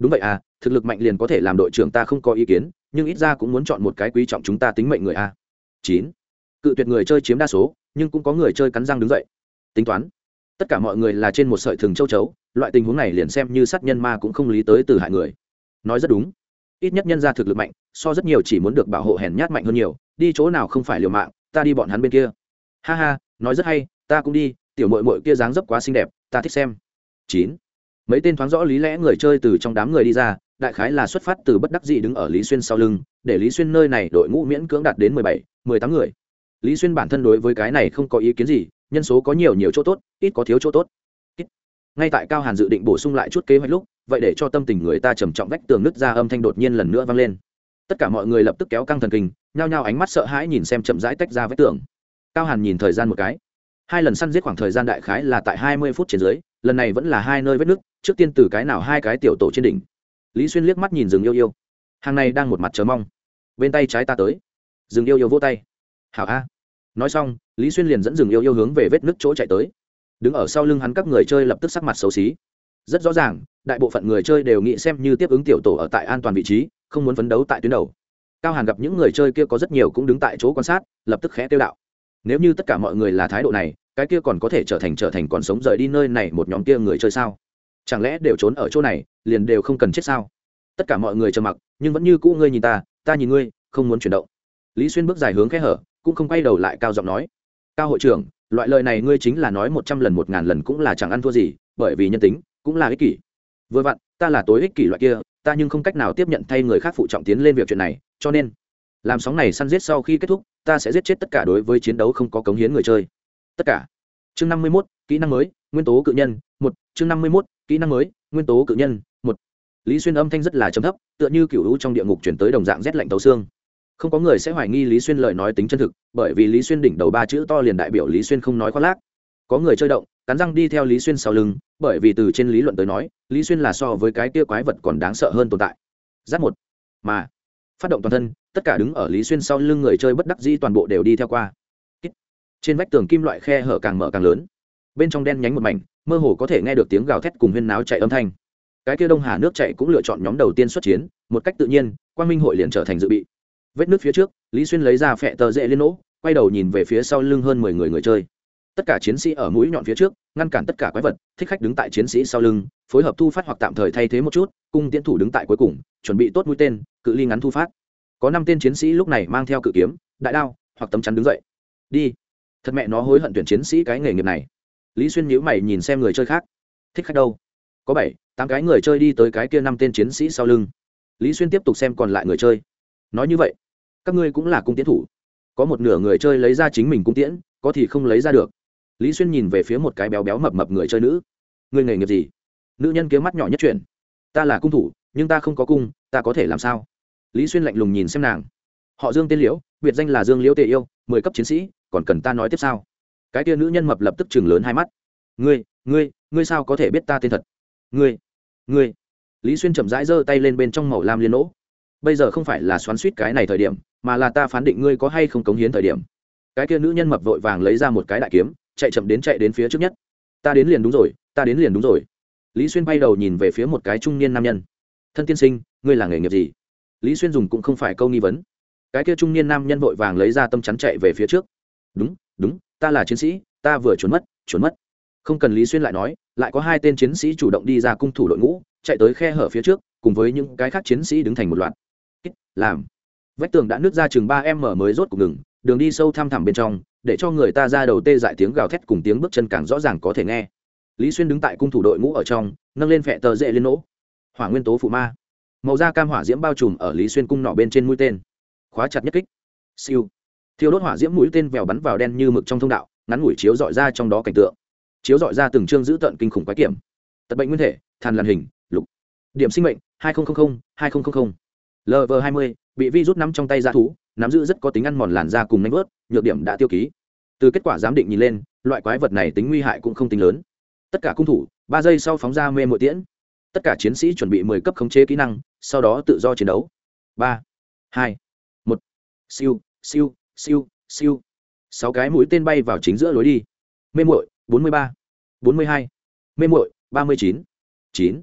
đúng vậy à thực lực mạnh liền có thể làm đội trưởng ta không có ý kiến, nhưng ít ra cũng muốn chọn một cái quý trọng chúng ta tính mệnh người a. Chín. Cự tuyệt người chơi chiếm đa số, nhưng cũng có người chơi cắn răng đứng dậy. Tính toán. Tất cả mọi người là trên một sợi thừng châu chấu, loại tình huống này liền xem như sát nhân ma cũng không lý tới từ hại người. Nói rất đúng. Ít nhất nhân ra thực lực mạnh, so rất nhiều chỉ muốn được bảo hộ hèn nhát mạnh hơn nhiều, đi chỗ nào không phải liều mạng, ta đi bọn hắn bên kia. Ha ha, nói rất hay, ta cũng đi, tiểu mội mội kia dáng dấp quá xinh đẹp, ta thích xem. Chín mấy tên thoáng rõ lý lẽ người chơi từ trong đám người đi ra, đại khái là xuất phát từ bất đắc dĩ đứng ở lý xuyên sau lưng, để lý xuyên nơi này đội ngũ miễn cưỡng đạt đến mười bảy, mười tám người. Lý xuyên bản thân đối với cái này không có ý kiến gì, nhân số có nhiều nhiều chỗ tốt, ít có thiếu chỗ tốt. Ít. ngay tại cao hàn dự định bổ sung lại chút kế hoạch lúc, vậy để cho tâm tình người ta trầm trọng vách tường nứt ra âm thanh đột nhiên lần nữa vang lên. Tất cả mọi người lập tức kéo căng thần kinh, nhao nhao ánh mắt sợ hãi nhìn xem chậm rãi tách ra vách tường. Cao hàn nhìn thời gian một cái. Hai lần săn giết khoảng thời gian đại khái là tại hai mươi phút trên dưới lần này vẫn là hai nơi vết nước trước tiên từ cái nào hai cái tiểu tổ trên đỉnh. Lý xuyên liếc mắt nhìn rừng yêu yêu. Hàng này đang một mặt chờ mong. Bên tay trái ta tới. Rừng yêu yêu vỗ tay. Hảo a. Nói xong, lý xuyên liền dẫn rừng yêu yêu hướng về vết nước chỗ chạy tới. Đứng ở sau lưng hắn các người chơi lập tức sắc mặt xấu xí. Rất rõ ràng, đại bộ phận người chơi đều nghĩ xem như tiếp ứng tiểu tổ ở tại an toàn vị trí, không muốn phấn đấu tại tuyến đầu. Cao hàn gặp những người chơi kia có rất nhiều cũng đứng tại chỗ quan sát, lập tức khẽ tiêu đạo. Nếu như tất cả mọi người là thái độ này cái kia còn có thể trở thành trở thành còn sống rời đi nơi này một nhóm kia người chơi sao? Chẳng lẽ đều trốn ở chỗ này, liền đều không cần chết sao? Tất cả mọi người trầm mặc, nhưng vẫn như cũ ngươi nhìn ta ta nhìn ngươi, không muốn chuyển động. Lý xuyên bước dài hướng khe hở, cũng không quay đầu lại cao giọng nói. Cao hội trưởng, loại lời này ngươi chính là nói một trăm lần, một ngàn lần cũng là chẳng ăn thua gì, bởi vì nhân tính, cũng là ích kỷ. Vừa vặn, ta là tối ích kỷ loại kia, ta nhưng không cách nào tiếp nhận thay người khác phụ trọng tiến lên việc chuyện này, cho nên, làm sóng này săn giết sau khi kết thúc, ta sẽ giết chết tất cả đối với chiến đấu không có cống hiến người chơi tất cả. Chương năm mươi mốt, kỹ năng mới, nguyên tố cự nhân, một. Chương năm mươi mốt, kỹ năng mới, nguyên tố cự nhân, một. Lý xuyên âm thanh rất là chấm thấp, tựa như cựu hữu trong địa ngục chuyển tới đồng dạng rét lạnh tấu xương. Không có người sẽ hoài nghi lý xuyên lời nói tính chân thực, bởi vì lý xuyên đỉnh đầu ba chữ to liền đại biểu lý xuyên không nói khoác lác. Có người chơi động, cắn răng đi theo lý xuyên sau lưng, bởi vì từ trên lý luận tới nói, lý xuyên là so với cái kia quái vật còn đáng sợ hơn tồn tại. Giáp một. Mà, phát động toàn thân, tất cả đứng ở lý xuyên sau lưng người chơi bất đắc dĩ toàn bộ đều đi theo qua trên vách tường kim loại khe hở càng mở càng lớn. Bên trong đen nhánh một mảnh, mơ hồ có thể nghe được tiếng gào thét cùng huyên náo chạy âm thanh. Cái kia đông hà nước chạy cũng lựa chọn nhóm đầu tiên xuất chiến, một cách tự nhiên, quang minh hội liền trở thành dự bị. Vết nước phía trước, lý xuyên lấy ra phẹ tờ dễ lên nỗ, quay đầu nhìn về phía sau lưng hơn mười người người chơi. Tất cả chiến sĩ ở mũi nhọn phía trước, ngăn cản tất cả quái vật, thích khách đứng tại chiến sĩ sau lưng, phối hợp thu phát hoặc tạm thời thay thế một chút, cung tiến thủ đứng tại cuối cùng, chuẩn bị tốt mũi tên, cự ly ngắn thu phát. Có năm tên chiến sĩ lúc này mang theo cự kiếm, đại đao, hoặc tấm chắn đứng dậy. Đi thật mẹ nó hối hận tuyển chiến sĩ cái nghề nghiệp này. Lý xuyên nhíu mày nhìn xem người chơi khác. Thích khách đâu? Có bảy, tám cái người chơi đi tới cái kia năm tên chiến sĩ sau lưng. Lý xuyên tiếp tục xem còn lại người chơi. Nói như vậy, các ngươi cũng là cung tiến thủ. Có một nửa người chơi lấy ra chính mình cung tiễn, có thì không lấy ra được. Lý xuyên nhìn về phía một cái béo béo mập mập người chơi nữ. Người nghề nghiệp gì? Nữ nhân kiếm mắt nhỏ nhất chuyển. Ta là cung thủ, nhưng ta không có cung, ta có thể làm sao? Lý xuyên lạnh lùng nhìn xem nàng. Họ dương tên liễu, biệt danh là dương liễu tề yêu, mười cấp chiến sĩ còn cần ta nói tiếp sao? Cái tia nữ nhân mập lập tức chừng lớn hai mắt. Ngươi ngươi ngươi sao có thể biết ta tên thật? Ngươi ngươi. Lý xuyên chậm rãi giơ tay lên bên trong màu lam liên lỗ. bây giờ không phải là xoắn suýt cái này thời điểm, mà là ta phán định ngươi có hay không cống hiến thời điểm. Cái kia nữ nhân mập vội vàng lấy ra một cái đại kiếm, chạy chậm đến chạy đến phía trước nhất. Ta đến liền đúng rồi, ta đến liền đúng rồi. Lý xuyên bay đầu nhìn về phía một cái trung niên nam nhân. Thân tiên sinh, ngươi là nghề nghiệp gì? Lý xuyên dùng cũng không phải câu nghi vấn. Cái kia trung niên nam nhân vội vàng lấy ra tâm chắn chạy về phía trước đúng đúng, ta là chiến sĩ, ta vừa trốn mất trốn mất. Không cần lý xuyên lại nói, lại có hai tên chiến sĩ chủ động đi ra cung thủ đội ngũ, chạy tới khe hở phía trước, cùng với những cái khác chiến sĩ đứng thành một loạt. Làm. Vách tường đã nứt ra chừng ba em mở mới rốt cục ngừng, đường đi sâu thăm thẳm bên trong, để cho người ta ra đầu tê dại tiếng gào thét cùng tiếng bước chân càng rõ ràng có thể nghe. Lý xuyên đứng tại cung thủ đội ngũ ở trong, nâng lên phẹ tờ dễ lên nỗ. Hỏa nguyên tố phụ ma. Màu da cam hỏa diễm bao trùm ở lý xuyên cung nọ bên trên mũi tên. Khóa chặt nhất kích. Siêu thiêu đốt hỏa diễm mũi tên vèo bắn vào đen như mực trong thông đạo, ngắn ngủi chiếu dọi ra trong đó cảnh tượng. Chiếu dọi ra từng chương giữ tận kinh khủng quái kiểm. Tật bệnh nguyên thể, thàn làn hình, lục. Điểm sinh mệnh, hai nghìn hai nghìn lv hai mươi, bị virus nắm trong tay ra thú, nắm giữ rất có tính ăn mòn làn da cùng nanh vớt, nhược điểm đã tiêu ký. Từ kết quả giám định nhìn lên, loại quái vật này tính nguy hại cũng không tính lớn. Tất cả cung thủ, ba giây sau phóng ra mê mội tiễn. Tất cả chiến sĩ chuẩn bị mười cấp khống chế kỹ năng, sau đó tự do chiến đấu. Ba, hai, một. Siêu siêu siêu siêu. Sáu cái mũi tên bay vào chính giữa lối đi. Mê muội, bốn mươi ba, bốn mươi hai, mê muội, ba mươi chín chín.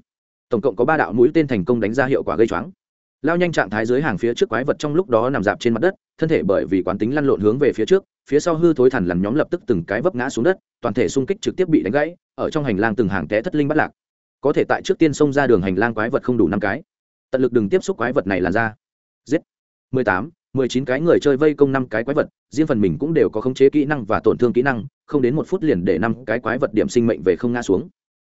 Tổng cộng có ba đạo mũi tên thành công đánh ra hiệu quả gây choáng. Lao nhanh trạng thái dưới hàng phía trước quái vật trong lúc đó nằm dạp trên mặt đất, thân thể bởi vì quán tính lăn lộn hướng về phía trước, phía sau hư thối thẳn lằn nhóm lập tức từng cái vấp ngã xuống đất, toàn thể xung kích trực tiếp bị đánh gãy, ở trong hành lang từng hàng té thất linh bắt lạc. Có thể tại trước tiên xông ra đường hành lang quái vật không đủ năm cái. Tận lực đừng tiếp xúc quái vật này làn ra. Giết. mười tám mười chín cái người chơi vây công năm cái quái vật, riêng phần mình cũng đều có khống chế kỹ năng và tổn thương kỹ năng, không đến một phút liền để năm cái quái vật điểm sinh mệnh về không ngã xuống.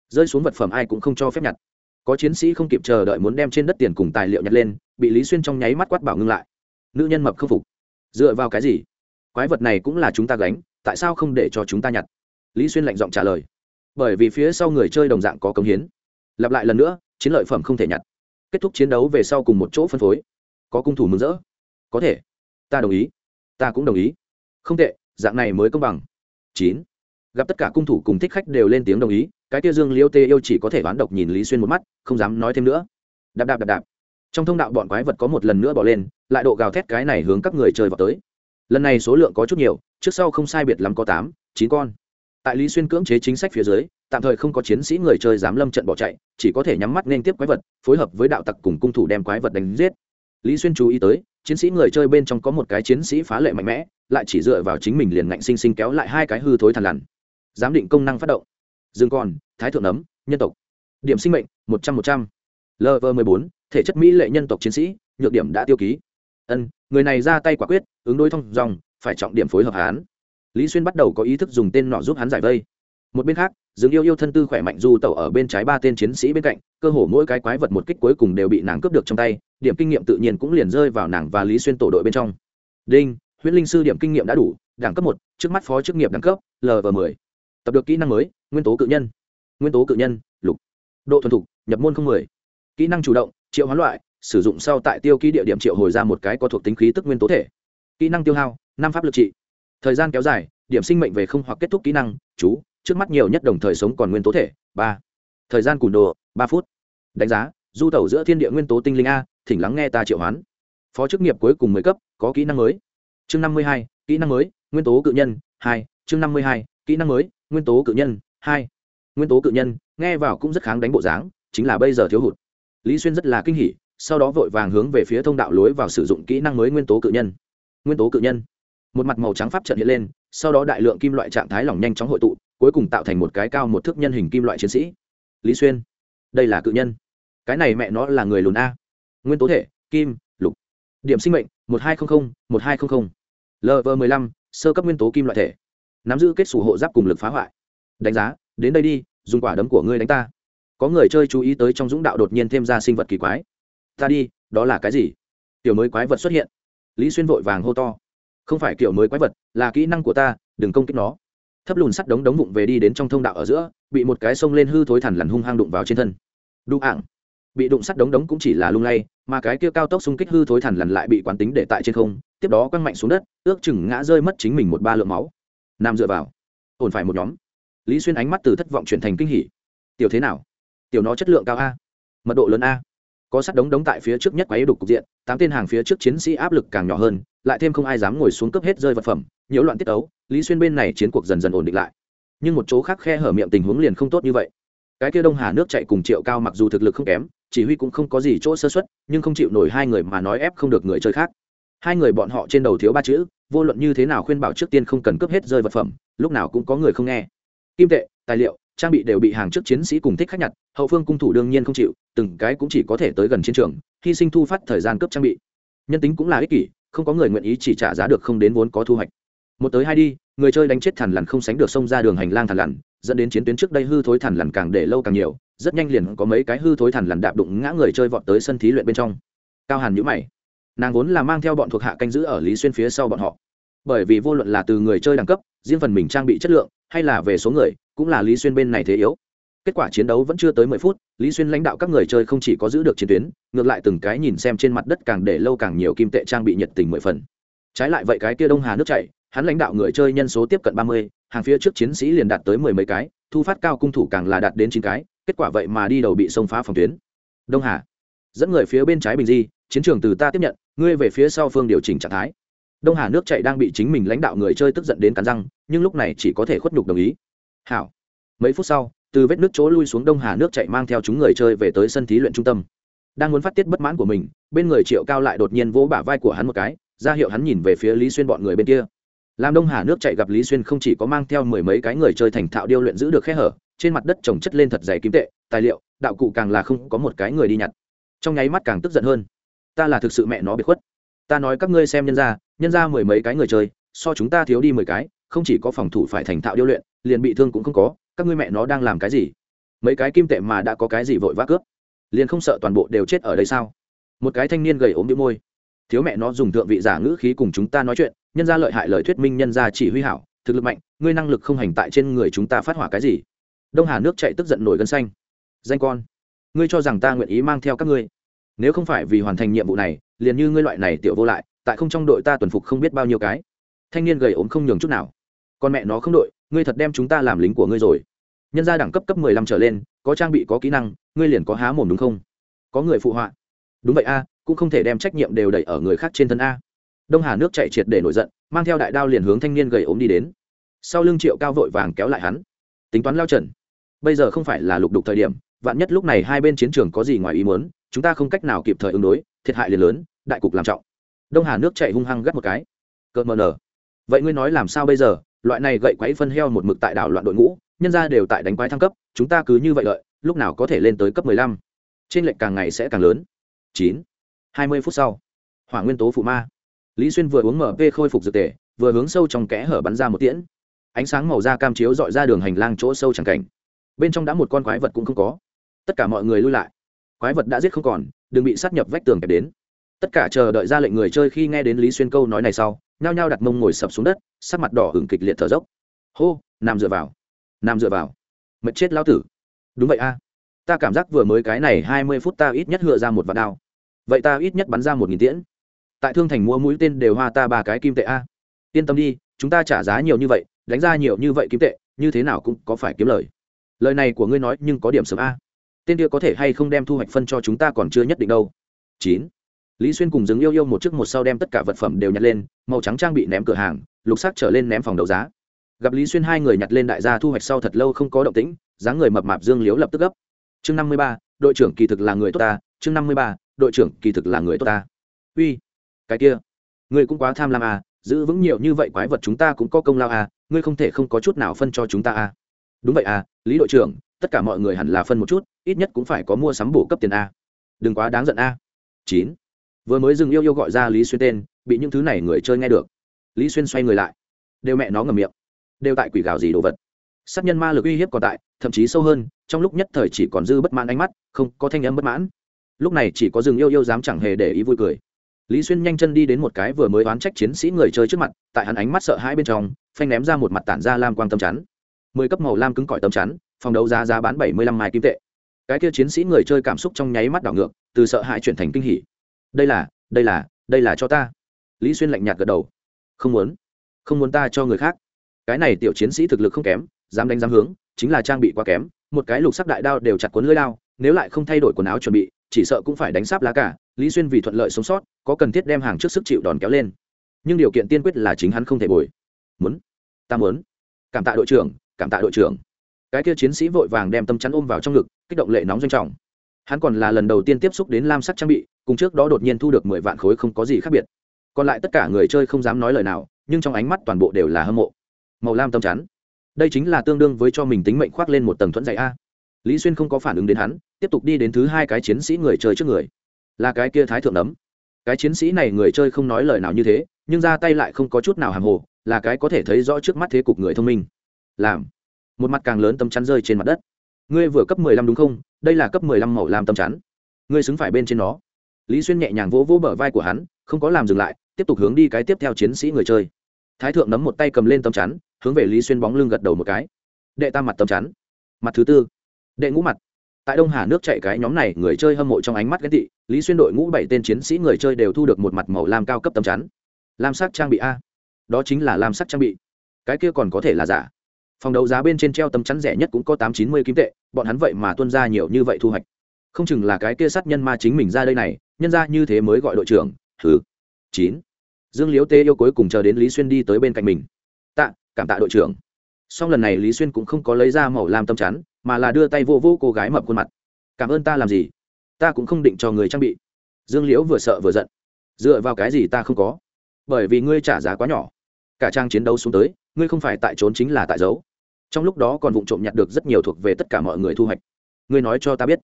Rơi xuống vật phẩm ai cũng không cho phép nhặt. Có chiến sĩ không kịp chờ đợi muốn đem trên đất tiền cùng tài liệu nhặt lên, bị lý xuyên trong nháy mắt quát bảo ngưng lại. Nữ nhân mập không phục. Dựa vào cái gì? Quái vật này cũng là chúng ta gánh, tại sao không để cho chúng ta nhặt? Lý xuyên lạnh giọng trả lời. Bởi vì phía sau người chơi đồng dạng có công hiến. Lặp lại lần nữa, chiến lợi phẩm không thể nhặt. Kết thúc chiến đấu về sau cùng một chỗ phân phối. Có cung thủ mừng rỡ có thể. Ta đồng ý. Ta cũng đồng ý. Không tệ, dạng này mới công bằng. Chín. Gặp tất cả cung thủ cùng thích khách đều lên tiếng đồng ý, cái tia dương liêu tê yêu chỉ có thể đoán độc nhìn lý xuyên một mắt, không dám nói thêm nữa. Đạp đạp đạp đạp. Trong thông đạo bọn quái vật có một lần nữa bỏ lên, lại độ gào thét cái này hướng các người chơi vào tới. Lần này số lượng có chút nhiều, trước sau không sai biệt lắm có tám, chín con. Tại lý xuyên cưỡng chế chính sách phía dưới, tạm thời không có chiến sĩ người chơi dám lâm trận bỏ chạy, chỉ có thể nhắm mắt nên tiếp quái vật, phối hợp với đạo tặc cùng cung thủ đem quái vật đánh giết lý xuyên chú ý tới chiến sĩ người chơi bên trong có một cái chiến sĩ phá lệ mạnh mẽ lại chỉ dựa vào chính mình liền ngạnh sinh sinh kéo lại hai cái hư thối thằn lằn. Giám định công năng phát động. Dương còn, thái thượng nấm nhân tộc. Điểm sinh mệnh một trăm một trăm. Lv mười bốn thể chất mỹ lệ nhân tộc chiến sĩ nhược điểm đã tiêu ký. Ân người này ra tay quả quyết ứng đối thông dòng phải trọng điểm phối hợp hắn. Lý xuyên bắt đầu có ý thức dùng tên nọ giúp hắn giải vây một bên khác, dương yêu yêu thân tư khỏe mạnh du tẩu ở bên trái ba tên chiến sĩ bên cạnh, cơ hồ mỗi cái quái vật một kích cuối cùng đều bị nàng cướp được trong tay, điểm kinh nghiệm tự nhiên cũng liền rơi vào nàng và lý xuyên tổ đội bên trong. Đinh, huyễn linh sư điểm kinh nghiệm đã đủ, đẳng cấp một, trước mắt phó chức nghiệp đẳng cấp lv m ộ tập được kỹ năng mới, nguyên tố cự nhân. Nguyên tố cự nhân, lục. Độ thuần thục, nhập môn không mười. Kỹ năng chủ động, triệu hoán loại, sử dụng sau tại tiêu ký địa điểm triệu hồi ra một cái có thuộc tính khí tức nguyên tố thể. Kỹ năng tiêu hao, năm pháp lực trị. Thời gian kéo dài, điểm sinh mệnh về không hoặc kết thúc kỹ năng, chú trước mắt nhiều nhất đồng thời sống còn nguyên tố thể, ba. Thời gian cùn đồ, ba phút. Đánh giá, du tẩu giữa thiên địa nguyên tố tinh linh a, thỉnh lắng nghe ta triệu hoán. Phó chức nghiệp cuối cùng mười cấp, có kỹ năng mới. Chương năm mươi hai, kỹ năng mới, nguyên tố cự nhân, hai. Chương năm mươi hai, kỹ năng mới, nguyên tố cự nhân, hai. Nguyên tố cự nhân, nghe vào cũng rất kháng đánh bộ dáng, chính là bây giờ thiếu hụt. Lý xuyên rất là kinh hỉ, sau đó vội vàng hướng về phía thông đạo lối vào sử dụng kỹ năng mới nguyên tố cự nhân. Nguyên tố cự nhân một mặt màu trắng pháp trận hiện lên sau đó đại lượng kim loại trạng thái lỏng nhanh chóng hội tụ cuối cùng tạo thành một cái cao một thước nhân hình kim loại chiến sĩ. Lý xuyên đây là cự nhân. Cái này mẹ nó là người lùn a. Nguyên tố thể kim lục. Điểm sinh mệnh một hai trăm linh một hai trăm linh lv m lăm, ư ơ i năm sơ cấp nguyên tố kim loại thể. Nắm giữ kết xù hộ giáp cùng lực phá hoại. Đánh giá đến đây đi dùng quả đấm của ngươi đánh ta. Có người chơi chú ý tới trong dũng đạo đột nhiên thêm ra sinh vật kỳ quái. Ta đi đó là cái gì? Tiểu mới quái vật xuất hiện. Lý xuyên vội vàng hô to không phải kiểu mới quái vật, là kỹ năng của ta, đừng công kích nó. Thấp lùn sắt đống đống vụng về đi đến trong thông đạo ở giữa, bị một cái sông lên hư thối thẳn lằn hung hăng đụng vào trên thân. Đụng ảng. Bị đụng sắt đống đống cũng chỉ là lung lay, mà cái kia cao tốc xung kích hư thối thẳn lằn lại bị quán tính để tại trên không, tiếp đó quăng mạnh xuống đất, ước chừng ngã rơi mất chính mình một ba lượng máu. Nam dựa vào. Ổn phải một nhóm. Lý xuyên ánh mắt từ thất vọng chuyển thành kinh hỉ. Tiểu thế nào? Tiểu nó chất lượng cao a. Mật độ lớn a có sắt đống đống tại phía trước nhất quấy đục cục diện, tám tên hàng phía trước chiến sĩ áp lực càng nhỏ hơn, lại thêm không ai dám ngồi xuống cấp hết rơi vật phẩm, nhiễu loạn tiết ấu lý xuyên bên này chiến cuộc dần dần ổn định lại. Nhưng một chỗ khác khe hở miệng tình huống liền không tốt như vậy. Cái kia đông hà nước chạy cùng triệu cao mặc dù thực lực không kém, chỉ huy cũng không có gì chỗ sơ xuất nhưng không chịu nổi hai người mà nói ép không được người chơi khác. Hai người bọn họ trên đầu thiếu ba chữ, vô luận như thế nào khuyên bảo trước tiên không cần cướp hết rơi vật phẩm, lúc nào cũng có người không nghe. Kim tệ, tài liệu trang bị đều bị hàng trước chiến sĩ cùng thích khách nhặt, hậu phương cung thủ đương nhiên không chịu, từng cái cũng chỉ có thể tới gần chiến trường, hy sinh thu phát thời gian cướp trang bị. Nhân tính cũng là ích kỷ, không có người nguyện ý chỉ trả giá được không đến vốn có thu hoạch. Một tới hai đi, người chơi đánh chết thằn lằn không sánh được xông ra đường hành lang thằn lằn, dẫn đến chiến tuyến trước đây hư thối thằn lằn càng để lâu càng nhiều, rất nhanh liền có mấy cái hư thối thằn lằn đạp đụng ngã người chơi vọt tới sân thí luyện bên trong. Cao hàn nhữ mày. Nàng vốn là mang theo bọn thuộc hạ canh giữ ở lý xuyên phía sau bọn họ. Bởi vì vô luận là từ người chơi đẳng cấp riêng phần mình trang bị chất lượng, hay là về số người, cũng là lý xuyên bên này thế yếu. Kết quả chiến đấu vẫn chưa tới mười phút, lý xuyên lãnh đạo các người chơi không chỉ có giữ được chiến tuyến, ngược lại từng cái nhìn xem trên mặt đất càng để lâu càng nhiều kim tệ trang bị nhiệt tình mười phần. Trái lại vậy cái kia đông hà nước chảy, hắn lãnh đạo người chơi nhân số tiếp cận ba mươi, hàng phía trước chiến sĩ liền đạt tới mười mấy cái, thu phát cao cung thủ càng là đạt đến chín cái, kết quả vậy mà đi đầu bị xông phá phòng tuyến. Đông hà, dẫn người phía bên trái bình di, chiến trường từ ta tiếp nhận, ngươi về phía sau phương điều chỉnh trạng thái đông hà nước chạy đang bị chính mình lãnh đạo người chơi tức giận đến cắn răng, nhưng lúc này chỉ có thể khuất nhục đồng ý. Hảo. Mấy phút sau, từ vết nước chỗ lui xuống đông hà nước chạy mang theo chúng người chơi về tới sân thí luyện trung tâm. Đang muốn phát tiết bất mãn của mình, bên người triệu cao lại đột nhiên vỗ bả vai của hắn một cái, ra hiệu hắn nhìn về phía lý xuyên bọn người bên kia. Làm đông hà nước chạy gặp lý xuyên không chỉ có mang theo mười mấy cái người chơi thành thạo điêu luyện giữ được khe hở, trên mặt đất trồng chất lên thật dày kim tệ, tài liệu, đạo cụ càng là không có một cái người đi nhặt. Trong nháy mắt càng tức giận hơn. Ta là thực sự mẹ nó bị khuất. Ta nói các ngươi xem nhân ra nhân ra mười mấy cái người chơi, so chúng ta thiếu đi mười cái, không chỉ có phòng thủ phải thành thạo điêu luyện, liền bị thương cũng không có, các ngươi mẹ nó đang làm cái gì? Mấy cái kim tệ mà đã có cái gì vội vã cướp? Liền không sợ toàn bộ đều chết ở đây sao? Một cái thanh niên gầy ốm đĩu môi. Thiếu mẹ nó dùng thượng vị giả ngữ khí cùng chúng ta nói chuyện, nhân ra lợi hại lời thuyết minh nhân ra chỉ huy hảo, thực lực mạnh, ngươi năng lực không hành tại trên người chúng ta phát hỏa cái gì? Đông hà nước chạy tức giận nổi gân xanh. Danh con, ngươi cho rằng ta nguyện ý mang theo các ngươi? Nếu không phải vì hoàn thành nhiệm vụ này, liền như ngươi loại này tiểu vô lại tại không trong đội ta tuần phục không biết bao nhiêu cái. Thanh niên gầy ốm không nhường chút nào. Con mẹ nó không đội, ngươi thật đem chúng ta làm lính của ngươi rồi. Nhân gia đẳng cấp cấp mười lăm trở lên, có trang bị, có kỹ năng, ngươi liền có há mồm đúng không? Có người phụ họa. Đúng vậy a, cũng không thể đem trách nhiệm đều đẩy ở người khác trên thân a. Đông hà nước chạy triệt để nổi giận, mang theo đại đao liền hướng thanh niên gầy ốm đi đến. Sau lưng triệu cao vội vàng kéo lại hắn. Tính toán lao trần, bây giờ không phải là lục đục thời điểm, vạn nhất lúc này hai bên chiến trường có gì ngoài ý muốn, chúng ta không cách nào kịp thời ứng đối, thiệt hại liền lớn, đại cục làm trọng đông hà nước chạy hung hăng gắt một cái. Cợt mờ nở. Vậy ngươi nói làm sao bây giờ? Loại này gậy quáy phân heo một mực tại đảo loạn đội ngũ, nhân ra đều tại đánh quái thăng cấp, chúng ta cứ như vậy lợi lúc nào có thể lên tới cấp mười lăm? Trên lệnh càng ngày sẽ càng lớn. Chín. Hai mươi phút sau. Hỏa nguyên tố phụ ma. Lý xuyên vừa uống mp khôi phục dược tề, vừa hướng sâu trong kẽ hở bắn ra một tiễn. Ánh sáng màu da cam chiếu dọi ra đường hành lang chỗ sâu chẳng cảnh. Bên trong đã một con quái vật cũng không có. Tất cả mọi người lui lại. Quái vật đã giết không còn, đừng bị sát nhập vách tường kẹp đến tất cả chờ đợi ra lệnh người chơi khi nghe đến lý xuyên câu nói này sau, nhao nhao đặt mông ngồi sập xuống đất, sắc mặt đỏ hửng kịch liệt thở dốc. Hô nằm dựa vào nằm dựa vào. Mệt chết lao tử. Đúng vậy a. Ta cảm giác vừa mới cái này hai mươi phút ta ít nhất hựa ra một vạn đao. Vậy ta ít nhất bắn ra một nghìn tiễn. Tại thương thành mua mũi tên đều hoa ta ba cái kim tệ a. Yên tâm đi, chúng ta trả giá nhiều như vậy, đánh ra nhiều như vậy kim tệ, như thế nào cũng có phải kiếm lời. Lời này của ngươi nói nhưng có điểm sớm a. Tên kia có thể hay không đem thu hoạch phân cho chúng ta còn chưa nhất định đâu. Chín lý xuyên cùng dừng yêu yêu một chiếc một sau đem tất cả vật phẩm đều nhặt lên, màu trắng trang bị ném cửa hàng, lục sắc trở lên ném phòng đấu giá. Gặp lý xuyên hai người nhặt lên đại gia thu hoạch sau thật lâu không có động tĩnh, dáng người mập mạp dương liếu lập tức gấp. Chương năm mươi ba, đội trưởng kỳ thực là người tốt ta, chương năm mươi ba, đội trưởng kỳ thực là người tốt ta. Uy, cái kia, ngươi cũng quá tham lam à giữ vững nhiều như vậy quái vật chúng ta cũng có công lao à ngươi không thể không có chút nào phân cho chúng ta à. Đúng vậy à lý đội trưởng, tất cả mọi người hẳn là phân một chút, ít nhất cũng phải có mua sắm bổ cấp tiền a đừng quá đáng giận a chín vừa mới dừng yêu yêu gọi ra lý xuyên tên, bị những thứ này người chơi nghe được. Lý xuyên xoay người lại. Đều mẹ nó ngầm miệng. Đều tại quỷ gào gì đồ vật. Sát nhân ma lực uy hiếp còn tại, thậm chí sâu hơn, trong lúc nhất thời chỉ còn dư bất mãn ánh mắt, không có thanh âm bất mãn. Lúc này chỉ có rừng yêu yêu dám chẳng hề để ý vui cười. Lý xuyên nhanh chân đi đến một cái vừa mới oán trách chiến sĩ người chơi trước mặt, tại hắn ánh mắt sợ hãi bên trong, phanh ném ra một mặt tản ra lam quang tâm chắn. Mười cấp màu lam cứng cỏi tâm chắn, phòng đấu giá giá bán bảy mươi lăm mai kim tệ. Cái kia chiến sĩ người chơi cảm xúc trong nháy mắt đảo ngược, từ sợ hãi chuyển thành kinh hỉ đây là đây là đây là cho ta. Lý xuyên lạnh nhạt gật đầu. Không muốn. Không muốn ta cho người khác. Cái này tiểu chiến sĩ thực lực không kém, dám đánh dám hướng, chính là trang bị quá kém, một cái lục sắc đại đao đều chặt cuốn lưỡi đao, nếu lại không thay đổi quần áo chuẩn bị, chỉ sợ cũng phải đánh sáp lá cả. Lý xuyên vì thuận lợi sống sót, có cần thiết đem hàng trước sức chịu đòn kéo lên. Nhưng điều kiện tiên quyết là chính hắn không thể bồi. Muốn. Ta muốn. Cảm tạ đội trưởng, cảm tạ đội trưởng. Cái kia chiến sĩ vội vàng đem tâm chắn ôm vào trong ngực, kích động lệ nóng doanh trọng hắn còn là lần đầu tiên tiếp xúc đến lam sắc trang bị, cùng trước đó đột nhiên thu được mười vạn khối không có gì khác biệt. Còn lại tất cả người chơi không dám nói lời nào, nhưng trong ánh mắt toàn bộ đều là hâm mộ. Màu lam tâm chắn. Đây chính là tương đương với cho mình tính mệnh khoác lên một tầng thuẫn dạy a. Lý xuyên không có phản ứng đến hắn, tiếp tục đi đến thứ hai cái chiến sĩ người chơi trước người. Là cái kia thái thượng nấm. Cái chiến sĩ này người chơi không nói lời nào như thế, nhưng ra tay lại không có chút nào hàng hồ, là cái có thể thấy rõ trước mắt thế cục người thông minh. Làm. Một mặt càng lớn tấm chắn rơi trên mặt đất ngươi vừa cấp mười lăm đúng không? Đây là cấp mười lăm màu làm tâm chắn. Ngươi xứng phải bên trên nó. Lý xuyên nhẹ nhàng vỗ vỗ bờ vai của hắn, không có làm dừng lại, tiếp tục hướng đi cái tiếp theo chiến sĩ người chơi. Thái thượng nắm một tay cầm lên tâm chắn, hướng về lý xuyên bóng lưng gật đầu một cái. Đệ tam mặt tâm chắn. Mặt thứ tư. Đệ ngũ mặt. Tại đông hà nước chạy cái nhóm này, người chơi hâm mộ trong ánh mắt ghét tị, lý xuyên đội ngũ bảy tên chiến sĩ người chơi đều thu được một mặt màu lam cao cấp tâm chắn. Lam sắc trang bị a. Đó chính là lam sắc trang bị. Cái kia còn có thể là giả phòng đấu giá bên trên treo tấm chắn rẻ nhất cũng có tám chín mươi kim tệ, bọn hắn vậy mà tuân ra nhiều như vậy thu hoạch. Không chừng là cái kia sát nhân ma chính mình ra đây này, nhân ra như thế mới gọi đội trưởng thứ chín. Dương liếu tê yêu cuối cùng chờ đến lý xuyên đi tới bên cạnh mình. Tạ, cảm tạ đội trưởng. Song lần này lý xuyên cũng không có lấy ra màu làm tâm chắn, mà là đưa tay vô vô cô gái mập khuôn mặt. Cảm ơn ta làm gì? Ta cũng không định cho người trang bị. Dương liễu vừa sợ vừa giận. Dựa vào cái gì ta không có? Bởi vì ngươi trả giá quá nhỏ. Cả trang chiến đấu xuống tới, ngươi không phải tại trốn chính là tại giấu trong lúc đó còn vụ trộm nhặt được rất nhiều thuộc về tất cả mọi người thu hoạch. Ngươi nói cho ta biết.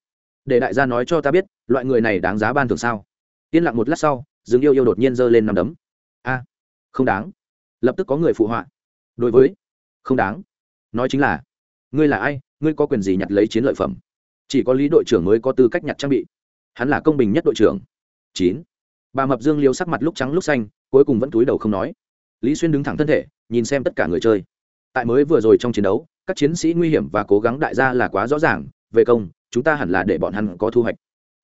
Để đại gia nói cho ta biết, loại người này đáng giá ban thường sao? Yên lặng một lát sau, dương yêu yêu đột nhiên giơ lên nằm đấm. A, không đáng. Lập tức có người phụ họa. Đối với, không đáng. Nói chính là, ngươi là ai? Ngươi có quyền gì nhặt lấy chiến lợi phẩm? Chỉ có lý đội trưởng mới có tư cách nhặt trang bị. Hắn là công bình nhất đội trưởng. Chín. Bà mập dương liêu sắc mặt lúc trắng lúc xanh, cuối cùng vẫn túi đầu không nói. Lý xuyên đứng thẳng thân thể, nhìn xem tất cả người chơi tại mới vừa rồi trong chiến đấu, các chiến sĩ nguy hiểm và cố gắng đại gia là quá rõ ràng, về công, chúng ta hẳn là để bọn hắn có thu hoạch.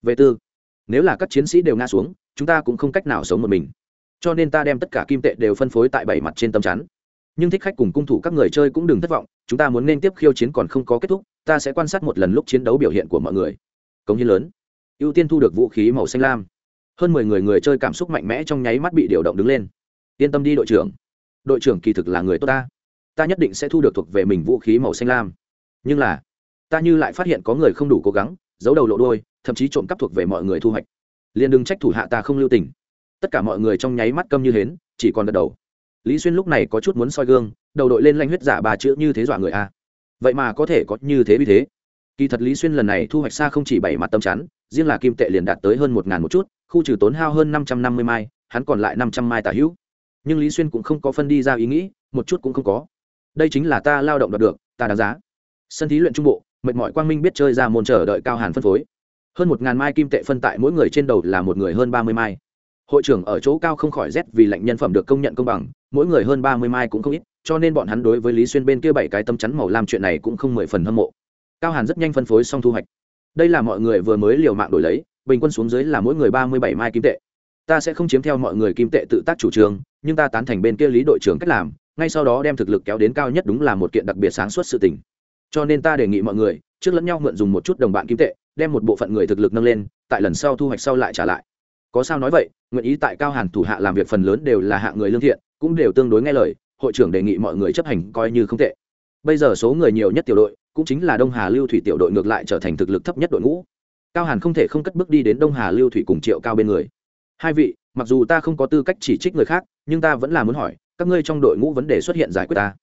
Về tư, nếu là các chiến sĩ đều ngã xuống, chúng ta cũng không cách nào sống một mình. Cho nên ta đem tất cả kim tệ đều phân phối tại bảy mặt trên tấm chắn. Nhưng thích khách cùng cung thủ các người chơi cũng đừng thất vọng, chúng ta muốn nên tiếp khiêu chiến còn không có kết thúc, ta sẽ quan sát một lần lúc chiến đấu biểu hiện của mọi người. Công hiến lớn. Ưu tiên thu được vũ khí màu xanh lam. Hơn mười người người chơi cảm xúc mạnh mẽ trong nháy mắt bị điều động đứng lên. Yên tâm đi đội trưởng. Đội trưởng kỳ thực là người tốt ta ta nhất định sẽ thu được thuộc về mình vũ khí màu xanh lam. Nhưng là, ta như lại phát hiện có người không đủ cố gắng, giấu đầu lộ đôi thậm chí trộm cắp thuộc về mọi người thu hoạch. Liền đừng trách thủ hạ ta không lưu tình. Tất cả mọi người trong nháy mắt câm như hến, chỉ còn gật đầu. Lý xuyên lúc này có chút muốn soi gương, đầu đội lên lanh huyết giả bà chữ như thế dọa người a. Vậy mà có thể có như thế vì thế. Kỳ thật lý xuyên lần này thu hoạch xa không chỉ bảy mặt tâm chắn, riêng là kim tệ liền đạt tới hơn một ngàn một chút, khu trừ tốn hao hơn năm trăm năm mươi mai, hắn còn lại năm trăm mai tả hữu. Nhưng lý xuyên cũng không có phân đi ra ý nghĩ, một chút cũng không có đây chính là ta lao động đạt được, ta đáng giá. Sân thí luyện trung bộ, mệt mỏi quang minh biết chơi ra môn chờ đợi cao hàn phân phối. Hơn một ngàn mai kim tệ phân tại mỗi người trên đầu là một người hơn ba mươi mai. Hội trưởng ở chỗ cao không khỏi rét vì lệnh nhân phẩm được công nhận công bằng, mỗi người hơn ba mươi mai cũng không ít, cho nên bọn hắn đối với lý xuyên bên kia bảy cái tâm chắn màu làm chuyện này cũng không mười phần hâm mộ. Cao hàn rất nhanh phân phối xong thu hoạch. Đây là mọi người vừa mới liều mạng đổi lấy, bình quân xuống dưới là mỗi người ba mươi bảy mai kim tệ. Ta sẽ không chiếm theo mọi người kim tệ tự tác chủ trương, nhưng ta tán thành bên kia lý đội trưởng cách làm ngay sau đó đem thực lực kéo đến cao nhất đúng là một kiện đặc biệt sáng suốt sự tình. Cho nên ta đề nghị mọi người, trước lẫn nhau mượn dùng một chút đồng bạn kim tệ, đem một bộ phận người thực lực nâng lên, tại lần sau thu hoạch sau lại trả lại. Có sao nói vậy, nguyện ý tại cao hàn thủ hạ làm việc phần lớn đều là hạng người lương thiện, cũng đều tương đối nghe lời, hội trưởng đề nghị mọi người chấp hành coi như không tệ. Bây giờ số người nhiều nhất tiểu đội, cũng chính là đông hà lưu thủy tiểu đội ngược lại trở thành thực lực thấp nhất đội ngũ. Cao hàn không thể không cất bước đi đến đông hà lưu thủy cùng triệu cao bên người. Hai vị, mặc dù ta không có tư cách chỉ trích người khác, nhưng ta vẫn là muốn hỏi các ngươi trong đội ngũ vấn đề xuất hiện giải quyết ta.